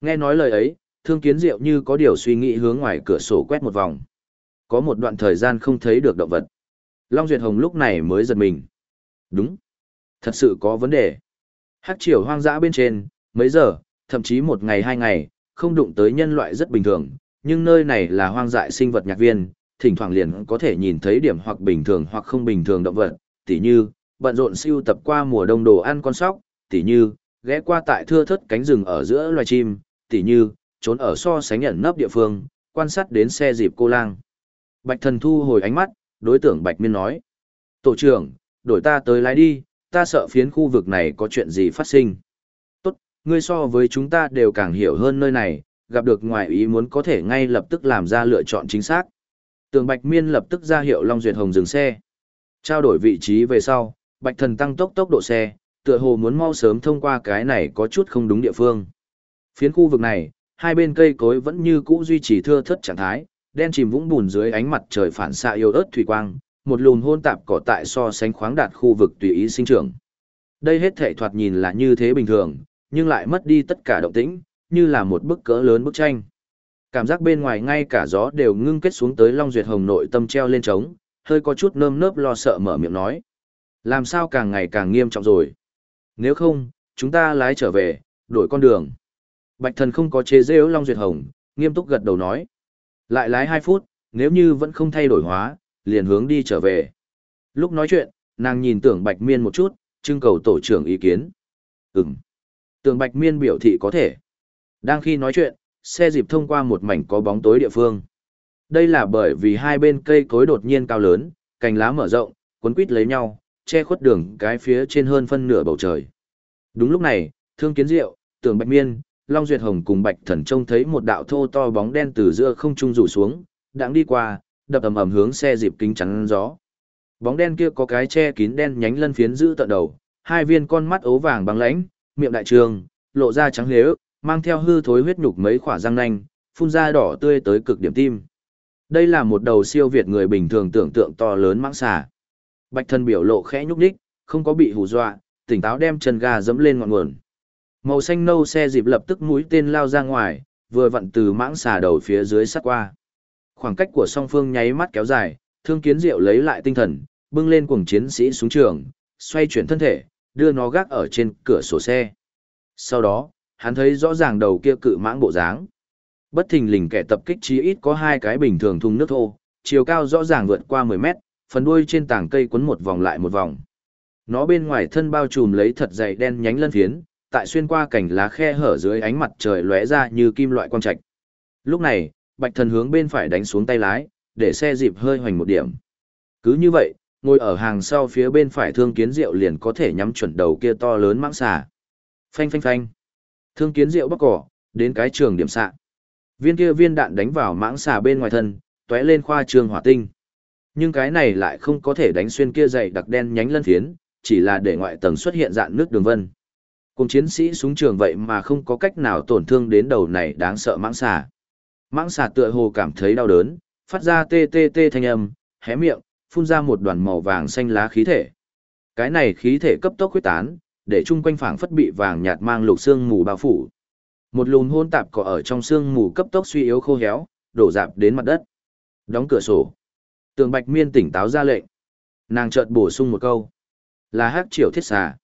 Nghe nói lời ấy, thương kiến diệu như có điều suy nghĩ hướng ngoài cửa sổ quét một vòng. Có một đoạn thời gian không thấy được động vật. Long Duyệt Hồng lúc này mới giật mình. Đúng. Thật sự có vấn đề. Hát triều hoang dã bên trên, mấy giờ, thậm chí một ngày hai ngày, không đụng tới nhân loại rất bình thường, nhưng nơi này là hoang dại sinh vật nhạc viên, thỉnh thoảng liền có thể nhìn thấy điểm hoặc bình thường hoặc không bình thường động vật, tỉ như, bận rộn siêu tập qua mùa đông đồ ăn con sóc, tỉ như, ghé qua tại thưa thất cánh rừng ở giữa loài chim, tỉ như, trốn ở so sánh nhận nấp địa phương, quan sát đến xe dịp cô lang. Bạch thần thu hồi ánh mắt, đối tượng Bạch Miên nói. Tổ trưởng, đổi ta tới lái đi, ta sợ phiến khu vực này có chuyện gì phát sinh. Ngươi so với chúng ta đều càng hiểu hơn nơi này, gặp được ngoài ý muốn có thể ngay lập tức làm ra lựa chọn chính xác. Tường Bạch Miên lập tức ra hiệu Long Duyệt Hồng dừng xe. Trao đổi vị trí về sau, Bạch Thần tăng tốc tốc độ xe, tựa hồ muốn mau sớm thông qua cái này có chút không đúng địa phương. Phiến khu vực này, hai bên cây cối vẫn như cũ duy trì thưa thất trạng thái, đen chìm vũng bùn dưới ánh mặt trời phản xạ yếu ớt thủy quang, một lùm hôn tạp cỏ tại so sánh khoáng đạt khu vực tùy ý sinh trưởng. Đây hết thể thoạt nhìn là như thế bình thường, nhưng lại mất đi tất cả động tĩnh, như là một bức cỡ lớn bức tranh. Cảm giác bên ngoài ngay cả gió đều ngưng kết xuống tới Long Duyệt Hồng nội tâm treo lên trống, hơi có chút nơm nớp lo sợ mở miệng nói. Làm sao càng ngày càng nghiêm trọng rồi. Nếu không, chúng ta lái trở về, đổi con đường. Bạch thần không có chế rêu Long Duyệt Hồng, nghiêm túc gật đầu nói. Lại lái 2 phút, nếu như vẫn không thay đổi hóa, liền hướng đi trở về. Lúc nói chuyện, nàng nhìn tưởng Bạch Miên một chút, trưng cầu tổ trưởng ý kiến. Ừm. Tường Bạch Miên biểu thị có thể. Đang khi nói chuyện, xe dịp thông qua một mảnh có bóng tối địa phương. Đây là bởi vì hai bên cây cối đột nhiên cao lớn, cành lá mở rộng, cuốn quít lấy nhau, che khuất đường cái phía trên hơn phân nửa bầu trời. Đúng lúc này, Thương Kiến Diệu, Tưởng Bạch Miên, Long Duyệt Hồng cùng Bạch Thần trông thấy một đạo thô to bóng đen từ giữa không trung rủ xuống, đang đi qua, đập ầm ầm hướng xe dịp kính chắn gió. Bóng đen kia có cái che kín đen nhánh lân phiến giữ tận đầu, hai viên con mắt ấu vàng băng lãnh, miệng đại trường, lộ ra trắng lếu, mang theo hư thối huyết nhục mấy khỏa răng nanh, phun ra đỏ tươi tới cực điểm tim. Đây là một đầu siêu việt người bình thường tưởng tượng to lớn mãng xà. Bạch thân biểu lộ khẽ nhúc nhích, không có bị hù dọa, tỉnh táo đem chân ga dẫm lên ngọn nguồn. Màu xanh nâu xe dịp lập tức mũi tên lao ra ngoài, vừa vặn từ mãng xà đầu phía dưới sắt qua. Khoảng cách của song phương nháy mắt kéo dài, thương kiến diệu lấy lại tinh thần, bưng lên cuồng chiến sĩ xuống trường, xoay chuyển thân thể, đưa nó gác ở trên cửa sổ xe. Sau đó, hắn thấy rõ ràng đầu kia cự mãng bộ dáng. Bất thình lình kẻ tập kích chí ít có hai cái bình thường thùng nước thô, chiều cao rõ ràng vượt qua 10 mét, phần đuôi trên tảng cây quấn một vòng lại một vòng. Nó bên ngoài thân bao trùm lấy thật dày đen nhánh lân phiến, tại xuyên qua cảnh lá khe hở dưới ánh mặt trời lóe ra như kim loại quang trạch. Lúc này, Bạch Thần hướng bên phải đánh xuống tay lái, để xe dịp hơi hoành một điểm. Cứ như vậy, ngồi ở hàng sau phía bên phải thương kiến diệu liền có thể nhắm chuẩn đầu kia to lớn mãng xà. Phanh phanh phanh. Thương kiến diệu bắc cỏ, đến cái trường điểm xạ. Viên kia viên đạn đánh vào mãng xà bên ngoài thân, tóe lên khoa trường hỏa tinh. Nhưng cái này lại không có thể đánh xuyên kia dày đặc đen nhánh lân phiến, chỉ là để ngoại tầng xuất hiện dạng nước đường vân. Cùng chiến sĩ súng trường vậy mà không có cách nào tổn thương đến đầu này đáng sợ mãng xà. Mãng xà tựa hồ cảm thấy đau đớn, phát ra tê tê tê thanh âm, hé miệng, phun ra một đoàn màu vàng xanh lá khí thể. Cái này khí thể cấp tốc huyết tán, để chung quanh phảng phất bị vàng nhạt mang lục xương mù bao phủ. Một lùn hôn tạp cỏ ở trong xương mù cấp tốc suy yếu khô héo, đổ dạp đến mặt đất. Đóng cửa sổ. Tường Bạch Miên tỉnh táo ra lệnh. Nàng chợt bổ sung một câu. Là hắc triều thiết xà.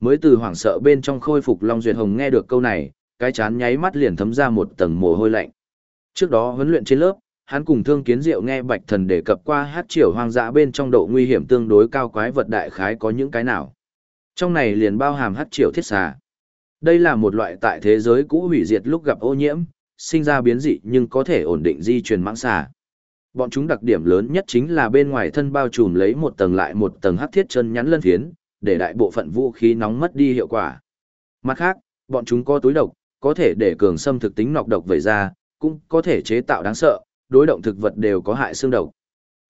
Mới từ hoảng sợ bên trong khôi phục Long Duyệt Hồng nghe được câu này, cái chán nháy mắt liền thấm ra một tầng mồ hôi lạnh. Trước đó huấn luyện trên lớp, hắn cùng Thương Kiến Diệu nghe Bạch Thần đề cập qua hát triều hoang dã bên trong độ nguy hiểm tương đối cao quái vật đại khái có những cái nào. Trong này liền bao hàm hát triều thiết xà. Đây là một loại tại thế giới cũ hủy diệt lúc gặp ô nhiễm, sinh ra biến dị nhưng có thể ổn định di truyền mãng xà. Bọn chúng đặc điểm lớn nhất chính là bên ngoài thân bao trùm lấy một tầng lại một tầng hát thiết chân nhắn lân phiến, để đại bộ phận vũ khí nóng mất đi hiệu quả. Mặt khác, bọn chúng có túi độc, có thể để cường xâm thực tính nọc độc về ra, cũng có thể chế tạo đáng sợ, đối động thực vật đều có hại xương độc.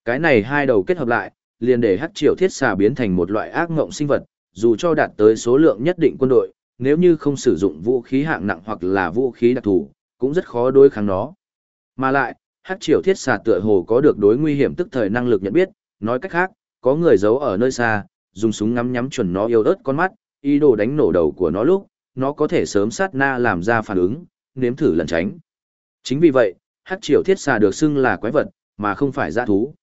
Cái này hai đầu kết hợp lại, liền để hắc triều thiết xà biến thành một loại ác ngộng sinh vật, dù cho đạt tới số lượng nhất định quân đội, nếu như không sử dụng vũ khí hạng nặng hoặc là vũ khí đặc thù, cũng rất khó đối kháng nó. Mà lại, hắc triều thiết xà tựa hồ có được đối nguy hiểm tức thời năng lực nhận biết, nói cách khác, có người giấu ở nơi xa, dùng súng ngắm nhắm chuẩn nó yêu ớt con mắt, ý đồ đánh nổ đầu của nó lúc, nó có thể sớm sát na làm ra phản ứng, nếm thử lẩn tránh. Chính vì vậy, hắc triều thiết xà được xưng là quái vật, mà không phải dã thú.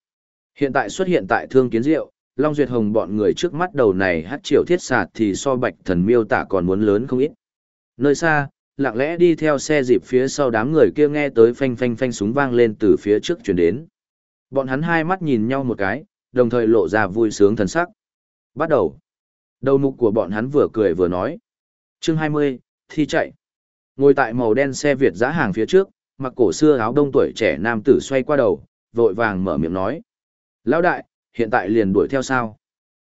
Hiện tại xuất hiện tại thương kiến diệu, Long Duyệt Hồng bọn người trước mắt đầu này hát triệu thiết Xà thì so bạch thần miêu tả còn muốn lớn không ít. Nơi xa, lặng lẽ đi theo xe dịp phía sau đám người kia nghe tới phanh phanh phanh súng vang lên từ phía trước chuyển đến. Bọn hắn hai mắt nhìn nhau một cái, đồng thời lộ ra vui sướng thần sắc. Bắt đầu. Đầu mục của bọn hắn vừa cười vừa nói. Chương 20, thi chạy. Ngồi tại màu đen xe Việt giã hàng phía trước, mặc cổ xưa áo đông tuổi trẻ nam tử xoay qua đầu, vội vàng mở miệng nói. Lão đại, hiện tại liền đuổi theo sao?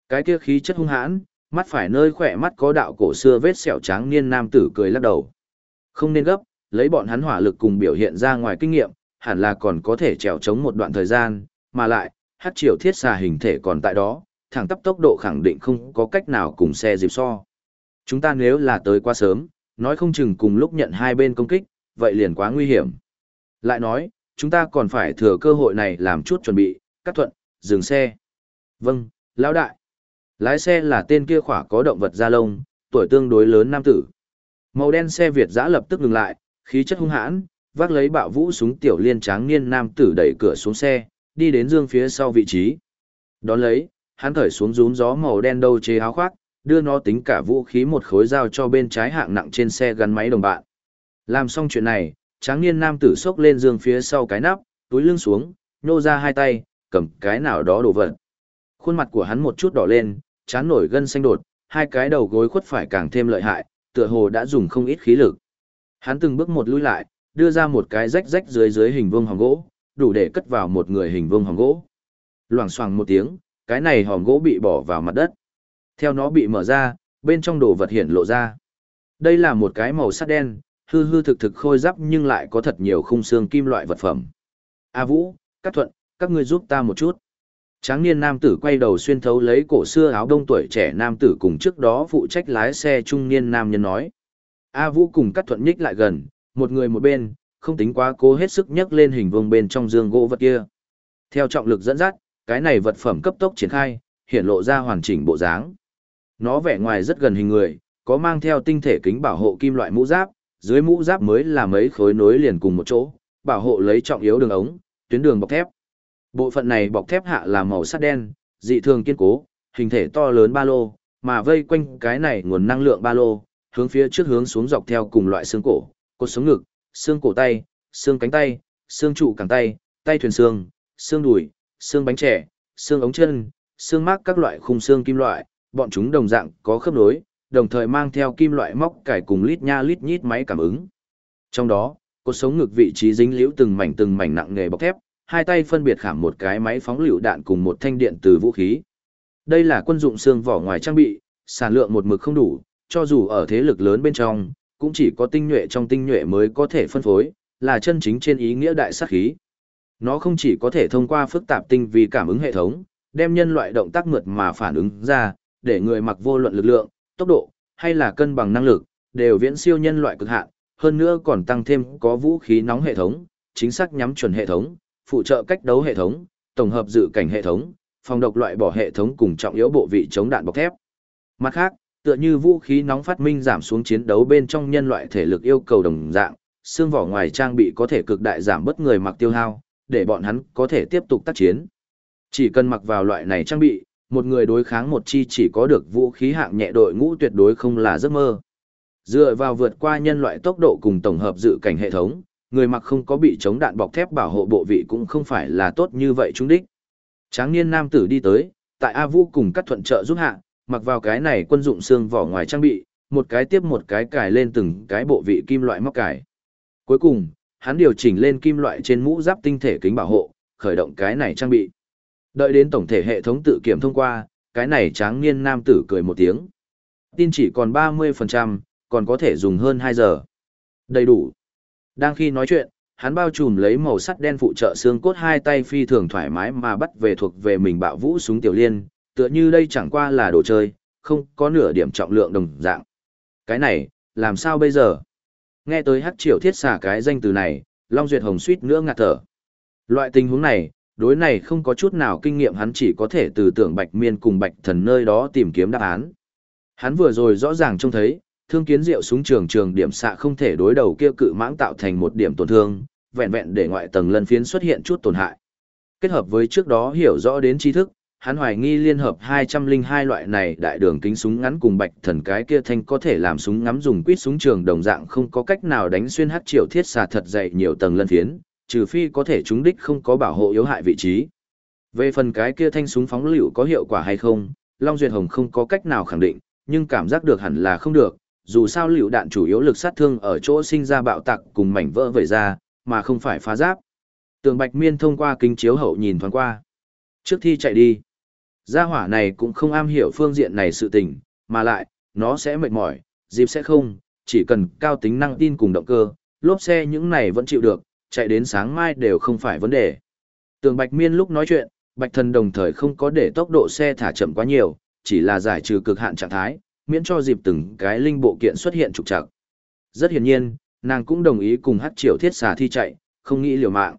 Cái kia khí chất hung hãn, mắt phải nơi khỏe mắt có đạo cổ xưa vết sẹo trắng niên nam tử cười lắc đầu. Không nên gấp, lấy bọn hắn hỏa lực cùng biểu hiện ra ngoài kinh nghiệm, hẳn là còn có thể trèo chống một đoạn thời gian, mà lại, hát triều thiết xà hình thể còn tại đó, thẳng tắp tốc độ khẳng định không có cách nào cùng xe dịp so. Chúng ta nếu là tới quá sớm, nói không chừng cùng lúc nhận hai bên công kích, vậy liền quá nguy hiểm. Lại nói, chúng ta còn phải thừa cơ hội này làm chút chuẩn bị, cắt thuận, dừng xe. Vâng, lão đại. Lái xe là tên kia khỏa có động vật da lông, tuổi tương đối lớn nam tử. Màu đen xe Việt giã lập tức ngừng lại, khí chất hung hãn, vác lấy bạo vũ súng tiểu liên tráng niên nam tử đẩy cửa xuống xe, đi đến dương phía sau vị trí. Đón lấy, hắn thởi xuống rúm gió màu đen đầu chế áo khoác, đưa nó tính cả vũ khí một khối dao cho bên trái hạng nặng trên xe gắn máy đồng bạn. Làm xong chuyện này, tráng niên nam tử xốc lên giường phía sau cái nắp, túi lưng xuống, nhô ra hai tay, cầm cái nào đó đổ vật. Khuôn mặt của hắn một chút đỏ lên, chán nổi gân xanh đột, hai cái đầu gối khuất phải càng thêm lợi hại, tựa hồ đã dùng không ít khí lực. Hắn từng bước một lùi lại, đưa ra một cái rách rách dưới dưới hình vuông hòm gỗ, đủ để cất vào một người hình vuông hòm gỗ. Loảng xoảng một tiếng, cái này hòm gỗ bị bỏ vào mặt đất. Theo nó bị mở ra, bên trong đồ vật hiện lộ ra. Đây là một cái màu sắt đen, hư hư thực thực khôi giáp nhưng lại có thật nhiều khung xương kim loại vật phẩm. A Vũ, Cát Thuận, các ngươi giúp ta một chút. Tráng niên nam tử quay đầu xuyên thấu lấy cổ xưa áo đông tuổi trẻ nam tử cùng trước đó phụ trách lái xe trung niên nam nhân nói. A Vũ cùng Cát Thuận nhích lại gần, một người một bên, không tính quá cố hết sức nhấc lên hình vuông bên trong dương gỗ vật kia. Theo trọng lực dẫn dắt, cái này vật phẩm cấp tốc triển khai, hiện lộ ra hoàn chỉnh bộ dáng. Nó vẻ ngoài rất gần hình người, có mang theo tinh thể kính bảo hộ kim loại mũ giáp, dưới mũ giáp mới là mấy khối nối liền cùng một chỗ, bảo hộ lấy trọng yếu đường ống, tuyến đường bọc thép. Bộ phận này bọc thép hạ là màu sắt đen, dị thường kiên cố, hình thể to lớn ba lô, mà vây quanh cái này nguồn năng lượng ba lô, hướng phía trước hướng xuống dọc theo cùng loại xương cổ, cột sống ngực, xương cổ tay, xương cánh tay, xương trụ cẳng tay, tay thuyền xương, xương đùi, xương bánh trẻ, xương ống chân, xương mác các loại khung xương kim loại, bọn chúng đồng dạng có khớp nối, đồng thời mang theo kim loại móc cải cùng lít nha lít nhít máy cảm ứng. Trong đó, cột sống ngực vị trí dính liễu từng mảnh từng mảnh nặng nghề bọc thép, hai tay phân biệt khảm một cái máy phóng lựu đạn cùng một thanh điện từ vũ khí. Đây là quân dụng xương vỏ ngoài trang bị, sản lượng một mực không đủ, cho dù ở thế lực lớn bên trong, cũng chỉ có tinh nhuệ trong tinh nhuệ mới có thể phân phối, là chân chính trên ý nghĩa đại sát khí. Nó không chỉ có thể thông qua phức tạp tinh vi cảm ứng hệ thống, đem nhân loại động tác mượt mà phản ứng ra, để người mặc vô luận lực lượng, tốc độ, hay là cân bằng năng lực, đều viễn siêu nhân loại cực hạn, hơn nữa còn tăng thêm có vũ khí nóng hệ thống, chính xác nhắm chuẩn hệ thống, phụ trợ cách đấu hệ thống, tổng hợp dự cảnh hệ thống, phòng độc loại bỏ hệ thống cùng trọng yếu bộ vị chống đạn bọc thép. Mặt khác, tựa như vũ khí nóng phát minh giảm xuống chiến đấu bên trong nhân loại thể lực yêu cầu đồng dạng, xương vỏ ngoài trang bị có thể cực đại giảm bất người mặc tiêu hao, để bọn hắn có thể tiếp tục tác chiến. Chỉ cần mặc vào loại này trang bị, một người đối kháng một chi chỉ có được vũ khí hạng nhẹ đội ngũ tuyệt đối không là giấc mơ. Dựa vào vượt qua nhân loại tốc độ cùng tổng hợp dự cảnh hệ thống, người mặc không có bị chống đạn bọc thép bảo hộ bộ vị cũng không phải là tốt như vậy chúng đích. Tráng niên nam tử đi tới, tại A Vũ cùng cắt thuận trợ giúp hạ, mặc vào cái này quân dụng xương vỏ ngoài trang bị, một cái tiếp một cái cài lên từng cái bộ vị kim loại móc cài. Cuối cùng, hắn điều chỉnh lên kim loại trên mũ giáp tinh thể kính bảo hộ, khởi động cái này trang bị. Đợi đến tổng thể hệ thống tự kiểm thông qua, cái này tráng niên nam tử cười một tiếng. Tin chỉ còn 30%, còn có thể dùng hơn 2 giờ. Đầy đủ. Đang khi nói chuyện, hắn bao trùm lấy màu sắt đen phụ trợ xương cốt hai tay phi thường thoải mái mà bắt về thuộc về mình bạo vũ súng tiểu liên, tựa như đây chẳng qua là đồ chơi, không có nửa điểm trọng lượng đồng dạng. Cái này, làm sao bây giờ? Nghe tới hắc triều thiết xả cái danh từ này, Long Duyệt Hồng suýt nữa ngạt thở. Loại tình huống này, đối này không có chút nào kinh nghiệm hắn chỉ có thể từ tưởng bạch miên cùng bạch thần nơi đó tìm kiếm đáp án. Hắn vừa rồi rõ ràng trông thấy, thương kiến diệu súng trường trường điểm xạ không thể đối đầu kia cự mãng tạo thành một điểm tổn thương, vẹn vẹn để ngoại tầng lân phiến xuất hiện chút tổn hại. Kết hợp với trước đó hiểu rõ đến tri thức, hắn hoài nghi liên hợp 202 loại này đại đường kính súng ngắn cùng bạch thần cái kia thanh có thể làm súng ngắm dùng quýt súng trường đồng dạng không có cách nào đánh xuyên hát triệu thiết xà thật dày nhiều tầng lân phiến, trừ phi có thể chúng đích không có bảo hộ yếu hại vị trí. Về phần cái kia thanh súng phóng lựu có hiệu quả hay không, Long Duyệt Hồng không có cách nào khẳng định, nhưng cảm giác được hẳn là không được, dù sao lựu đạn chủ yếu lực sát thương ở chỗ sinh ra bạo tạc cùng mảnh vỡ vẩy ra, mà không phải phá giáp. Tường Bạch Miên thông qua kính chiếu hậu nhìn thoáng qua. Trước khi chạy đi, gia hỏa này cũng không am hiểu phương diện này sự tình, mà lại, nó sẽ mệt mỏi, dịp sẽ không, chỉ cần cao tính năng tin cùng động cơ, lốp xe những này vẫn chịu được, chạy đến sáng mai đều không phải vấn đề. Tường Bạch Miên lúc nói chuyện, Bạch Thần đồng thời không có để tốc độ xe thả chậm quá nhiều, chỉ là giải trừ cực hạn trạng thái, miễn cho dịp từng cái linh bộ kiện xuất hiện trục trặc. Rất hiển nhiên, nàng cũng đồng ý cùng hát triệu thiết xà thi chạy, không nghĩ liều mạng.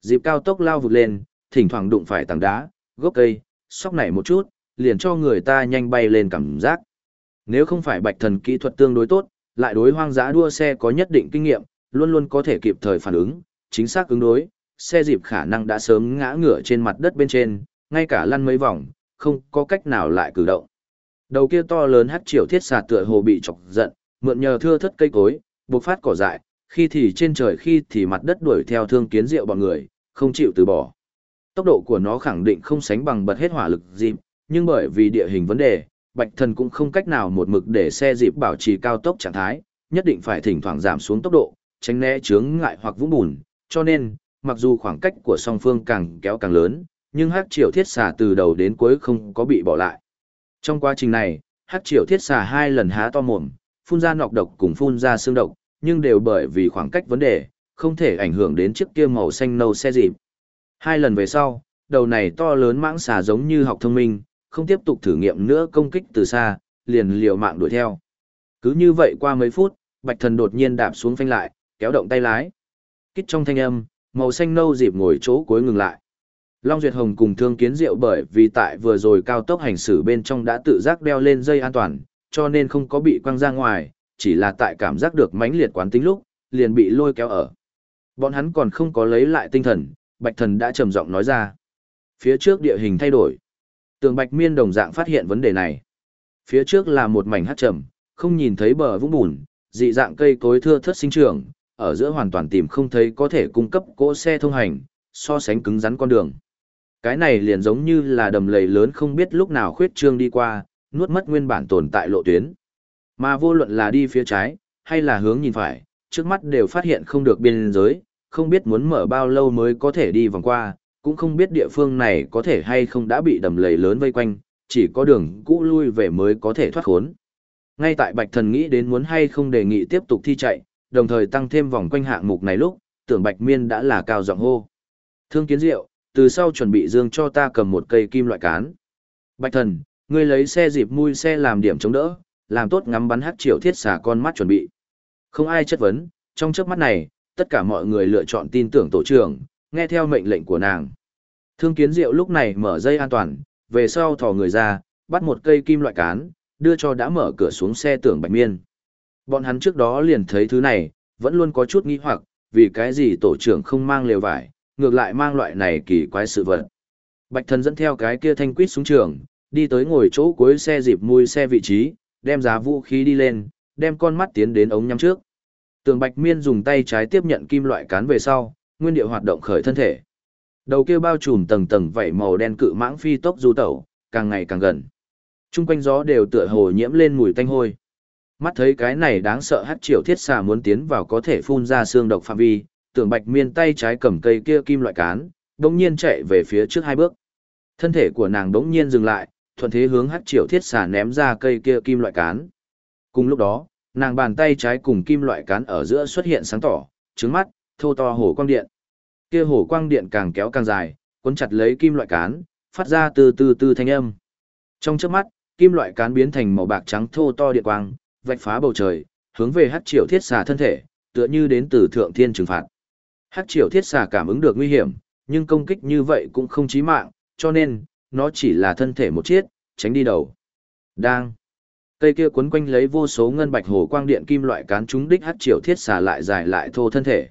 Dịp cao tốc lao vụt lên, thỉnh thoảng đụng phải tảng đá, gốc cây, sóc nảy một chút, liền cho người ta nhanh bay lên cảm giác. Nếu không phải bạch thần kỹ thuật tương đối tốt, lại đối hoang dã đua xe có nhất định kinh nghiệm, luôn luôn có thể kịp thời phản ứng, chính xác ứng đối, xe dịp khả năng đã sớm ngã ngửa trên mặt đất bên trên, ngay cả lăn mấy vòng, không có cách nào lại cử động. Đầu kia to lớn hắc triều thiết xà tựa hồ bị chọc giận, mượn nhờ thưa thất cây cối, bộc phát cỏ dại, khi thì trên trời khi thì mặt đất đuổi theo thương kiến rượu bọn người, không chịu từ bỏ. Tốc độ của nó khẳng định không sánh bằng bật hết hỏa lực dịp, nhưng bởi vì địa hình vấn đề, Bạch Thần cũng không cách nào một mực để xe dịp bảo trì cao tốc trạng thái, nhất định phải thỉnh thoảng giảm xuống tốc độ, tránh né chướng ngại hoặc vũng bùn, cho nên, mặc dù khoảng cách của song phương càng kéo càng lớn, nhưng Hắc Triều Thiết Xà từ đầu đến cuối không có bị bỏ lại. Trong quá trình này, Hắc Triều Thiết Xà hai lần há to mồm, phun ra nọc độc cùng phun ra xương độc, nhưng đều bởi vì khoảng cách vấn đề, không thể ảnh hưởng đến chiếc kia màu xanh nâu xe dịp. Hai lần về sau, đầu này to lớn mãng xà giống như học thông minh, không tiếp tục thử nghiệm nữa công kích từ xa, liền liều mạng đuổi theo. Cứ như vậy qua mấy phút, Bạch Thần đột nhiên đạp xuống phanh lại, kéo động tay lái. Kích trong thanh âm, màu xanh nâu dịp ngồi chỗ cuối ngừng lại. Long Duyệt Hồng cùng Thương Kiến Diệu bởi vì tại vừa rồi cao tốc hành xử bên trong đã tự giác đeo lên dây an toàn, cho nên không có bị quăng ra ngoài, chỉ là tại cảm giác được mãnh liệt quán tính lúc, liền bị lôi kéo ở. Bọn hắn còn không có lấy lại tinh thần, Bạch Thần đã trầm giọng nói ra. Phía trước địa hình thay đổi. Tường Bạch Miên đồng dạng phát hiện vấn đề này. Phía trước là một mảnh hắc trầm, không nhìn thấy bờ vũng bùn, dị dạng cây cối thưa thớt sinh trưởng, ở giữa hoàn toàn tìm không thấy có thể cung cấp cỗ xe thông hành, so sánh cứng rắn con đường. Cái này liền giống như là đầm lầy lớn không biết lúc nào khuyết trương đi qua, nuốt mất nguyên bản tồn tại lộ tuyến. Mà vô luận là đi phía trái, hay là hướng nhìn phải, trước mắt đều phát hiện không được biên giới, không biết muốn mở bao lâu mới có thể đi vòng qua, cũng không biết địa phương này có thể hay không đã bị đầm lầy lớn vây quanh, chỉ có đường cũ lui về mới có thể thoát khốn. Ngay tại Bạch Thần nghĩ đến muốn hay không đề nghị tiếp tục thi chạy, đồng thời tăng thêm vòng quanh hạng mục này lúc, tưởng Bạch Miên đã là cao giọng hô. Thương kiến diệu, từ sau chuẩn bị dương cho ta cầm một cây kim loại cán. Bạch Thần, ngươi lấy xe dịp mui xe làm điểm chống đỡ, làm tốt ngắm bắn hắc triệu thiết xả con mắt chuẩn bị. Không ai chất vấn, trong chớp mắt này, tất cả mọi người lựa chọn tin tưởng tổ trưởng, nghe theo mệnh lệnh của nàng. Thương kiến diệu lúc này mở dây an toàn, về sau thò người ra, bắt một cây kim loại cán, đưa cho đã mở cửa xuống xe tưởng bạch miên. Bọn hắn trước đó liền thấy thứ này, vẫn luôn có chút nghi hoặc, vì cái gì tổ trưởng không mang lều vải, ngược lại mang loại này kỳ quái sự vật. Bạch thần dẫn theo cái kia thanh quýt xuống trường, đi tới ngồi chỗ cuối xe dịp mui xe vị trí, đem giá vũ khí đi lên, đem con mắt tiến đến ống nhắm trước. Tường Bạch Miên dùng tay trái tiếp nhận kim loại cán về sau, nguyên địa hoạt động khởi thân thể. Đầu kia bao trùm tầng tầng vảy màu đen cự mãng phi tốc du tẩu, càng ngày càng gần. Trung quanh gió đều tựa hồ nhiễm lên mùi tanh hôi. Mắt thấy cái này đáng sợ hắc triệu thiết xà muốn tiến vào có thể phun ra xương độc phạm vi, tưởng Bạch Miên tay trái cầm cây kia kim loại cán, đống nhiên chạy về phía trước hai bước. Thân thể của nàng đống nhiên dừng lại, thuận thế hướng hắc triệu thiết xà ném ra cây kia kim loại cán. Cùng lúc đó, nàng bàn tay trái cùng kim loại cán ở giữa xuất hiện sáng tỏ, trứng mắt, thô to hổ quang điện. Kia hổ quang điện càng kéo càng dài, cuốn chặt lấy kim loại cán, phát ra từ từ từ thanh âm. Trong chớp mắt, kim loại cán biến thành màu bạc trắng thô to điện quang, vạch phá bầu trời, hướng về hắc triệu thiết xà thân thể, tựa như đến từ thượng thiên trừng phạt. Hắc triệu thiết xà cảm ứng được nguy hiểm, nhưng công kích như vậy cũng không chí mạng, cho nên, nó chỉ là thân thể một chiết, tránh đi đầu. Đang. Cây kia quấn quanh lấy vô số ngân bạch hồ quang điện kim loại cán trúng đích hắc triệu thiết xà lại dài lại thô thân thể.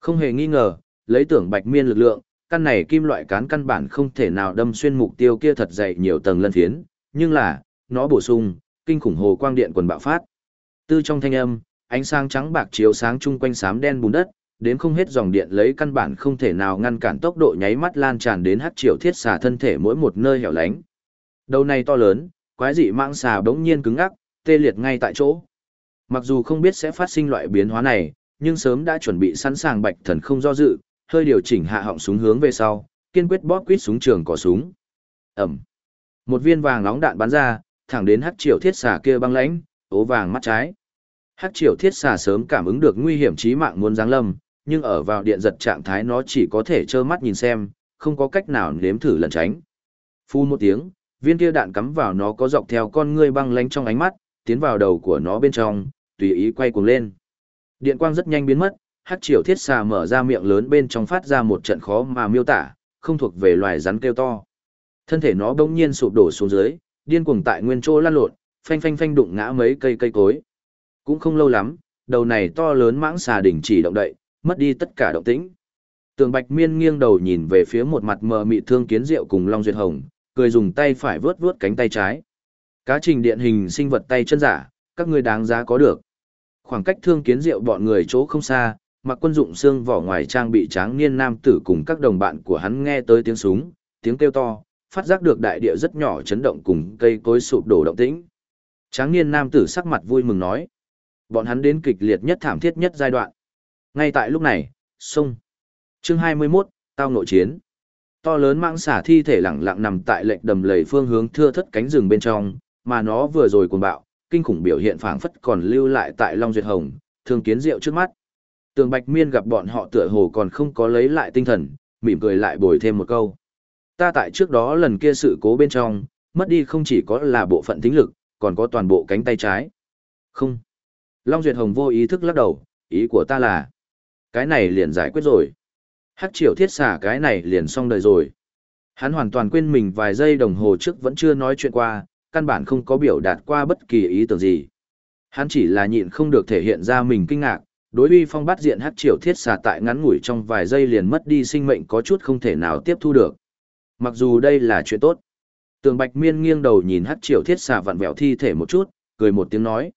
Không hề nghi ngờ, lấy tưởng bạch miên lực lượng, căn này kim loại cán căn bản không thể nào đâm xuyên mục tiêu kia thật dày nhiều tầng lân phiến, nhưng là, nó bổ sung, kinh khủng hồ quang điện quần bạo phát. Tư trong thanh âm, ánh sáng trắng bạc chiếu sáng chung quanh xám đen bùn đất, đến không hết dòng điện lấy căn bản không thể nào ngăn cản tốc độ nháy mắt lan tràn đến hắc triều thiết xà thân thể mỗi một nơi hẻo lánh. Đầu này to lớn, quái dị mạng xà bỗng nhiên cứng ngắc, tê liệt ngay tại chỗ. Mặc dù không biết sẽ phát sinh loại biến hóa này, nhưng sớm đã chuẩn bị sẵn sàng bạch thần không do dự, hơi điều chỉnh hạ họng súng hướng về sau, kiên quyết bóp quýt súng trường cò súng. ầm, Một viên vàng nóng đạn bắn ra, thẳng đến hắc triều thiết xà kia băng lãnh, ố vàng mắt trái. Hắc triều thiết xà sớm cảm ứng được nguy hiểm chí mạng muốn giáng lâm, nhưng ở vào điện giật trạng thái nó chỉ có thể trơ mắt nhìn xem, không có cách nào nếm thử lẩn tránh. Phun một tiếng, viên kia đạn cắm vào nó có dọc theo con ngươi băng lánh trong ánh mắt, tiến vào đầu của nó bên trong, tùy ý quay cuồng lên. Điện quang rất nhanh biến mất, hắc triều thiết xà mở ra miệng lớn bên trong phát ra một trận khó mà miêu tả, không thuộc về loài rắn kêu to. Thân thể nó bỗng nhiên sụp đổ xuống dưới, điên cuồng tại nguyên chỗ lăn lộn, phanh phanh phanh đụng ngã mấy cây cây cối. Cũng không lâu lắm, đầu này to lớn mãng xà đỉnh chỉ động đậy, mất đi tất cả động tĩnh. Tường Bạch Miên nghiêng đầu nhìn về phía một mặt mờ mị thương kiến diệu cùng Long Duyệt Hồng, cười dùng tay phải vướt vướt cánh tay trái. Cá trình điện hình sinh vật tay chân giả, các ngươi đáng giá có được. Khoảng cách thương kiến diệu bọn người chỗ không xa, mặc quân dụng xương vỏ ngoài trang bị tráng niên nam tử cùng các đồng bạn của hắn nghe tới tiếng súng, tiếng kêu to, phát giác được đại địa rất nhỏ chấn động cùng cây cối sụp đổ động tĩnh. Tráng niên nam tử sắc mặt vui mừng nói. Bọn hắn đến kịch liệt nhất thảm thiết nhất giai đoạn. Ngay tại lúc này, sông. Chương 21, tao nội chiến. To lớn mạng xả thi thể lặng lặng nằm tại lệnh đầm lầy phương hướng thưa thất cánh rừng bên trong, mà nó vừa rồi cuồng bạo, kinh khủng biểu hiện phảng phất còn lưu lại tại Long Duyệt Hồng, thương kiến rượu trước mắt. Tường Bạch Miên gặp bọn họ tựa hồ còn không có lấy lại tinh thần, mỉm cười lại bồi thêm một câu. Ta tại trước đó lần kia sự cố bên trong, mất đi không chỉ có là bộ phận tính lực, còn có toàn bộ cánh tay trái. Không. Long Duyệt Hồng vô ý thức lắc đầu, ý của ta là, cái này liền giải quyết rồi. Hắc triều thiết xả cái này liền xong đời rồi. Hắn hoàn toàn quên mình vài giây đồng hồ trước vẫn chưa nói chuyện qua, căn bản không có biểu đạt qua bất kỳ ý tưởng gì. Hắn chỉ là nhịn không được thể hiện ra mình kinh ngạc, đối uy phong bắt diện hắc triều thiết xà tại ngắn ngủi trong vài giây liền mất đi sinh mệnh có chút không thể nào tiếp thu được. Mặc dù đây là chuyện tốt. Tường Bạch Miên nghiêng đầu nhìn hắc triều thiết xà vặn vẹo thi thể một chút, cười một tiếng nói.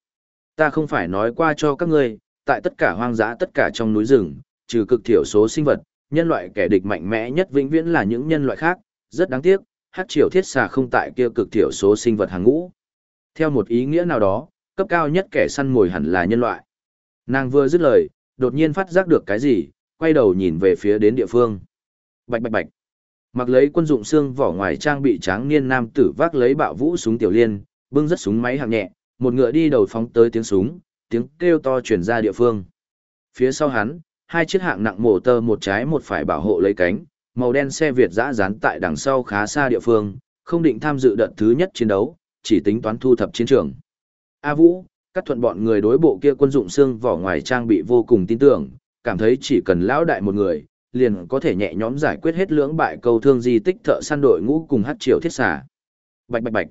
Ta không phải nói qua cho các ngươi, tại tất cả hoang dã tất cả trong núi rừng, trừ cực thiểu số sinh vật, nhân loại kẻ địch mạnh mẽ nhất vĩnh viễn là những nhân loại khác, rất đáng tiếc, hắc triều thiết xà không tại kia cực thiểu số sinh vật hàng ngũ. Theo một ý nghĩa nào đó, cấp cao nhất kẻ săn mồi hẳn là nhân loại. Nàng vừa dứt lời, đột nhiên phát giác được cái gì, quay đầu nhìn về phía đến địa phương. Bạch bạch bạch. Mặc lấy quân dụng xương vỏ ngoài trang bị tráng niên nam tử vác lấy bạo vũ súng tiểu liên, bưng rất súng máy hạng nhẹ, một ngựa đi đầu phóng tới tiếng súng, tiếng kêu to truyền ra địa phương. Phía sau hắn, hai chiếc hạng nặng mổ tơ một trái một phải bảo hộ lấy cánh, màu đen xe Việt dã dán tại đằng sau khá xa địa phương, không định tham dự đợt thứ nhất chiến đấu, chỉ tính toán thu thập chiến trường. A Vũ, các thuận bọn người đối bộ kia quân dụng xương vỏ ngoài trang bị vô cùng tin tưởng, cảm thấy chỉ cần lão đại một người, liền có thể nhẹ nhõm giải quyết hết lưỡng bại câu thương di tích thợ săn đội ngũ cùng hát triều thiết xà. Bạch bạch bạch.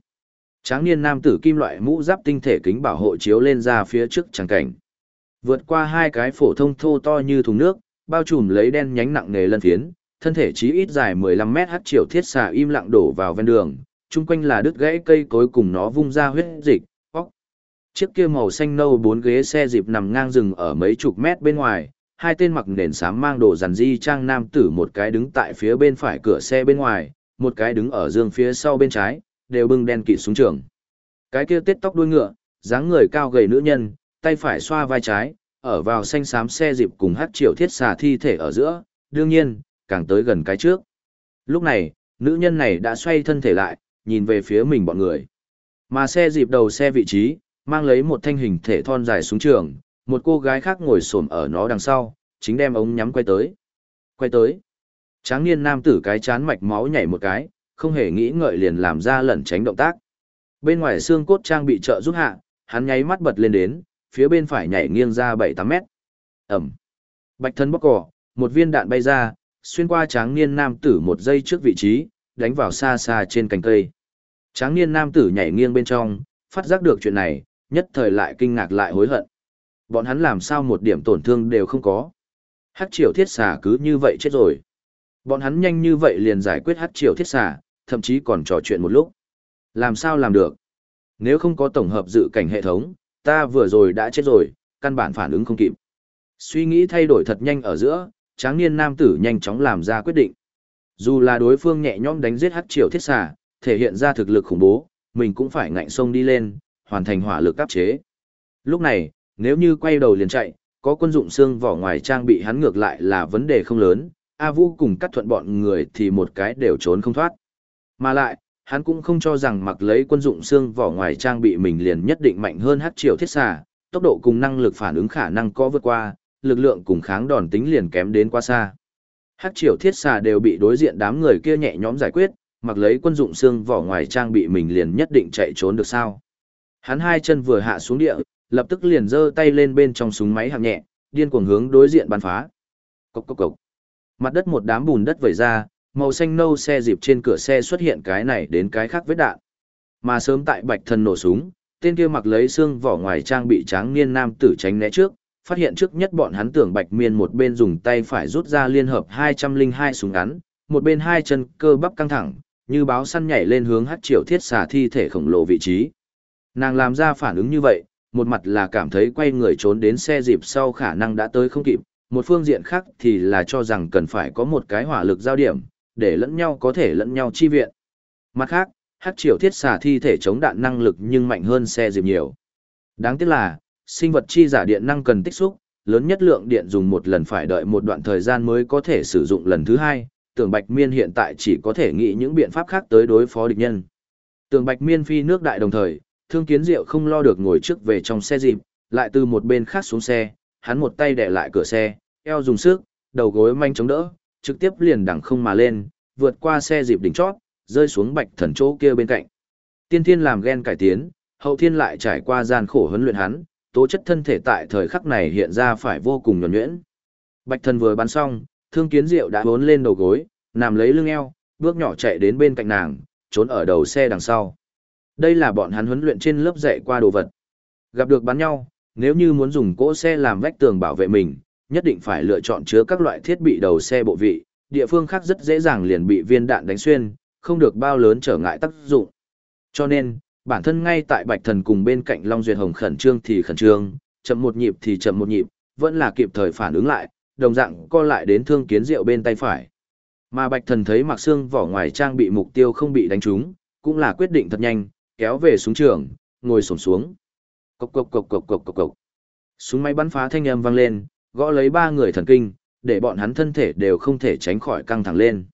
Tráng niên nam tử kim loại mũ giáp tinh thể kính bảo hộ chiếu lên ra phía trước tràng cảnh. Vượt qua hai cái phổ thông thô to như thùng nước, bao trùm lấy đen nhánh nặng nề lân phiến, thân thể chí ít dài 15 mét hát triệu thiết xà im lặng đổ vào ven đường, chung quanh là đứt gãy cây cối cùng nó vung ra huyết dịch, óc. Chiếc kia màu xanh nâu bốn ghế xe dịp nằm ngang rừng ở mấy chục mét bên ngoài, hai tên mặc nền xám mang đồ dàn di trang nam tử một cái đứng tại phía bên phải cửa xe bên ngoài, một cái đứng ở dương phía sau bên trái, đều bưng đen kịt xuống trường. Cái kia tết tóc đuôi ngựa, dáng người cao gầy nữ nhân, tay phải xoa vai trái, ở vào xanh xám xe dịp cùng hát triệu thiết xà thi thể ở giữa, đương nhiên, càng tới gần cái trước. Lúc này, nữ nhân này đã xoay thân thể lại, nhìn về phía mình bọn người. Mà xe dịp đầu xe vị trí, mang lấy một thanh hình thể thon dài xuống trường, một cô gái khác ngồi xổm ở nó đằng sau, chính đem ống nhắm quay tới. Quay tới. Tráng niên nam tử cái chán mạch máu nhảy một cái, không hề nghĩ ngợi liền làm ra lẩn tránh động tác. Bên ngoài xương cốt trang bị trợ giúp hạ, hắn nháy mắt bật lên đến, phía bên phải nhảy nghiêng ra 7-8 mét. Ẩm. Bạch thân bóc cỏ, một viên đạn bay ra, xuyên qua tráng niên nam tử một giây trước vị trí, đánh vào xa xa trên cành cây. Tráng niên nam tử nhảy nghiêng bên trong, phát giác được chuyện này, nhất thời lại kinh ngạc lại hối hận. Bọn hắn làm sao một điểm tổn thương đều không có. Hắc triều thiết xà cứ như vậy chết rồi. Bọn hắn nhanh như vậy liền giải quyết hát triều thiết xà, thậm chí còn trò chuyện một lúc. Làm sao làm được? Nếu không có tổng hợp dự cảnh hệ thống, ta vừa rồi đã chết rồi, căn bản phản ứng không kịp. Suy nghĩ thay đổi thật nhanh ở giữa, tráng niên nam tử nhanh chóng làm ra quyết định. Dù là đối phương nhẹ nhõm đánh giết hắc triều thiết xà, thể hiện ra thực lực khủng bố, mình cũng phải ngạnh sông đi lên, hoàn thành hỏa lực áp chế. Lúc này, nếu như quay đầu liền chạy, có quân dụng xương vỏ ngoài trang bị hắn ngược lại là vấn đề không lớn, A Vũ cùng cắt thuận bọn người thì một cái đều trốn không thoát. Mà lại, hắn cũng không cho rằng mặc lấy quân dụng xương vỏ ngoài trang bị mình liền nhất định mạnh hơn hắc triều thiết xà, tốc độ cùng năng lực phản ứng khả năng có vượt qua, lực lượng cùng kháng đòn tính liền kém đến quá xa. Hắc triều thiết xà đều bị đối diện đám người kia nhẹ nhõm giải quyết, mặc lấy quân dụng xương vỏ ngoài trang bị mình liền nhất định chạy trốn được sao. Hắn hai chân vừa hạ xuống địa, lập tức liền giơ tay lên bên trong súng máy hạng nhẹ, điên cuồng hướng đối diện bắn phá. Cốc cốc cốc. Mặt đất một đám bùn đất vẩy ra, màu xanh nâu xe dịp trên cửa xe xuất hiện cái này đến cái khác vết đạn. Mà sớm tại bạch thần nổ súng, tên kia mặc lấy xương vỏ ngoài trang bị tráng niên nam tử tránh né trước, phát hiện trước nhất bọn hắn tưởng bạch miên một bên dùng tay phải rút ra liên hợp 202 súng ngắn, một bên hai chân cơ bắp căng thẳng, như báo săn nhảy lên hướng hất triệu thiết xà thi thể khổng lồ vị trí. Nàng làm ra phản ứng như vậy, một mặt là cảm thấy quay người trốn đến xe dịp sau khả năng đã tới không kịp, một phương diện khác thì là cho rằng cần phải có một cái hỏa lực giao điểm, để lẫn nhau có thể lẫn nhau chi viện. Mặt khác, hát triều thiết xà thi thể chống đạn năng lực nhưng mạnh hơn xe dịp nhiều. Đáng tiếc là, sinh vật chi giả điện năng cần tích xúc, lớn nhất lượng điện dùng một lần phải đợi một đoạn thời gian mới có thể sử dụng lần thứ hai, tưởng Bạch Miên hiện tại chỉ có thể nghĩ những biện pháp khác tới đối phó địch nhân. Tưởng Bạch Miên phi nước đại đồng thời, thương kiến diệu không lo được ngồi trước về trong xe dịp, lại từ một bên khác xuống xe, hắn một tay đè lại cửa xe, eo dùng sức, đầu gối manh chống đỡ, trực tiếp liền đằng không mà lên, vượt qua xe dịp đỉnh chót, rơi xuống bạch thần chỗ kia bên cạnh. Tiên thiên làm ghen cải tiến, hậu thiên lại trải qua gian khổ huấn luyện hắn, tố chất thân thể tại thời khắc này hiện ra phải vô cùng nhuẩn nhuyễn. Bạch thần vừa bắn xong, thương kiến diệu đã vốn lên đầu gối, nằm lấy lưng eo, bước nhỏ chạy đến bên cạnh nàng, trốn ở đầu xe đằng sau. Đây là bọn hắn huấn luyện trên lớp dạy qua đồ vật. Gặp được bắn nhau, nếu như muốn dùng cỗ xe làm vách tường bảo vệ mình, nhất định phải lựa chọn chứa các loại thiết bị đầu xe bộ vị, địa phương khác rất dễ dàng liền bị viên đạn đánh xuyên, không được bao lớn trở ngại tác dụng. Cho nên, bản thân ngay tại Bạch Thần cùng bên cạnh Long Duyệt Hồng khẩn trương thì khẩn trương, chậm một nhịp thì chậm một nhịp, vẫn là kịp thời phản ứng lại, đồng dạng co lại đến thương kiến rượu bên tay phải. Mà Bạch Thần thấy Mạc Xương vỏ ngoài trang bị mục tiêu không bị đánh trúng, cũng là quyết định thật nhanh, kéo về súng trường, ngồi xổm xuống. Cộc cộc cộc cộc cộc cộc cộc. Súng máy bắn phá thanh âm vang lên, gõ lấy ba người thần kinh, để bọn hắn thân thể đều không thể tránh khỏi căng thẳng lên.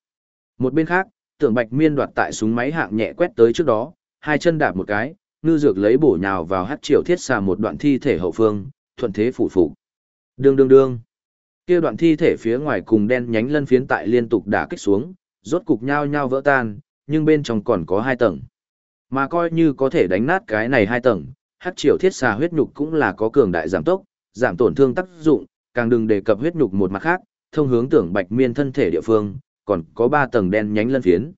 Một bên khác, tưởng bạch miên đoạt tại súng máy hạng nhẹ quét tới trước đó, hai chân đạp một cái, ngư dược lấy bổ nhào vào hắc triệu thiết xà một đoạn thi thể hậu phương, thuận thế phủ phủ. Đương đương đương. Kia đoạn thi thể phía ngoài cùng đen nhánh lân phiến tại liên tục đả kích xuống, rốt cục nhao nhao vỡ tan, nhưng bên trong còn có hai tầng. Mà coi như có thể đánh nát cái này hai tầng, hát triều thiết xà huyết nhục cũng là có cường đại giảm tốc, giảm tổn thương tác dụng, càng đừng đề cập huyết nhục một mặt khác, thông hướng tưởng bạch miên thân thể địa phương, còn có ba tầng đen nhánh lân phiến.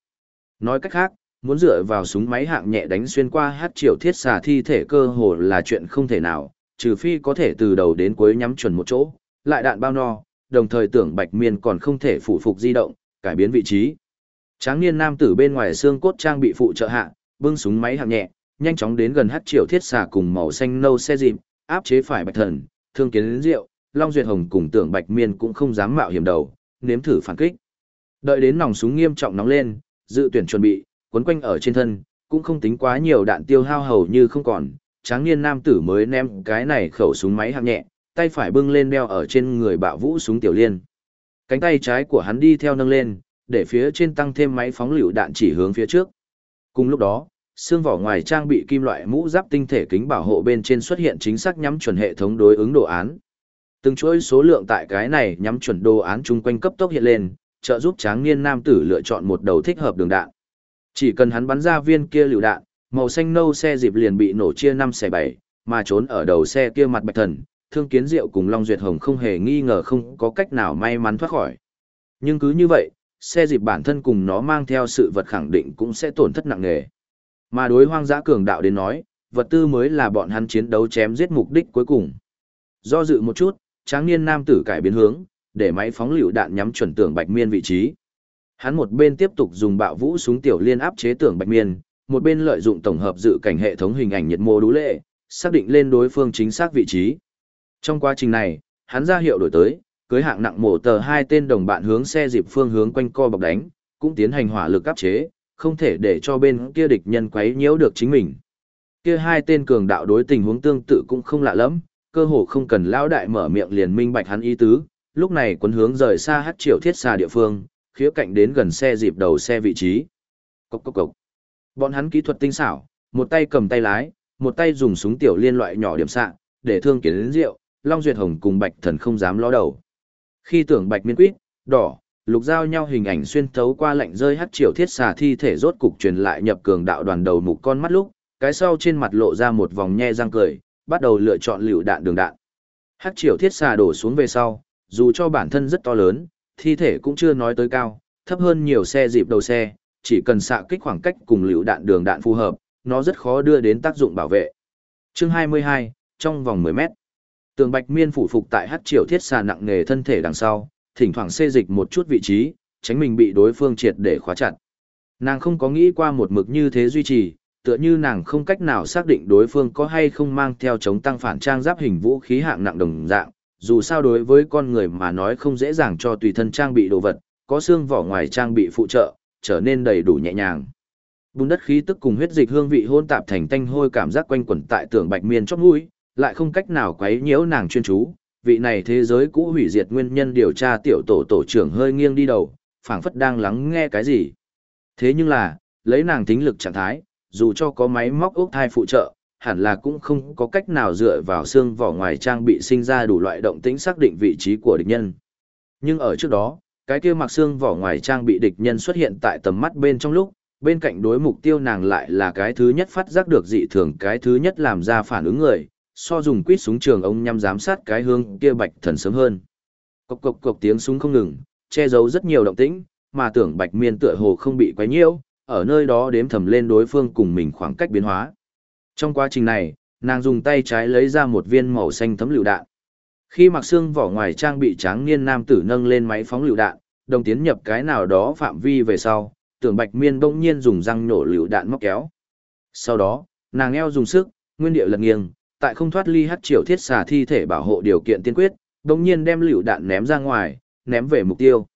Nói cách khác, muốn dựa vào súng máy hạng nhẹ đánh xuyên qua hát triều thiết xà thi thể cơ hồ là chuyện không thể nào, trừ phi có thể từ đầu đến cuối nhắm chuẩn một chỗ, lại đạn bao no, đồng thời tưởng bạch miên còn không thể phủ phục di động, cải biến vị trí. Tráng niên nam tử bên ngoài xương cốt trang bị phụ trợ hạ, bưng súng máy hạng nhẹ, nhanh chóng đến gần hát triệu thiết xà cùng màu xanh nâu xe dịp, áp chế phải bạch thần, thương kiến đến rượu, Long Duyệt Hồng cùng tưởng Bạch Miên cũng không dám mạo hiểm đầu, nếm thử phản kích. Đợi đến nòng súng nghiêm trọng nóng lên, dự tuyển chuẩn bị, quấn quanh ở trên thân, cũng không tính quá nhiều đạn tiêu hao hầu như không còn, tráng niên nam tử mới ném cái này khẩu súng máy hạng nhẹ, tay phải bưng lên đeo ở trên người bạo vũ súng tiểu liên. Cánh tay trái của hắn đi theo nâng lên, để phía trên tăng thêm máy phóng lựu đạn chỉ hướng phía trước. Cùng lúc đó, xương vỏ ngoài trang bị kim loại mũ giáp tinh thể kính bảo hộ bên trên xuất hiện chính xác nhắm chuẩn hệ thống đối ứng đồ án. Từng chuỗi số lượng tại cái này nhắm chuẩn đồ án chung quanh cấp tốc hiện lên, trợ giúp tráng niên nam tử lựa chọn một đầu thích hợp đường đạn. Chỉ cần hắn bắn ra viên kia lựu đạn, màu xanh nâu xe dịp liền bị nổ chia năm xẻ bảy, mà trốn ở đầu xe kia mặt bạch thần, thương kiến diệu cùng Long Duyệt Hồng không hề nghi ngờ không có cách nào may mắn thoát khỏi. Nhưng cứ như vậy, xe dịp bản thân cùng nó mang theo sự vật khẳng định cũng sẽ tổn thất nặng nề. Mà đối hoang dã cường đạo đến nói, vật tư mới là bọn hắn chiến đấu chém giết mục đích cuối cùng. Do dự một chút, tráng niên nam tử cải biến hướng, để máy phóng lựu đạn nhắm chuẩn tưởng Bạch Miên vị trí. Hắn một bên tiếp tục dùng bạo vũ súng tiểu liên áp chế tưởng bạch miên, một bên lợi dụng tổng hợp dự cảnh hệ thống hình ảnh nhiệt mô đú lệ, xác định lên đối phương chính xác vị trí. Trong quá trình này, hắn ra hiệu đổi tới, cưới hạng nặng mổ tờ hai tên đồng bạn hướng xe dịp phương hướng quanh co bọc đánh, cũng tiến hành hỏa lực áp chế, không thể để cho bên kia địch nhân quấy nhiễu được chính mình. Kia hai tên cường đạo đối tình huống tương tự cũng không lạ lắm, cơ hồ không cần lão đại mở miệng liền minh bạch hắn ý tứ, lúc này quân hướng rời xa hát triệu thiết xa địa phương, khía cạnh đến gần xe dịp đầu xe vị trí. Cốc cốc cốc. Bọn hắn kỹ thuật tinh xảo, một tay cầm tay lái, một tay dùng súng tiểu liên loại nhỏ điểm xạ, để thương kiến đến rượu, Long Duyệt Hồng cùng Bạch Thần không dám ló đầu. Khi tưởng Bạch Miên Quýt, đỏ, lục giao nhau hình ảnh xuyên thấu qua lạnh rơi hắt triều thiết xà thi thể rốt cục truyền lại nhập cường đạo đoàn đầu mục con mắt lúc, cái sau trên mặt lộ ra một vòng nhe răng cười, bắt đầu lựa chọn lựu đạn đường đạn. Hắc triều thiết xà đổ xuống về sau, dù cho bản thân rất to lớn, thi thể cũng chưa nói tới cao, thấp hơn nhiều xe dịp đầu xe, chỉ cần xạ kích khoảng cách cùng lựu đạn đường đạn phù hợp, nó rất khó đưa đến tác dụng bảo vệ. Chương 22, trong vòng 10 mét. Tường Bạch Miên phủ phục tại hát triều thiết xà nặng nề thân thể đằng sau, thỉnh thoảng xê dịch một chút vị trí, tránh mình bị đối phương triệt để khóa chặt. Nàng không có nghĩ qua một mực như thế duy trì, tựa như nàng không cách nào xác định đối phương có hay không mang theo chống tăng phản trang giáp hình vũ khí hạng nặng đồng dạng, dù sao đối với con người mà nói không dễ dàng cho tùy thân trang bị đồ vật, có xương vỏ ngoài trang bị phụ trợ, trở nên đầy đủ nhẹ nhàng. Bùn đất khí tức cùng huyết dịch hương vị hôn tạp thành tanh hôi cảm giác quanh quẩn tại Tường bạch miên chót mũi, lại không cách nào quấy nhiễu nàng chuyên chú. Vị này thế giới cũ hủy diệt nguyên nhân điều tra tiểu tổ tổ trưởng hơi nghiêng đi đầu, phảng phất đang lắng nghe cái gì. Thế nhưng là, lấy nàng tính lực trạng thái, dù cho có máy móc ốc thai phụ trợ, hẳn là cũng không có cách nào dựa vào xương vỏ ngoài trang bị sinh ra đủ loại động tĩnh xác định vị trí của địch nhân. Nhưng ở trước đó, cái kia mặc xương vỏ ngoài trang bị địch nhân xuất hiện tại tầm mắt bên trong lúc, bên cạnh đối mục tiêu nàng lại là cái thứ nhất phát giác được dị thường cái thứ nhất làm ra phản ứng người, so dùng quýt súng trường ông nhằm giám sát cái hương kia bạch thần sớm hơn. Cộc cộc cộc tiếng súng không ngừng, che giấu rất nhiều động tĩnh, mà tưởng bạch miên tựa hồ không bị quấy nhiễu, ở nơi đó đếm thầm lên đối phương cùng mình khoảng cách biến hóa. Trong quá trình này, nàng dùng tay trái lấy ra một viên màu xanh thấm lựu đạn. Khi mặc xương vỏ ngoài trang bị tráng niên nam tử nâng lên máy phóng lựu đạn, đồng tiến nhập cái nào đó phạm vi về sau, tưởng bạch miên bỗng nhiên dùng răng nổ lựu đạn móc kéo. Sau đó, nàng eo dùng sức, nguyên địa lật nghiêng, tại không thoát ly hắt triều thiết xà thi thể bảo hộ điều kiện tiên quyết, bỗng nhiên đem lựu đạn ném ra ngoài, ném về mục tiêu.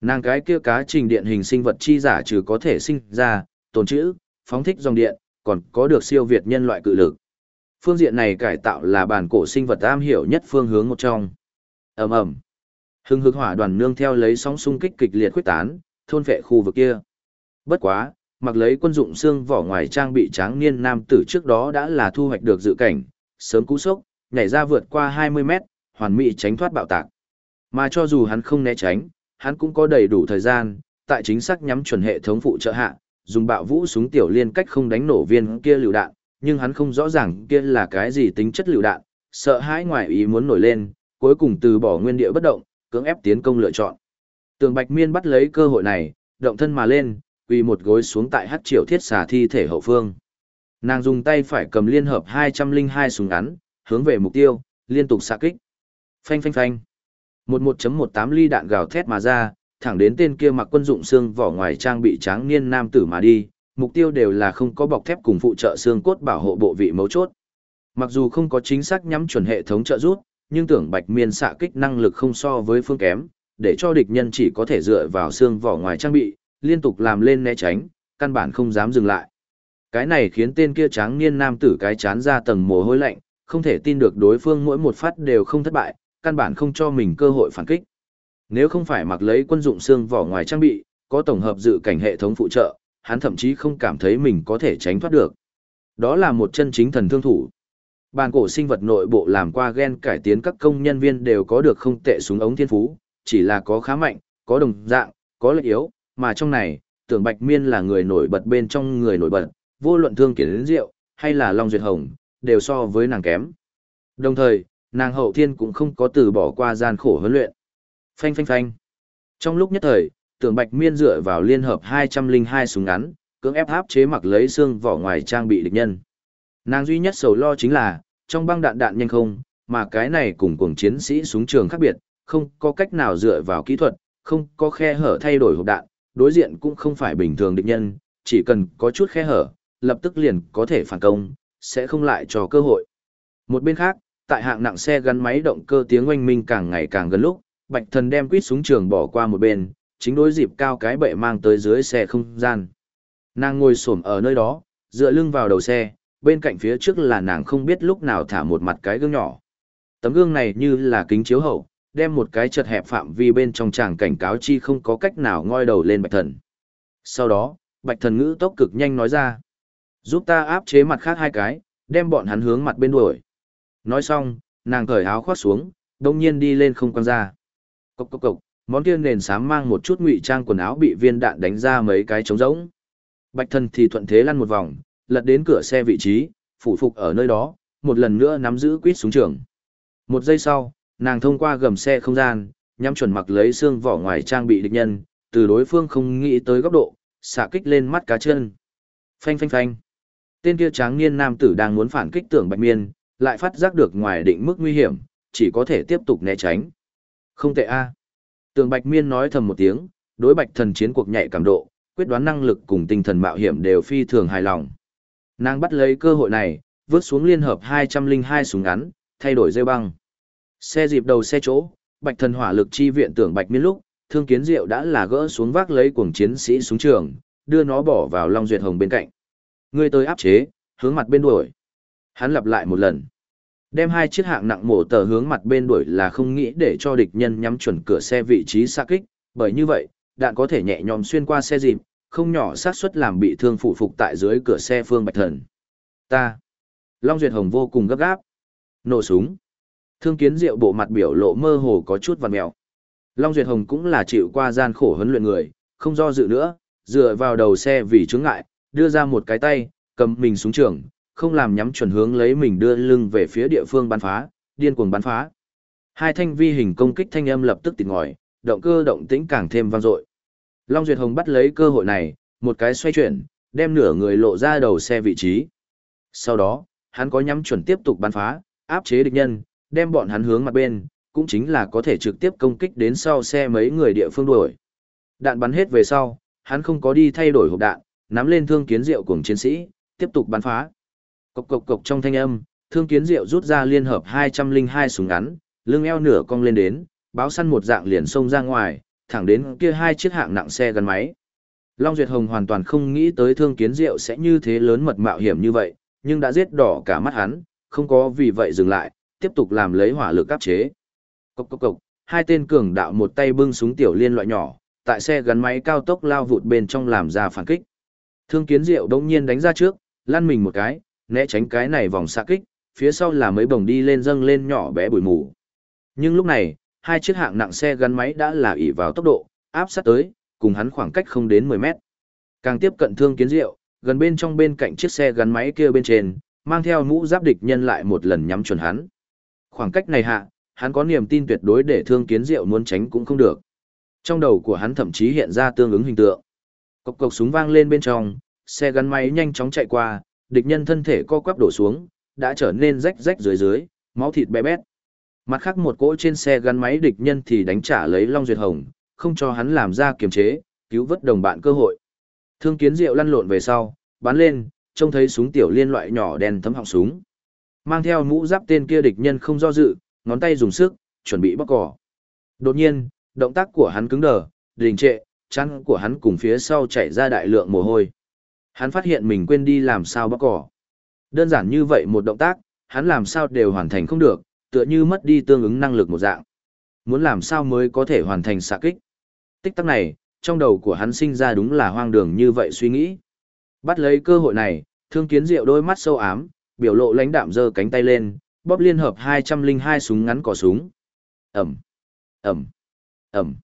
Nàng cái kia cá trình điện hình sinh vật chi giả trừ có thể sinh ra, tồn trữ, phóng thích dòng điện, còn có được siêu việt nhân loại cự lực. Phương diện này cải tạo là bản cổ sinh vật am hiểu nhất phương hướng một trong. Ầm ầm. Hưng hực hỏa đoàn nương theo lấy sóng xung kích kịch liệt khuếch tán, thôn vệ khu vực kia. Bất quá, mặc lấy quân dụng xương vỏ ngoài trang bị tráng niên nam tử trước đó đã là thu hoạch được dự cảnh, sớm cú sốc, nhảy ra vượt qua 20 mét, hoàn mỹ tránh thoát bạo tạc. Mà cho dù hắn không né tránh, hắn cũng có đầy đủ thời gian, tại chính xác nhắm chuẩn hệ thống phụ trợ hạ, dùng bạo vũ súng tiểu liên cách không đánh nổ viên kia lựu đạn, nhưng hắn không rõ ràng kia là cái gì tính chất lựu đạn, sợ hãi ngoài ý muốn nổi lên, cuối cùng từ bỏ nguyên địa bất động, cưỡng ép tiến công lựa chọn. Tường Bạch Miên bắt lấy cơ hội này, động thân mà lên, quỳ một gối xuống tại hắc triệu thiết xà thi thể hậu phương. Nàng dùng tay phải cầm liên hợp 202 súng ngắn, hướng về mục tiêu, liên tục xạ kích. Phanh phanh phanh. Một 1.18 ly đạn gào thét mà ra, thẳng đến tên kia mặc quân dụng xương vỏ ngoài trang bị tráng niên nam tử mà đi, mục tiêu đều là không có bọc thép cùng phụ trợ xương cốt bảo hộ bộ vị mấu chốt. Mặc dù không có chính xác nhắm chuẩn hệ thống trợ rút, nhưng tưởng Bạch Miên xạ kích năng lực không so với phương kém, để cho địch nhân chỉ có thể dựa vào xương vỏ ngoài trang bị, liên tục làm lên né tránh, căn bản không dám dừng lại. Cái này khiến tên kia tráng niên nam tử cái chán ra tầng mồ hôi lạnh, không thể tin được đối phương mỗi một phát đều không thất bại, căn bản không cho mình cơ hội phản kích. Nếu không phải mặc lấy quân dụng xương vỏ ngoài trang bị, có tổng hợp dự cảnh hệ thống phụ trợ, hắn thậm chí không cảm thấy mình có thể tránh thoát được. Đó là một chân chính thần thương thủ. Bàn cổ sinh vật nội bộ làm qua gen cải tiến các công nhân viên đều có được không tệ súng ống thiên phú, chỉ là có khá mạnh, có đồng dạng, có lợi yếu, mà trong này, tưởng Bạch Miên là người nổi bật bên trong người nổi bật, vô luận thương kiến đến rượu, hay là Long Duyệt Hồng, đều so với nàng kém. Đồng thời, nàng hậu thiên cũng không có từ bỏ qua gian khổ huấn luyện. Phanh phanh phanh. Trong lúc nhất thời, tưởng Bạch Miên dựa vào liên hợp 202 súng ngắn, cưỡng ép áp chế mặc lấy xương vỏ ngoài trang bị địch nhân. Nàng duy nhất sầu lo chính là, trong băng đạn đạn nhanh không, mà cái này cùng cuồng chiến sĩ súng trường khác biệt, không có cách nào dựa vào kỹ thuật, không có khe hở thay đổi hộp đạn, đối diện cũng không phải bình thường địch nhân, chỉ cần có chút khe hở, lập tức liền có thể phản công, sẽ không lại cho cơ hội. Một bên khác, tại hạng nặng xe gắn máy động cơ tiếng oanh minh càng ngày càng gần lúc, Bạch Thần đem quýt súng trường bỏ qua một bên, chính đối dịp cao cái bệ mang tới dưới xe không gian. Nàng ngồi xổm ở nơi đó, dựa lưng vào đầu xe, bên cạnh phía trước là nàng không biết lúc nào thả một mặt cái gương nhỏ. Tấm gương này như là kính chiếu hậu, đem một cái chật hẹp phạm vi bên trong tràng cảnh cáo chi không có cách nào ngoi đầu lên bạch thần. Sau đó, bạch thần ngữ tốc cực nhanh nói ra. Giúp ta áp chế mặt khác hai cái, đem bọn hắn hướng mặt bên đuổi. Nói xong, nàng cởi áo khoác xuống, đông nhiên đi lên không quăng ra. Cốc cốc cốc, món kia nền sám mang một chút ngụy trang quần áo bị viên đạn đánh ra mấy cái trống rỗng. Bạch thần thì thuận thế lăn một vòng, lật đến cửa xe vị trí, phủ phục ở nơi đó, một lần nữa nắm giữ quýt súng trường. Một giây sau, nàng thông qua gầm xe không gian, nhắm chuẩn mặc lấy xương vỏ ngoài trang bị địch nhân, từ đối phương không nghĩ tới góc độ, xạ kích lên mắt cá chân. Phanh phanh phanh. Tên kia tráng niên nam tử đang muốn phản kích tưởng Bạch Miên, lại phát giác được ngoài định mức nguy hiểm, chỉ có thể tiếp tục né tránh. Không tệ a. À. Tưởng Bạch Miên nói thầm một tiếng, đối Bạch Thần chiến cuộc nhạy cảm độ, quyết đoán năng lực cùng tinh thần mạo hiểm đều phi thường hài lòng. Nàng bắt lấy cơ hội này, vớt xuống liên hợp 202 súng ngắn, thay đổi dây băng. Xe dịp đầu xe chỗ, Bạch Thần hỏa lực chi viện tưởng Bạch Miên lúc, Thương Kiến Diệu đã là gỡ xuống vác lấy cuồng chiến sĩ xuống trường, đưa nó bỏ vào Long Duyệt Hồng bên cạnh. Ngươi tới áp chế, hướng mặt bên đuổi. Hắn lặp lại một lần. Đem hai chiếc hạng nặng mổ tờ hướng mặt bên đuổi là không nghĩ để cho địch nhân nhắm chuẩn cửa xe vị trí xa kích, bởi như vậy, đạn có thể nhẹ nhõm xuyên qua xe dịp, không nhỏ xác suất làm bị thương phụ phục tại dưới cửa xe Phương Bạch Thần. Ta. Long Duyệt Hồng vô cùng gấp gáp. Nổ súng. Thương kiến diệu bộ mặt biểu lộ mơ hồ có chút vằn mèo. Long Duyệt Hồng cũng là chịu qua gian khổ huấn luyện người, không do dự nữa, dựa vào đầu xe vì chướng ngại, đưa ra một cái tay, cầm mình xuống trường, không làm nhắm chuẩn hướng lấy mình đưa lưng về phía địa phương bắn phá, điên cuồng bắn phá. Hai thanh vi hình công kích thanh âm lập tức tỉnh ngòi, động cơ động tĩnh càng thêm vang dội. Long Duyệt Hồng bắt lấy cơ hội này, một cái xoay chuyển, đem nửa người lộ ra đầu xe vị trí. Sau đó, hắn có nhắm chuẩn tiếp tục bắn phá, áp chế địch nhân, đem bọn hắn hướng mặt bên, cũng chính là có thể trực tiếp công kích đến sau xe mấy người địa phương đuổi. Đạn bắn hết về sau, hắn không có đi thay đổi hộp đạn, nắm lên thương kiến diệu cùng chiến sĩ, tiếp tục bắn phá. Cộc cộc cộc trong thanh âm, thương kiến diệu rút ra liên hợp 202 súng ngắn, lưng eo nửa cong lên đến, báo săn một dạng liền xông ra ngoài, thẳng đến kia hai chiếc hạng nặng xe gắn máy. Long Duyệt Hồng hoàn toàn không nghĩ tới thương kiến diệu sẽ như thế lớn mật mạo hiểm như vậy, nhưng đã giết đỏ cả mắt hắn, không có vì vậy dừng lại, tiếp tục làm lấy hỏa lực áp chế. cộc cộc cộc hai tên cường đạo một tay bưng súng tiểu liên loại nhỏ, tại xe gắn máy cao tốc lao vụt bên trong làm ra phản kích. Thương kiến diệu đông nhiên đánh ra trước, lăn mình một cái, né tránh cái này vòng xạ kích, phía sau là mấy bồng đi lên dâng lên nhỏ bé bụi mù. Nhưng lúc này, hai chiếc hạng nặng xe gắn máy đã là ỉ vào tốc độ, áp sát tới, cùng hắn khoảng cách không đến 10 mét. Càng tiếp cận thương kiến diệu, gần bên trong bên cạnh chiếc xe gắn máy kia bên trên, mang theo mũ giáp địch nhân lại một lần nhắm chuẩn hắn. Khoảng cách này hạ, hắn có niềm tin tuyệt đối để thương kiến diệu muốn tránh cũng không được. Trong đầu của hắn thậm chí hiện ra tương ứng hình tượng. Cộc cộc súng vang lên bên trong, xe gắn máy nhanh chóng chạy qua, địch nhân thân thể co quắp đổ xuống, đã trở nên rách rách dưới dưới, máu thịt bé bét. Mặt khác một cỗ trên xe gắn máy địch nhân thì đánh trả lấy Long Duyệt Hồng, không cho hắn làm ra kiềm chế, cứu vớt đồng bạn cơ hội. Thương kiến diệu lăn lộn về sau, bắn lên, trông thấy súng tiểu liên loại nhỏ đen thấm họng súng. Mang theo mũ giáp tên kia địch nhân không do dự, ngón tay dùng sức, chuẩn bị bóc cỏ. Đột nhiên, động tác của hắn cứng đờ, đình trệ, chăn của hắn cùng phía sau chảy ra đại lượng mồ hôi. Hắn phát hiện mình quên đi làm sao bóc cỏ. Đơn giản như vậy một động tác, hắn làm sao đều hoàn thành không được, tựa như mất đi tương ứng năng lực một dạng. Muốn làm sao mới có thể hoàn thành xạ kích. Tích tắc này, trong đầu của hắn sinh ra đúng là hoang đường như vậy suy nghĩ. Bắt lấy cơ hội này, thương kiến diệu đôi mắt sâu ám, biểu lộ lãnh đạm giơ cánh tay lên, bóp liên hợp 202 súng ngắn cò súng. Ẩm, Ẩm, Ẩm.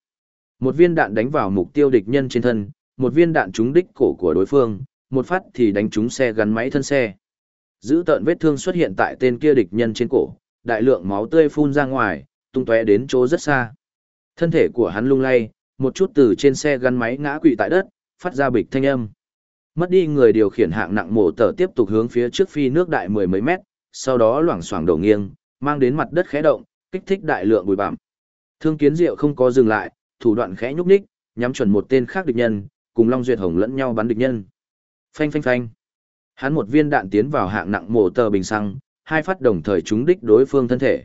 Một viên đạn đánh vào mục tiêu địch nhân trên thân, một viên đạn trúng đích cổ của đối phương, một phát thì đánh trúng xe gắn máy thân xe. Giữ tợn vết thương xuất hiện tại tên kia địch nhân trên cổ, đại lượng máu tươi phun ra ngoài, tung tóe đến chỗ rất xa. Thân thể của hắn lung lay, một chút từ trên xe gắn máy ngã quỵ tại đất, phát ra bịch thanh âm. Mất đi người điều khiển hạng nặng mổ tở tiếp tục hướng phía trước phi nước đại mười mấy mét, sau đó loảng xoảng đổ nghiêng, mang đến mặt đất khẽ động, kích thích đại lượng bụi bặm. Thương Kiến Diệu không có dừng lại, thủ đoạn khẽ nhúc nhích, nhắm chuẩn một tên khác địch nhân, cùng Long Duyệt Hồng lẫn nhau bắn địch nhân. Phanh phanh phanh. Hắn một viên đạn tiến vào hạng nặng mổ tờ bình xăng, hai phát đồng thời trúng đích đối phương thân thể.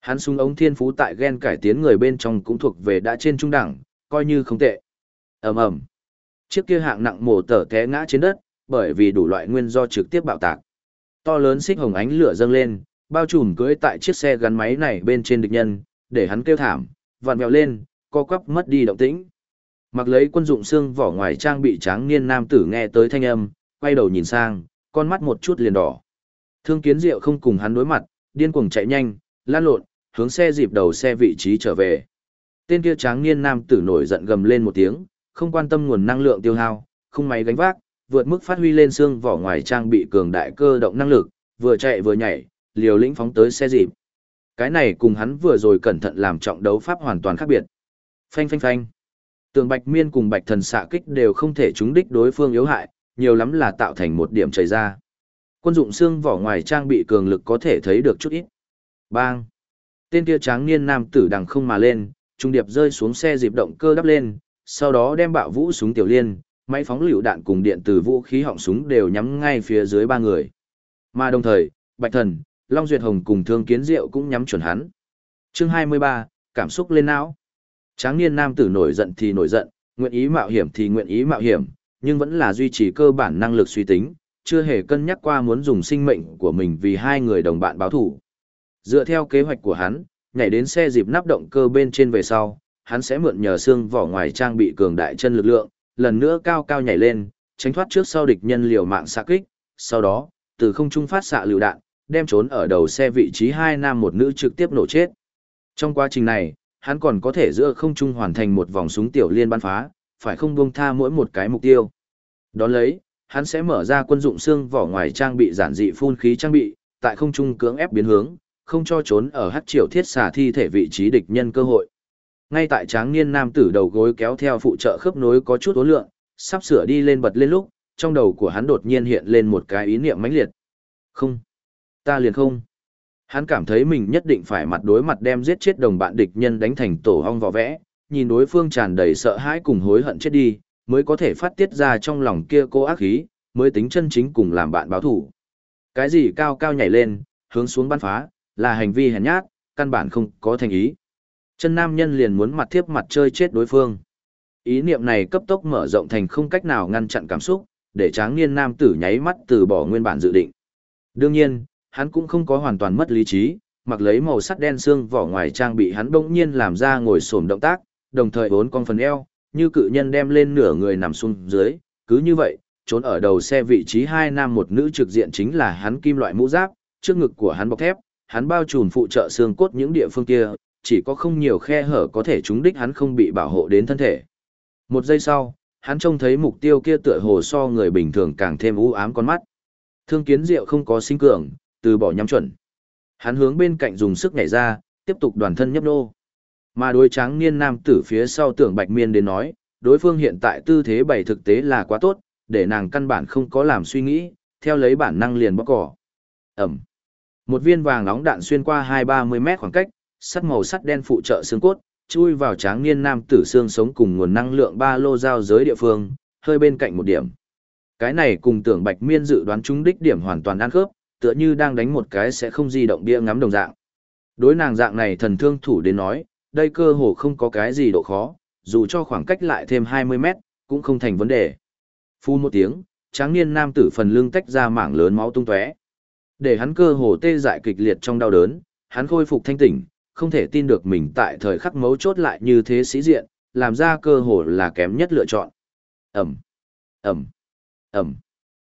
Hắn súng ống thiên phú tại gen cải tiến người bên trong cũng thuộc về đã trên trung đẳng, coi như không tệ. Ầm ầm. Chiếc kia hạng nặng mổ tờ té ngã trên đất, bởi vì đủ loại nguyên do trực tiếp bạo tạc. To lớn xích hồng ánh lửa dâng lên, bao trùm cưỡi tại chiếc xe gắn máy này bên trên địch nhân, để hắn kêu thảm, vặn vẹo lên, co quắp mất đi động tĩnh. Mặc lấy quân dụng xương vỏ ngoài trang bị tráng niên nam tử nghe tới thanh âm, quay đầu nhìn sang, con mắt một chút liền đỏ. Thương kiến diệu không cùng hắn đối mặt, điên cuồng chạy nhanh, lan lộn, hướng xe dịp đầu xe vị trí trở về. Tên kia tráng niên nam tử nổi giận gầm lên một tiếng, không quan tâm nguồn năng lượng tiêu hao, không máy gánh vác, vượt mức phát huy lên xương vỏ ngoài trang bị cường đại cơ động năng lực, vừa chạy vừa nhảy, liều lĩnh phóng tới xe dịp. Cái này cùng hắn vừa rồi cẩn thận làm trọng đấu pháp hoàn toàn khác biệt. Phanh phanh phanh. Tường Bạch Miên cùng Bạch Thần xạ kích đều không thể trúng đích đối phương yếu hại, nhiều lắm là tạo thành một điểm chảy ra. Quân dụng xương vỏ ngoài trang bị cường lực có thể thấy được chút ít. Bang. Tên kia tráng niên nam tử đằng không mà lên, trung điệp rơi xuống xe dịp động cơ đắp lên, sau đó đem bạo vũ súng tiểu liên, máy phóng lựu đạn cùng điện từ vũ khí họng súng đều nhắm ngay phía dưới ba người. Mà đồng thời, Bạch Thần, Long Duyệt Hồng cùng Thương Kiến Diệu cũng nhắm chuẩn hắn. Chương 23, cảm xúc lên não. Tráng niên nam tử nổi giận thì nổi giận, nguyện ý mạo hiểm thì nguyện ý mạo hiểm, nhưng vẫn là duy trì cơ bản năng lực suy tính, chưa hề cân nhắc qua muốn dùng sinh mệnh của mình vì hai người đồng bạn báo thủ. Dựa theo kế hoạch của hắn, nhảy đến xe dịp nắp động cơ bên trên về sau, hắn sẽ mượn nhờ xương vỏ ngoài trang bị cường đại chân lực lượng, lần nữa cao cao nhảy lên, tránh thoát trước sau địch nhân liều mạng xạ kích, sau đó, từ không trung phát xạ lựu đạn, đem trốn ở đầu xe vị trí hai nam một nữ trực tiếp nổ chết. Trong quá trình này, hắn còn có thể giữa không trung hoàn thành một vòng súng tiểu liên bắn phá, phải không buông tha mỗi một cái mục tiêu. Đón lấy, hắn sẽ mở ra quân dụng xương vỏ ngoài trang bị giản dị phun khí trang bị, tại không trung cưỡng ép biến hướng, không cho trốn ở hắc triều thiết xả thi thể vị trí địch nhân cơ hội. Ngay tại tráng niên nam tử đầu gối kéo theo phụ trợ khớp nối có chút ố lượng, sắp sửa đi lên bật lên lúc, trong đầu của hắn đột nhiên hiện lên một cái ý niệm mãnh liệt. Không, ta liền không. Hắn cảm thấy mình nhất định phải mặt đối mặt đem giết chết đồng bạn địch nhân đánh thành tổ hong vỏ vẽ, nhìn đối phương tràn đầy sợ hãi cùng hối hận chết đi, mới có thể phát tiết ra trong lòng kia cô ác khí, mới tính chân chính cùng làm bạn báo thủ. Cái gì cao cao nhảy lên, hướng xuống bắn phá, là hành vi hèn nhát, căn bản không có thành ý. Chân nam nhân liền muốn mặt tiếp mặt chơi chết đối phương. Ý niệm này cấp tốc mở rộng thành không cách nào ngăn chặn cảm xúc, để tráng niên nam tử nháy mắt từ bỏ nguyên bản dự định. Đương nhiên, hắn cũng không có hoàn toàn mất lý trí, mặc lấy màu sắt đen xương vỏ ngoài trang bị hắn bỗng nhiên làm ra ngồi xổm động tác, đồng thời bốn con phần eo, như cự nhân đem lên nửa người nằm xuống dưới, cứ như vậy, trốn ở đầu xe vị trí hai nam một nữ trực diện chính là hắn kim loại mũ giáp, trước ngực của hắn bọc thép, hắn bao trùm phụ trợ xương cốt những địa phương kia, chỉ có không nhiều khe hở có thể trúng đích hắn không bị bảo hộ đến thân thể. Một giây sau, hắn trông thấy mục tiêu kia tựa hồ so người bình thường càng thêm u ám con mắt. Thương kiến diệu không có sinh cường, từ bỏ nhắm chuẩn. Hắn hướng bên cạnh dùng sức nhảy ra, tiếp tục đoàn thân nhấp nô. Mà đối tráng niên nam tử phía sau tưởng bạch miên đến nói, đối phương hiện tại tư thế bày thực tế là quá tốt, để nàng căn bản không có làm suy nghĩ, theo lấy bản năng liền bóc cỏ. Ẩm. Một viên vàng nóng đạn xuyên qua hai ba mươi mét khoảng cách, sắt màu sắt đen phụ trợ xương cốt, chui vào tráng niên nam tử xương sống cùng nguồn năng lượng ba lô giao giới địa phương, hơi bên cạnh một điểm. Cái này cùng tưởng bạch miên dự đoán chúng đích điểm hoàn toàn ăn khớp, tựa như đang đánh một cái sẽ không di động bia ngắm đồng dạng. Đối nàng dạng này thần thương thủ đến nói, đây cơ hồ không có cái gì độ khó, dù cho khoảng cách lại thêm 20 mét, cũng không thành vấn đề. Phu một tiếng, tráng niên nam tử phần lưng tách ra mảng lớn máu tung tóe. Để hắn cơ hồ tê dại kịch liệt trong đau đớn, hắn khôi phục thanh tỉnh, không thể tin được mình tại thời khắc mấu chốt lại như thế sĩ diện, làm ra cơ hồ là kém nhất lựa chọn. Ẩm, Ẩm, Ẩm.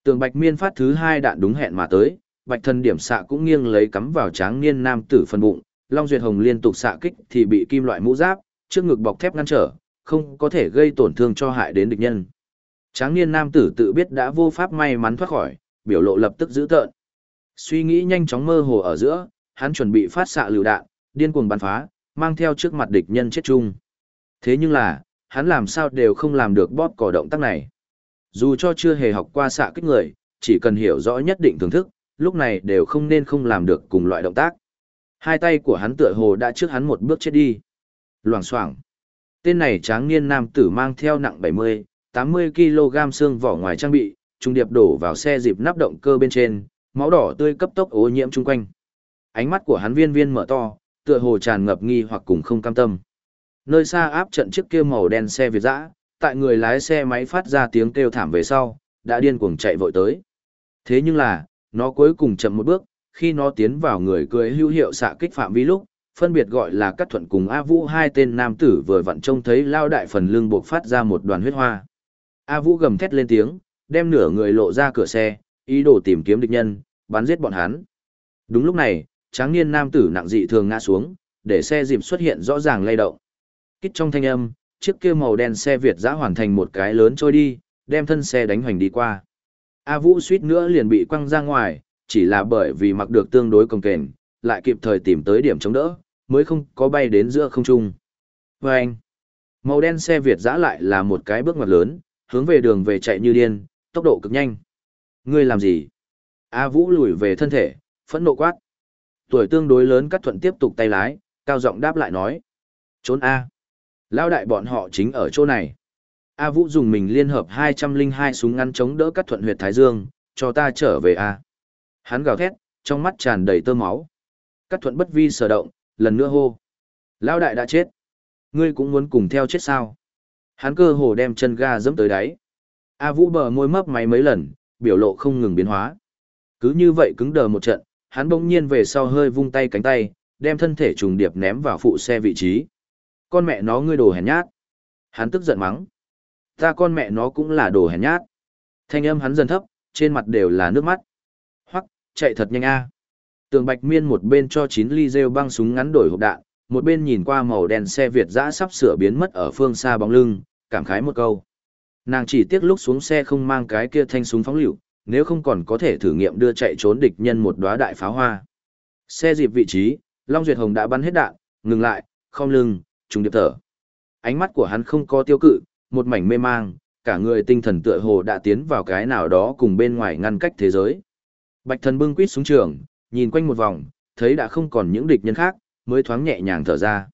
Tường Bạch Miên phát thứ hai đạn đúng hẹn mà tới, Bạch Thần điểm xạ cũng nghiêng lấy cắm vào tráng niên nam tử phần bụng, Long Duyệt Hồng liên tục xạ kích thì bị kim loại mũ giáp, trước ngực bọc thép ngăn trở, không có thể gây tổn thương cho hại đến địch nhân. Tráng niên nam tử tự biết đã vô pháp may mắn thoát khỏi, biểu lộ lập tức giữ tợn. Suy nghĩ nhanh chóng mơ hồ ở giữa, hắn chuẩn bị phát xạ lựu đạn, điên cuồng bắn phá, mang theo trước mặt địch nhân chết chung. Thế nhưng là, hắn làm sao đều không làm được bóp cỏ động tác này. Dù cho chưa hề học qua xạ kích người, chỉ cần hiểu rõ nhất định thưởng thức, lúc này đều không nên không làm được cùng loại động tác. Hai tay của hắn tựa hồ đã trước hắn một bước chết đi. Loảng xoảng. Tên này tráng niên nam tử mang theo nặng 70, 80 kg xương vỏ ngoài trang bị, trung điệp đổ vào xe dịp nắp động cơ bên trên, máu đỏ tươi cấp tốc ô nhiễm chung quanh. Ánh mắt của hắn viên viên mở to, tựa hồ tràn ngập nghi hoặc cùng không cam tâm. Nơi xa áp trận chiếc kia màu đen xe Việt dã, tại người lái xe máy phát ra tiếng kêu thảm về sau, đã điên cuồng chạy vội tới. Thế nhưng là, nó cuối cùng chậm một bước, khi nó tiến vào người cười hữu hiệu xạ kích phạm vi lúc, phân biệt gọi là Cát Thuận cùng A Vũ hai tên nam tử vừa vặn trông thấy lao đại phần lưng buộc phát ra một đoàn huyết hoa. A Vũ gầm thét lên tiếng, đem nửa người lộ ra cửa xe, ý đồ tìm kiếm địch nhân, bắn giết bọn hắn. Đúng lúc này, tráng niên nam tử nặng dị thường ngã xuống, để xe dịp xuất hiện rõ ràng lay động. Kích trong thanh âm, chiếc kia màu đen xe Việt giã hoàn thành một cái lớn trôi đi, đem thân xe đánh hoành đi qua. A Vũ suýt nữa liền bị quăng ra ngoài, chỉ là bởi vì mặc được tương đối công kềnh, lại kịp thời tìm tới điểm chống đỡ, mới không có bay đến giữa không trung. Và anh, màu đen xe Việt giã lại là một cái bước ngoặt lớn, hướng về đường về chạy như điên, tốc độ cực nhanh. Ngươi làm gì? A Vũ lùi về thân thể, phẫn nộ quát. Tuổi tương đối lớn cắt thuận tiếp tục tay lái, cao giọng đáp lại nói. Trốn A. Lao đại bọn họ chính ở chỗ này. A Vũ dùng mình liên hợp 202 súng ngắn chống đỡ cắt thuận huyệt Thái Dương, cho ta trở về A. Hắn gào thét, trong mắt tràn đầy tơ máu. Cắt thuận bất vi sở động, lần nữa hô. Lao đại đã chết. Ngươi cũng muốn cùng theo chết sao? Hắn cơ hồ đem chân ga dẫm tới đáy. A Vũ bờ môi mấp máy mấy lần, biểu lộ không ngừng biến hóa. Cứ như vậy cứng đờ một trận, hắn bỗng nhiên về sau hơi vung tay cánh tay, đem thân thể trùng điệp ném vào phụ xe vị trí. Con mẹ nó ngươi đồ hèn nhát. Hắn tức giận mắng. Ta con mẹ nó cũng là đồ hèn nhát. Thanh âm hắn dần thấp, trên mặt đều là nước mắt. Hoắc, chạy thật nhanh a. Tường Bạch Miên một bên cho chín ly rêu băng súng ngắn đổi hộp đạn, một bên nhìn qua màu đen xe Việt dã sắp sửa biến mất ở phương xa bóng lưng, cảm khái một câu. Nàng chỉ tiếc lúc xuống xe không mang cái kia thanh súng phóng lựu, nếu không còn có thể thử nghiệm đưa chạy trốn địch nhân một đóa đại pháo hoa. Xe dịp vị trí, Long Duyệt Hồng đã bắn hết đạn, ngừng lại, không lưng, trùng điệp thở. Ánh mắt của hắn không có tiêu cự, một mảnh mê mang, cả người tinh thần tựa hồ đã tiến vào cái nào đó cùng bên ngoài ngăn cách thế giới. Bạch thần bưng quýt xuống trường, nhìn quanh một vòng, thấy đã không còn những địch nhân khác, mới thoáng nhẹ nhàng thở ra.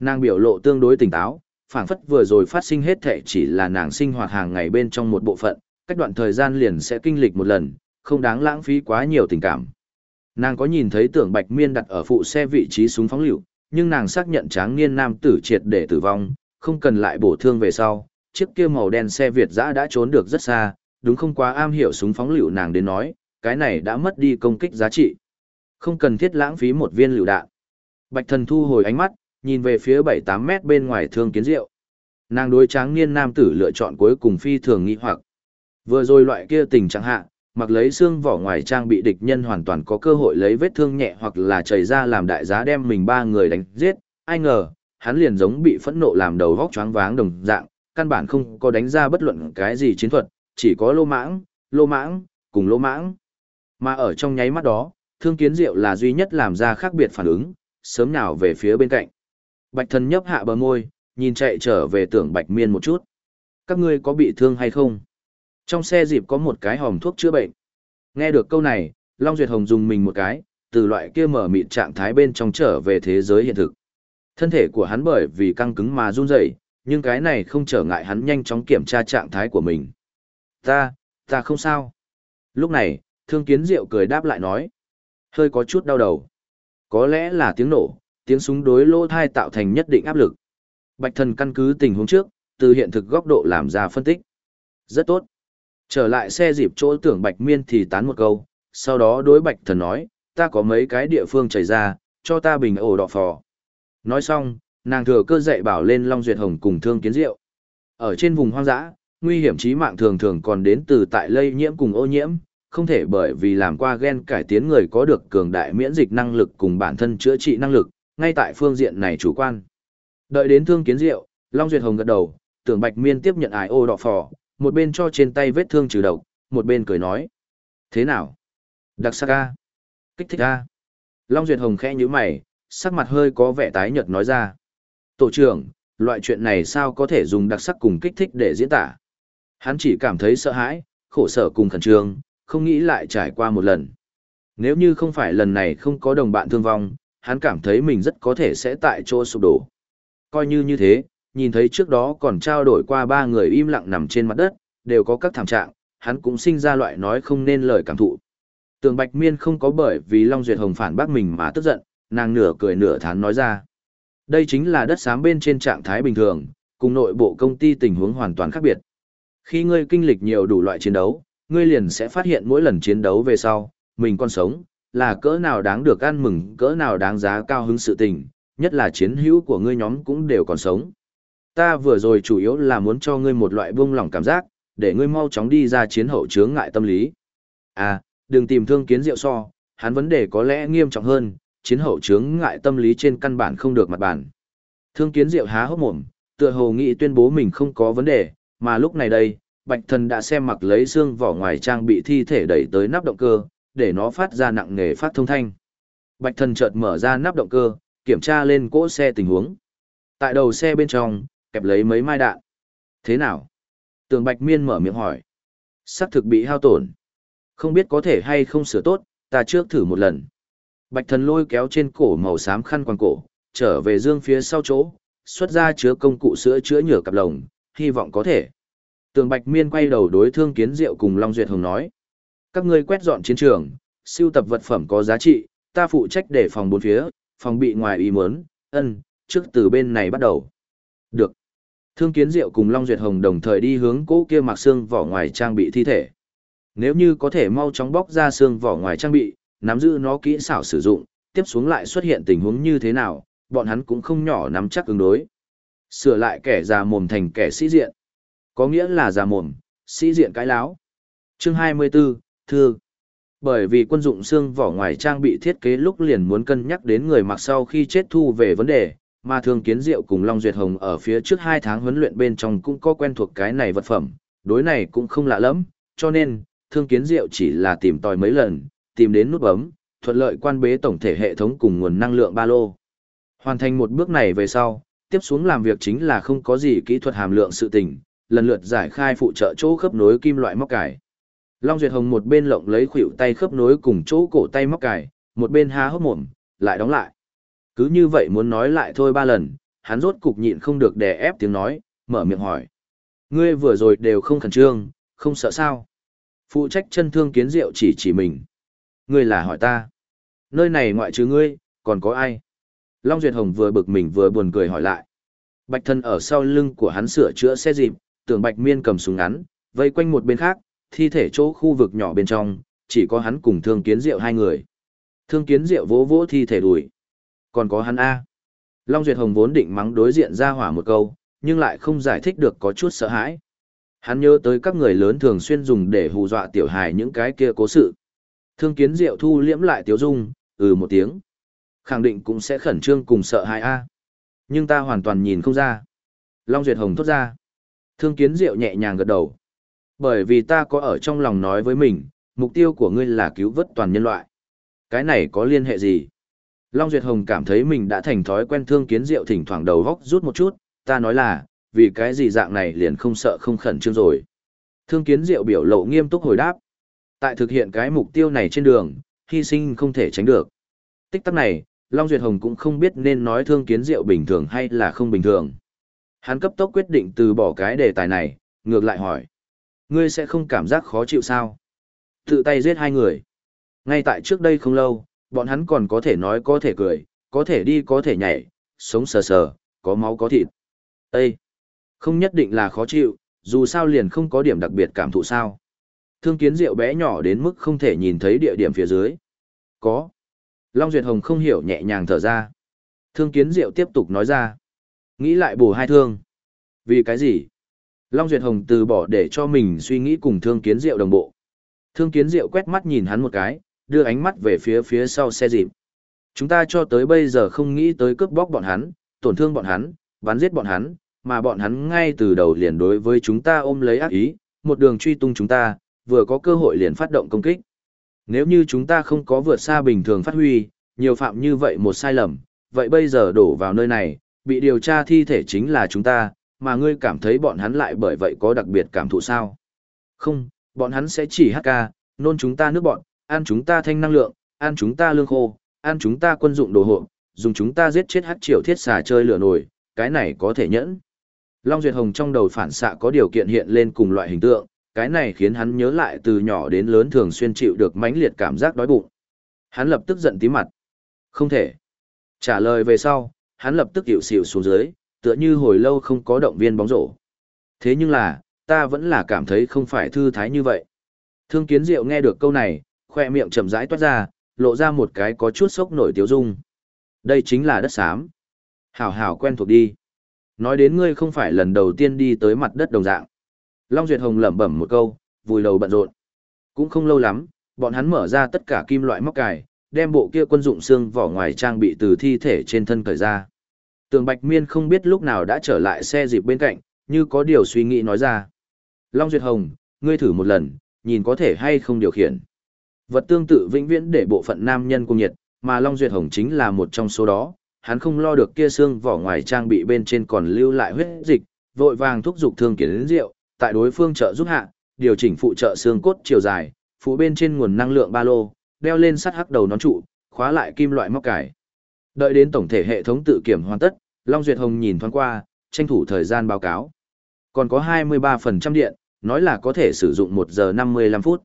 Nàng biểu lộ tương đối tỉnh táo, phảng phất vừa rồi phát sinh hết thệ chỉ là nàng sinh hoạt hàng ngày bên trong một bộ phận, cách đoạn thời gian liền sẽ kinh lịch một lần, không đáng lãng phí quá nhiều tình cảm. Nàng có nhìn thấy tưởng bạch miên đặt ở phụ xe vị trí súng phóng lựu, nhưng nàng xác nhận tráng niên nam tử triệt để tử vong, không cần lại bổ thương về sau, chiếc kia màu đen xe Việt dã đã trốn được rất xa, đúng không quá am hiểu súng phóng lựu nàng đến nói, cái này đã mất đi công kích giá trị. Không cần thiết lãng phí một viên lựu đạn. Bạch thần thu hồi ánh mắt, nhìn về phía 7-8 mét bên ngoài thương kiến rượu. Nàng đối tráng niên nam tử lựa chọn cuối cùng phi thường nghi hoặc. Vừa rồi loại kia tình trạng hạ, mặc lấy xương vỏ ngoài trang bị địch nhân hoàn toàn có cơ hội lấy vết thương nhẹ hoặc là chảy ra làm đại giá đem mình ba người đánh giết, ai ngờ, hắn liền giống bị phẫn nộ làm đầu vóc choáng váng đồng dạng, căn bản không có đánh ra bất luận cái gì chiến thuật, chỉ có lô mãng, lô mãng, cùng lô mãng. Mà ở trong nháy mắt đó, thương kiến diệu là duy nhất làm ra khác biệt phản ứng, sớm nào về phía bên cạnh. Bạch thần nhấp hạ bờ môi, nhìn chạy trở về tưởng bạch miên một chút. Các ngươi có bị thương hay không? Trong xe dịp có một cái hòm thuốc chữa bệnh. Nghe được câu này, Long Duyệt Hồng dùng mình một cái, từ loại kia mở mịt trạng thái bên trong trở về thế giới hiện thực. Thân thể của hắn bởi vì căng cứng mà run rẩy, nhưng cái này không trở ngại hắn nhanh chóng kiểm tra trạng thái của mình. Ta, ta không sao. Lúc này, thương kiến diệu cười đáp lại nói. Hơi có chút đau đầu. Có lẽ là tiếng nổ, tiếng súng đối lỗ thai tạo thành nhất định áp lực. Bạch thần căn cứ tình huống trước, từ hiện thực góc độ làm ra phân tích. Rất tốt. Trở lại xe dịp chỗ tưởng Bạch Miên thì tán một câu, sau đó đối Bạch thần nói, ta có mấy cái địa phương chảy ra, cho ta bình ổ đỏ phò. Nói xong, nàng thừa cơ dạy bảo lên Long Duyệt Hồng cùng Thương Kiến Diệu. Ở trên vùng hoang dã, nguy hiểm chí mạng thường thường còn đến từ tại lây nhiễm cùng ô nhiễm, không thể bởi vì làm qua gen cải tiến người có được cường đại miễn dịch năng lực cùng bản thân chữa trị năng lực, ngay tại phương diện này chủ quan. Đợi đến Thương Kiến Diệu, Long Duyệt Hồng gật đầu, tưởng Bạch Miên tiếp nhận ái ô đỏ phò, một bên cho trên tay vết thương trừ độc, một bên cười nói. Thế nào? Đặc sắc a Kích thích a Long Duyệt Hồng khẽ như mày, sắc mặt hơi có vẻ tái nhợt nói ra. Tổ trưởng, loại chuyện này sao có thể dùng đặc sắc cùng kích thích để diễn tả? Hắn chỉ cảm thấy sợ hãi, khổ sở cùng khẩn trương, không nghĩ lại trải qua một lần. Nếu như không phải lần này không có đồng bạn thương vong, hắn cảm thấy mình rất có thể sẽ tại chỗ sụp đổ. Coi như như thế, nhìn thấy trước đó còn trao đổi qua ba người im lặng nằm trên mặt đất, đều có các thảm trạng, hắn cũng sinh ra loại nói không nên lời cảm thụ. Tường Bạch Miên không có bởi vì Long Duyệt Hồng phản bác mình mà tức giận, nàng nửa cười nửa thán nói ra. Đây chính là đất xám bên trên trạng thái bình thường, cùng nội bộ công ty tình huống hoàn toàn khác biệt. Khi ngươi kinh lịch nhiều đủ loại chiến đấu, ngươi liền sẽ phát hiện mỗi lần chiến đấu về sau, mình còn sống, là cỡ nào đáng được ăn mừng, cỡ nào đáng giá cao hứng sự tình, nhất là chiến hữu của ngươi nhóm cũng đều còn sống. Ta vừa rồi chủ yếu là muốn cho ngươi một loại buông lỏng cảm giác, để ngươi mau chóng đi ra chiến hậu chướng ngại tâm lý. À, đừng tìm thương kiến rượu so, hắn vấn đề có lẽ nghiêm trọng hơn, chiến hậu chướng ngại tâm lý trên căn bản không được mặt bản. Thương kiến diệu há hốc mồm, tựa hồ nghĩ tuyên bố mình không có vấn đề, mà lúc này đây, bạch thần đã xem mặc lấy xương vỏ ngoài trang bị thi thể đẩy tới nắp động cơ, để nó phát ra nặng nề phát thông thanh. Bạch thần chợt mở ra nắp động cơ, kiểm tra lên cỗ xe tình huống. Tại đầu xe bên trong, kẹp lấy mấy mai đạn. Thế nào? Tường Bạch Miên mở miệng hỏi. Sắc thực bị hao tổn. Không biết có thể hay không sửa tốt, ta trước thử một lần. Bạch thần lôi kéo trên cổ màu xám khăn quàng cổ, trở về dương phía sau chỗ, xuất ra chứa công cụ sữa chữa nhựa cặp lồng, hy vọng có thể. Tường Bạch Miên quay đầu đối thương kiến diệu cùng Long Duyệt Hồng nói. Các ngươi quét dọn chiến trường, siêu tập vật phẩm có giá trị, ta phụ trách để phòng bốn phía, phòng bị ngoài ý muốn, ân, trước từ bên này bắt đầu. Được. Thương Kiến Diệu cùng Long Duyệt Hồng đồng thời đi hướng cỗ kia mặc xương vỏ ngoài trang bị thi thể. Nếu như có thể mau chóng bóc ra xương vỏ ngoài trang bị, nắm giữ nó kỹ xảo sử dụng, tiếp xuống lại xuất hiện tình huống như thế nào, bọn hắn cũng không nhỏ nắm chắc ứng đối. Sửa lại kẻ già mồm thành kẻ sĩ diện. Có nghĩa là già mồm, sĩ diện cái láo. Chương 24, Thư. Bởi vì quân dụng xương vỏ ngoài trang bị thiết kế lúc liền muốn cân nhắc đến người mặc sau khi chết thu về vấn đề, mà Thương Kiến Diệu cùng Long Duyệt Hồng ở phía trước hai tháng huấn luyện bên trong cũng có quen thuộc cái này vật phẩm, đối này cũng không lạ lắm, cho nên, Thương Kiến Diệu chỉ là tìm tòi mấy lần, tìm đến nút bấm, thuận lợi quan bế tổng thể hệ thống cùng nguồn năng lượng ba lô. Hoàn thành một bước này về sau, tiếp xuống làm việc chính là không có gì kỹ thuật hàm lượng sự tình, lần lượt giải khai phụ trợ chỗ khớp nối kim loại móc cải. Long Duyệt Hồng một bên lộng lấy khuỷu tay khớp nối cùng chỗ cổ tay móc cải, một bên há hốc mồm, lại đóng lại. Cứ như vậy muốn nói lại thôi ba lần, hắn rốt cục nhịn không được đè ép tiếng nói, mở miệng hỏi. Ngươi vừa rồi đều không khẩn trương, không sợ sao? Phụ trách chân thương kiến diệu chỉ chỉ mình. Ngươi là hỏi ta. Nơi này ngoại trừ ngươi, còn có ai? Long Duyệt Hồng vừa bực mình vừa buồn cười hỏi lại. Bạch thân ở sau lưng của hắn sửa chữa xe dịp, tưởng Bạch Miên cầm súng ngắn, vây quanh một bên khác, thi thể chỗ khu vực nhỏ bên trong, chỉ có hắn cùng Thương Kiến Diệu hai người. Thương Kiến Diệu vỗ vỗ thi thể đuổi. Còn có hắn A. Long Duyệt Hồng vốn định mắng đối diện ra hỏa một câu, nhưng lại không giải thích được có chút sợ hãi. Hắn nhớ tới các người lớn thường xuyên dùng để hù dọa tiểu hài những cái kia cố sự. Thương Kiến Diệu thu liễm lại Tiếu Dung, ừ một tiếng. Khẳng định cũng sẽ khẩn trương cùng sợ hãi A. Nhưng ta hoàn toàn nhìn không ra. Long Duyệt Hồng thốt ra. Thương Kiến Diệu nhẹ nhàng gật đầu. Bởi vì ta có ở trong lòng nói với mình, mục tiêu của ngươi là cứu vớt toàn nhân loại. Cái này có liên hệ gì? Long Duyệt Hồng cảm thấy mình đã thành thói quen thương kiến diệu thỉnh thoảng đầu góc rút một chút, ta nói là, vì cái gì dạng này liền không sợ không khẩn trương rồi. Thương kiến diệu biểu lộ nghiêm túc hồi đáp. Tại thực hiện cái mục tiêu này trên đường, hy sinh không thể tránh được. Tích tắc này, Long Duyệt Hồng cũng không biết nên nói thương kiến diệu bình thường hay là không bình thường. Hắn cấp tốc quyết định từ bỏ cái đề tài này, ngược lại hỏi. Ngươi sẽ không cảm giác khó chịu sao? Tự tay giết hai người. Ngay tại trước đây không lâu, bọn hắn còn có thể nói có thể cười, có thể đi có thể nhảy, sống sờ sờ, có máu có thịt. Ê! Không nhất định là khó chịu, dù sao liền không có điểm đặc biệt cảm thụ sao. Thương kiến rượu bé nhỏ đến mức không thể nhìn thấy địa điểm phía dưới. Có. Long Duyệt Hồng không hiểu nhẹ nhàng thở ra. Thương kiến diệu tiếp tục nói ra. Nghĩ lại bù hai thương. Vì cái gì? Long Duyệt Hồng từ bỏ để cho mình suy nghĩ cùng thương kiến diệu đồng bộ. Thương kiến diệu quét mắt nhìn hắn một cái, đưa ánh mắt về phía phía sau xe dịp. Chúng ta cho tới bây giờ không nghĩ tới cướp bóc bọn hắn, tổn thương bọn hắn, bắn giết bọn hắn, mà bọn hắn ngay từ đầu liền đối với chúng ta ôm lấy ác ý, một đường truy tung chúng ta, vừa có cơ hội liền phát động công kích. Nếu như chúng ta không có vượt xa bình thường phát huy, nhiều phạm như vậy một sai lầm, vậy bây giờ đổ vào nơi này, bị điều tra thi thể chính là chúng ta, mà ngươi cảm thấy bọn hắn lại bởi vậy có đặc biệt cảm thụ sao? Không, bọn hắn sẽ chỉ hát ca, nôn chúng ta nước bọn, ăn chúng ta thanh năng lượng, ăn chúng ta lương khô, ăn chúng ta quân dụng đồ hộ, dùng chúng ta giết chết hát triều thiết xà chơi lửa nổi, cái này có thể nhẫn. Long Duyệt Hồng trong đầu phản xạ có điều kiện hiện lên cùng loại hình tượng, cái này khiến hắn nhớ lại từ nhỏ đến lớn thường xuyên chịu được mãnh liệt cảm giác đói bụng. Hắn lập tức giận tí mặt. Không thể. Trả lời về sau, hắn lập tức hiểu xỉu xuống dưới, tựa như hồi lâu không có động viên bóng rổ. Thế nhưng là, ta vẫn là cảm thấy không phải thư thái như vậy. Thương kiến diệu nghe được câu này, khoe miệng chậm rãi toát ra, lộ ra một cái có chút sốc nổi tiếu dung. Đây chính là đất xám. Hảo hảo quen thuộc đi. Nói đến ngươi không phải lần đầu tiên đi tới mặt đất đồng dạng. Long Duyệt Hồng lẩm bẩm một câu, vùi đầu bận rộn. Cũng không lâu lắm, bọn hắn mở ra tất cả kim loại móc cài, đem bộ kia quân dụng xương vỏ ngoài trang bị từ thi thể trên thân cởi ra. Tường Bạch Miên không biết lúc nào đã trở lại xe dịp bên cạnh, như có điều suy nghĩ nói ra. Long Duyệt Hồng, ngươi thử một lần, nhìn có thể hay không điều khiển. Vật tương tự vĩnh viễn để bộ phận nam nhân cung nhiệt, mà Long Duyệt Hồng chính là một trong số đó, hắn không lo được kia xương vỏ ngoài trang bị bên trên còn lưu lại huyết dịch, vội vàng thúc giục thương kiến rượu, tại đối phương trợ giúp hạ, điều chỉnh phụ trợ xương cốt chiều dài, phụ bên trên nguồn năng lượng ba lô, đeo lên sắt hắc đầu nón trụ, khóa lại kim loại móc cải. Đợi đến tổng thể hệ thống tự kiểm hoàn tất, Long Duyệt Hồng nhìn thoáng qua, tranh thủ thời gian báo cáo. Còn có 23% điện, nói là có thể sử dụng 1 giờ 55 phút.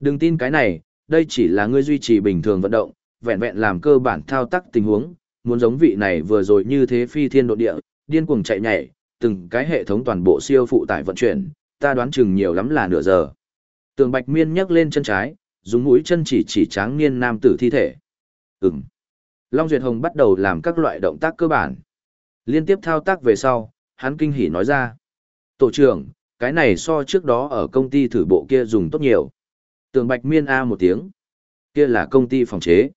Đừng tin cái này, đây chỉ là ngươi duy trì bình thường vận động, vẹn vẹn làm cơ bản thao tác tình huống, muốn giống vị này vừa rồi như thế phi thiên độ địa, điên cuồng chạy nhảy, từng cái hệ thống toàn bộ siêu phụ tải vận chuyển, ta đoán chừng nhiều lắm là nửa giờ. Tường Bạch Miên nhấc lên chân trái, dùng mũi chân chỉ chỉ tráng niên nam tử thi thể. Ừm. Long Duyệt Hồng bắt đầu làm các loại động tác cơ bản. Liên tiếp thao tác về sau, hắn kinh hỉ nói ra. Tổ trưởng, cái này so trước đó ở công ty thử bộ kia dùng tốt nhiều. Tường Bạch Miên A một tiếng. Kia là công ty phòng chế.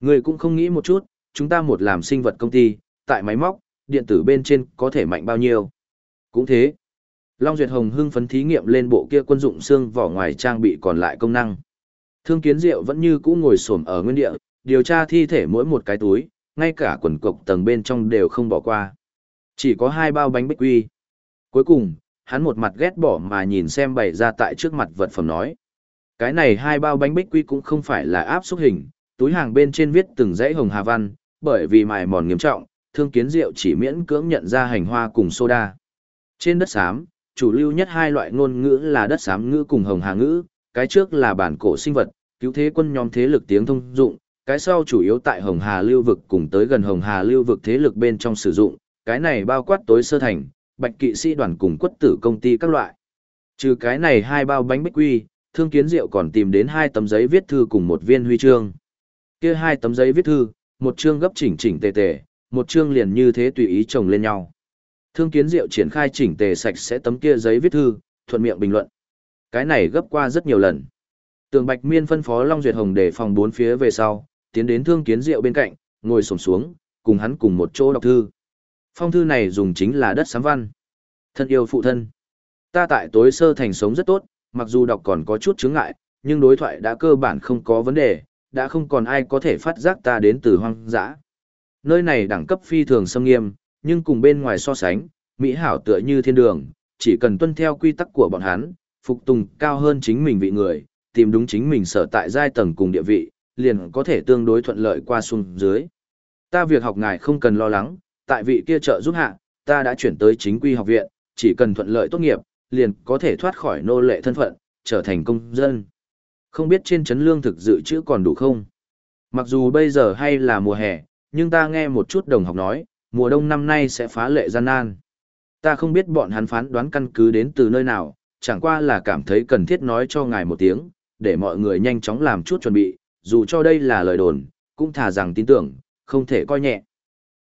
Người cũng không nghĩ một chút, chúng ta một làm sinh vật công ty, tại máy móc, điện tử bên trên có thể mạnh bao nhiêu. Cũng thế. Long Duyệt Hồng hưng phấn thí nghiệm lên bộ kia quân dụng xương vỏ ngoài trang bị còn lại công năng. Thương Kiến Diệu vẫn như cũ ngồi xổm ở nguyên địa, điều tra thi thể mỗi một cái túi, ngay cả quần cộc tầng bên trong đều không bỏ qua. Chỉ có hai bao bánh bích quy. Cuối cùng, hắn một mặt ghét bỏ mà nhìn xem bày ra tại trước mặt vật phẩm nói. Cái này hai bao bánh bích quy cũng không phải là áp xúc hình, túi hàng bên trên viết từng dãy hồng hà văn, bởi vì mài mòn nghiêm trọng, thương kiến rượu chỉ miễn cưỡng nhận ra hành hoa cùng soda. Trên đất xám, chủ lưu nhất hai loại ngôn ngữ là đất xám ngữ cùng hồng hà ngữ, cái trước là bản cổ sinh vật, cứu thế quân nhóm thế lực tiếng thông dụng, cái sau chủ yếu tại hồng hà lưu vực cùng tới gần hồng hà lưu vực thế lực bên trong sử dụng, cái này bao quát tối sơ thành, bạch kỵ sĩ đoàn cùng quất tử công ty các loại. Trừ cái này hai bao bánh bích quy, thương kiến diệu còn tìm đến hai tấm giấy viết thư cùng một viên huy chương. Kia hai tấm giấy viết thư, một chương gấp chỉnh chỉnh tề tề, một chương liền như thế tùy ý chồng lên nhau. Thương kiến diệu triển khai chỉnh tề sạch sẽ tấm kia giấy viết thư, thuận miệng bình luận. Cái này gấp qua rất nhiều lần. Tường Bạch Miên phân phó Long Duyệt Hồng để phòng bốn phía về sau, tiến đến Thương Kiến Diệu bên cạnh, ngồi xổm xuống, cùng hắn cùng một chỗ đọc thư. Phong thư này dùng chính là đất sám văn. Thân yêu phụ thân. Ta tại tối sơ thành sống rất tốt, mặc dù đọc còn có chút chướng ngại, nhưng đối thoại đã cơ bản không có vấn đề, đã không còn ai có thể phát giác ta đến từ hoang dã. Nơi này đẳng cấp phi thường xâm nghiêm, nhưng cùng bên ngoài so sánh, Mỹ hảo tựa như thiên đường, chỉ cần tuân theo quy tắc của bọn hắn, phục tùng cao hơn chính mình vị người, tìm đúng chính mình sở tại giai tầng cùng địa vị, liền có thể tương đối thuận lợi qua xuống dưới. Ta việc học ngài không cần lo lắng, tại vị kia trợ giúp hạ, ta đã chuyển tới chính quy học viện, chỉ cần thuận lợi tốt nghiệp, liền có thể thoát khỏi nô lệ thân phận, trở thành công dân. Không biết trên chấn lương thực dự trữ còn đủ không? Mặc dù bây giờ hay là mùa hè, nhưng ta nghe một chút đồng học nói, mùa đông năm nay sẽ phá lệ gian nan. Ta không biết bọn hắn phán đoán căn cứ đến từ nơi nào, chẳng qua là cảm thấy cần thiết nói cho ngài một tiếng, để mọi người nhanh chóng làm chút chuẩn bị, dù cho đây là lời đồn, cũng thà rằng tin tưởng, không thể coi nhẹ.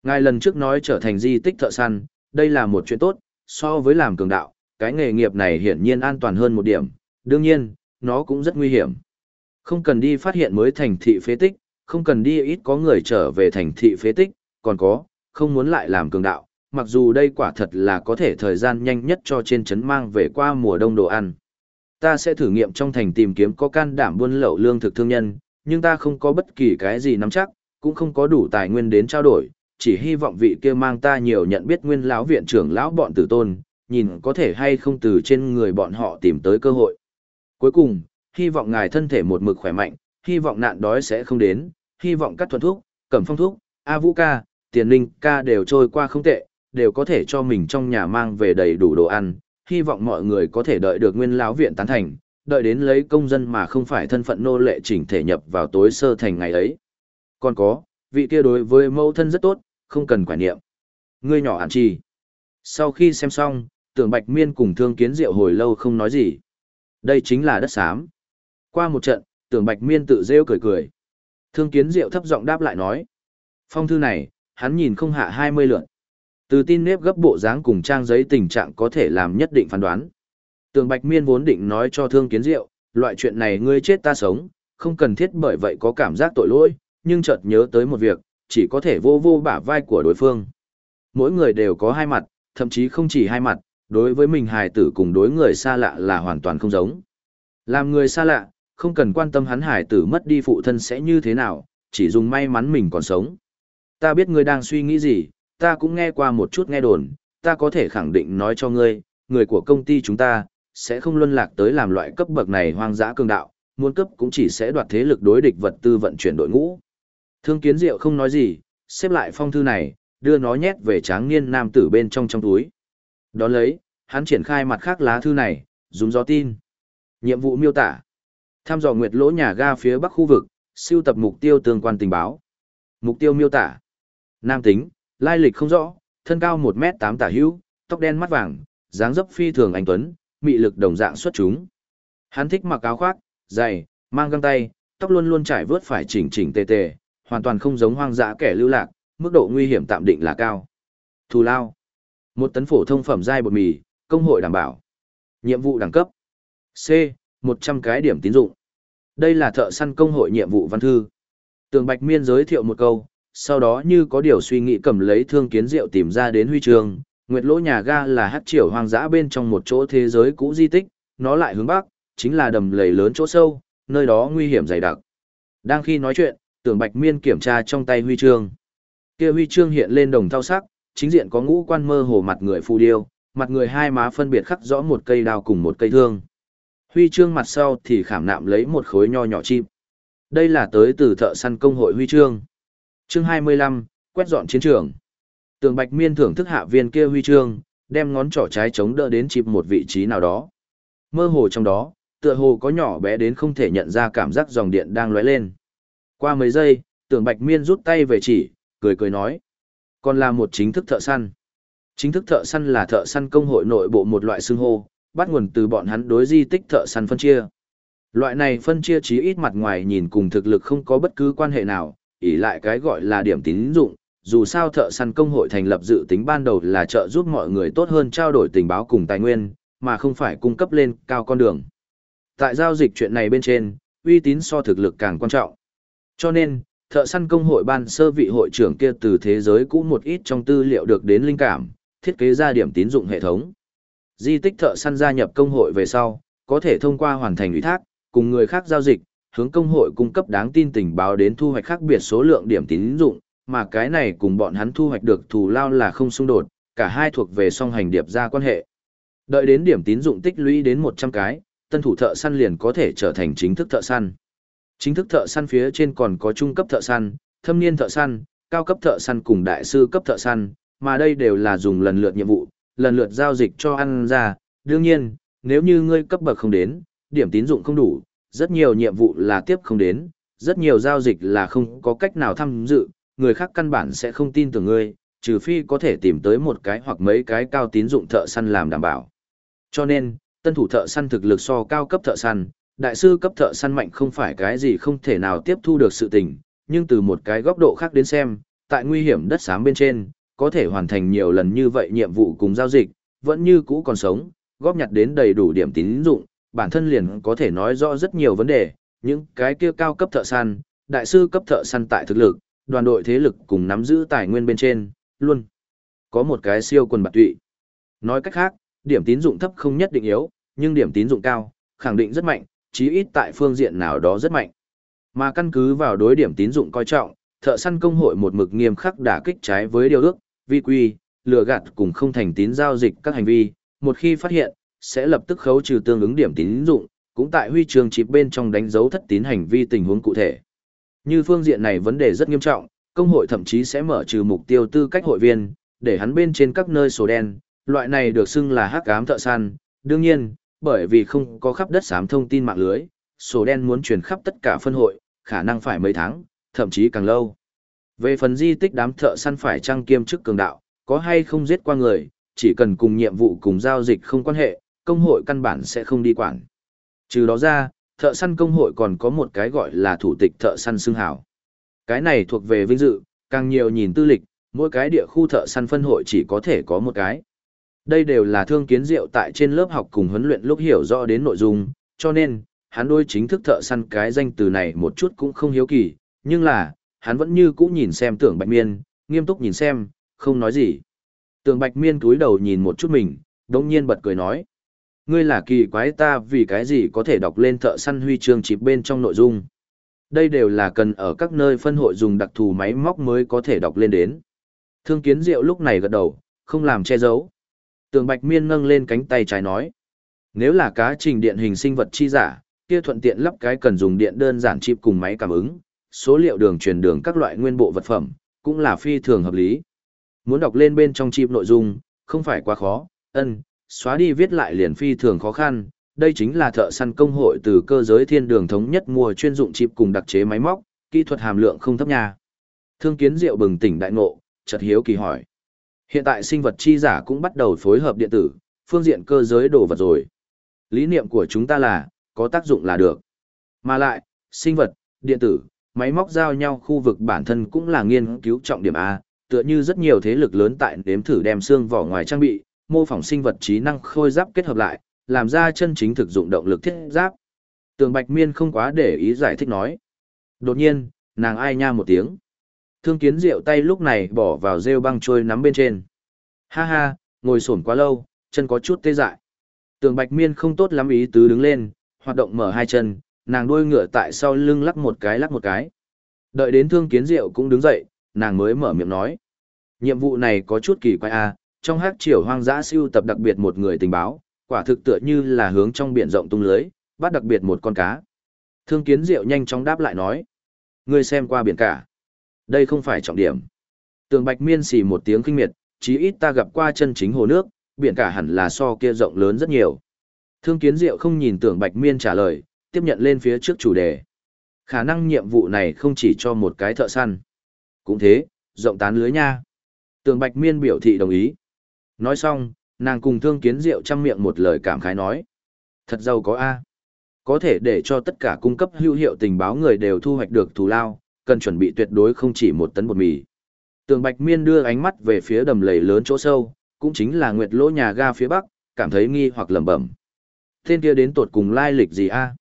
Ngài lần trước nói trở thành di tích thợ săn, đây là một chuyện tốt, so với làm cường đạo, cái nghề nghiệp này hiển nhiên an toàn hơn một điểm, đương nhiên, nó cũng rất nguy hiểm. Không cần đi phát hiện mới thành thị phế tích, không cần đi ít có người trở về thành thị phế tích, còn có, không muốn lại làm cường đạo, mặc dù đây quả thật là có thể thời gian nhanh nhất cho trên trấn mang về qua mùa đông đồ ăn. Ta sẽ thử nghiệm trong thành tìm kiếm có can đảm buôn lậu lương thực thương nhân, nhưng ta không có bất kỳ cái gì nắm chắc, cũng không có đủ tài nguyên đến trao đổi, chỉ hy vọng vị kia mang ta nhiều nhận biết nguyên lão viện trưởng lão bọn tử tôn, nhìn có thể hay không từ trên người bọn họ tìm tới cơ hội. Cuối cùng, hy vọng ngài thân thể một mực khỏe mạnh, hy vọng nạn đói sẽ không đến, hy vọng các thuần thuốc, cẩm phong thuốc, A Vũ ca, tiền linh ca đều trôi qua không tệ, đều có thể cho mình trong nhà mang về đầy đủ đồ ăn, hy vọng mọi người có thể đợi được nguyên lão viện tán thành, đợi đến lấy công dân mà không phải thân phận nô lệ chỉnh thể nhập vào tối sơ thành ngày ấy. Còn có, vị kia đối với mẫu thân rất tốt, không cần quả niệm. Ngươi nhỏ ản trì. Sau khi xem xong, tưởng bạch miên cùng thương kiến diệu hồi lâu không nói gì. Đây chính là đất xám. Qua một trận, tưởng bạch miên tự rêu cười cười. Thương kiến diệu thấp giọng đáp lại nói. Phong thư này, hắn nhìn không hạ 20 lượn. Từ tin nếp gấp bộ dáng cùng trang giấy tình trạng có thể làm nhất định phán đoán. Tường Bạch Miên vốn định nói cho Thương Kiến Diệu, loại chuyện này ngươi chết ta sống, không cần thiết bởi vậy có cảm giác tội lỗi, nhưng chợt nhớ tới một việc, chỉ có thể vô vô bả vai của đối phương. Mỗi người đều có hai mặt, thậm chí không chỉ hai mặt, đối với mình hài tử cùng đối người xa lạ là hoàn toàn không giống. Làm người xa lạ, không cần quan tâm hắn hải tử mất đi phụ thân sẽ như thế nào, chỉ dùng may mắn mình còn sống. Ta biết ngươi đang suy nghĩ gì, ta cũng nghe qua một chút nghe đồn, ta có thể khẳng định nói cho ngươi, người của công ty chúng ta, sẽ không luân lạc tới làm loại cấp bậc này hoang dã cường đạo, muốn cấp cũng chỉ sẽ đoạt thế lực đối địch vật tư vận chuyển đội ngũ. Thương kiến diệu không nói gì, xếp lại phong thư này, đưa nó nhét về tráng niên nam tử bên trong trong túi. Đón lấy, hắn triển khai mặt khác lá thư này, dùng gió tin. Nhiệm vụ miêu tả. Tham dò nguyệt lỗ nhà ga phía bắc khu vực, siêu tập mục tiêu tương quan tình báo. Mục tiêu miêu tả. Nam tính, lai lịch không rõ, thân cao 1m8 tả hữu, tóc đen mắt vàng, dáng dấp phi thường anh tuấn, mị lực đồng dạng xuất chúng. Hắn thích mặc áo khoác, giày, mang găng tay, tóc luôn luôn trải vớt phải chỉnh chỉnh tề tề, hoàn toàn không giống hoang dã kẻ lưu lạc, mức độ nguy hiểm tạm định là cao. Thù lao. Một tấn phổ thông phẩm giai bột mì, công hội đảm bảo. Nhiệm vụ đẳng cấp. C. 100 cái điểm tín dụng. Đây là thợ săn công hội nhiệm vụ văn thư. Tường Bạch Miên giới thiệu một câu, sau đó như có điều suy nghĩ cầm lấy thương kiến rượu tìm ra đến huy chương. Nguyệt lỗ nhà ga là hát triều hoang dã bên trong một chỗ thế giới cũ di tích, nó lại hướng bắc, chính là đầm lầy lớn chỗ sâu, nơi đó nguy hiểm dày đặc. Đang khi nói chuyện, tưởng Bạch Miên kiểm tra trong tay huy chương. Kia huy chương hiện lên đồng thau sắc, chính diện có ngũ quan mơ hồ mặt người phù điêu, mặt người hai má phân biệt khắc rõ một cây đao cùng một cây thương. Huy chương mặt sau thì khảm nạm lấy một khối nho nhỏ chim. Đây là tới từ thợ săn công hội huy chương. Chương 25, quét dọn chiến trường. Tường Bạch Miên thưởng thức hạ viên kia huy chương, đem ngón trỏ trái chống đỡ đến chịp một vị trí nào đó. Mơ hồ trong đó, tựa hồ có nhỏ bé đến không thể nhận ra cảm giác dòng điện đang lóe lên. Qua mấy giây, Tường Bạch Miên rút tay về chỉ, cười cười nói. Còn là một chính thức thợ săn. Chính thức thợ săn là thợ săn công hội nội bộ một loại xưng hô, bắt nguồn từ bọn hắn đối di tích thợ săn phân chia. Loại này phân chia chí ít mặt ngoài nhìn cùng thực lực không có bất cứ quan hệ nào, ỷ lại cái gọi là điểm tín dụng, dù sao thợ săn công hội thành lập dự tính ban đầu là trợ giúp mọi người tốt hơn trao đổi tình báo cùng tài nguyên, mà không phải cung cấp lên cao con đường. Tại giao dịch chuyện này bên trên, uy tín so thực lực càng quan trọng. Cho nên, thợ săn công hội ban sơ vị hội trưởng kia từ thế giới cũ một ít trong tư liệu được đến linh cảm, thiết kế ra điểm tín dụng hệ thống. Di tích thợ săn gia nhập công hội về sau, có thể thông qua hoàn thành ủy thác, cùng người khác giao dịch, hướng công hội cung cấp đáng tin tình báo đến thu hoạch khác biệt số lượng điểm tín dụng, mà cái này cùng bọn hắn thu hoạch được thù lao là không xung đột, cả hai thuộc về song hành điệp ra quan hệ. Đợi đến điểm tín dụng tích lũy đến 100 cái, tân thủ thợ săn liền có thể trở thành chính thức thợ săn. Chính thức thợ săn phía trên còn có trung cấp thợ săn, thâm niên thợ săn, cao cấp thợ săn cùng đại sư cấp thợ săn, mà đây đều là dùng lần lượt nhiệm vụ, lần lượt giao dịch cho ăn ra. Đương nhiên, nếu như ngươi cấp bậc không đến, điểm tín dụng không đủ, rất nhiều nhiệm vụ là tiếp không đến, rất nhiều giao dịch là không có cách nào tham dự, người khác căn bản sẽ không tin tưởng ngươi, trừ phi có thể tìm tới một cái hoặc mấy cái cao tín dụng thợ săn làm đảm bảo. Cho nên, tân thủ thợ săn thực lực so cao cấp thợ săn, đại sư cấp thợ săn mạnh không phải cái gì không thể nào tiếp thu được sự tình, nhưng từ một cái góc độ khác đến xem, tại nguy hiểm đất xám bên trên, có thể hoàn thành nhiều lần như vậy nhiệm vụ cùng giao dịch, vẫn như cũ còn sống, góp nhặt đến đầy đủ điểm tín dụng, bản thân liền có thể nói rõ rất nhiều vấn đề, những cái kia cao cấp thợ săn, đại sư cấp thợ săn tại thực lực, đoàn đội thế lực cùng nắm giữ tài nguyên bên trên, luôn có một cái siêu quần bạc tụy. Nói cách khác, điểm tín dụng thấp không nhất định yếu, nhưng điểm tín dụng cao, khẳng định rất mạnh, chí ít tại phương diện nào đó rất mạnh. Mà căn cứ vào đối điểm tín dụng coi trọng, thợ săn công hội một mực nghiêm khắc đả kích trái với điều ước, vi quy, lừa gạt cùng không thành tín giao dịch các hành vi, một khi phát hiện, sẽ lập tức khấu trừ tương ứng điểm tín dụng, cũng tại huy trường chip bên trong đánh dấu thất tín hành vi tình huống cụ thể. Như phương diện này vấn đề rất nghiêm trọng, công hội thậm chí sẽ mở trừ mục tiêu tư cách hội viên, để hắn bên trên các nơi sổ đen, loại này được xưng là hắc ám thợ săn, đương nhiên, bởi vì không có khắp đất xám thông tin mạng lưới, sổ đen muốn truyền khắp tất cả phân hội, khả năng phải mấy tháng, thậm chí càng lâu. Về phần di tích đám thợ săn phải trăng kiêm chức cường đạo, có hay không giết qua người, chỉ cần cùng nhiệm vụ cùng giao dịch không quan hệ, công hội căn bản sẽ không đi quản. Trừ đó ra, thợ săn công hội còn có một cái gọi là thủ tịch thợ săn xưng hào. Cái này thuộc về vinh dự, càng nhiều nhìn tư lịch, mỗi cái địa khu thợ săn phân hội chỉ có thể có một cái. Đây đều là thương kiến diệu tại trên lớp học cùng huấn luyện lúc hiểu rõ đến nội dung, cho nên, hắn đôi chính thức thợ săn cái danh từ này một chút cũng không hiếu kỳ, nhưng là, hắn vẫn như cũ nhìn xem tưởng bạch miên, nghiêm túc nhìn xem, không nói gì. Tưởng bạch miên túi đầu nhìn một chút mình, đồng nhiên bật cười nói. Ngươi là kỳ quái ta vì cái gì có thể đọc lên thợ săn huy chương chịp bên trong nội dung. Đây đều là cần ở các nơi phân hội dùng đặc thù máy móc mới có thể đọc lên đến. Thương kiến diệu lúc này gật đầu, không làm che giấu. Tường Bạch Miên nâng lên cánh tay trái nói. Nếu là cá trình điện hình sinh vật chi giả, kia thuận tiện lắp cái cần dùng điện đơn giản chip cùng máy cảm ứng, số liệu đường truyền đường các loại nguyên bộ vật phẩm, cũng là phi thường hợp lý. Muốn đọc lên bên trong chip nội dung, không phải quá khó, ân, xóa đi viết lại liền phi thường khó khăn, đây chính là thợ săn công hội từ cơ giới thiên đường thống nhất mua chuyên dụng chip cùng đặc chế máy móc, kỹ thuật hàm lượng không thấp nha. Thương kiến diệu bừng tỉnh đại ngộ, chợt hiếu kỳ hỏi. Hiện tại sinh vật chi giả cũng bắt đầu phối hợp điện tử, phương diện cơ giới đồ vật rồi. Lý niệm của chúng ta là, có tác dụng là được. Mà lại, sinh vật, điện tử, máy móc giao nhau khu vực bản thân cũng là nghiên cứu trọng điểm A, tựa như rất nhiều thế lực lớn tại nếm thử đem xương vỏ ngoài trang bị, mô phỏng sinh vật trí năng khôi giáp kết hợp lại, làm ra chân chính thực dụng động lực thiết giáp. Tường Bạch Miên không quá để ý giải thích nói. Đột nhiên, nàng ai nha một tiếng. Thương kiến rượu tay lúc này bỏ vào rêu băng trôi nắm bên trên. Ha ha, ngồi sổn quá lâu, chân có chút tê dại. Tường Bạch Miên không tốt lắm ý tứ đứng lên, hoạt động mở hai chân, nàng đuôi ngựa tại sau lưng lắc một cái lắc một cái. Đợi đến thương kiến Diệu cũng đứng dậy, nàng mới mở miệng nói. Nhiệm vụ này có chút kỳ quái a, à, trong hát triều hoang dã siêu tập đặc biệt một người tình báo, quả thực tựa như là hướng trong biển rộng tung lưới, bắt đặc biệt một con cá. Thương kiến diệu nhanh chóng đáp lại nói. Ngươi xem qua biển cả. Đây không phải trọng điểm. Tường bạch miên xì một tiếng kinh miệt, chí ít ta gặp qua chân chính hồ nước, biển cả hẳn là so kia rộng lớn rất nhiều. Thương kiến diệu không nhìn tưởng bạch miên trả lời, tiếp nhận lên phía trước chủ đề. Khả năng nhiệm vụ này không chỉ cho một cái thợ săn. Cũng thế, rộng tán lưới nha. Tường bạch miên biểu thị đồng ý. Nói xong, nàng cùng thương kiến diệu chăm miệng một lời cảm khái nói. Thật giàu có A. Có thể để cho tất cả cung cấp hữu hiệu tình báo người đều thu hoạch được thù lao, cần chuẩn bị tuyệt đối không chỉ một tấn bột mì. Tường Bạch Miên đưa ánh mắt về phía đầm lầy lớn chỗ sâu, cũng chính là nguyệt lỗ nhà ga phía bắc, cảm thấy nghi hoặc lẩm bẩm. Tên kia đến tột cùng lai lịch gì a?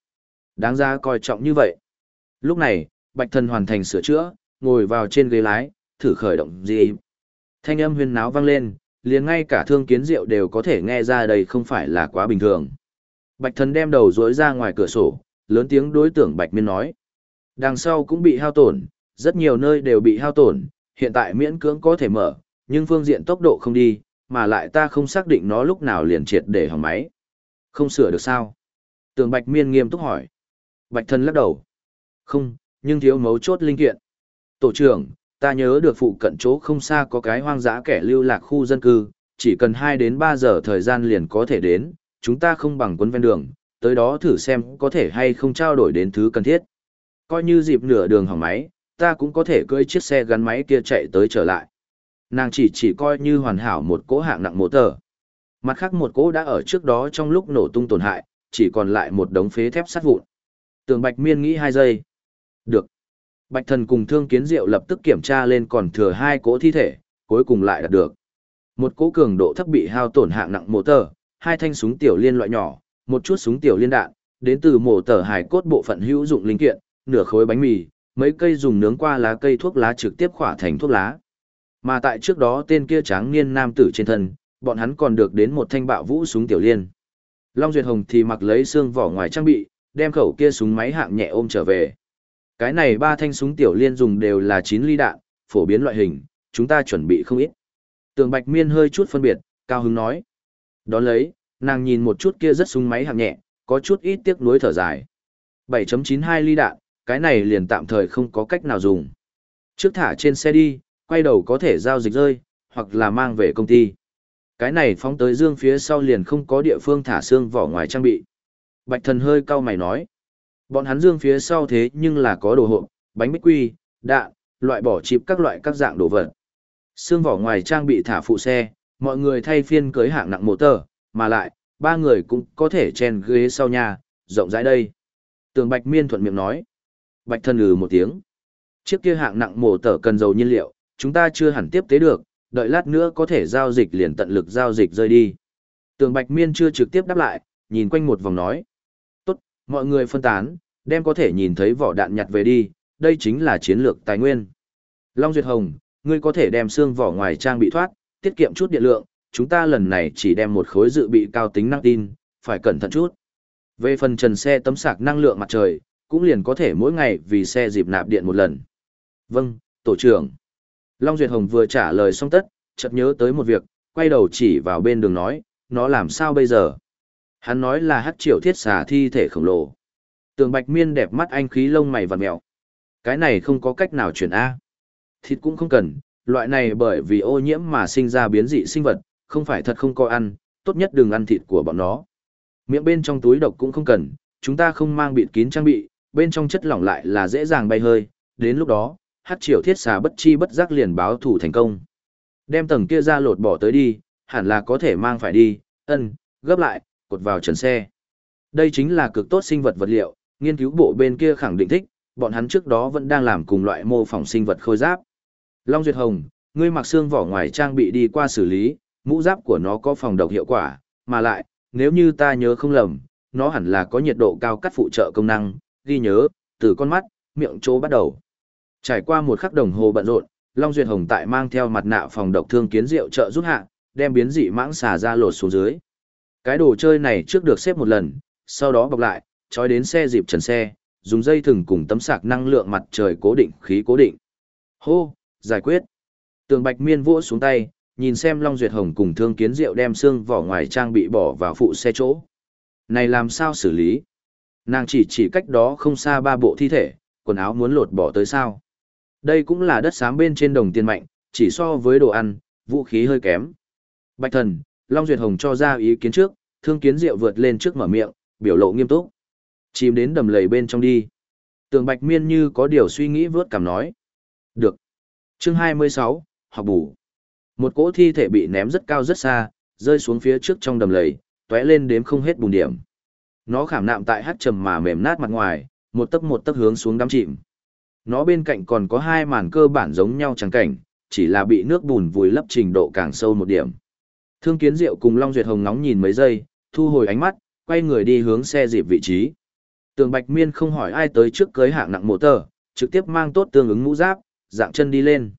Đáng ra coi trọng như vậy. Lúc này, Bạch Thần hoàn thành sửa chữa, ngồi vào trên ghế lái, thử khởi động gì. Thanh âm huyên náo vang lên, liền ngay cả thương kiến diệu đều có thể nghe ra đây không phải là quá bình thường. Bạch thần đem đầu dối ra ngoài cửa sổ, lớn tiếng đối tượng Bạch Miên nói. Đằng sau cũng bị hao tổn, rất nhiều nơi đều bị hao tổn, hiện tại miễn cưỡng có thể mở, nhưng phương diện tốc độ không đi, mà lại ta không xác định nó lúc nào liền triệt để hỏng máy. Không sửa được sao? Tường Bạch Miên nghiêm túc hỏi. Bạch thân lắc đầu. Không, nhưng thiếu mấu chốt linh kiện. Tổ trưởng, ta nhớ được phụ cận chỗ không xa có cái hoang dã kẻ lưu lạc khu dân cư, chỉ cần 2 đến 3 giờ thời gian liền có thể đến, chúng ta không bằng quân ven đường, tới đó thử xem có thể hay không trao đổi đến thứ cần thiết. Coi như dịp nửa đường hỏng máy, ta cũng có thể cưỡi chiếc xe gắn máy kia chạy tới trở lại. Nàng chỉ chỉ coi như hoàn hảo một cỗ hạng nặng mô tờ. Mặt khác một cỗ đã ở trước đó trong lúc nổ tung tổn hại, chỉ còn lại một đống phế thép sắt vụn. Tường Bạch Miên nghĩ 2 giây. Được. Bạch thần cùng thương kiến diệu lập tức kiểm tra lên còn thừa hai cỗ thi thể, cuối cùng lại đạt được. Một cỗ cường độ thấp bị hao tổn hạng nặng mô tờ, hai thanh súng tiểu liên loại nhỏ, một chút súng tiểu liên đạn, đến từ mổ tờ hải cốt bộ phận hữu dụng linh kiện, nửa khối bánh mì, mấy cây dùng nướng qua lá cây thuốc lá trực tiếp khỏa thành thuốc lá. Mà tại trước đó tên kia tráng niên nam tử trên thân, bọn hắn còn được đến một thanh bạo vũ súng tiểu liên. Long Duyệt Hồng thì mặc lấy xương vỏ ngoài trang bị, đem khẩu kia súng máy hạng nhẹ ôm trở về. Cái này ba thanh súng tiểu liên dùng đều là 9 ly đạn, phổ biến loại hình, chúng ta chuẩn bị không ít. Tường Bạch Miên hơi chút phân biệt, cao hứng nói. Đón lấy, nàng nhìn một chút kia rất súng máy hạng nhẹ, có chút ít tiếc nuối thở dài. 7.92 ly đạn, cái này liền tạm thời không có cách nào dùng. Trước thả trên xe đi, quay đầu có thể giao dịch rơi, hoặc là mang về công ty. Cái này phóng tới dương phía sau liền không có địa phương thả xương vỏ ngoài trang bị. Bạch thần hơi cau mày nói. Bọn hắn dương phía sau thế nhưng là có đồ hộp, bánh bích quy, đạn, loại bỏ chip các loại các dạng đồ vật. Xương vỏ ngoài trang bị thả phụ xe, mọi người thay phiên cưới hạng nặng motor, mà lại, ba người cũng có thể chen ghế sau nhà, rộng rãi đây. Tường Bạch Miên thuận miệng nói. Bạch thần ừ một tiếng. Chiếc kia hạng nặng mổ tở cần dầu nhiên liệu, chúng ta chưa hẳn tiếp tế được, đợi lát nữa có thể giao dịch liền tận lực giao dịch rơi đi. Tường Bạch Miên chưa trực tiếp đáp lại, nhìn quanh một vòng nói. Mọi người phân tán, đem có thể nhìn thấy vỏ đạn nhặt về đi, đây chính là chiến lược tài nguyên. Long Duyệt Hồng, ngươi có thể đem xương vỏ ngoài trang bị thoát, tiết kiệm chút điện lượng, chúng ta lần này chỉ đem một khối dự bị cao tính năng tin, phải cẩn thận chút. Về phần trần xe tấm sạc năng lượng mặt trời, cũng liền có thể mỗi ngày vì xe dịp nạp điện một lần. Vâng, tổ trưởng. Long Duyệt Hồng vừa trả lời xong tất, chợt nhớ tới một việc, quay đầu chỉ vào bên đường nói, nó làm sao bây giờ? Hắn nói là hắc triệu thiết xà thi thể khổng lồ. Tường bạch miên đẹp mắt anh khí lông mày và mẹo. Cái này không có cách nào chuyển A. Thịt cũng không cần, loại này bởi vì ô nhiễm mà sinh ra biến dị sinh vật, không phải thật không có ăn, tốt nhất đừng ăn thịt của bọn nó. Miệng bên trong túi độc cũng không cần, chúng ta không mang bịt kín trang bị, bên trong chất lỏng lại là dễ dàng bay hơi, đến lúc đó, hát triều thiết xà bất chi bất giác liền báo thủ thành công. Đem tầng kia ra lột bỏ tới đi, hẳn là có thể mang phải đi, ân, gấp lại, cột vào trần xe. Đây chính là cực tốt sinh vật vật liệu, nghiên cứu bộ bên kia khẳng định thích, bọn hắn trước đó vẫn đang làm cùng loại mô phỏng sinh vật khôi giáp. Long Duyệt Hồng, ngươi mặc xương vỏ ngoài trang bị đi qua xử lý, mũ giáp của nó có phòng độc hiệu quả, mà lại, nếu như ta nhớ không lầm, nó hẳn là có nhiệt độ cao cắt phụ trợ công năng, ghi nhớ, từ con mắt, miệng chỗ bắt đầu. Trải qua một khắc đồng hồ bận rộn, Long Duyệt Hồng tại mang theo mặt nạ phòng độc thương kiến rượu trợ giúp hạ, đem biến dị mãng xà ra lột xuống dưới. Cái đồ chơi này trước được xếp một lần, sau đó bọc lại, trói đến xe dịp trần xe, dùng dây thừng cùng tấm sạc năng lượng mặt trời cố định khí cố định. Hô, giải quyết. Tường Bạch Miên vỗ xuống tay, nhìn xem Long Duyệt Hồng cùng Thương Kiến Diệu đem xương vỏ ngoài trang bị bỏ vào phụ xe chỗ. Này làm sao xử lý? Nàng chỉ chỉ cách đó không xa ba bộ thi thể, quần áo muốn lột bỏ tới sao. Đây cũng là đất xám bên trên đồng tiền mạnh, chỉ so với đồ ăn, vũ khí hơi kém. Bạch thần, Long Duyệt Hồng cho ra ý kiến trước, Thương Kiến Diệu vượt lên trước mở miệng, biểu lộ nghiêm túc. Chìm đến đầm lầy bên trong đi. Tường Bạch Miên như có điều suy nghĩ vớt cảm nói. Được. Chương 26, học bù. Một cỗ thi thể bị ném rất cao rất xa, rơi xuống phía trước trong đầm lầy, tóe lên đếm không hết bùn điểm. Nó khảm nạm tại hát trầm mà mềm nát mặt ngoài, một tấc một tấc hướng xuống đắm chìm. Nó bên cạnh còn có hai màn cơ bản giống nhau chẳng cảnh, chỉ là bị nước bùn vùi lấp trình độ càng sâu một điểm. Thương Kiến Diệu cùng Long Duyệt Hồng nóng nhìn mấy giây, thu hồi ánh mắt, quay người đi hướng xe dịp vị trí. Tường Bạch Miên không hỏi ai tới trước cưới hạng nặng mộ tờ, trực tiếp mang tốt tương ứng mũ giáp, dạng chân đi lên.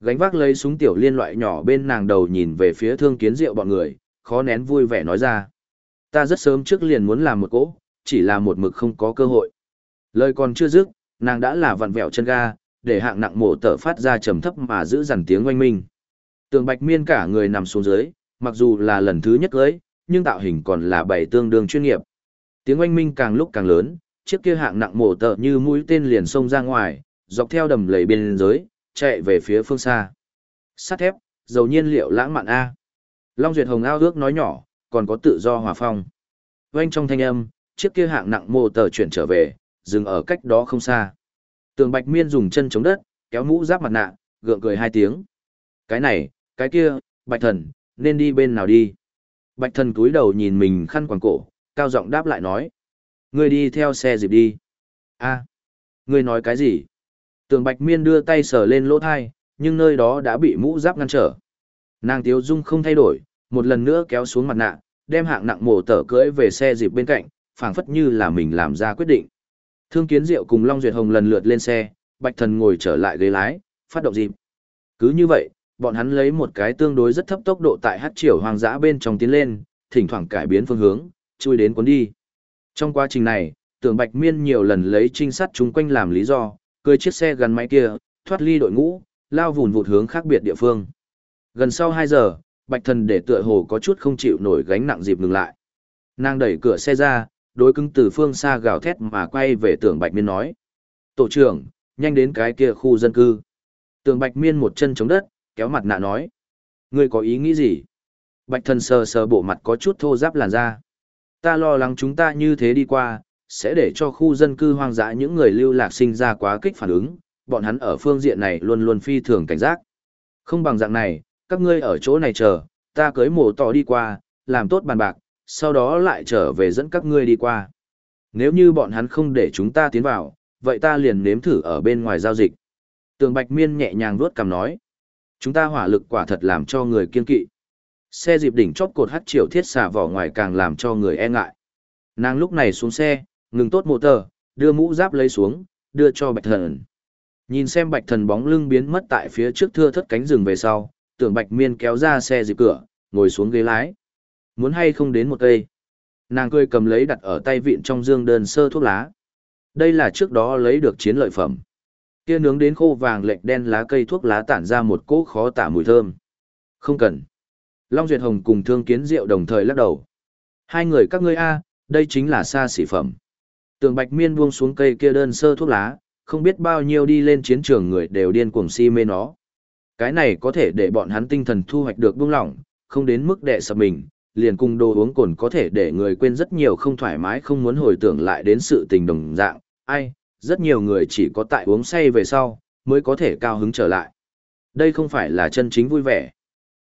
Gánh vác lấy súng tiểu liên loại nhỏ bên nàng đầu nhìn về phía thương kiến Diệu bọn người, khó nén vui vẻ nói ra. Ta rất sớm trước liền muốn làm một cỗ, chỉ là một mực không có cơ hội. Lời còn chưa dứt, nàng đã là vặn vẹo chân ga, để hạng nặng mộ tờ phát ra trầm thấp mà giữ dằn tiếng oanh minh. Tường Bạch Miên cả người nằm xuống dưới, mặc dù là lần thứ nhất cưới, nhưng tạo hình còn là bảy tương đương chuyên nghiệp. Tiếng oanh minh càng lúc càng lớn, chiếc kia hạng nặng mổ tợ như mũi tên liền xông ra ngoài, dọc theo đầm lầy biên giới, chạy về phía phương xa. Sắt thép, dầu nhiên liệu lãng mạn A. Long Duyệt Hồng ao ước nói nhỏ, còn có tự do hòa phong. Oanh trong thanh âm, chiếc kia hạng nặng mổ tờ chuyển trở về, dừng ở cách đó không xa. Tường Bạch Miên dùng chân chống đất, kéo mũ giáp mặt nạ, gượng cười hai tiếng. Cái này, cái kia, Bạch Thần, nên đi bên nào đi. Bạch Thần cúi đầu nhìn mình khăn quàng cổ, cao giọng đáp lại nói. Ngươi đi theo xe dịp đi. a ngươi nói cái gì? Tường Bạch Miên đưa tay sờ lên lỗ thai, nhưng nơi đó đã bị mũ giáp ngăn trở. Nàng Tiếu Dung không thay đổi, một lần nữa kéo xuống mặt nạ, đem hạng nặng mổ tở cưỡi về xe dịp bên cạnh, phảng phất như là mình làm ra quyết định. Thương Kiến Diệu cùng Long Duyệt Hồng lần lượt lên xe, Bạch Thần ngồi trở lại ghế lái, phát động dịp. Cứ như vậy, bọn hắn lấy một cái tương đối rất thấp tốc độ tại hát triều hoang dã bên trong tiến lên, thỉnh thoảng cải biến phương hướng, chui đến cuốn đi. Trong quá trình này, tưởng Bạch Miên nhiều lần lấy trinh sát chúng quanh làm lý do, cưới chiếc xe gắn máy kia, thoát ly đội ngũ, lao vùn vụt hướng khác biệt địa phương. Gần sau 2 giờ, Bạch Thần để tựa hồ có chút không chịu nổi gánh nặng dịp ngừng lại. Nàng đẩy cửa xe ra, đối cứng từ phương xa gào thét mà quay về tưởng Bạch Miên nói. Tổ trưởng, nhanh đến cái kia khu dân cư. Tưởng Bạch Miên một chân chống đất, kéo mặt nạ nói. Ngươi có ý nghĩ gì? Bạch thần sờ sờ bộ mặt có chút thô ráp làn da. Ta lo lắng chúng ta như thế đi qua, sẽ để cho khu dân cư hoang dã những người lưu lạc sinh ra quá kích phản ứng, bọn hắn ở phương diện này luôn luôn phi thường cảnh giác. Không bằng dạng này, các ngươi ở chỗ này chờ, ta cưới mổ tỏ đi qua, làm tốt bàn bạc, sau đó lại trở về dẫn các ngươi đi qua. Nếu như bọn hắn không để chúng ta tiến vào, vậy ta liền nếm thử ở bên ngoài giao dịch. Tường Bạch Miên nhẹ nhàng vuốt cằm nói. Chúng ta hỏa lực quả thật làm cho người kiên kỵ. Xe dịp đỉnh chóp cột hắt triệu thiết xả vỏ ngoài càng làm cho người e ngại. Nàng lúc này xuống xe, ngừng tốt mô tờ, đưa mũ giáp lấy xuống, đưa cho Bạch Thần. Nhìn xem Bạch Thần bóng lưng biến mất tại phía trước thưa thất cánh rừng về sau, tưởng Bạch Miên kéo ra xe dịp cửa, ngồi xuống ghế lái. Muốn hay không đến một cây. Nàng cười cầm lấy đặt ở tay vịn trong dương đơn sơ thuốc lá. Đây là trước đó lấy được chiến lợi phẩm. Kia nướng đến khô vàng lệch đen lá cây thuốc lá tản ra một cỗ khó tả mùi thơm. Không cần. Long Duyệt Hồng cùng Thương Kiến Diệu đồng thời lắc đầu. Hai người các ngươi a, đây chính là xa xỉ phẩm. Tường Bạch Miên buông xuống cây kia đơn sơ thuốc lá, không biết bao nhiêu đi lên chiến trường người đều điên cuồng si mê nó. Cái này có thể để bọn hắn tinh thần thu hoạch được buông lỏng, không đến mức đệ sập mình, liền cùng đồ uống cồn có thể để người quên rất nhiều không thoải mái không muốn hồi tưởng lại đến sự tình đồng dạng, ai, rất nhiều người chỉ có tại uống say về sau, mới có thể cao hứng trở lại. Đây không phải là chân chính vui vẻ.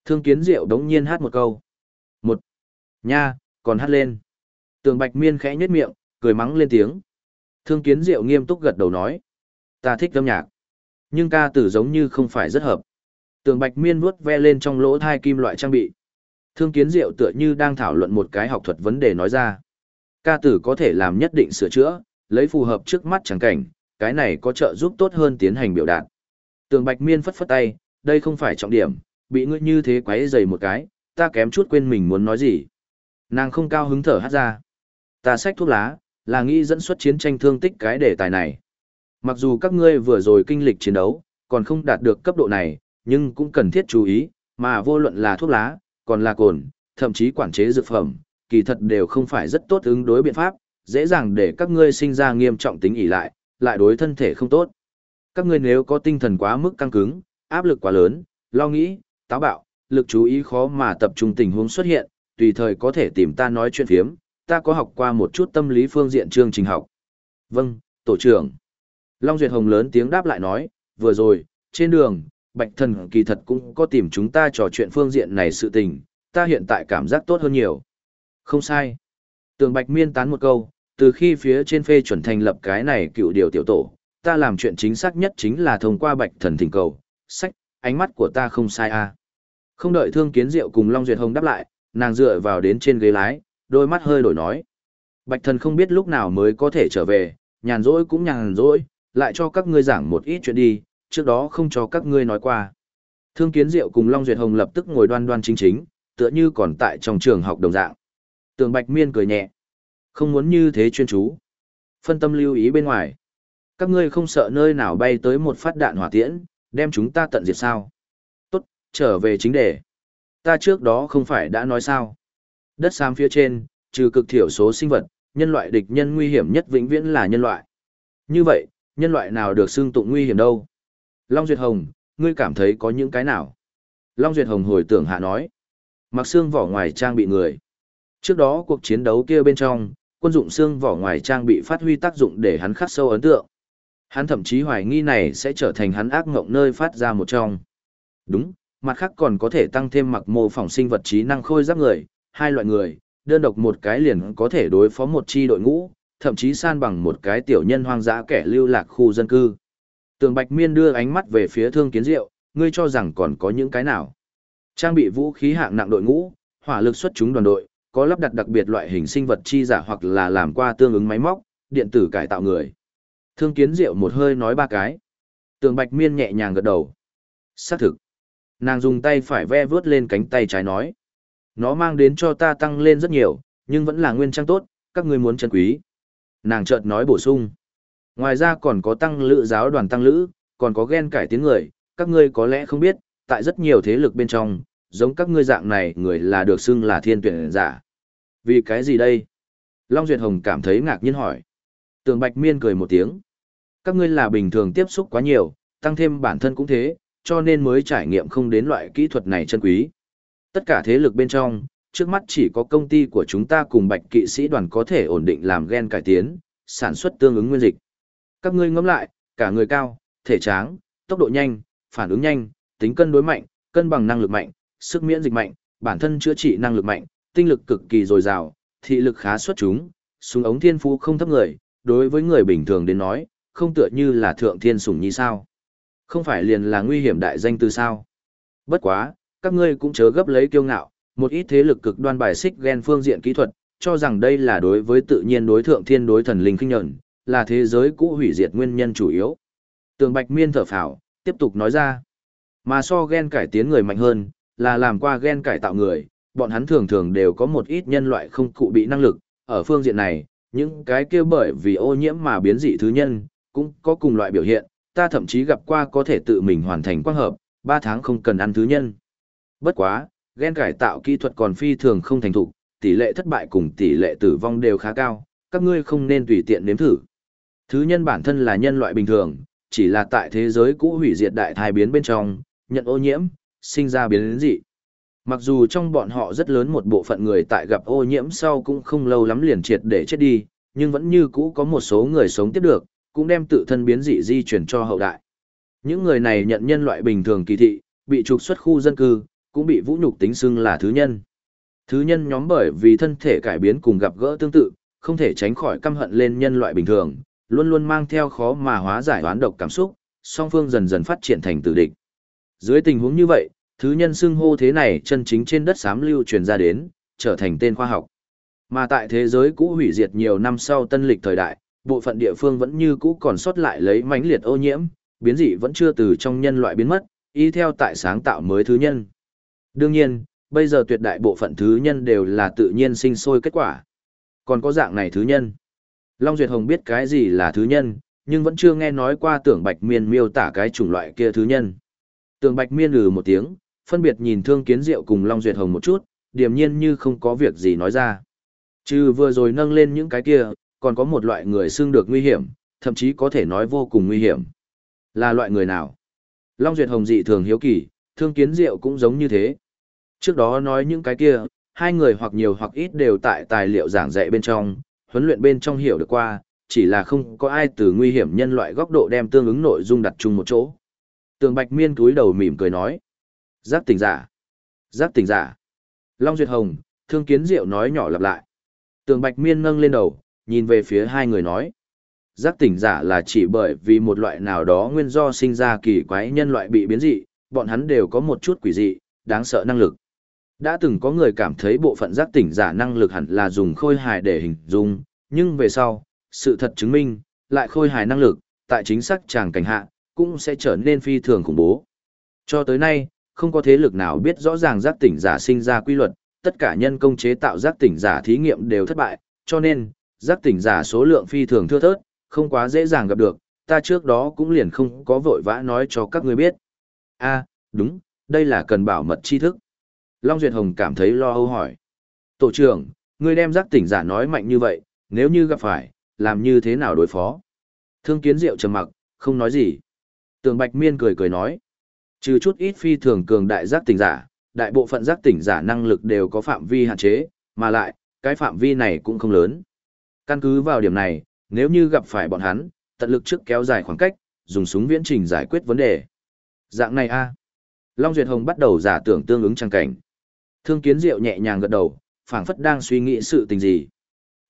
Thương kiến diệu đống nhiên hát một câu. Một. Nha, còn hát lên. Tường bạch miên khẽ nhếch miệng, cười mắng lên tiếng. Thương kiến diệu nghiêm túc gật đầu nói. Ta thích âm nhạc. Nhưng ca tử giống như không phải rất hợp. Tường bạch miên vuốt ve lên trong lỗ thai kim loại trang bị. Thương kiến diệu tựa như đang thảo luận một cái học thuật vấn đề nói ra. Ca tử có thể làm nhất định sửa chữa, lấy phù hợp trước mắt chẳng cảnh, cái này có trợ giúp tốt hơn tiến hành biểu đạt. Tường Bạch Miên phất phất tay, đây không phải trọng điểm, bị ngươi như thế quấy dày một cái, ta kém chút quên mình muốn nói gì. Nàng không cao hứng thở hát ra. Ta xách thuốc lá, là nghĩ dẫn xuất chiến tranh thương tích cái đề tài này. Mặc dù các ngươi vừa rồi kinh lịch chiến đấu, còn không đạt được cấp độ này, nhưng cũng cần thiết chú ý, mà vô luận là thuốc lá, còn là cồn, thậm chí quản chế dược phẩm, kỳ thật đều không phải rất tốt ứng đối biện pháp, dễ dàng để các ngươi sinh ra nghiêm trọng tính ỉ lại, lại đối thân thể không tốt. Các ngươi nếu có tinh thần quá mức căng cứng, áp lực quá lớn, lo nghĩ, táo bạo, lực chú ý khó mà tập trung tình huống xuất hiện, tùy thời có thể tìm ta nói chuyện phiếm, ta có học qua một chút tâm lý phương diện chương trình học. Vâng, tổ trưởng. Long Duyệt Hồng lớn tiếng đáp lại nói, vừa rồi, trên đường, Bạch Thần kỳ thật cũng có tìm chúng ta trò chuyện phương diện này sự tình, ta hiện tại cảm giác tốt hơn nhiều. Không sai. Tường Bạch miên tán một câu, từ khi phía trên phê chuẩn thành lập cái này cựu điều tiểu tổ, ta làm chuyện chính xác nhất chính là thông qua Bạch Thần thỉnh cầu, sách, ánh mắt của ta không sai à. Không đợi Thương Kiến Diệu cùng Long Duyệt Hồng đáp lại, nàng dựa vào đến trên ghế lái, đôi mắt hơi đổi nói. Bạch Thần không biết lúc nào mới có thể trở về, nhàn rỗi cũng nhàn rỗi, lại cho các ngươi giảng một ít chuyện đi, trước đó không cho các ngươi nói qua. Thương Kiến Diệu cùng Long Duyệt Hồng lập tức ngồi đoan đoan chính chính, tựa như còn tại trong trường học đồng dạng. Tường Bạch Miên cười nhẹ. Không muốn như thế chuyên chú. Phân tâm lưu ý bên ngoài. Các ngươi không sợ nơi nào bay tới một phát đạn hỏa tiễn, đem chúng ta tận diệt sao. Tốt, trở về chính đề. Ta trước đó không phải đã nói sao. Đất xám phía trên, trừ cực thiểu số sinh vật, nhân loại địch nhân nguy hiểm nhất vĩnh viễn là nhân loại. Như vậy, nhân loại nào được xưng tụng nguy hiểm đâu? Long Duyệt Hồng, ngươi cảm thấy có những cái nào? Long Duyệt Hồng hồi tưởng hạ nói. Mặc xương vỏ ngoài trang bị người. Trước đó cuộc chiến đấu kia bên trong, quân dụng xương vỏ ngoài trang bị phát huy tác dụng để hắn khắc sâu ấn tượng. Hắn thậm chí hoài nghi này sẽ trở thành hắn ác ngộng nơi phát ra một trong. Đúng, mặt khác còn có thể tăng thêm mặc mô phỏng sinh vật trí năng khôi giáp người, hai loại người, đơn độc một cái liền có thể đối phó một chi đội ngũ, thậm chí san bằng một cái tiểu nhân hoang dã kẻ lưu lạc khu dân cư. Tường Bạch Miên đưa ánh mắt về phía Thương Kiến Diệu, ngươi cho rằng còn có những cái nào? Trang bị vũ khí hạng nặng đội ngũ, hỏa lực xuất chúng đoàn đội, có lắp đặt đặc biệt loại hình sinh vật chi giả hoặc là làm qua tương ứng máy móc, điện tử cải tạo người. Thương Kiến Diệu một hơi nói ba cái. Tường Bạch Miên nhẹ nhàng gật đầu. Xác thực. Nàng dùng tay phải ve vướt lên cánh tay trái nói. Nó mang đến cho ta tăng lên rất nhiều, nhưng vẫn là nguyên trang tốt, các ngươi muốn chân quý. Nàng chợt nói bổ sung. Ngoài ra còn có tăng lữ giáo đoàn tăng lữ, còn có ghen cải tiến người, các ngươi có lẽ không biết, tại rất nhiều thế lực bên trong, giống các ngươi dạng này người là được xưng là thiên tuyển giả. Vì cái gì đây? Long Duyệt Hồng cảm thấy ngạc nhiên hỏi. Tường Bạch Miên cười một tiếng. Các ngươi là bình thường tiếp xúc quá nhiều, tăng thêm bản thân cũng thế, cho nên mới trải nghiệm không đến loại kỹ thuật này chân quý. Tất cả thế lực bên trong, trước mắt chỉ có công ty của chúng ta cùng bạch kỵ sĩ đoàn có thể ổn định làm gen cải tiến, sản xuất tương ứng nguyên dịch. Các ngươi ngẫm lại, cả người cao, thể tráng, tốc độ nhanh, phản ứng nhanh, tính cân đối mạnh, cân bằng năng lực mạnh, sức miễn dịch mạnh, bản thân chữa trị năng lực mạnh, tinh lực cực kỳ dồi dào, thị lực khá xuất chúng, súng ống thiên phú không thấp người, đối với người bình thường đến nói, không tựa như là thượng thiên sủng như sao. Không phải liền là nguy hiểm đại danh từ sao. Bất quá, các ngươi cũng chớ gấp lấy kiêu ngạo, một ít thế lực cực đoan bài xích ghen phương diện kỹ thuật, cho rằng đây là đối với tự nhiên đối thượng thiên đối thần linh kinh nhận, là thế giới cũ hủy diệt nguyên nhân chủ yếu. Tường Bạch Miên thở phào, tiếp tục nói ra. Mà so ghen cải tiến người mạnh hơn, là làm qua ghen cải tạo người, bọn hắn thường thường đều có một ít nhân loại không cụ bị năng lực, ở phương diện này, những cái kia bởi vì ô nhiễm mà biến dị thứ nhân, cũng có cùng loại biểu hiện, ta thậm chí gặp qua có thể tự mình hoàn thành quang hợp, 3 tháng không cần ăn thứ nhân. Bất quá, gen cải tạo kỹ thuật còn phi thường không thành thục, tỷ lệ thất bại cùng tỷ lệ tử vong đều khá cao, các ngươi không nên tùy tiện nếm thử. Thứ nhân bản thân là nhân loại bình thường, chỉ là tại thế giới cũ hủy diệt đại thai biến bên trong, nhận ô nhiễm, sinh ra biến dị. Mặc dù trong bọn họ rất lớn một bộ phận người tại gặp ô nhiễm sau cũng không lâu lắm liền triệt để chết đi, nhưng vẫn như cũ có một số người sống tiếp được, cũng đem tự thân biến dị di chuyển cho hậu đại. Những người này nhận nhân loại bình thường kỳ thị, bị trục xuất khu dân cư, cũng bị vũ nhục tính xưng là thứ nhân. Thứ nhân nhóm bởi vì thân thể cải biến cùng gặp gỡ tương tự, không thể tránh khỏi căm hận lên nhân loại bình thường, luôn luôn mang theo khó mà hóa giải oán độc cảm xúc, song phương dần dần phát triển thành tử địch. Dưới tình huống như vậy, thứ nhân xưng hô thế này chân chính trên đất xám lưu truyền ra đến, trở thành tên khoa học. Mà tại thế giới cũ hủy diệt nhiều năm sau tân lịch thời đại, bộ phận địa phương vẫn như cũ còn sót lại lấy mãnh liệt ô nhiễm, biến dị vẫn chưa từ trong nhân loại biến mất, y theo tại sáng tạo mới thứ nhân. Đương nhiên, bây giờ tuyệt đại bộ phận thứ nhân đều là tự nhiên sinh sôi kết quả. Còn có dạng này thứ nhân. Long Duyệt Hồng biết cái gì là thứ nhân, nhưng vẫn chưa nghe nói qua tưởng Bạch Miên miêu tả cái chủng loại kia thứ nhân. Tưởng Bạch Miên lừ một tiếng, phân biệt nhìn Thương Kiến Diệu cùng Long Duyệt Hồng một chút, điềm nhiên như không có việc gì nói ra. Trừ vừa rồi nâng lên những cái kia, còn có một loại người xưng được nguy hiểm, thậm chí có thể nói vô cùng nguy hiểm. Là loại người nào? Long Duyệt Hồng dị thường hiếu kỳ, Thương Kiến Diệu cũng giống như thế. Trước đó nói những cái kia, hai người hoặc nhiều hoặc ít đều tại tài liệu giảng dạy bên trong, huấn luyện bên trong hiểu được qua, chỉ là không có ai từ nguy hiểm nhân loại góc độ đem tương ứng nội dung đặt chung một chỗ. Tường Bạch Miên cúi đầu mỉm cười nói. Giác tỉnh giả. Giác tỉnh giả. Long Duyệt Hồng, Thương Kiến Diệu nói nhỏ lặp lại. Tường Bạch Miên nâng lên đầu, nhìn về phía hai người nói. Giác tỉnh giả là chỉ bởi vì một loại nào đó nguyên do sinh ra kỳ quái nhân loại bị biến dị, bọn hắn đều có một chút quỷ dị, đáng sợ năng lực. Đã từng có người cảm thấy bộ phận giác tỉnh giả năng lực hẳn là dùng khôi hài để hình dung, nhưng về sau, sự thật chứng minh, lại khôi hài năng lực, tại chính xác tràng cảnh hạ, cũng sẽ trở nên phi thường khủng bố. Cho tới nay, không có thế lực nào biết rõ ràng giác tỉnh giả sinh ra quy luật, tất cả nhân công chế tạo giác tỉnh giả thí nghiệm đều thất bại, cho nên, giác tỉnh giả số lượng phi thường thưa thớt, không quá dễ dàng gặp được, ta trước đó cũng liền không có vội vã nói cho các ngươi biết. a đúng, đây là cần bảo mật tri thức. Long Duyệt Hồng cảm thấy lo âu hỏi. Tổ trưởng, ngươi đem giác tỉnh giả nói mạnh như vậy, nếu như gặp phải, làm như thế nào đối phó? Thương kiến diệu trầm mặc, không nói gì. Tường Bạch Miên cười cười nói. Trừ chút ít phi thường cường đại giác tỉnh giả, đại bộ phận giác tỉnh giả năng lực đều có phạm vi hạn chế, mà lại, cái phạm vi này cũng không lớn. Căn cứ vào điểm này, nếu như gặp phải bọn hắn, tận lực trước kéo dài khoảng cách, dùng súng viễn trình giải quyết vấn đề. Dạng này a Long Duyệt Hồng bắt đầu giả tưởng tương ứng trang cảnh. Thương kiến diệu nhẹ nhàng gật đầu, phảng phất đang suy nghĩ sự tình gì.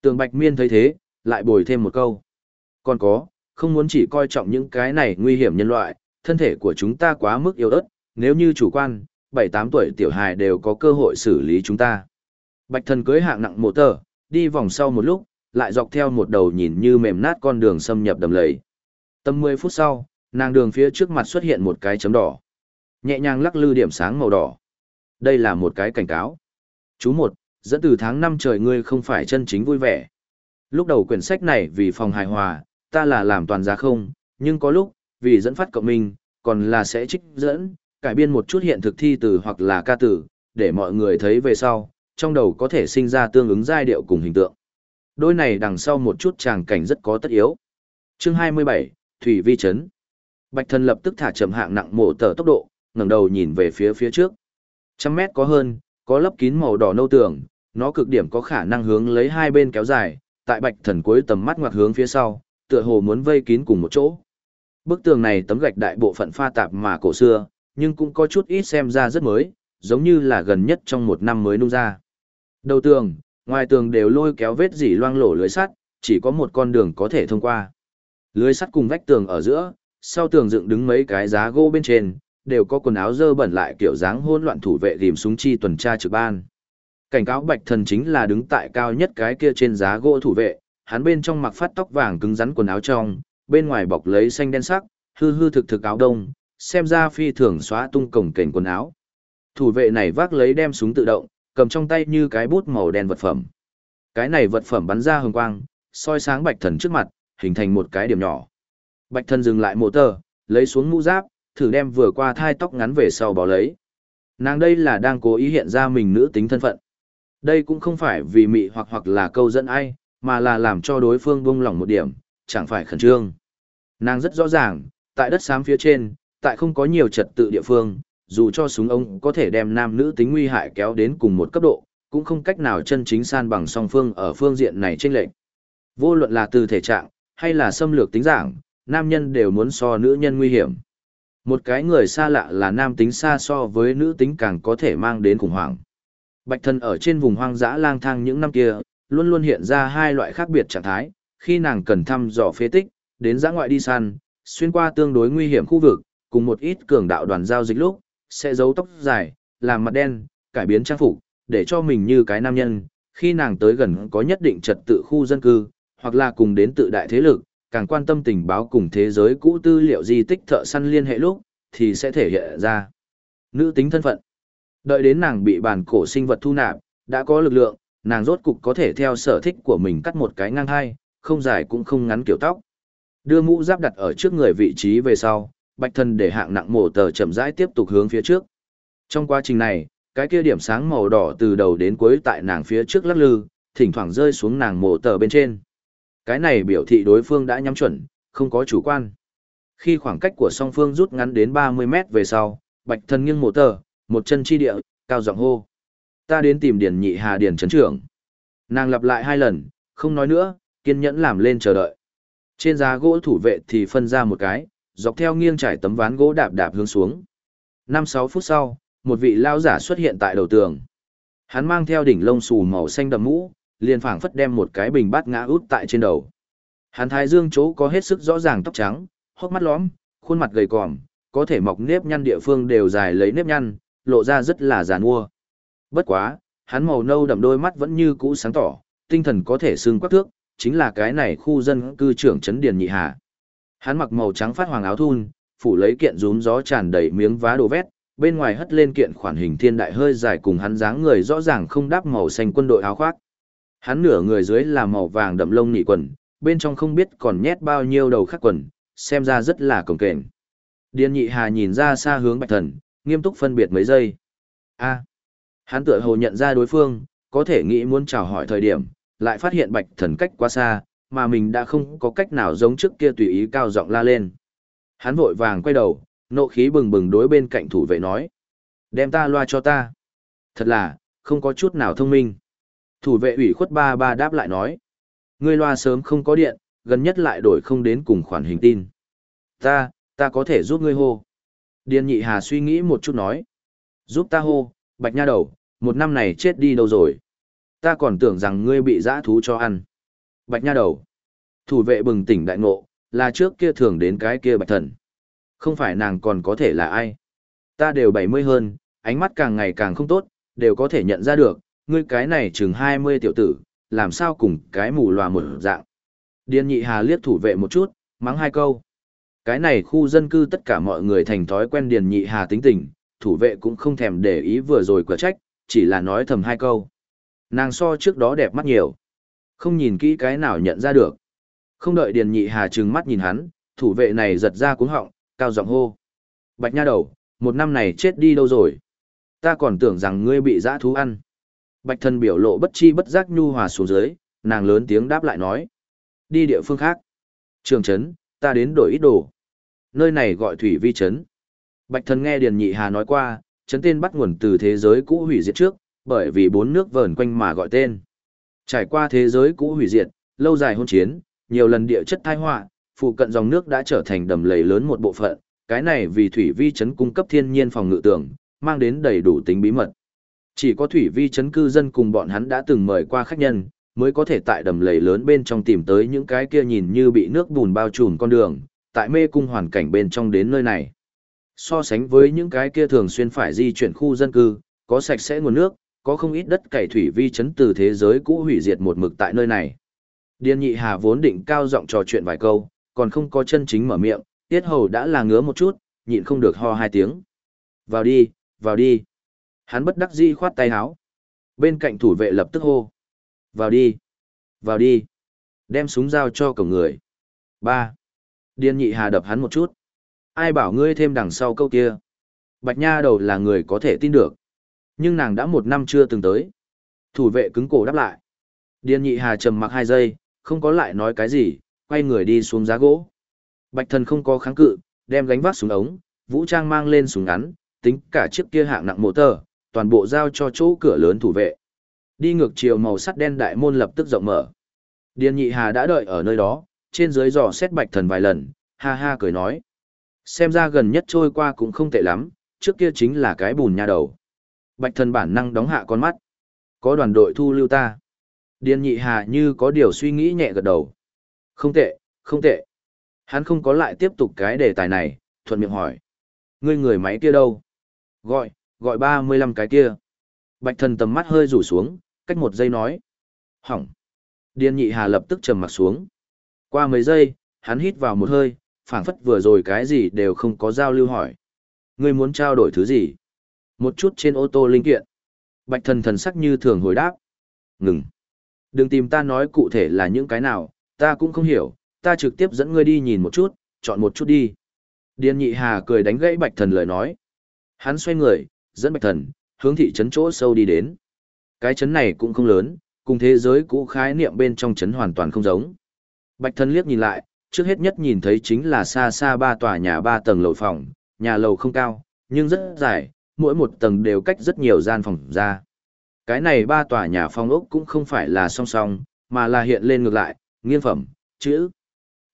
Tường Bạch Miên thấy thế, lại bồi thêm một câu. Còn có, không muốn chỉ coi trọng những cái này nguy hiểm nhân loại, thân thể của chúng ta quá mức yếu ớt, nếu như chủ quan, 7-8 tuổi tiểu hài đều có cơ hội xử lý chúng ta. Bạch thần cưới hạng nặng mộ tờ, đi vòng sau một lúc, lại dọc theo một đầu nhìn như mềm nát con đường xâm nhập đầm lầy. Tầm 10 phút sau, nàng đường phía trước mặt xuất hiện một cái chấm đỏ. Nhẹ nhàng lắc lư điểm sáng màu đỏ. Đây là một cái cảnh cáo. Chú một, dẫn từ tháng năm trời ngươi không phải chân chính vui vẻ. Lúc đầu quyển sách này vì phòng hài hòa, ta là làm toàn giá không, nhưng có lúc, vì dẫn phát cộng minh, còn là sẽ trích dẫn, cải biên một chút hiện thực thi từ hoặc là ca từ, để mọi người thấy về sau, trong đầu có thể sinh ra tương ứng giai điệu cùng hình tượng. Đôi này đằng sau một chút tràng cảnh rất có tất yếu. Chương 27, Thủy Vi Trấn Bạch thần lập tức thả chậm hạng nặng mổ tờ tốc độ, ngẩng đầu nhìn về phía phía trước. Trăm mét có hơn, có lấp kín màu đỏ nâu tường, nó cực điểm có khả năng hướng lấy hai bên kéo dài, tại bạch thần cuối tầm mắt ngoặt hướng phía sau, tựa hồ muốn vây kín cùng một chỗ. Bức tường này tấm gạch đại bộ phận pha tạp mà cổ xưa, nhưng cũng có chút ít xem ra rất mới, giống như là gần nhất trong một năm mới nung ra. Đầu tường, ngoài tường đều lôi kéo vết dỉ loang lổ lưới sắt, chỉ có một con đường có thể thông qua. Lưới sắt cùng vách tường ở giữa, sau tường dựng đứng mấy cái giá gỗ bên trên, đều có quần áo dơ bẩn lại kiểu dáng hỗn loạn thủ vệ tìm súng chi tuần tra trực ban. Cảnh cáo Bạch Thần chính là đứng tại cao nhất cái kia trên giá gỗ thủ vệ, hắn bên trong mặc phát tóc vàng cứng rắn quần áo trong, bên ngoài bọc lấy xanh đen sắc, hư hư thực thực áo đông, xem ra phi thường xóa tung cổng kềnh quần áo. Thủ vệ này vác lấy đem súng tự động, cầm trong tay như cái bút màu đen vật phẩm. Cái này vật phẩm bắn ra hồng quang, soi sáng Bạch Thần trước mặt, hình thành một cái điểm nhỏ. Bạch Thần dừng lại mộ tờ, lấy xuống mũ giáp, thử đem vừa qua thai tóc ngắn về sau bỏ lấy. Nàng đây là đang cố ý hiện ra mình nữ tính thân phận. Đây cũng không phải vì mị hoặc hoặc là câu dẫn ai, mà là làm cho đối phương buông lỏng một điểm, chẳng phải khẩn trương. Nàng rất rõ ràng, tại đất xám phía trên, tại không có nhiều trật tự địa phương, dù cho súng ống có thể đem nam nữ tính nguy hại kéo đến cùng một cấp độ, cũng không cách nào chân chính san bằng song phương ở phương diện này trên lệnh. Vô luận là từ thể trạng, hay là xâm lược tính giảng, nam nhân đều muốn so nữ nhân nguy hiểm. Một cái người xa lạ là nam tính xa so với nữ tính càng có thể mang đến khủng hoảng. Bạch thân ở trên vùng hoang dã lang thang những năm kia, luôn luôn hiện ra hai loại khác biệt trạng thái, khi nàng cần thăm dò phế tích, đến giã ngoại đi săn, xuyên qua tương đối nguy hiểm khu vực, cùng một ít cường đạo đoàn giao dịch lúc, sẽ giấu tóc dài, làm mặt đen, cải biến trang phục, để cho mình như cái nam nhân, khi nàng tới gần có nhất định trật tự khu dân cư, hoặc là cùng đến tự đại thế lực, càng quan tâm tình báo cùng thế giới cũ tư liệu di tích thợ săn liên hệ lúc, thì sẽ thể hiện ra. Nữ tính thân phận. Đợi đến nàng bị bản cổ sinh vật thu nạp, đã có lực lượng, nàng rốt cục có thể theo sở thích của mình cắt một cái ngang hai, không dài cũng không ngắn kiểu tóc. Đưa mũ giáp đặt ở trước người vị trí về sau, bạch thần để hạng nặng mổ tờ chậm rãi tiếp tục hướng phía trước. Trong quá trình này, cái kia điểm sáng màu đỏ từ đầu đến cuối tại nàng phía trước lắc lư, thỉnh thoảng rơi xuống nàng mổ tờ bên trên. Cái này biểu thị đối phương đã nhắm chuẩn, không có chủ quan. Khi khoảng cách của song phương rút ngắn đến 30 mét về sau, bạch thần nghiêng mổ tờ, một chân chi địa, cao giọng hô. Ta đến tìm Điền Nhị Hà Điền Trấn trưởng. Nàng lặp lại hai lần, không nói nữa, kiên nhẫn làm lên chờ đợi. Trên giá gỗ thủ vệ thì phân ra một cái, dọc theo nghiêng trải tấm ván gỗ đạp đạp hướng xuống. Năm sáu phút sau, một vị lao giả xuất hiện tại đầu tường. Hắn mang theo đỉnh lông xù màu xanh đậm mũ, liền phảng phất đem một cái bình bát ngã út tại trên đầu. Hắn thái dương chỗ có hết sức rõ ràng tóc trắng, hốc mắt lõm, khuôn mặt gầy còm, có thể mọc nếp nhăn địa phương đều dài lấy nếp nhăn, lộ ra rất là giàn mua. Bất quá, hắn màu nâu đậm đôi mắt vẫn như cũ sáng tỏ, tinh thần có thể sương quắc thước, chính là cái này khu dân cư trưởng trấn Điền Nhị Hà. Hắn mặc màu trắng phát hoàng áo thun, phủ lấy kiện rúm gió tràn đầy miếng vá đồ vét, bên ngoài hất lên kiện khoản hình thiên đại hơi dài cùng hắn dáng người rõ ràng không đáp màu xanh quân đội áo khoác. Hắn nửa người dưới là màu vàng đậm lông nị quần, bên trong không biết còn nhét bao nhiêu đầu khắc quần, xem ra rất là cồng kềnh. Điền nhị hà nhìn ra xa hướng bạch thần, nghiêm túc phân biệt mấy giây. a hắn tựa hồ nhận ra đối phương, có thể nghĩ muốn chào hỏi thời điểm, lại phát hiện bạch thần cách quá xa, mà mình đã không có cách nào giống trước kia tùy ý cao giọng la lên. Hắn vội vàng quay đầu, nộ khí bừng bừng đối bên cạnh thủ vệ nói. Đem ta loa cho ta. Thật là, không có chút nào thông minh. Thủ vệ ủy khuất ba ba đáp lại nói. Ngươi loa sớm không có điện, gần nhất lại đổi không đến cùng khoản hình tin. Ta, ta có thể giúp ngươi hô. Điền nhị hà suy nghĩ một chút nói. Giúp ta hô, bạch nha đầu, một năm này chết đi đâu rồi. Ta còn tưởng rằng ngươi bị dã thú cho ăn. Bạch nha đầu. Thủ vệ bừng tỉnh đại ngộ, là trước kia thường đến cái kia bạch thần. Không phải nàng còn có thể là ai. Ta đều bảy mươi hơn, ánh mắt càng ngày càng không tốt, đều có thể nhận ra được, ngươi cái này chừng 20 tiểu tử, làm sao cùng cái mù lòa một dạng. Điền nhị hà liếc thủ vệ một chút, mắng hai câu. Cái này khu dân cư tất cả mọi người thành thói quen điền nhị hà tính tình, thủ vệ cũng không thèm để ý vừa rồi quả trách, chỉ là nói thầm hai câu. Nàng so trước đó đẹp mắt nhiều. Không nhìn kỹ cái nào nhận ra được. Không đợi điền nhị hà trừng mắt nhìn hắn, thủ vệ này giật ra cuống họng, cao giọng hô. Bạch nha đầu, một năm này chết đi đâu rồi? Ta còn tưởng rằng ngươi bị dã thú ăn. Bạch thần biểu lộ bất chi bất giác nhu hòa xuống dưới, nàng lớn tiếng đáp lại nói. Đi địa phương khác. Trường trấn, ta đến đổi ít đồ. Nơi này gọi thủy vi trấn. Bạch thần nghe Điền Nhị Hà nói qua, trấn tên bắt nguồn từ thế giới cũ hủy diệt trước, bởi vì bốn nước vờn quanh mà gọi tên. Trải qua thế giới cũ hủy diệt, lâu dài hôn chiến, nhiều lần địa chất tai họa, phụ cận dòng nước đã trở thành đầm lầy lớn một bộ phận, cái này vì thủy vi trấn cung cấp thiên nhiên phòng ngự tường, mang đến đầy đủ tính bí mật. Chỉ có thủy vi trấn cư dân cùng bọn hắn đã từng mời qua khách nhân, mới có thể tại đầm lầy lớn bên trong tìm tới những cái kia nhìn như bị nước bùn bao trùm con đường, tại mê cung hoàn cảnh bên trong đến nơi này. So sánh với những cái kia thường xuyên phải di chuyển khu dân cư, có sạch sẽ nguồn nước, có không ít đất cày thủy vi chấn từ thế giới cũ hủy diệt một mực tại nơi này. Điền nhị hà vốn định cao giọng trò chuyện vài câu, còn không có chân chính mở miệng, tiết hầu đã là ngứa một chút, nhịn không được ho hai tiếng. Vào đi, vào đi. Hắn bất đắc dĩ khoát tay áo. Bên cạnh thủ vệ lập tức hô. Vào đi, vào đi. Đem súng giao cho cổng người. ba Điền nhị hà đập hắn một chút. Ai bảo ngươi thêm đằng sau câu kia. Bạch nha đầu là người có thể tin được. Nhưng nàng đã một năm chưa từng tới. Thủ vệ cứng cổ đáp lại. Điền nhị hà trầm mặc hai giây, không có lại nói cái gì, quay người đi xuống giá gỗ. Bạch thần không có kháng cự, đem gánh vác xuống ống, vũ trang mang lên súng ngắn, tính cả chiếc kia hạng nặng mộ tờ, toàn bộ giao cho chỗ cửa lớn thủ vệ. Đi ngược chiều màu sắt đen đại môn lập tức rộng mở. Điền nhị hà đã đợi ở nơi đó, trên dưới dò xét bạch thần vài lần, ha ha cười nói. Xem ra gần nhất trôi qua cũng không tệ lắm, trước kia chính là cái bùn nha đầu. Bạch thần bản năng đóng hạ con mắt. Có đoàn đội thu lưu ta. Điền nhị hà như có điều suy nghĩ nhẹ gật đầu. Không tệ, không tệ. Hắn không có lại tiếp tục cái đề tài này, thuận miệng hỏi. Ngươi người máy kia đâu? Gọi, gọi 35 cái kia. Bạch thần tầm mắt hơi rủ xuống, cách một giây nói. Hỏng. Điền nhị hà lập tức trầm mặt xuống. Qua mấy giây, hắn hít vào một hơi, phảng phất vừa rồi cái gì đều không có giao lưu hỏi. Ngươi muốn trao đổi thứ gì? Một chút trên ô tô linh kiện. Bạch thần thần sắc như thường hồi đáp. Ngừng. Đừng tìm ta nói cụ thể là những cái nào, ta cũng không hiểu, ta trực tiếp dẫn ngươi đi nhìn một chút, chọn một chút đi. Điền nhị hà cười đánh gãy bạch thần lời nói. Hắn xoay người, dẫn bạch thần, hướng thị trấn chỗ sâu đi đến. Cái trấn này cũng không lớn, cùng thế giới cũ khái niệm bên trong trấn hoàn toàn không giống. Bạch thần liếc nhìn lại, trước hết nhất nhìn thấy chính là xa xa ba tòa nhà ba tầng lầu phòng, nhà lầu không cao, nhưng rất dài, mỗi một tầng đều cách rất nhiều gian phòng ra. Cái này ba tòa nhà phong ốc cũng không phải là song song, mà là hiện lên ngược lại, nghiên phẩm, chữ.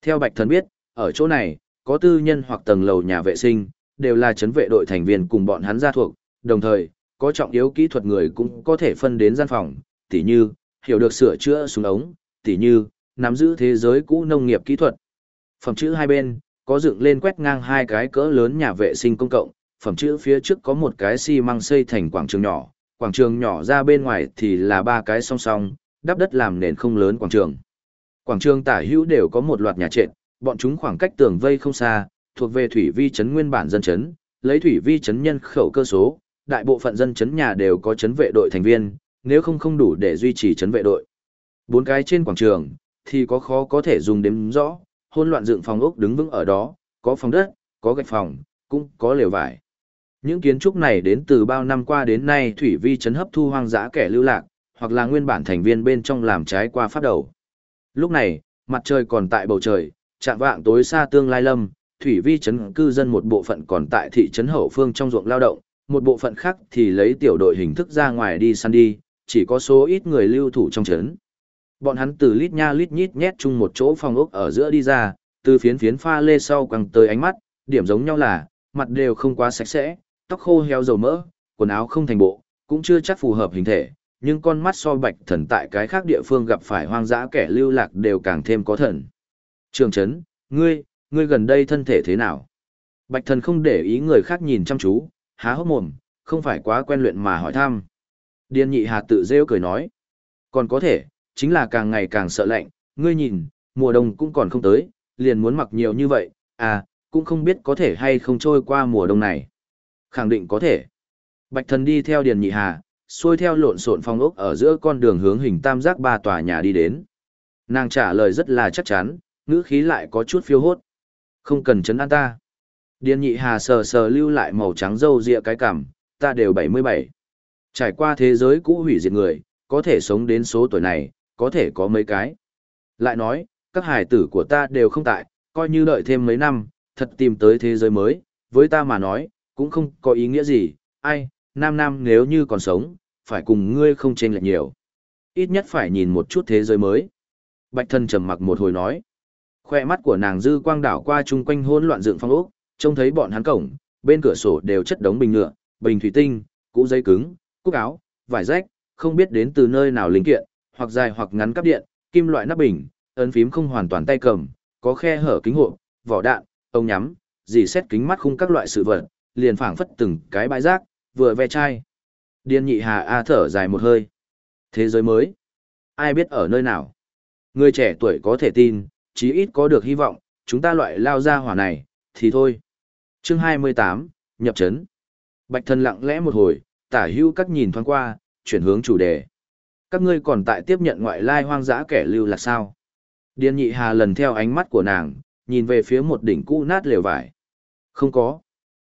Theo Bạch Thần biết, ở chỗ này, có tư nhân hoặc tầng lầu nhà vệ sinh, đều là chấn vệ đội thành viên cùng bọn hắn gia thuộc, đồng thời, có trọng yếu kỹ thuật người cũng có thể phân đến gian phòng, tỉ như, hiểu được sửa chữa súng ống, tỉ như, nắm giữ thế giới cũ nông nghiệp kỹ thuật. Phẩm chữ hai bên, có dựng lên quét ngang hai cái cỡ lớn nhà vệ sinh công cộng, phẩm chữ phía trước có một cái xi măng xây thành quảng trường nhỏ, quảng trường nhỏ ra bên ngoài thì là ba cái song song, đắp đất làm nền không lớn quảng trường. Quảng trường tả hữu đều có một loạt nhà trệt, bọn chúng khoảng cách tường vây không xa, thuộc về thủy vi trấn nguyên bản dân trấn, lấy thủy vi trấn nhân khẩu cơ số, đại bộ phận dân trấn nhà đều có trấn vệ đội thành viên, nếu không không đủ để duy trì trấn vệ đội. Bốn cái trên quảng trường thì có khó có thể dùng đếm rõ, hôn loạn dựng phòng ốc đứng vững ở đó, có phòng đất, có gạch phòng, cũng có lều vải. Những kiến trúc này đến từ bao năm qua đến nay thủy vi chấn hấp thu hoang dã kẻ lưu lạc, hoặc là nguyên bản thành viên bên trong làm trái qua phát đầu. Lúc này, mặt trời còn tại bầu trời, chạm vạng tối xa tương lai lâm, thủy vi chấn cư dân một bộ phận còn tại thị trấn hậu phương trong ruộng lao động, một bộ phận khác thì lấy tiểu đội hình thức ra ngoài đi săn đi, chỉ có số ít người lưu thủ trong trấn. Bọn hắn từ lít nha lít nhít nhét chung một chỗ phòng ốc ở giữa đi ra, từ phiến phiến pha lê sau quăng tới ánh mắt, điểm giống nhau là, mặt đều không quá sạch sẽ, tóc khô heo dầu mỡ, quần áo không thành bộ, cũng chưa chắc phù hợp hình thể, nhưng con mắt so bạch thần tại cái khác địa phương gặp phải hoang dã kẻ lưu lạc đều càng thêm có thần. Trường chấn, ngươi, ngươi gần đây thân thể thế nào? Bạch thần không để ý người khác nhìn chăm chú, há hốc mồm, không phải quá quen luyện mà hỏi thăm. Điên nhị hà tự rêu cười nói. Còn có thể, chính là càng ngày càng sợ lạnh, ngươi nhìn, mùa đông cũng còn không tới, liền muốn mặc nhiều như vậy, à, cũng không biết có thể hay không trôi qua mùa đông này. Khẳng định có thể. Bạch thần đi theo Điền Nhị Hà, xuôi theo lộn xộn phong ốc ở giữa con đường hướng hình tam giác ba tòa nhà đi đến. Nàng trả lời rất là chắc chắn, ngữ khí lại có chút phiêu hốt. Không cần chấn an ta. Điền Nhị Hà sờ sờ lưu lại màu trắng râu ria cái cằm, ta đều 77. Trải qua thế giới cũ hủy diệt người, có thể sống đến số tuổi này, có thể có mấy cái. Lại nói, các hải tử của ta đều không tại, coi như đợi thêm mấy năm, thật tìm tới thế giới mới, với ta mà nói, cũng không có ý nghĩa gì, ai, nam nam nếu như còn sống, phải cùng ngươi không chênh lệch nhiều. Ít nhất phải nhìn một chút thế giới mới. Bạch thân trầm mặc một hồi nói. Khoe mắt của nàng dư quang đảo qua chung quanh hỗn loạn dựng phong ốc, trông thấy bọn hắn cổng, bên cửa sổ đều chất đống bình nhựa, bình thủy tinh, cũ dây cứng, cúc áo, vải rách, không biết đến từ nơi nào linh kiện, hoặc dài hoặc ngắn cắp điện, kim loại nắp bình, ấn phím không hoàn toàn tay cầm, có khe hở kính hộ, vỏ đạn, ống nhắm, dì xét kính mắt khung các loại sự vật, liền phảng phất từng cái bãi rác, vừa ve chai. Điên nhị hà A thở dài một hơi. Thế giới mới. Ai biết ở nơi nào? Người trẻ tuổi có thể tin, chí ít có được hy vọng, chúng ta loại lao ra hỏa này, thì thôi. Chương 28, nhập trấn. Bạch thần lặng lẽ một hồi, tả hưu các nhìn thoáng qua, chuyển hướng chủ đề. Các ngươi còn tại tiếp nhận ngoại lai hoang dã kẻ lưu là sao? Điền nhị hà lần theo ánh mắt của nàng, nhìn về phía một đỉnh cũ nát lều vải. Không có.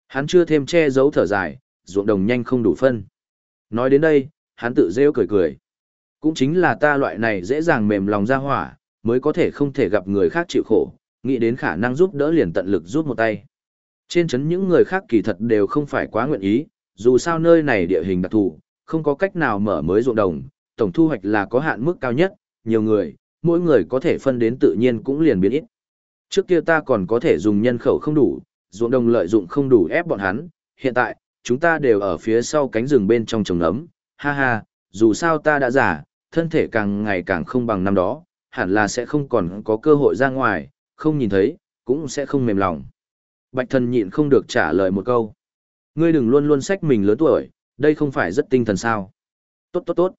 Hắn chưa thêm che giấu thở dài, ruộng đồng nhanh không đủ phân. Nói đến đây, hắn tự rêu cười cười. Cũng chính là ta loại này dễ dàng mềm lòng ra hỏa, mới có thể không thể gặp người khác chịu khổ, nghĩ đến khả năng giúp đỡ liền tận lực giúp một tay. Trên chấn những người khác kỳ thật đều không phải quá nguyện ý, dù sao nơi này địa hình đặc thù, không có cách nào mở mới ruộng đồng, tổng thu hoạch là có hạn mức cao nhất, nhiều người, mỗi người có thể phân đến tự nhiên cũng liền biến ít. Trước kia ta còn có thể dùng nhân khẩu không đủ, ruộng đồng lợi dụng không đủ ép bọn hắn, hiện tại, chúng ta đều ở phía sau cánh rừng bên trong trồng nấm, ha ha, dù sao ta đã giả thân thể càng ngày càng không bằng năm đó, hẳn là sẽ không còn có cơ hội ra ngoài, không nhìn thấy, cũng sẽ không mềm lòng. Bạch thần nhịn không được trả lời một câu. Ngươi đừng luôn luôn sách mình lớn tuổi, đây không phải rất tinh thần sao. Tốt tốt tốt.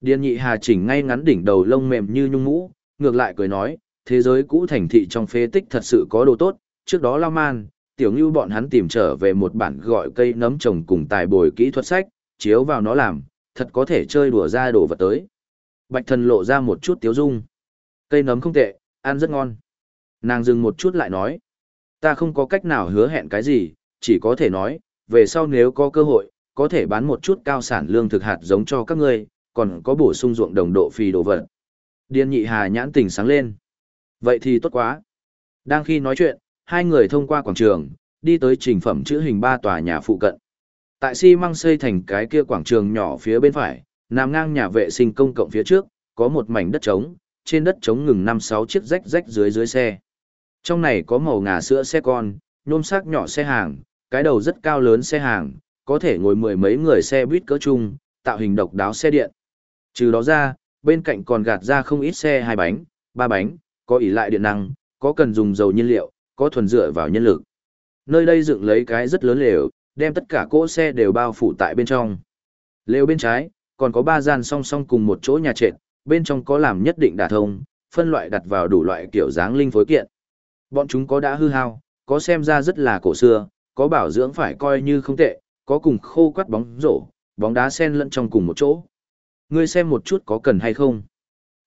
Điền nhị hà chỉnh ngay ngắn đỉnh đầu lông mềm như nhung mũ, ngược lại cười nói, thế giới cũ thành thị trong phế tích thật sự có đồ tốt, trước đó lao man, tiểu ngưu bọn hắn tìm trở về một bản gọi cây nấm trồng cùng tài bồi kỹ thuật sách, chiếu vào nó làm, thật có thể chơi đùa ra đồ vật tới. Bạch thần lộ ra một chút tiếu dung. Cây nấm không tệ, ăn rất ngon. Nàng dừng một chút lại nói. Ta không có cách nào hứa hẹn cái gì, chỉ có thể nói, về sau nếu có cơ hội, có thể bán một chút cao sản lương thực hạt giống cho các ngươi, còn có bổ sung ruộng đồng độ phì đồ vật. Điên nhị hà nhãn tình sáng lên. Vậy thì tốt quá. Đang khi nói chuyện, hai người thông qua quảng trường, đi tới trình phẩm chữ hình ba tòa nhà phụ cận. Tại xi măng xây thành cái kia quảng trường nhỏ phía bên phải, nằm ngang nhà vệ sinh công cộng phía trước, có một mảnh đất trống, trên đất trống ngừng năm sáu chiếc rách rách dưới dưới xe. Trong này có màu ngà sữa xe con, nhôm sắc nhỏ xe hàng, cái đầu rất cao lớn xe hàng, có thể ngồi mười mấy người xe buýt cỡ chung, tạo hình độc đáo xe điện. Trừ đó ra, bên cạnh còn gạt ra không ít xe hai bánh, ba bánh, có ỉ lại điện năng, có cần dùng dầu nhiên liệu, có thuần dựa vào nhân lực. Nơi đây dựng lấy cái rất lớn lều, đem tất cả cỗ xe đều bao phủ tại bên trong. Lều bên trái, còn có ba gian song song cùng một chỗ nhà trệt, bên trong có làm nhất định đả thông, phân loại đặt vào đủ loại kiểu dáng linh phối kiện. Bọn chúng có đã hư hao, có xem ra rất là cổ xưa, có bảo dưỡng phải coi như không tệ, có cùng khô quắt bóng rổ, bóng đá sen lẫn trong cùng một chỗ. Ngươi xem một chút có cần hay không?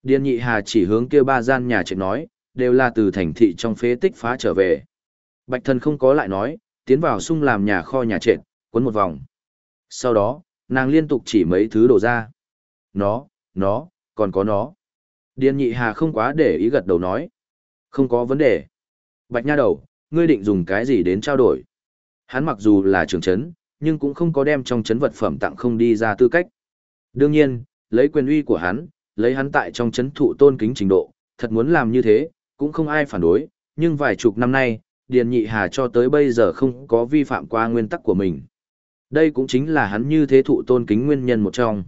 Điền nhị hà chỉ hướng kia ba gian nhà trệt nói, đều là từ thành thị trong phế tích phá trở về. Bạch thần không có lại nói, tiến vào sung làm nhà kho nhà trệt, cuốn một vòng. Sau đó, nàng liên tục chỉ mấy thứ đổ ra. Nó, nó, còn có nó. Điền nhị hà không quá để ý gật đầu nói. Không có vấn đề. Bạch nha đầu, ngươi định dùng cái gì đến trao đổi? Hắn mặc dù là trưởng chấn, nhưng cũng không có đem trong chấn vật phẩm tặng không đi ra tư cách. Đương nhiên, lấy quyền uy của hắn, lấy hắn tại trong chấn thụ tôn kính trình độ, thật muốn làm như thế, cũng không ai phản đối, nhưng vài chục năm nay, Điền Nhị Hà cho tới bây giờ không có vi phạm qua nguyên tắc của mình. Đây cũng chính là hắn như thế thụ tôn kính nguyên nhân một trong.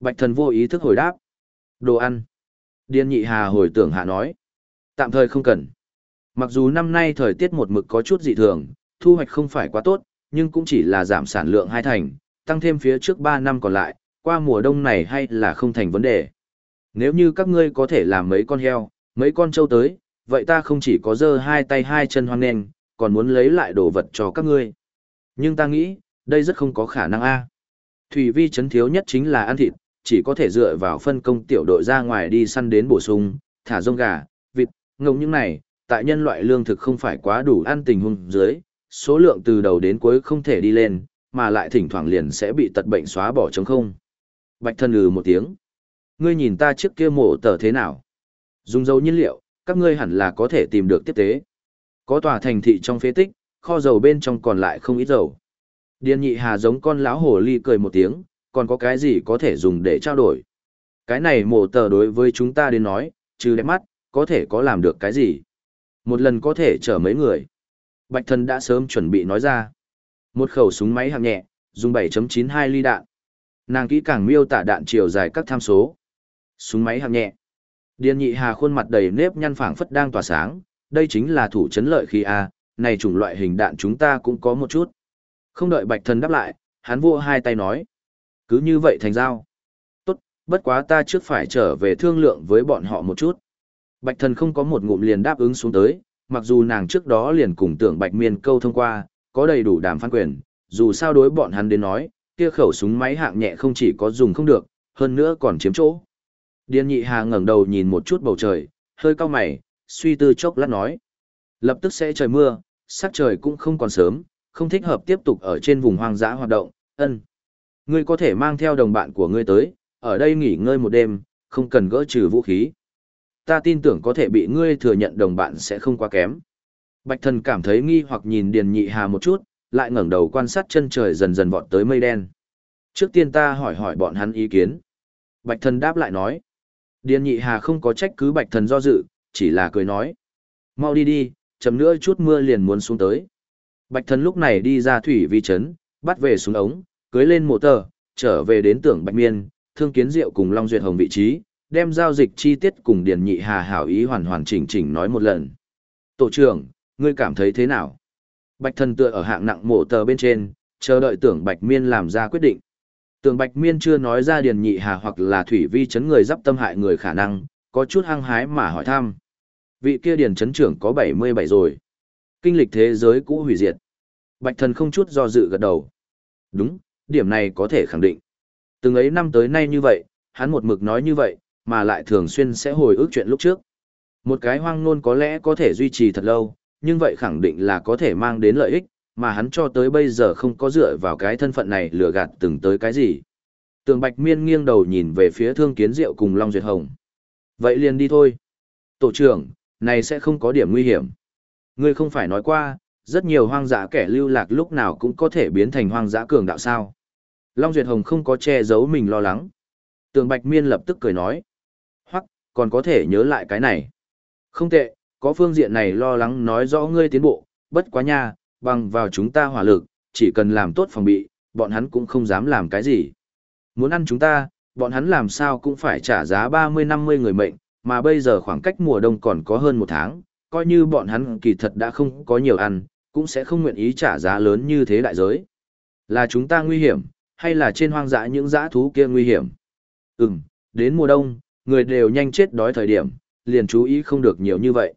Bạch thần vô ý thức hồi đáp. Đồ ăn. Điền Nhị Hà hồi tưởng hạ nói. Tạm thời không cần. Mặc dù năm nay thời tiết một mực có chút dị thường, thu hoạch không phải quá tốt, nhưng cũng chỉ là giảm sản lượng hai thành, tăng thêm phía trước 3 năm còn lại, qua mùa đông này hay là không thành vấn đề. Nếu như các ngươi có thể làm mấy con heo, mấy con trâu tới, vậy ta không chỉ có dơ hai tay hai chân hoang nền, còn muốn lấy lại đồ vật cho các ngươi. Nhưng ta nghĩ, đây rất không có khả năng a. Thủy vi chấn thiếu nhất chính là ăn thịt, chỉ có thể dựa vào phân công tiểu đội ra ngoài đi săn đến bổ sung, thả rông gà, vịt, ngông những này, tại nhân loại lương thực không phải quá đủ ăn tình huống dưới, số lượng từ đầu đến cuối không thể đi lên, mà lại thỉnh thoảng liền sẽ bị tật bệnh xóa bỏ trống không. Bạch thân ừ một tiếng. Ngươi nhìn ta trước kia mổ tờ thế nào? Dùng dấu nhiên liệu, các ngươi hẳn là có thể tìm được tiếp tế. Có tòa thành thị trong phế tích, kho dầu bên trong còn lại không ít dầu. Điền nhị hà giống con lão hồ ly cười một tiếng, còn có cái gì có thể dùng để trao đổi. Cái này mổ tờ đối với chúng ta đến nói, trừ đẹp mắt, có thể có làm được cái gì. Một lần có thể chở mấy người. Bạch thần đã sớm chuẩn bị nói ra. Một khẩu súng máy hạng nhẹ, dùng 7.92 ly đạn. Nàng kỹ càng miêu tả đạn chiều dài các tham số. Súng máy hạng nhẹ. Điền nhị hà khuôn mặt đầy nếp nhăn phảng phất đang tỏa sáng, đây chính là thủ chấn lợi khi A, này chủng loại hình đạn chúng ta cũng có một chút. Không đợi bạch thần đáp lại, hắn vua hai tay nói. Cứ như vậy thành giao. Tốt, bất quá ta trước phải trở về thương lượng với bọn họ một chút. Bạch thần không có một ngụm liền đáp ứng xuống tới, mặc dù nàng trước đó liền cùng tưởng bạch miên câu thông qua, có đầy đủ đàm phán quyền, dù sao đối bọn hắn đến nói, kia khẩu súng máy hạng nhẹ không chỉ có dùng không được, hơn nữa còn chiếm chỗ. Điền nhị hà ngẩng đầu nhìn một chút bầu trời, hơi cau mày, suy tư chốc lát nói. Lập tức sẽ trời mưa, sắc trời cũng không còn sớm, không thích hợp tiếp tục ở trên vùng hoang dã hoạt động, ân. Ngươi có thể mang theo đồng bạn của ngươi tới, ở đây nghỉ ngơi một đêm, không cần gỡ trừ vũ khí. Ta tin tưởng có thể bị ngươi thừa nhận đồng bạn sẽ không quá kém. Bạch thần cảm thấy nghi hoặc nhìn Điền Nhị Hà một chút, lại ngẩng đầu quan sát chân trời dần dần vọt tới mây đen. Trước tiên ta hỏi hỏi bọn hắn ý kiến. Bạch thần đáp lại nói. Điền Nhị Hà không có trách cứ Bạch thần do dự, chỉ là cười nói. Mau đi đi, chấm nữa chút mưa liền muốn xuống tới. Bạch thần lúc này đi ra thủy vi chấn, bắt về xuống ống, cưới lên mộ tờ, trở về đến tưởng Bạch Miên, thương kiến diệu cùng Long Duyệt Hồng vị trí, đem giao dịch chi tiết cùng Điền Nhị Hà hảo ý hoàn hoàn chỉnh chỉnh nói một lần. Tổ trưởng, ngươi cảm thấy thế nào? Bạch thần tựa ở hạng nặng mộ tờ bên trên, chờ đợi tưởng Bạch Miên làm ra quyết định. Tưởng Bạch Miên chưa nói ra Điền Nhị Hà hoặc là thủy vi chấn người dắp tâm hại người khả năng, có chút hăng hái mà hỏi thăm. Vị kia Điền chấn trưởng có 77 rồi. Kinh lịch thế giới cũ hủy diệt. Bạch thần không chút do dự gật đầu. Đúng, điểm này có thể khẳng định. Từng ấy năm tới nay như vậy, hắn một mực nói như vậy, mà lại thường xuyên sẽ hồi ức chuyện lúc trước. Một cái hoang nôn có lẽ có thể duy trì thật lâu, nhưng vậy khẳng định là có thể mang đến lợi ích, mà hắn cho tới bây giờ không có dựa vào cái thân phận này lừa gạt từng tới cái gì. Tường Bạch Miên nghiêng đầu nhìn về phía Thương Kiến Diệu cùng Long Duyệt Hồng. Vậy liền đi thôi. Tổ trưởng, này sẽ không có điểm nguy hiểm. Ngươi không phải nói qua, rất nhiều hoang dã kẻ lưu lạc lúc nào cũng có thể biến thành hoang dã cường đạo sao. Long Duyệt Hồng không có che giấu mình lo lắng. Tường Bạch Miên lập tức cười nói. Hoặc, còn có thể nhớ lại cái này. Không tệ, có phương diện này lo lắng nói rõ ngươi tiến bộ, bất quá nha, bằng vào chúng ta hỏa lực, chỉ cần làm tốt phòng bị, bọn hắn cũng không dám làm cái gì. Muốn ăn chúng ta, bọn hắn làm sao cũng phải trả giá 30-50 người mệnh, mà bây giờ khoảng cách mùa đông còn có hơn một tháng, coi như bọn hắn kỳ thật đã không có nhiều ăn, cũng sẽ không nguyện ý trả giá lớn như thế đại giới. Là chúng ta nguy hiểm, hay là trên hoang dã những dã thú kia nguy hiểm? Ừm, đến mùa đông, người đều nhanh chết đói thời điểm, liền chú ý không được nhiều như vậy.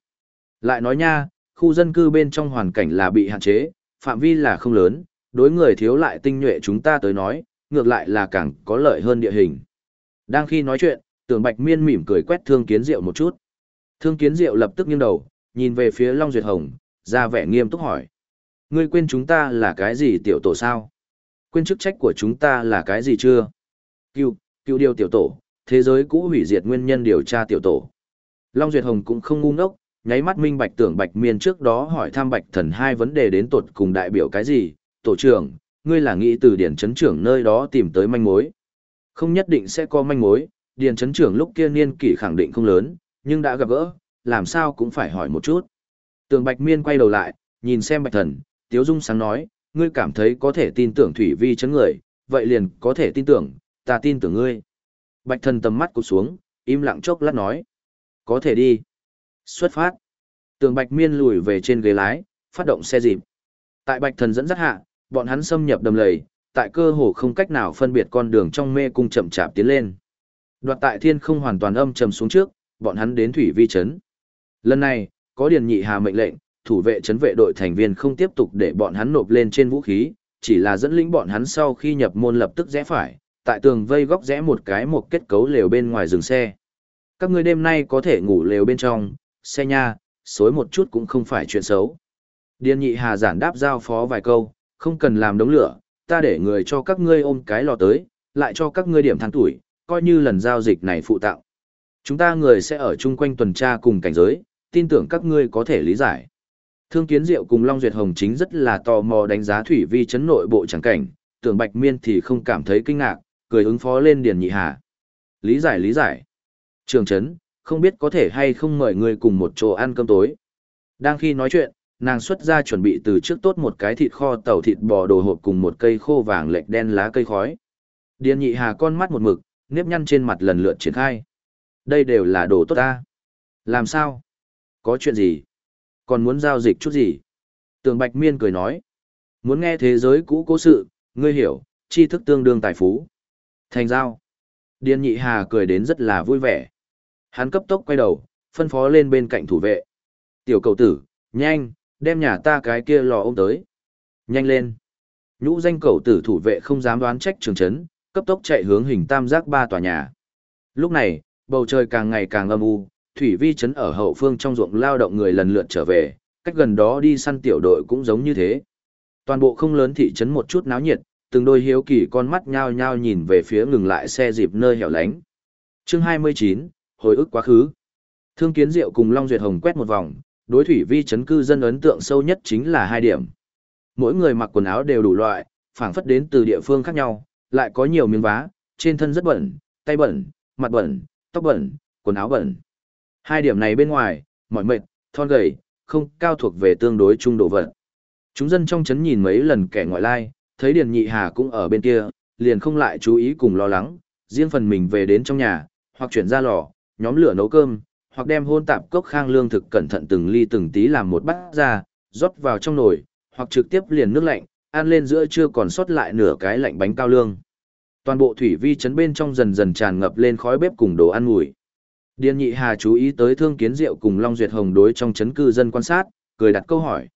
Lại nói nha, khu dân cư bên trong hoàn cảnh là bị hạn chế, phạm vi là không lớn, đối người thiếu lại tinh nhuệ chúng ta tới nói, ngược lại là càng có lợi hơn địa hình. Đang khi nói chuyện, tưởng bạch miên mỉm cười quét thương kiến diệu một chút. Thương kiến diệu lập tức nghiêng đầu, nhìn về phía Long Duyệt Hồng, ra vẻ nghiêm túc hỏi. Ngươi quên chúng ta là cái gì tiểu tổ sao? Quên chức trách của chúng ta là cái gì chưa? Cựu, cựu điều tiểu tổ, thế giới cũ hủy diệt nguyên nhân điều tra tiểu tổ. Long Duyệt Hồng cũng không ngu ngốc, nháy mắt minh bạch tưởng bạch miên trước đó hỏi thăm bạch thần hai vấn đề đến tột cùng đại biểu cái gì, tổ trưởng, ngươi là nghĩ từ điển chấn trưởng nơi đó tìm tới manh mối. Không nhất định sẽ có manh mối, điển chấn trưởng lúc kia niên kỷ khẳng định không lớn, nhưng đã gặp gỡ, làm sao cũng phải hỏi một chút. Tường bạch miên quay đầu lại, nhìn xem bạch thần, tiếu dung sáng nói, ngươi cảm thấy có thể tin tưởng thủy vi chấn người, vậy liền có thể tin tưởng, ta tin tưởng ngươi. Bạch thần tầm mắt cụt xuống, im lặng chốc lát nói. Có thể đi. Xuất phát. Tường Bạch Miên lùi về trên ghế lái, phát động xe dịp. Tại Bạch Thần dẫn dắt hạ, bọn hắn xâm nhập đầm lầy, tại cơ hồ không cách nào phân biệt con đường trong mê cung chậm chạp tiến lên. Đoạt tại thiên không hoàn toàn âm trầm xuống trước, bọn hắn đến thủy vi chấn. Lần này, có điền nhị hà mệnh lệnh, thủ vệ chấn vệ đội thành viên không tiếp tục để bọn hắn nộp lên trên vũ khí, chỉ là dẫn lĩnh bọn hắn sau khi nhập môn lập tức rẽ phải, tại tường vây góc rẽ một cái một kết cấu lều bên ngoài dừng xe. Các ngươi đêm nay có thể ngủ lều bên trong, xe nha, xối một chút cũng không phải chuyện xấu. Điền nhị hà giản đáp giao phó vài câu, không cần làm đống lửa, ta để người cho các ngươi ôm cái lò tới, lại cho các ngươi điểm tháng tuổi, coi như lần giao dịch này phụ tạo. Chúng ta người sẽ ở chung quanh tuần tra cùng cảnh giới, tin tưởng các ngươi có thể lý giải. Thương Kiến Diệu cùng Long Duyệt Hồng chính rất là tò mò đánh giá thủy vi chấn nội bộ chẳng cảnh, tưởng Bạch Miên thì không cảm thấy kinh ngạc, cười ứng phó lên Điền Nhị Hà. Lý giải lý giải. Trường chấn, không biết có thể hay không mời người cùng một chỗ ăn cơm tối. Đang khi nói chuyện, nàng xuất ra chuẩn bị từ trước tốt một cái thịt kho tàu thịt bò đồ hộp cùng một cây khô vàng lệch đen lá cây khói. Điền Nhị Hà con mắt một mực, nếp nhăn trên mặt lần lượt triển khai. Đây đều là đồ tốt ta. Làm sao? Có chuyện gì? Còn muốn giao dịch chút gì? Tường Bạch Miên cười nói. Muốn nghe thế giới cũ cố sự, ngươi hiểu, tri thức tương đương tài phú. Thành giao. Điền nhị hà cười đến rất là vui vẻ. Hắn cấp tốc quay đầu, phân phó lên bên cạnh thủ vệ. Tiểu cầu tử, nhanh, đem nhà ta cái kia lò ôm tới. Nhanh lên. Nhũ danh cầu tử thủ vệ không dám đoán trách trường chấn, cấp tốc chạy hướng hình tam giác ba tòa nhà. Lúc này, bầu trời càng ngày càng âm u, thủy vi chấn ở hậu phương trong ruộng lao động người lần lượt trở về, cách gần đó đi săn tiểu đội cũng giống như thế. Toàn bộ không lớn thị trấn một chút náo nhiệt, từng đôi hiếu kỳ con mắt nhao nhao nhìn về phía ngừng lại xe dịp nơi hẻo lánh. Chương 29, hồi ức quá khứ. Thương Kiến Diệu cùng Long Duyệt Hồng quét một vòng, đối thủy vi chấn cư dân ấn tượng sâu nhất chính là hai điểm. Mỗi người mặc quần áo đều đủ loại, phảng phất đến từ địa phương khác nhau, lại có nhiều miếng vá, trên thân rất bẩn, tay bẩn, mặt bẩn, tóc bẩn, quần áo bẩn. Hai điểm này bên ngoài, mỏi mệt, thon gầy, không cao thuộc về tương đối trung độ vật. Chúng dân trong chấn nhìn mấy lần kẻ ngoại lai, thấy Điền Nhị Hà cũng ở bên kia, liền không lại chú ý cùng lo lắng, riêng phần mình về đến trong nhà, hoặc chuyển ra lò, nhóm lửa nấu cơm, hoặc đem hôn tạp cốc khang lương thực cẩn thận từng ly từng tí làm một bát ra, rót vào trong nồi, hoặc trực tiếp liền nước lạnh, ăn lên giữa chưa còn sót lại nửa cái lạnh bánh cao lương. Toàn bộ thủy vi chấn bên trong dần dần tràn ngập lên khói bếp cùng đồ ăn mùi. Điền Nhị Hà chú ý tới Thương Kiến Diệu cùng Long Duyệt Hồng đối trong chấn cư dân quan sát, cười đặt câu hỏi.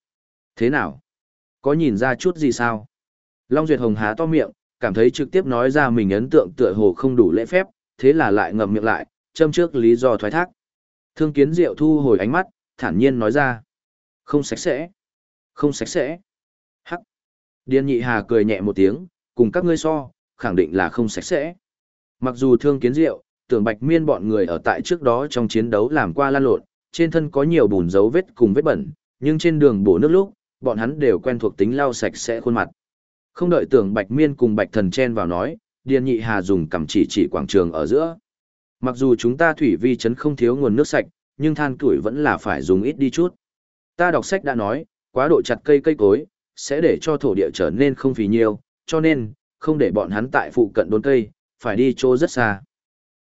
Thế nào? Có nhìn ra chút gì sao? Long Duyệt Hồng há to miệng, cảm thấy trực tiếp nói ra mình ấn tượng tựa hồ không đủ lễ phép, thế là lại ngậm miệng lại, châm trước lý do thoái thác. Thương Kiến Diệu thu hồi ánh mắt, thản nhiên nói ra. Không sạch sẽ. Không sạch sẽ. Hắc. Điền Nhị Hà cười nhẹ một tiếng, cùng các ngươi so, khẳng định là không sạch sẽ. Mặc dù Thương Kiến Diệu, tưởng bạch miên bọn người ở tại trước đó trong chiến đấu làm qua lan lộn, trên thân có nhiều bùn dấu vết cùng vết bẩn, nhưng trên đường bổ nước lúc, bọn hắn đều quen thuộc tính lau sạch sẽ khuôn mặt. Không đợi tưởng bạch miên cùng bạch thần chen vào nói, điền nhị hà dùng cầm chỉ chỉ quảng trường ở giữa. Mặc dù chúng ta thủy vi chấn không thiếu nguồn nước sạch, nhưng than tuổi vẫn là phải dùng ít đi chút. Ta đọc sách đã nói, quá độ chặt cây cây cối, sẽ để cho thổ địa trở nên không phì nhiều, cho nên, không để bọn hắn tại phụ cận đốn cây, phải đi chỗ rất xa.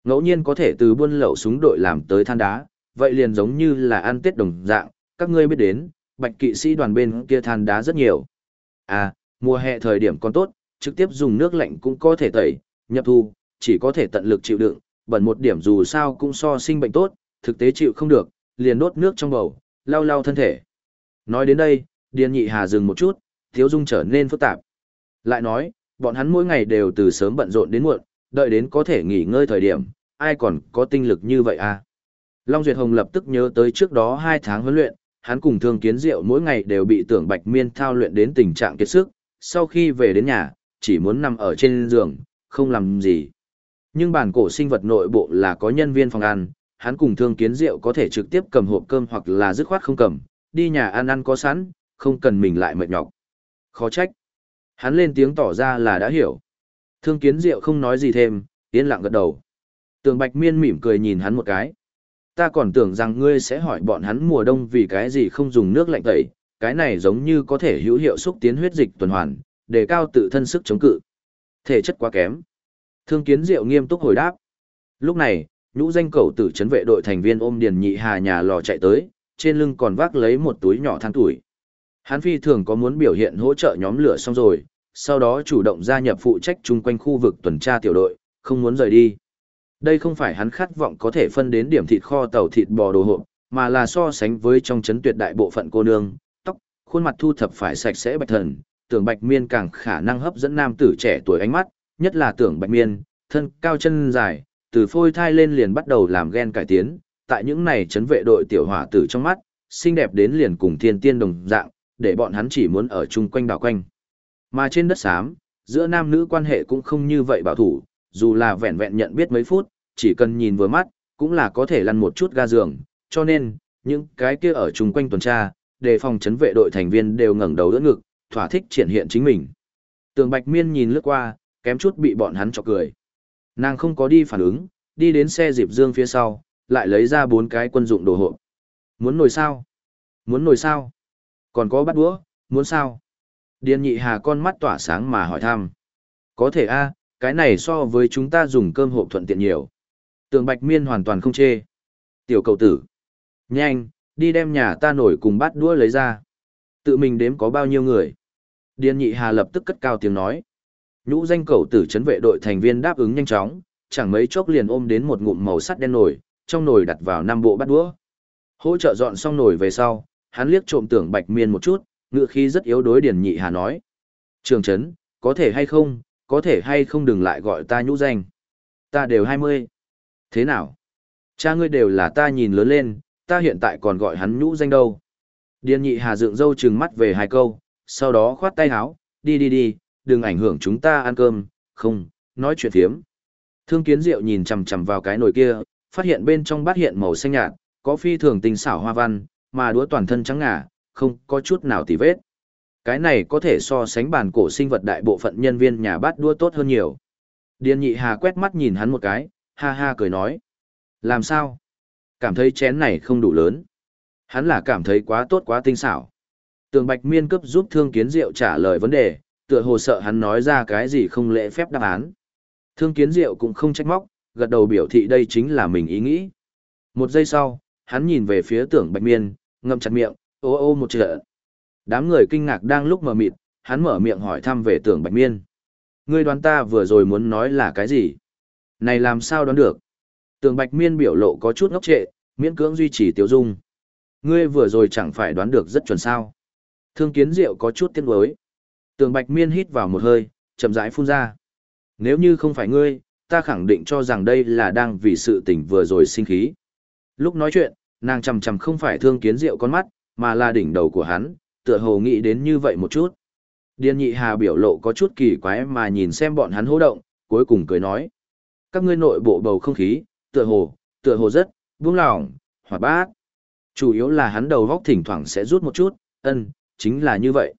Ngẫu nhiên có thể từ buôn lậu súng đội làm tới than đá, vậy liền giống như là ăn tết đồng dạng, các ngươi biết đến, bạch kỵ sĩ đoàn bên kia than đá rất nhiều. À, mùa hè thời điểm còn tốt, trực tiếp dùng nước lạnh cũng có thể tẩy, nhập thu, chỉ có thể tận lực chịu đựng, bẩn một điểm dù sao cũng so sinh bệnh tốt, thực tế chịu không được, liền đốt nước trong bầu, lau lau thân thể. Nói đến đây, Điền Nhị Hà dừng một chút, thiếu dung trở nên phức tạp. Lại nói, bọn hắn mỗi ngày đều từ sớm bận rộn đến muộn, đợi đến có thể nghỉ ngơi thời điểm, ai còn có tinh lực như vậy à? Long Duyệt Hồng lập tức nhớ tới trước đó 2 tháng huấn luyện, hắn cùng Thương Kiến Diệu mỗi ngày đều bị tưởng Bạch Miên thao luyện đến tình trạng kiệt sức, sau khi về đến nhà, chỉ muốn nằm ở trên giường, không làm gì. Nhưng bản cổ sinh vật nội bộ là có nhân viên phòng ăn, hắn cùng Thương Kiến Diệu có thể trực tiếp cầm hộp cơm hoặc là dứt khoát không cầm, đi nhà ăn ăn có sẵn, không cần mình lại mệt nhọc. Khó trách. Hắn lên tiếng tỏ ra là đã hiểu. Thương Kiến Diệu không nói gì thêm, yên lặng gật đầu. Tường Bạch Miên mỉm cười nhìn hắn một cái. Ta còn tưởng rằng ngươi sẽ hỏi bọn hắn mùa đông vì cái gì không dùng nước lạnh tẩy, cái này giống như có thể hữu hiệu xúc tiến huyết dịch tuần hoàn, để cao tự thân sức chống cự. Thể chất quá kém. Thương Kiến Diệu nghiêm túc hồi đáp. Lúc này, nhũ danh cầu tử chấn vệ đội thành viên ôm Điền Nhị Hà nhà lò chạy tới, trên lưng còn vác lấy một túi nhỏ than tuổi. Hán phi thường có muốn biểu hiện hỗ trợ nhóm lửa xong rồi, sau đó chủ động gia nhập phụ trách chung quanh khu vực tuần tra tiểu đội, không muốn rời đi. Đây không phải hắn khát vọng có thể phân đến điểm thịt kho tàu thịt bò đồ hộp, mà là so sánh với trong chấn tuyệt đại bộ phận cô nương, tóc, khuôn mặt thu thập phải sạch sẽ bạch thần, tưởng bạch miên càng khả năng hấp dẫn nam tử trẻ tuổi ánh mắt, nhất là tưởng bạch miên, thân cao chân dài, từ phôi thai lên liền bắt đầu làm ghen cải tiến, tại những này chấn vệ đội tiểu hỏa tử trong mắt, xinh đẹp đến liền cùng thiên tiên đồng dạng, để bọn hắn chỉ muốn ở chung quanh đảo quanh. Mà trên đất xám, giữa nam nữ quan hệ cũng không như vậy bảo thủ, dù là vẹn vẹn nhận biết mấy phút, chỉ cần nhìn vừa mắt, cũng là có thể lăn một chút ga giường, cho nên, những cái kia ở chung quanh tuần tra, đề phòng chấn vệ đội thành viên đều ngẩng đầu đỡ ngực, thỏa thích triển hiện chính mình. Tường Bạch Miên nhìn lướt qua, kém chút bị bọn hắn chọc cười. Nàng không có đi phản ứng, đi đến xe dịp dương phía sau, lại lấy ra bốn cái quân dụng đồ hộp. Muốn nồi sao? Muốn nồi sao? Còn có bắt đũa, muốn sao? Điền nhị hà con mắt tỏa sáng mà hỏi thăm. Có thể a, cái này so với chúng ta dùng cơm hộp thuận tiện nhiều. Tường Bạch Miên hoàn toàn không chê. Tiểu cầu tử. Nhanh, đi đem nhà ta nổi cùng bát đũa lấy ra. Tự mình đếm có bao nhiêu người. Điền nhị hà lập tức cất cao tiếng nói. Nhũ danh cầu tử chấn vệ đội thành viên đáp ứng nhanh chóng, chẳng mấy chốc liền ôm đến một ngụm màu sắt đen nổi, trong nồi đặt vào năm bộ bát đũa. Hỗ trợ dọn xong nồi về sau, hắn liếc trộm tưởng Bạch Miên một chút, ngựa khí rất yếu đối Điền Nhị Hà nói. Trường Trấn, có thể hay không, có thể hay không đừng lại gọi ta nhũ danh. Ta đều hai mươi. Thế nào? Cha ngươi đều là ta nhìn lớn lên, ta hiện tại còn gọi hắn nhũ danh đâu. Điền Nhị Hà dựng râu trừng mắt về hai câu, sau đó khoát tay háo, đi đi đi, đừng ảnh hưởng chúng ta ăn cơm, không, nói chuyện thiếm. Thương kiến diệu nhìn chằm chằm vào cái nồi kia, phát hiện bên trong bát hiện màu xanh nhạt, có phi thường tinh xảo hoa văn, mà đũa toàn thân trắng ngà, không có chút nào tì vết. Cái này có thể so sánh bản cổ sinh vật đại bộ phận nhân viên nhà bát đua tốt hơn nhiều. Điền nhị hà quét mắt nhìn hắn một cái, ha ha cười nói. Làm sao? Cảm thấy chén này không đủ lớn. Hắn là cảm thấy quá tốt quá tinh xảo. Tường Bạch Miên cấp giúp Thương Kiến Diệu trả lời vấn đề, tựa hồ sợ hắn nói ra cái gì không lễ phép đáp án. Thương Kiến Diệu cũng không trách móc, gật đầu biểu thị đây chính là mình ý nghĩ. Một giây sau, hắn nhìn về phía tưởng Bạch Miên, ngậm chặt miệng, ô ô một trợ. Đám người kinh ngạc đang lúc mở mịt, hắn mở miệng hỏi thăm về tưởng Bạch Miên. Ngươi đoán ta vừa rồi muốn nói là cái gì? Này làm sao đoán được? Tưởng Bạch Miên biểu lộ có chút ngốc trệ, miễn cưỡng duy trì tiêu dung. Ngươi vừa rồi chẳng phải đoán được rất chuẩn sao. Thương kiến diệu có chút tiếc nuối. Tường Bạch Miên hít vào một hơi, chậm rãi phun ra. Nếu như không phải ngươi, ta khẳng định cho rằng đây là đang vì sự tình vừa rồi sinh khí. Lúc nói chuyện, nàng chầm chầm không phải thương kiến diệu con mắt, mà là đỉnh đầu của hắn, tựa hồ nghĩ đến như vậy một chút. Điền nhị hà biểu lộ có chút kỳ quái mà nhìn xem bọn hắn hô động, cuối cùng cười nói. Các ngươi nội bộ bầu không khí, tựa hồ, tựa hồ rất, buông lỏng, hoạt bát. Chủ yếu là hắn đầu góc thỉnh thoảng sẽ rút một chút, ân, chính là như vậy.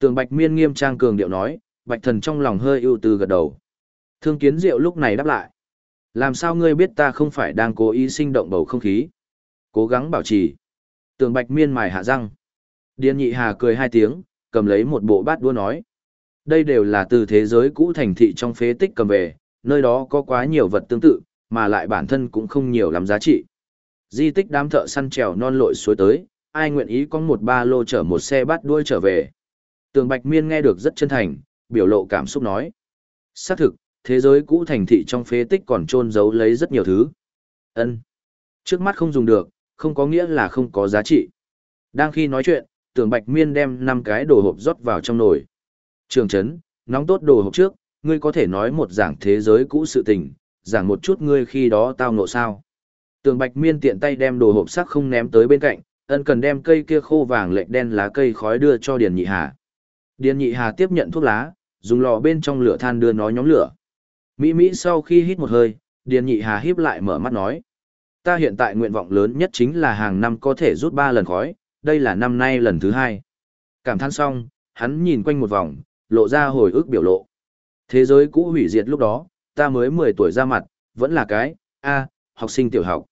Tường Bạch Miên nghiêm trang cường điệu nói, Bạch Thần trong lòng hơi ưu tư gật đầu. Thương Kiến Diệu lúc này đáp lại. Làm sao ngươi biết ta không phải đang cố ý sinh động bầu không khí? Cố gắng bảo trì. Tường Bạch Miên mài hạ răng. Điền Nhị Hà cười hai tiếng, cầm lấy một bộ bát đua nói. Đây đều là từ thế giới cũ thành thị trong phế tích cầm về, nơi đó có quá nhiều vật tương tự, mà lại bản thân cũng không nhiều lắm giá trị. Di tích đám thợ săn trèo non lội suối tới, ai nguyện ý có một ba lô chở một xe bát đuôi trở về. Tường Bạch Miên nghe được rất chân thành, biểu lộ cảm xúc nói. Xác thực, thế giới cũ thành thị trong phế tích còn trôn giấu lấy rất nhiều thứ. Ân, Trước mắt không dùng được, không có nghĩa là không có giá trị. Đang khi nói chuyện, Tường Bạch Miên đem năm cái đồ hộp rót vào trong nồi. Trường Trấn, nóng tốt đồ hộp trước, ngươi có thể nói một giảng thế giới cũ sự tình, giảng một chút ngươi khi đó tao ngộ sao. Tường Bạch Miên tiện tay đem đồ hộp sắc không ném tới bên cạnh, ân cần đem cây kia khô vàng lệnh đen lá cây khói đưa cho Điền Nhị Hà. Điền Nhị Hà tiếp nhận thuốc lá, dùng lò bên trong lửa than đưa nó nhóm lửa. Mỹ Mỹ sau khi hít một hơi, Điền Nhị Hà híp lại mở mắt nói. Ta hiện tại nguyện vọng lớn nhất chính là hàng năm có thể rút ba lần khói, đây là năm nay lần thứ hai. Cảm thán xong, hắn nhìn quanh một vòng, lộ ra hồi ức biểu lộ. Thế giới cũ hủy diệt lúc đó, ta mới 10 tuổi ra mặt, vẫn là cái, a học sinh tiểu học.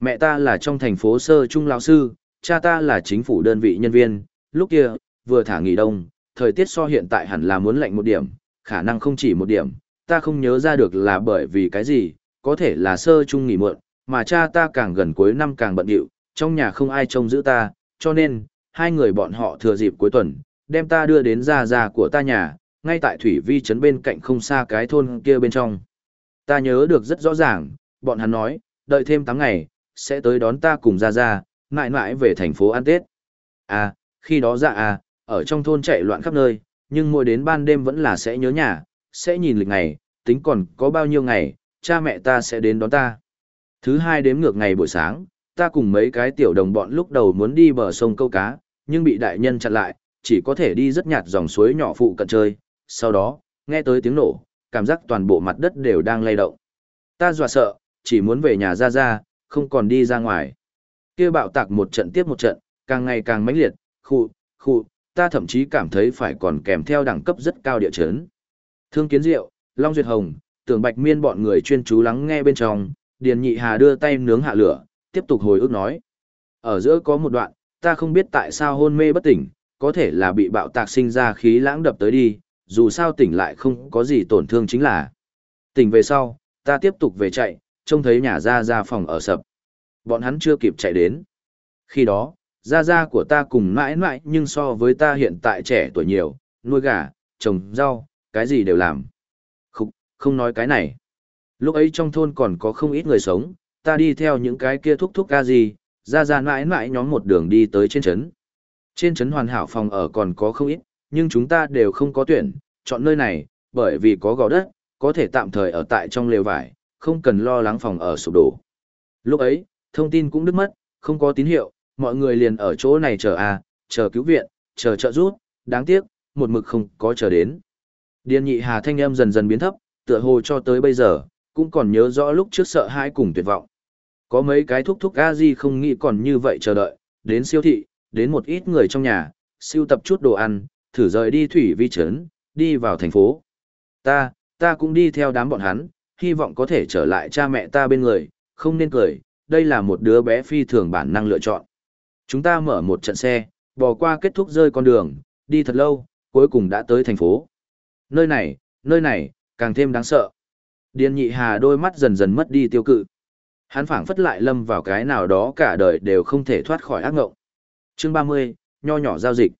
Mẹ ta là trong thành phố sơ trung lão sư, cha ta là chính phủ đơn vị nhân viên, lúc kia, vừa thả nghỉ đông, thời tiết so hiện tại hẳn là muốn lạnh một điểm, khả năng không chỉ một điểm, ta không nhớ ra được là bởi vì cái gì, có thể là sơ chung nghỉ muộn, mà cha ta càng gần cuối năm càng bận điệu, trong nhà không ai trông giữ ta, cho nên, hai người bọn họ thừa dịp cuối tuần, đem ta đưa đến gia gia của ta nhà, ngay tại thủy vi trấn bên cạnh không xa cái thôn kia bên trong. Ta nhớ được rất rõ ràng, bọn hắn nói, đợi thêm 8 ngày, sẽ tới đón ta cùng gia gia, mãi mãi về thành phố ăn Tết. À, khi đó ra à, ở trong thôn chạy loạn khắp nơi, nhưng mỗi đến ban đêm vẫn là sẽ nhớ nhà, sẽ nhìn lịch ngày, tính còn có bao nhiêu ngày, cha mẹ ta sẽ đến đón ta. Thứ hai đếm ngược ngày buổi sáng, ta cùng mấy cái tiểu đồng bọn lúc đầu muốn đi bờ sông câu cá, nhưng bị đại nhân chặn lại, chỉ có thể đi rất nhạt dòng suối nhỏ phụ cận chơi. Sau đó, nghe tới tiếng nổ, cảm giác toàn bộ mặt đất đều đang lay động. Ta dọa sợ, chỉ muốn về nhà ra ra, không còn đi ra ngoài. Kia bạo tạc một trận tiếp một trận, càng ngày càng mãnh liệt, khụ khụ ta thậm chí cảm thấy phải còn kèm theo đẳng cấp rất cao địa chấn. Thương Kiến Diệu, Long Duyệt Hồng, Tưởng Bạch Miên bọn người chuyên chú lắng nghe bên trong, Điền Nhị Hà đưa tay nướng hạ lửa, tiếp tục hồi ức nói. Ở giữa có một đoạn, ta không biết tại sao hôn mê bất tỉnh, có thể là bị bạo tạc sinh ra khí lãng đập tới đi, dù sao tỉnh lại không có gì tổn thương chính là. Tỉnh về sau, ta tiếp tục về chạy, trông thấy nhà ra ra phòng ở sập. Bọn hắn chưa kịp chạy đến. Khi đó, gia gia của ta cùng mãi mãi nhưng so với ta hiện tại trẻ tuổi nhiều, nuôi gà, trồng rau, cái gì đều làm. Không, không nói cái này. Lúc ấy trong thôn còn có không ít người sống, ta đi theo những cái kia thúc thúc ca gì, ra ra mãi mãi nhóm một đường đi tới trên trấn. Trên trấn hoàn hảo phòng ở còn có không ít, nhưng chúng ta đều không có tuyển, chọn nơi này, bởi vì có gò đất, có thể tạm thời ở tại trong lều vải, không cần lo lắng phòng ở sụp đổ. Lúc ấy, thông tin cũng đứt mất, không có tín hiệu, mọi người liền ở chỗ này chờ à, chờ cứu viện, chờ trợ giúp, đáng tiếc, một mực không có chờ đến. Điền nhị hà thanh âm dần dần biến thấp, tựa hồ cho tới bây giờ, cũng còn nhớ rõ lúc trước sợ hãi cùng tuyệt vọng. Có mấy cái thúc thúc a di không nghĩ còn như vậy chờ đợi, đến siêu thị, đến một ít người trong nhà, siêu tập chút đồ ăn, thử rời đi thủy vi trấn, đi vào thành phố. Ta, ta cũng đi theo đám bọn hắn, hy vọng có thể trở lại cha mẹ ta bên người, không nên cười, đây là một đứa bé phi thường bản năng lựa chọn. Chúng ta mở một trận xe, bò qua kết thúc rơi con đường, đi thật lâu, cuối cùng đã tới thành phố. Nơi này, nơi này, càng thêm đáng sợ. Điền nhị hà đôi mắt dần dần mất đi tiêu cự. Hắn phảng phất lại lâm vào cái nào đó cả đời đều không thể thoát khỏi ác ngộng. Chương 30, nho nhỏ giao dịch.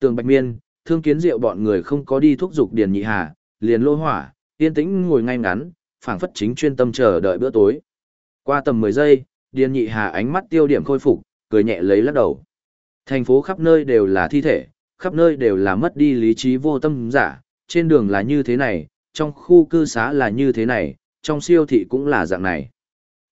Tường Bạch Miên, thương kiến diệu bọn người không có đi thúc giục Điền nhị hà, liền lô hỏa, yên tĩnh ngồi ngay ngắn, phảng phất chính chuyên tâm chờ đợi bữa tối. Qua tầm 10 giây, Điền nhị hà ánh mắt tiêu điểm khôi phục, cười nhẹ lấy lắc đầu. Thành phố khắp nơi đều là thi thể, khắp nơi đều là mất đi lý trí vô tâm giả, trên đường là như thế này, trong khu cư xá là như thế này, trong siêu thị cũng là dạng này.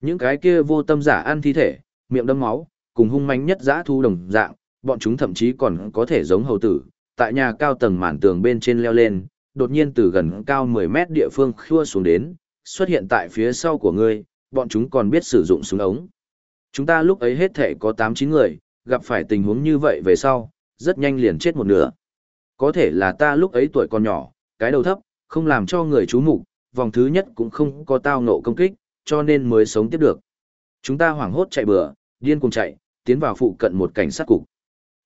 Những cái kia vô tâm giả ăn thi thể, miệng đâm máu, cùng hung manh nhất giã thu đồng dạng, bọn chúng thậm chí còn có thể giống hầu tử, tại nhà cao tầng màn tường bên trên leo lên, đột nhiên từ gần cao 10 mét địa phương khua xuống đến, xuất hiện tại phía sau của ngươi, bọn chúng còn biết sử dụng súng ống. Chúng ta lúc ấy hết thể có 8-9 người, gặp phải tình huống như vậy về sau, rất nhanh liền chết một nửa. Có thể là ta lúc ấy tuổi còn nhỏ, cái đầu thấp, không làm cho người chú mục vòng thứ nhất cũng không có tao ngộ công kích, cho nên mới sống tiếp được. Chúng ta hoảng hốt chạy bừa, điên cùng chạy, tiến vào phụ cận một cảnh sát cục.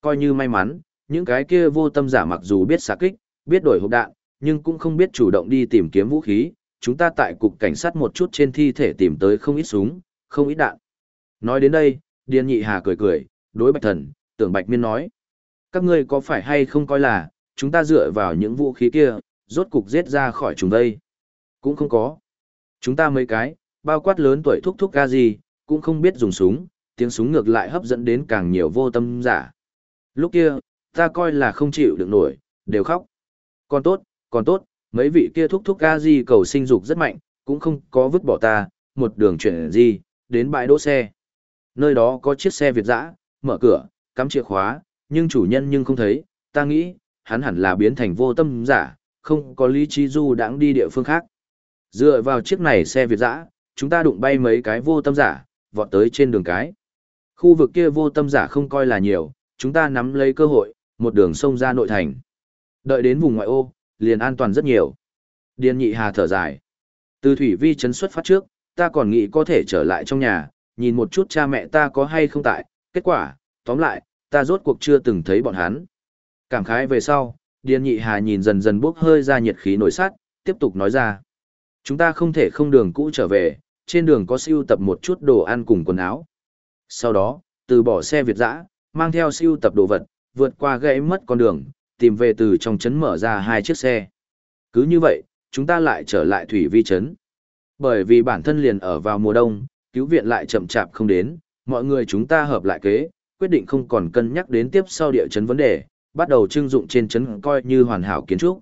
Coi như may mắn, những cái kia vô tâm giả mặc dù biết xạ kích, biết đổi hộp đạn, nhưng cũng không biết chủ động đi tìm kiếm vũ khí. Chúng ta tại cục cảnh sát một chút trên thi thể tìm tới không ít súng, không ít đạn. Nói đến đây, Điền Nhị Hà cười cười, đối Bạch Thần, tưởng Bạch Miên nói. Các ngươi có phải hay không coi là, chúng ta dựa vào những vũ khí kia, rốt cục giết ra khỏi chúng đây? Cũng không có. Chúng ta mấy cái, bao quát lớn tuổi thúc thúc ga gì, cũng không biết dùng súng, tiếng súng ngược lại hấp dẫn đến càng nhiều vô tâm giả. Lúc kia, ta coi là không chịu được nổi, đều khóc. Còn tốt, còn tốt, mấy vị kia thúc thúc ga gì cầu sinh dục rất mạnh, cũng không có vứt bỏ ta, một đường chuyển gì, đến bãi đỗ xe. Nơi đó có chiếc xe Việt dã, mở cửa, cắm chìa khóa, nhưng chủ nhân nhưng không thấy, ta nghĩ, hắn hẳn là biến thành vô tâm giả, không có lý trí du đãng đi địa phương khác. Dựa vào chiếc này xe Việt dã, chúng ta đụng bay mấy cái vô tâm giả, vọt tới trên đường cái. Khu vực kia vô tâm giả không coi là nhiều, chúng ta nắm lấy cơ hội, một đường sông ra nội thành. Đợi đến vùng ngoại ô, liền an toàn rất nhiều. Điền nhị hà thở dài. Từ thủy vi chấn xuất phát trước, ta còn nghĩ có thể trở lại trong nhà, nhìn một chút cha mẹ ta có hay không tại, kết quả, tóm lại, ta rốt cuộc chưa từng thấy bọn hắn. Cảm khái về sau, Điền Nhị Hà nhìn dần dần bốc hơi ra nhiệt khí nổi sát, tiếp tục nói ra. Chúng ta không thể không đường cũ trở về, trên đường có siêu tập một chút đồ ăn cùng quần áo. Sau đó, từ bỏ xe Việt dã, mang theo siêu tập đồ vật, vượt qua gãy mất con đường, tìm về từ trong trấn mở ra hai chiếc xe. Cứ như vậy, chúng ta lại trở lại thủy vi trấn. Bởi vì bản thân liền ở vào mùa đông, cứu viện lại chậm chạp không đến, mọi người chúng ta hợp lại kế, quyết định không còn cân nhắc đến tiếp sau địa chấn vấn đề, bắt đầu trưng dụng trên chấn coi như hoàn hảo kiến trúc.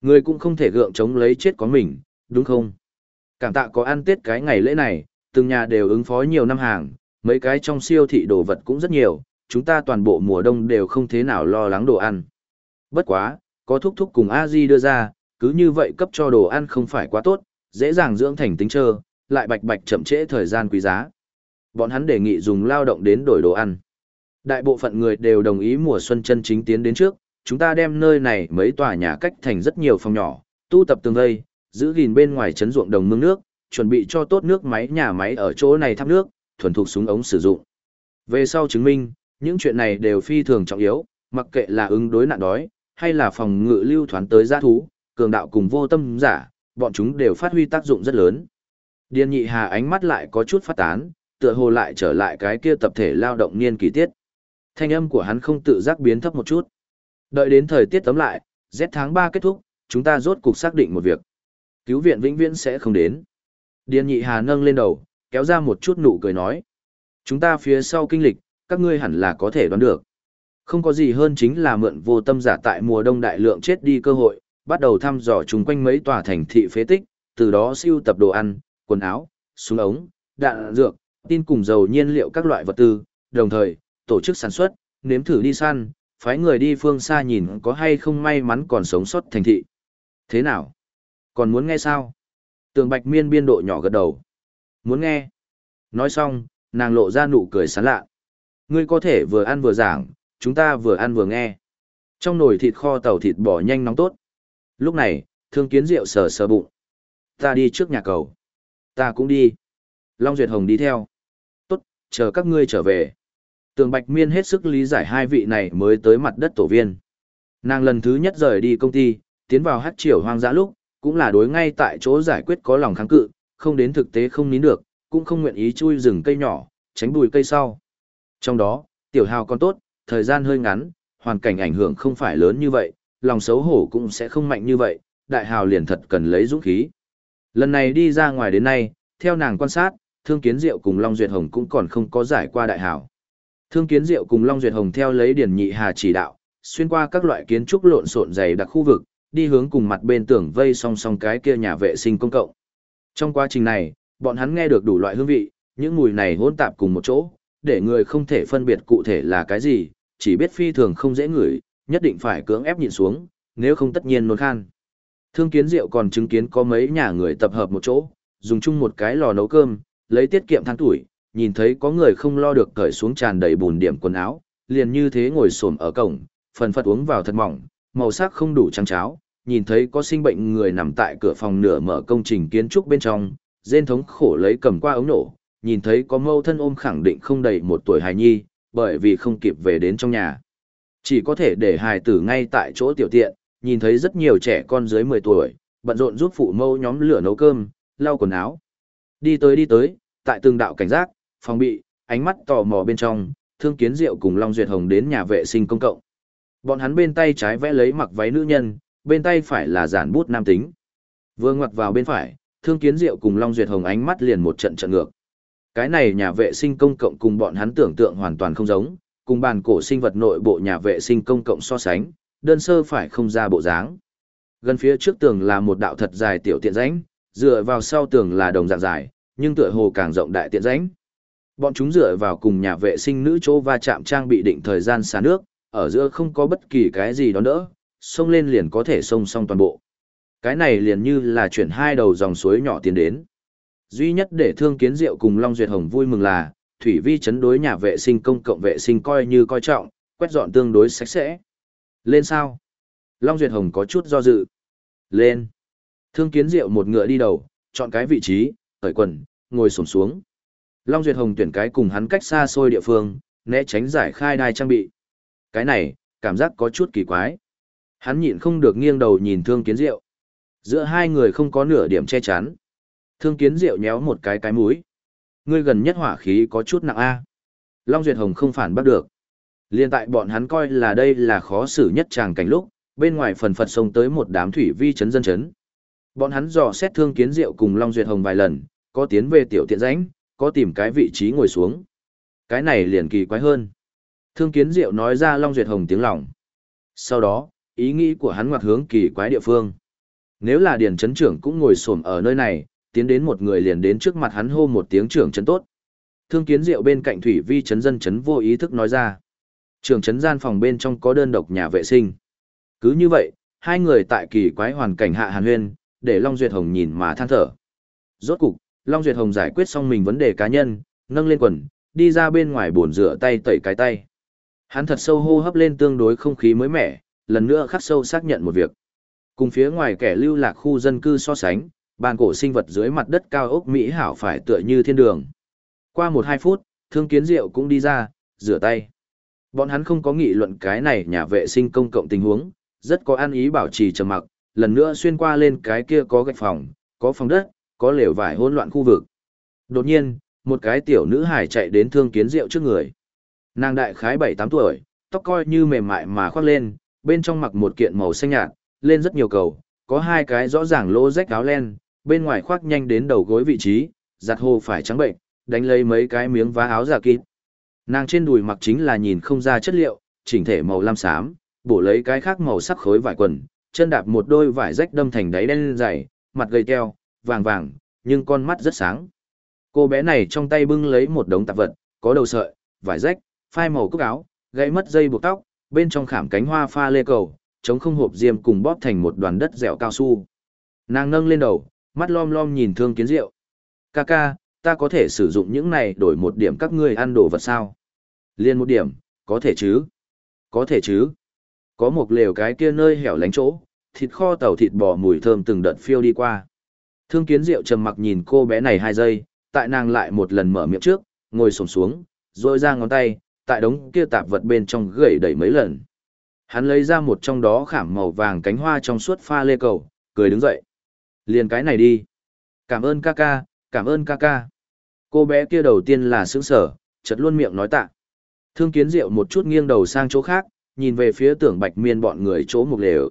Người cũng không thể gượng chống lấy chết có mình, đúng không? Cảm tạ có ăn tết cái ngày lễ này, từng nhà đều ứng phó nhiều năm hàng, mấy cái trong siêu thị đồ vật cũng rất nhiều, chúng ta toàn bộ mùa đông đều không thế nào lo lắng đồ ăn. Bất quá, có thúc thúc cùng a di đưa ra, cứ như vậy cấp cho đồ ăn không phải quá tốt, dễ dàng dưỡng thành tính trơ, lại bạch bạch chậm trễ thời gian quý giá. Bọn hắn đề nghị dùng lao động đến đổi đồ ăn. Đại bộ phận người đều đồng ý mùa xuân chân chính tiến đến trước, chúng ta đem nơi này mấy tòa nhà cách thành rất nhiều phòng nhỏ, tu tập tường vây, giữ gìn bên ngoài chấn ruộng đồng mương nước, chuẩn bị cho tốt nước máy nhà máy ở chỗ này thắp nước, thuần thục súng ống sử dụng. Về sau chứng minh, những chuyện này đều phi thường trọng yếu, mặc kệ là ứng đối nạn đói, hay là phòng ngự lưu thoán tới giã thú, cường đạo cùng vô tâm giả, bọn chúng đều phát huy tác dụng rất lớn. Điền nhị hà ánh mắt lại có chút phát tán, tựa hồ lại trở lại cái kia tập thể lao động niên kỳ tiết. Thanh âm của hắn không tự giác biến thấp một chút. Đợi đến thời tiết tấm lại, rét tháng 3 kết thúc, chúng ta rốt cục xác định một việc. Cứu viện vĩnh viễn sẽ không đến. Điền nhị hà nâng lên đầu, kéo ra một chút nụ cười nói. Chúng ta phía sau kinh lịch, các ngươi hẳn là có thể đoán được. Không có gì hơn chính là mượn vô tâm giả tại mùa đông đại lượng chết đi cơ hội, bắt đầu thăm dò chung quanh mấy tòa thành thị phế tích, từ đó siêu tập đồ ăn, quần áo, súng ống, đạn dược, tin cùng dầu nhiên liệu các loại vật tư, đồng thời, tổ chức sản xuất, nếm thử đi săn, phái người đi phương xa nhìn có hay không may mắn còn sống sót thành thị. Thế nào? Còn muốn nghe sao? Tường Bạch Miên biên độ nhỏ gật đầu. Muốn nghe. Nói xong, nàng lộ ra nụ cười sán lạ. Ngươi có thể vừa ăn vừa giảng, chúng ta vừa ăn vừa nghe. Trong nồi thịt kho tàu thịt bò nhanh nóng tốt. Lúc này, thương kiến rượu sờ sờ bụng. Ta đi trước nhà cầu. Ta cũng đi. Long Duyệt Hồng đi theo. Tốt, chờ các ngươi trở về. Tường Bạch Miên hết sức lý giải hai vị này mới tới mặt đất tổ viên. Nàng lần thứ nhất rời đi công ty, tiến vào hát triều hoang dã lúc, cũng là đối ngay tại chỗ giải quyết có lòng kháng cự, không đến thực tế không nín được, cũng không nguyện ý chui rừng cây nhỏ, tránh bùi cây sau. Trong đó, tiểu hào còn tốt, thời gian hơi ngắn, hoàn cảnh ảnh hưởng không phải lớn như vậy, lòng xấu hổ cũng sẽ không mạnh như vậy, đại hào liền thật cần lấy dũng khí. Lần này đi ra ngoài đến nay, theo nàng quan sát, Thương Kiến Diệu cùng Long Duyệt Hồng cũng còn không có giải qua đại hảo. Thương Kiến Diệu cùng Long Duyệt Hồng theo lấy Điển Nhị Hà chỉ đạo, xuyên qua các loại kiến trúc lộn xộn dày đặc khu vực, đi hướng cùng mặt bên tường vây song song cái kia nhà vệ sinh công cộng. Trong quá trình này, bọn hắn nghe được đủ loại hương vị, những mùi này hỗn tạp cùng một chỗ, để người không thể phân biệt cụ thể là cái gì, chỉ biết phi thường không dễ ngửi, nhất định phải cưỡng ép nhịn xuống, nếu không tất nhiên nôn khan. Thương kiến rượu còn chứng kiến có mấy nhà người tập hợp một chỗ, dùng chung một cái lò nấu cơm, lấy tiết kiệm than tuổi, nhìn thấy có người không lo được cởi xuống tràn đầy bùn điểm quần áo, liền như thế ngồi xổm ở cổng, phần phật uống vào thật mỏng, màu sắc không đủ trắng cháo, nhìn thấy có sinh bệnh người nằm tại cửa phòng nửa mở công trình kiến trúc bên trong, rên thống khổ lấy cầm qua ống nổ, nhìn thấy có mâu thân ôm khẳng định không đầy một tuổi hài nhi, bởi vì không kịp về đến trong nhà. Chỉ có thể để hài tử ngay tại chỗ tiểu tiện, nhìn thấy rất nhiều trẻ con dưới 10 tuổi, bận rộn giúp phụ mâu nhóm lửa nấu cơm, lau quần áo. Đi tới đi tới, tại từng đạo cảnh giác, phòng bị, ánh mắt tò mò bên trong, thương kiến diệu cùng Long Duyệt Hồng đến nhà vệ sinh công cộng. Bọn hắn bên tay trái vẽ lấy mặc váy nữ nhân, bên tay phải là giản bút nam tính. Vừa ngoặt vào bên phải, Thương Kiến Diệu cùng Long Duyệt Hồng ánh mắt liền một trận trận ngược. Cái này nhà vệ sinh công cộng cùng bọn hắn tưởng tượng hoàn toàn không giống, cùng bàn cổ sinh vật nội bộ nhà vệ sinh công cộng so sánh, đơn sơ phải không ra bộ dáng. Gần phía trước tường là một đạo thật dài tiểu tiện rãnh, dựa vào sau tường là đồng dạng dài, nhưng tựa hồ càng rộng đại tiện rãnh. Bọn chúng dựa vào cùng nhà vệ sinh nữ chỗ va chạm trang bị định thời gian xả nước, ở giữa không có bất kỳ cái gì đó đỡ, xông lên liền có thể xông xong toàn bộ. Cái này liền như là chuyển hai đầu dòng suối nhỏ tiến đến. Duy nhất để Thương Kiến Diệu cùng Long Duyệt Hồng vui mừng là, Thủy Vi chấn đối nhà vệ sinh công cộng vệ sinh coi như coi trọng, quét dọn tương đối sạch sẽ. Lên sao? Long Duyệt Hồng có chút do dự. Lên. Thương Kiến Diệu một ngựa đi đầu, chọn cái vị trí, khởi quần, ngồi sổm xuống. Long Duyệt Hồng tuyển cái cùng hắn cách xa xôi địa phương, né tránh giải khai đai trang bị. Cái này, cảm giác có chút kỳ quái. Hắn nhịn không được nghiêng đầu nhìn Thương Kiến Diệu. Giữa hai người không có nửa điểm che chắn. Thương Kiến Diệu nhéo một cái cái mũi. Ngươi gần nhất hỏa khí có chút nặng a. Long Duyệt Hồng không phản bắt được. Liên tại bọn hắn coi là đây là khó xử nhất chàng cảnh lúc, bên ngoài phần phật sông tới một đám thủy vi chấn dân chấn. Bọn hắn dò xét Thương Kiến Diệu cùng Long Duyệt Hồng vài lần, có tiến về tiểu tiện rãnh, có tìm cái vị trí ngồi xuống. Cái này liền kỳ quái hơn. Thương Kiến Diệu nói ra Long Duyệt Hồng tiếng lòng. Sau đó, ý nghĩ của hắn ngoặt hướng kỳ quái địa phương. Nếu là điền chấn trưởng cũng ngồi xổm ở nơi này, tiến đến một người liền đến trước mặt hắn hô một tiếng trưởng chấn tốt. Thương kiến diệu bên cạnh thủy vi chấn dân chấn vô ý thức nói ra trường chấn gian phòng bên trong có đơn độc nhà vệ sinh. Cứ như vậy, hai người tại kỳ quái hoàn cảnh hạ hàn huyên, để Long Duyệt Hồng nhìn mà than thở. Rốt cục, Long Duyệt Hồng giải quyết xong mình vấn đề cá nhân, nâng lên quần, đi ra bên ngoài bồn rửa tay tẩy cái tay. Hắn thật sâu hô hấp lên tương đối không khí mới mẻ, lần nữa khắc sâu xác nhận một việc. Cùng phía ngoài kẻ lưu lạc khu dân cư so sánh, bàn cổ sinh vật dưới mặt đất cao ốc Mỹ hảo phải tựa như thiên đường. Qua một hai phút, thương kiến diệu cũng đi ra, rửa tay. Bọn hắn không có nghị luận cái này nhà vệ sinh công cộng tình huống, rất có an ý bảo trì trầm mặc, lần nữa xuyên qua lên cái kia có gạch phòng, có phòng đất, có lều vải hỗn loạn khu vực. Đột nhiên, một cái tiểu nữ hải chạy đến thương kiến rượu trước người. Nàng đại khái 7-8 tuổi, tóc coi như mềm mại mà khoác lên, bên trong mặc một kiện màu xanh nhạt, lên rất nhiều cầu, có hai cái rõ ràng lỗ rách áo len, bên ngoài khoác nhanh đến đầu gối vị trí, giặt hồ phải trắng bệnh, đánh lấy mấy cái miếng vá áo giả kín. Nàng trên đùi mặc chính là nhìn không ra chất liệu, chỉnh thể màu lam xám, bổ lấy cái khác màu sắc khối vải quần, chân đạp một đôi vải rách đâm thành đáy đen dày, mặt gầy teo, vàng vàng, nhưng con mắt rất sáng. Cô bé này trong tay bưng lấy một đống tạp vật, có đầu sợi, vải rách, phai màu cúc áo, gãy mất dây buộc tóc, bên trong khảm cánh hoa pha lê cầu, chống không hộp diêm cùng bóp thành một đoàn đất dẻo cao su. Nàng nâng lên đầu, mắt lom lom nhìn thương kiến rượu. Ca ca, ta có thể sử dụng những này đổi một điểm các ngươi ăn đồ vật sao? Liên một điểm, có thể chứ? Có thể chứ? Có một lều cái kia nơi hẻo lánh chỗ, thịt kho tàu thịt bò mùi thơm từng đợt phiêu đi qua. Thương kiến rượu trầm mặc nhìn cô bé này hai giây, tại nàng lại một lần mở miệng trước, ngồi sổm xuống, rồi ra ngón tay, tại đống kia tạp vật bên trong gẩy đẩy mấy lần. Hắn lấy ra một trong đó khảm màu vàng cánh hoa trong suốt pha lê cầu, cười đứng dậy. Liền cái này đi. Cảm ơn ca ca, cảm ơn ca ca. Cô bé kia đầu tiên là sững sở, chợt luôn miệng nói tạ. Thương kiến diệu một chút nghiêng đầu sang chỗ khác, nhìn về phía tưởng bạch miên bọn người chỗ mục lều.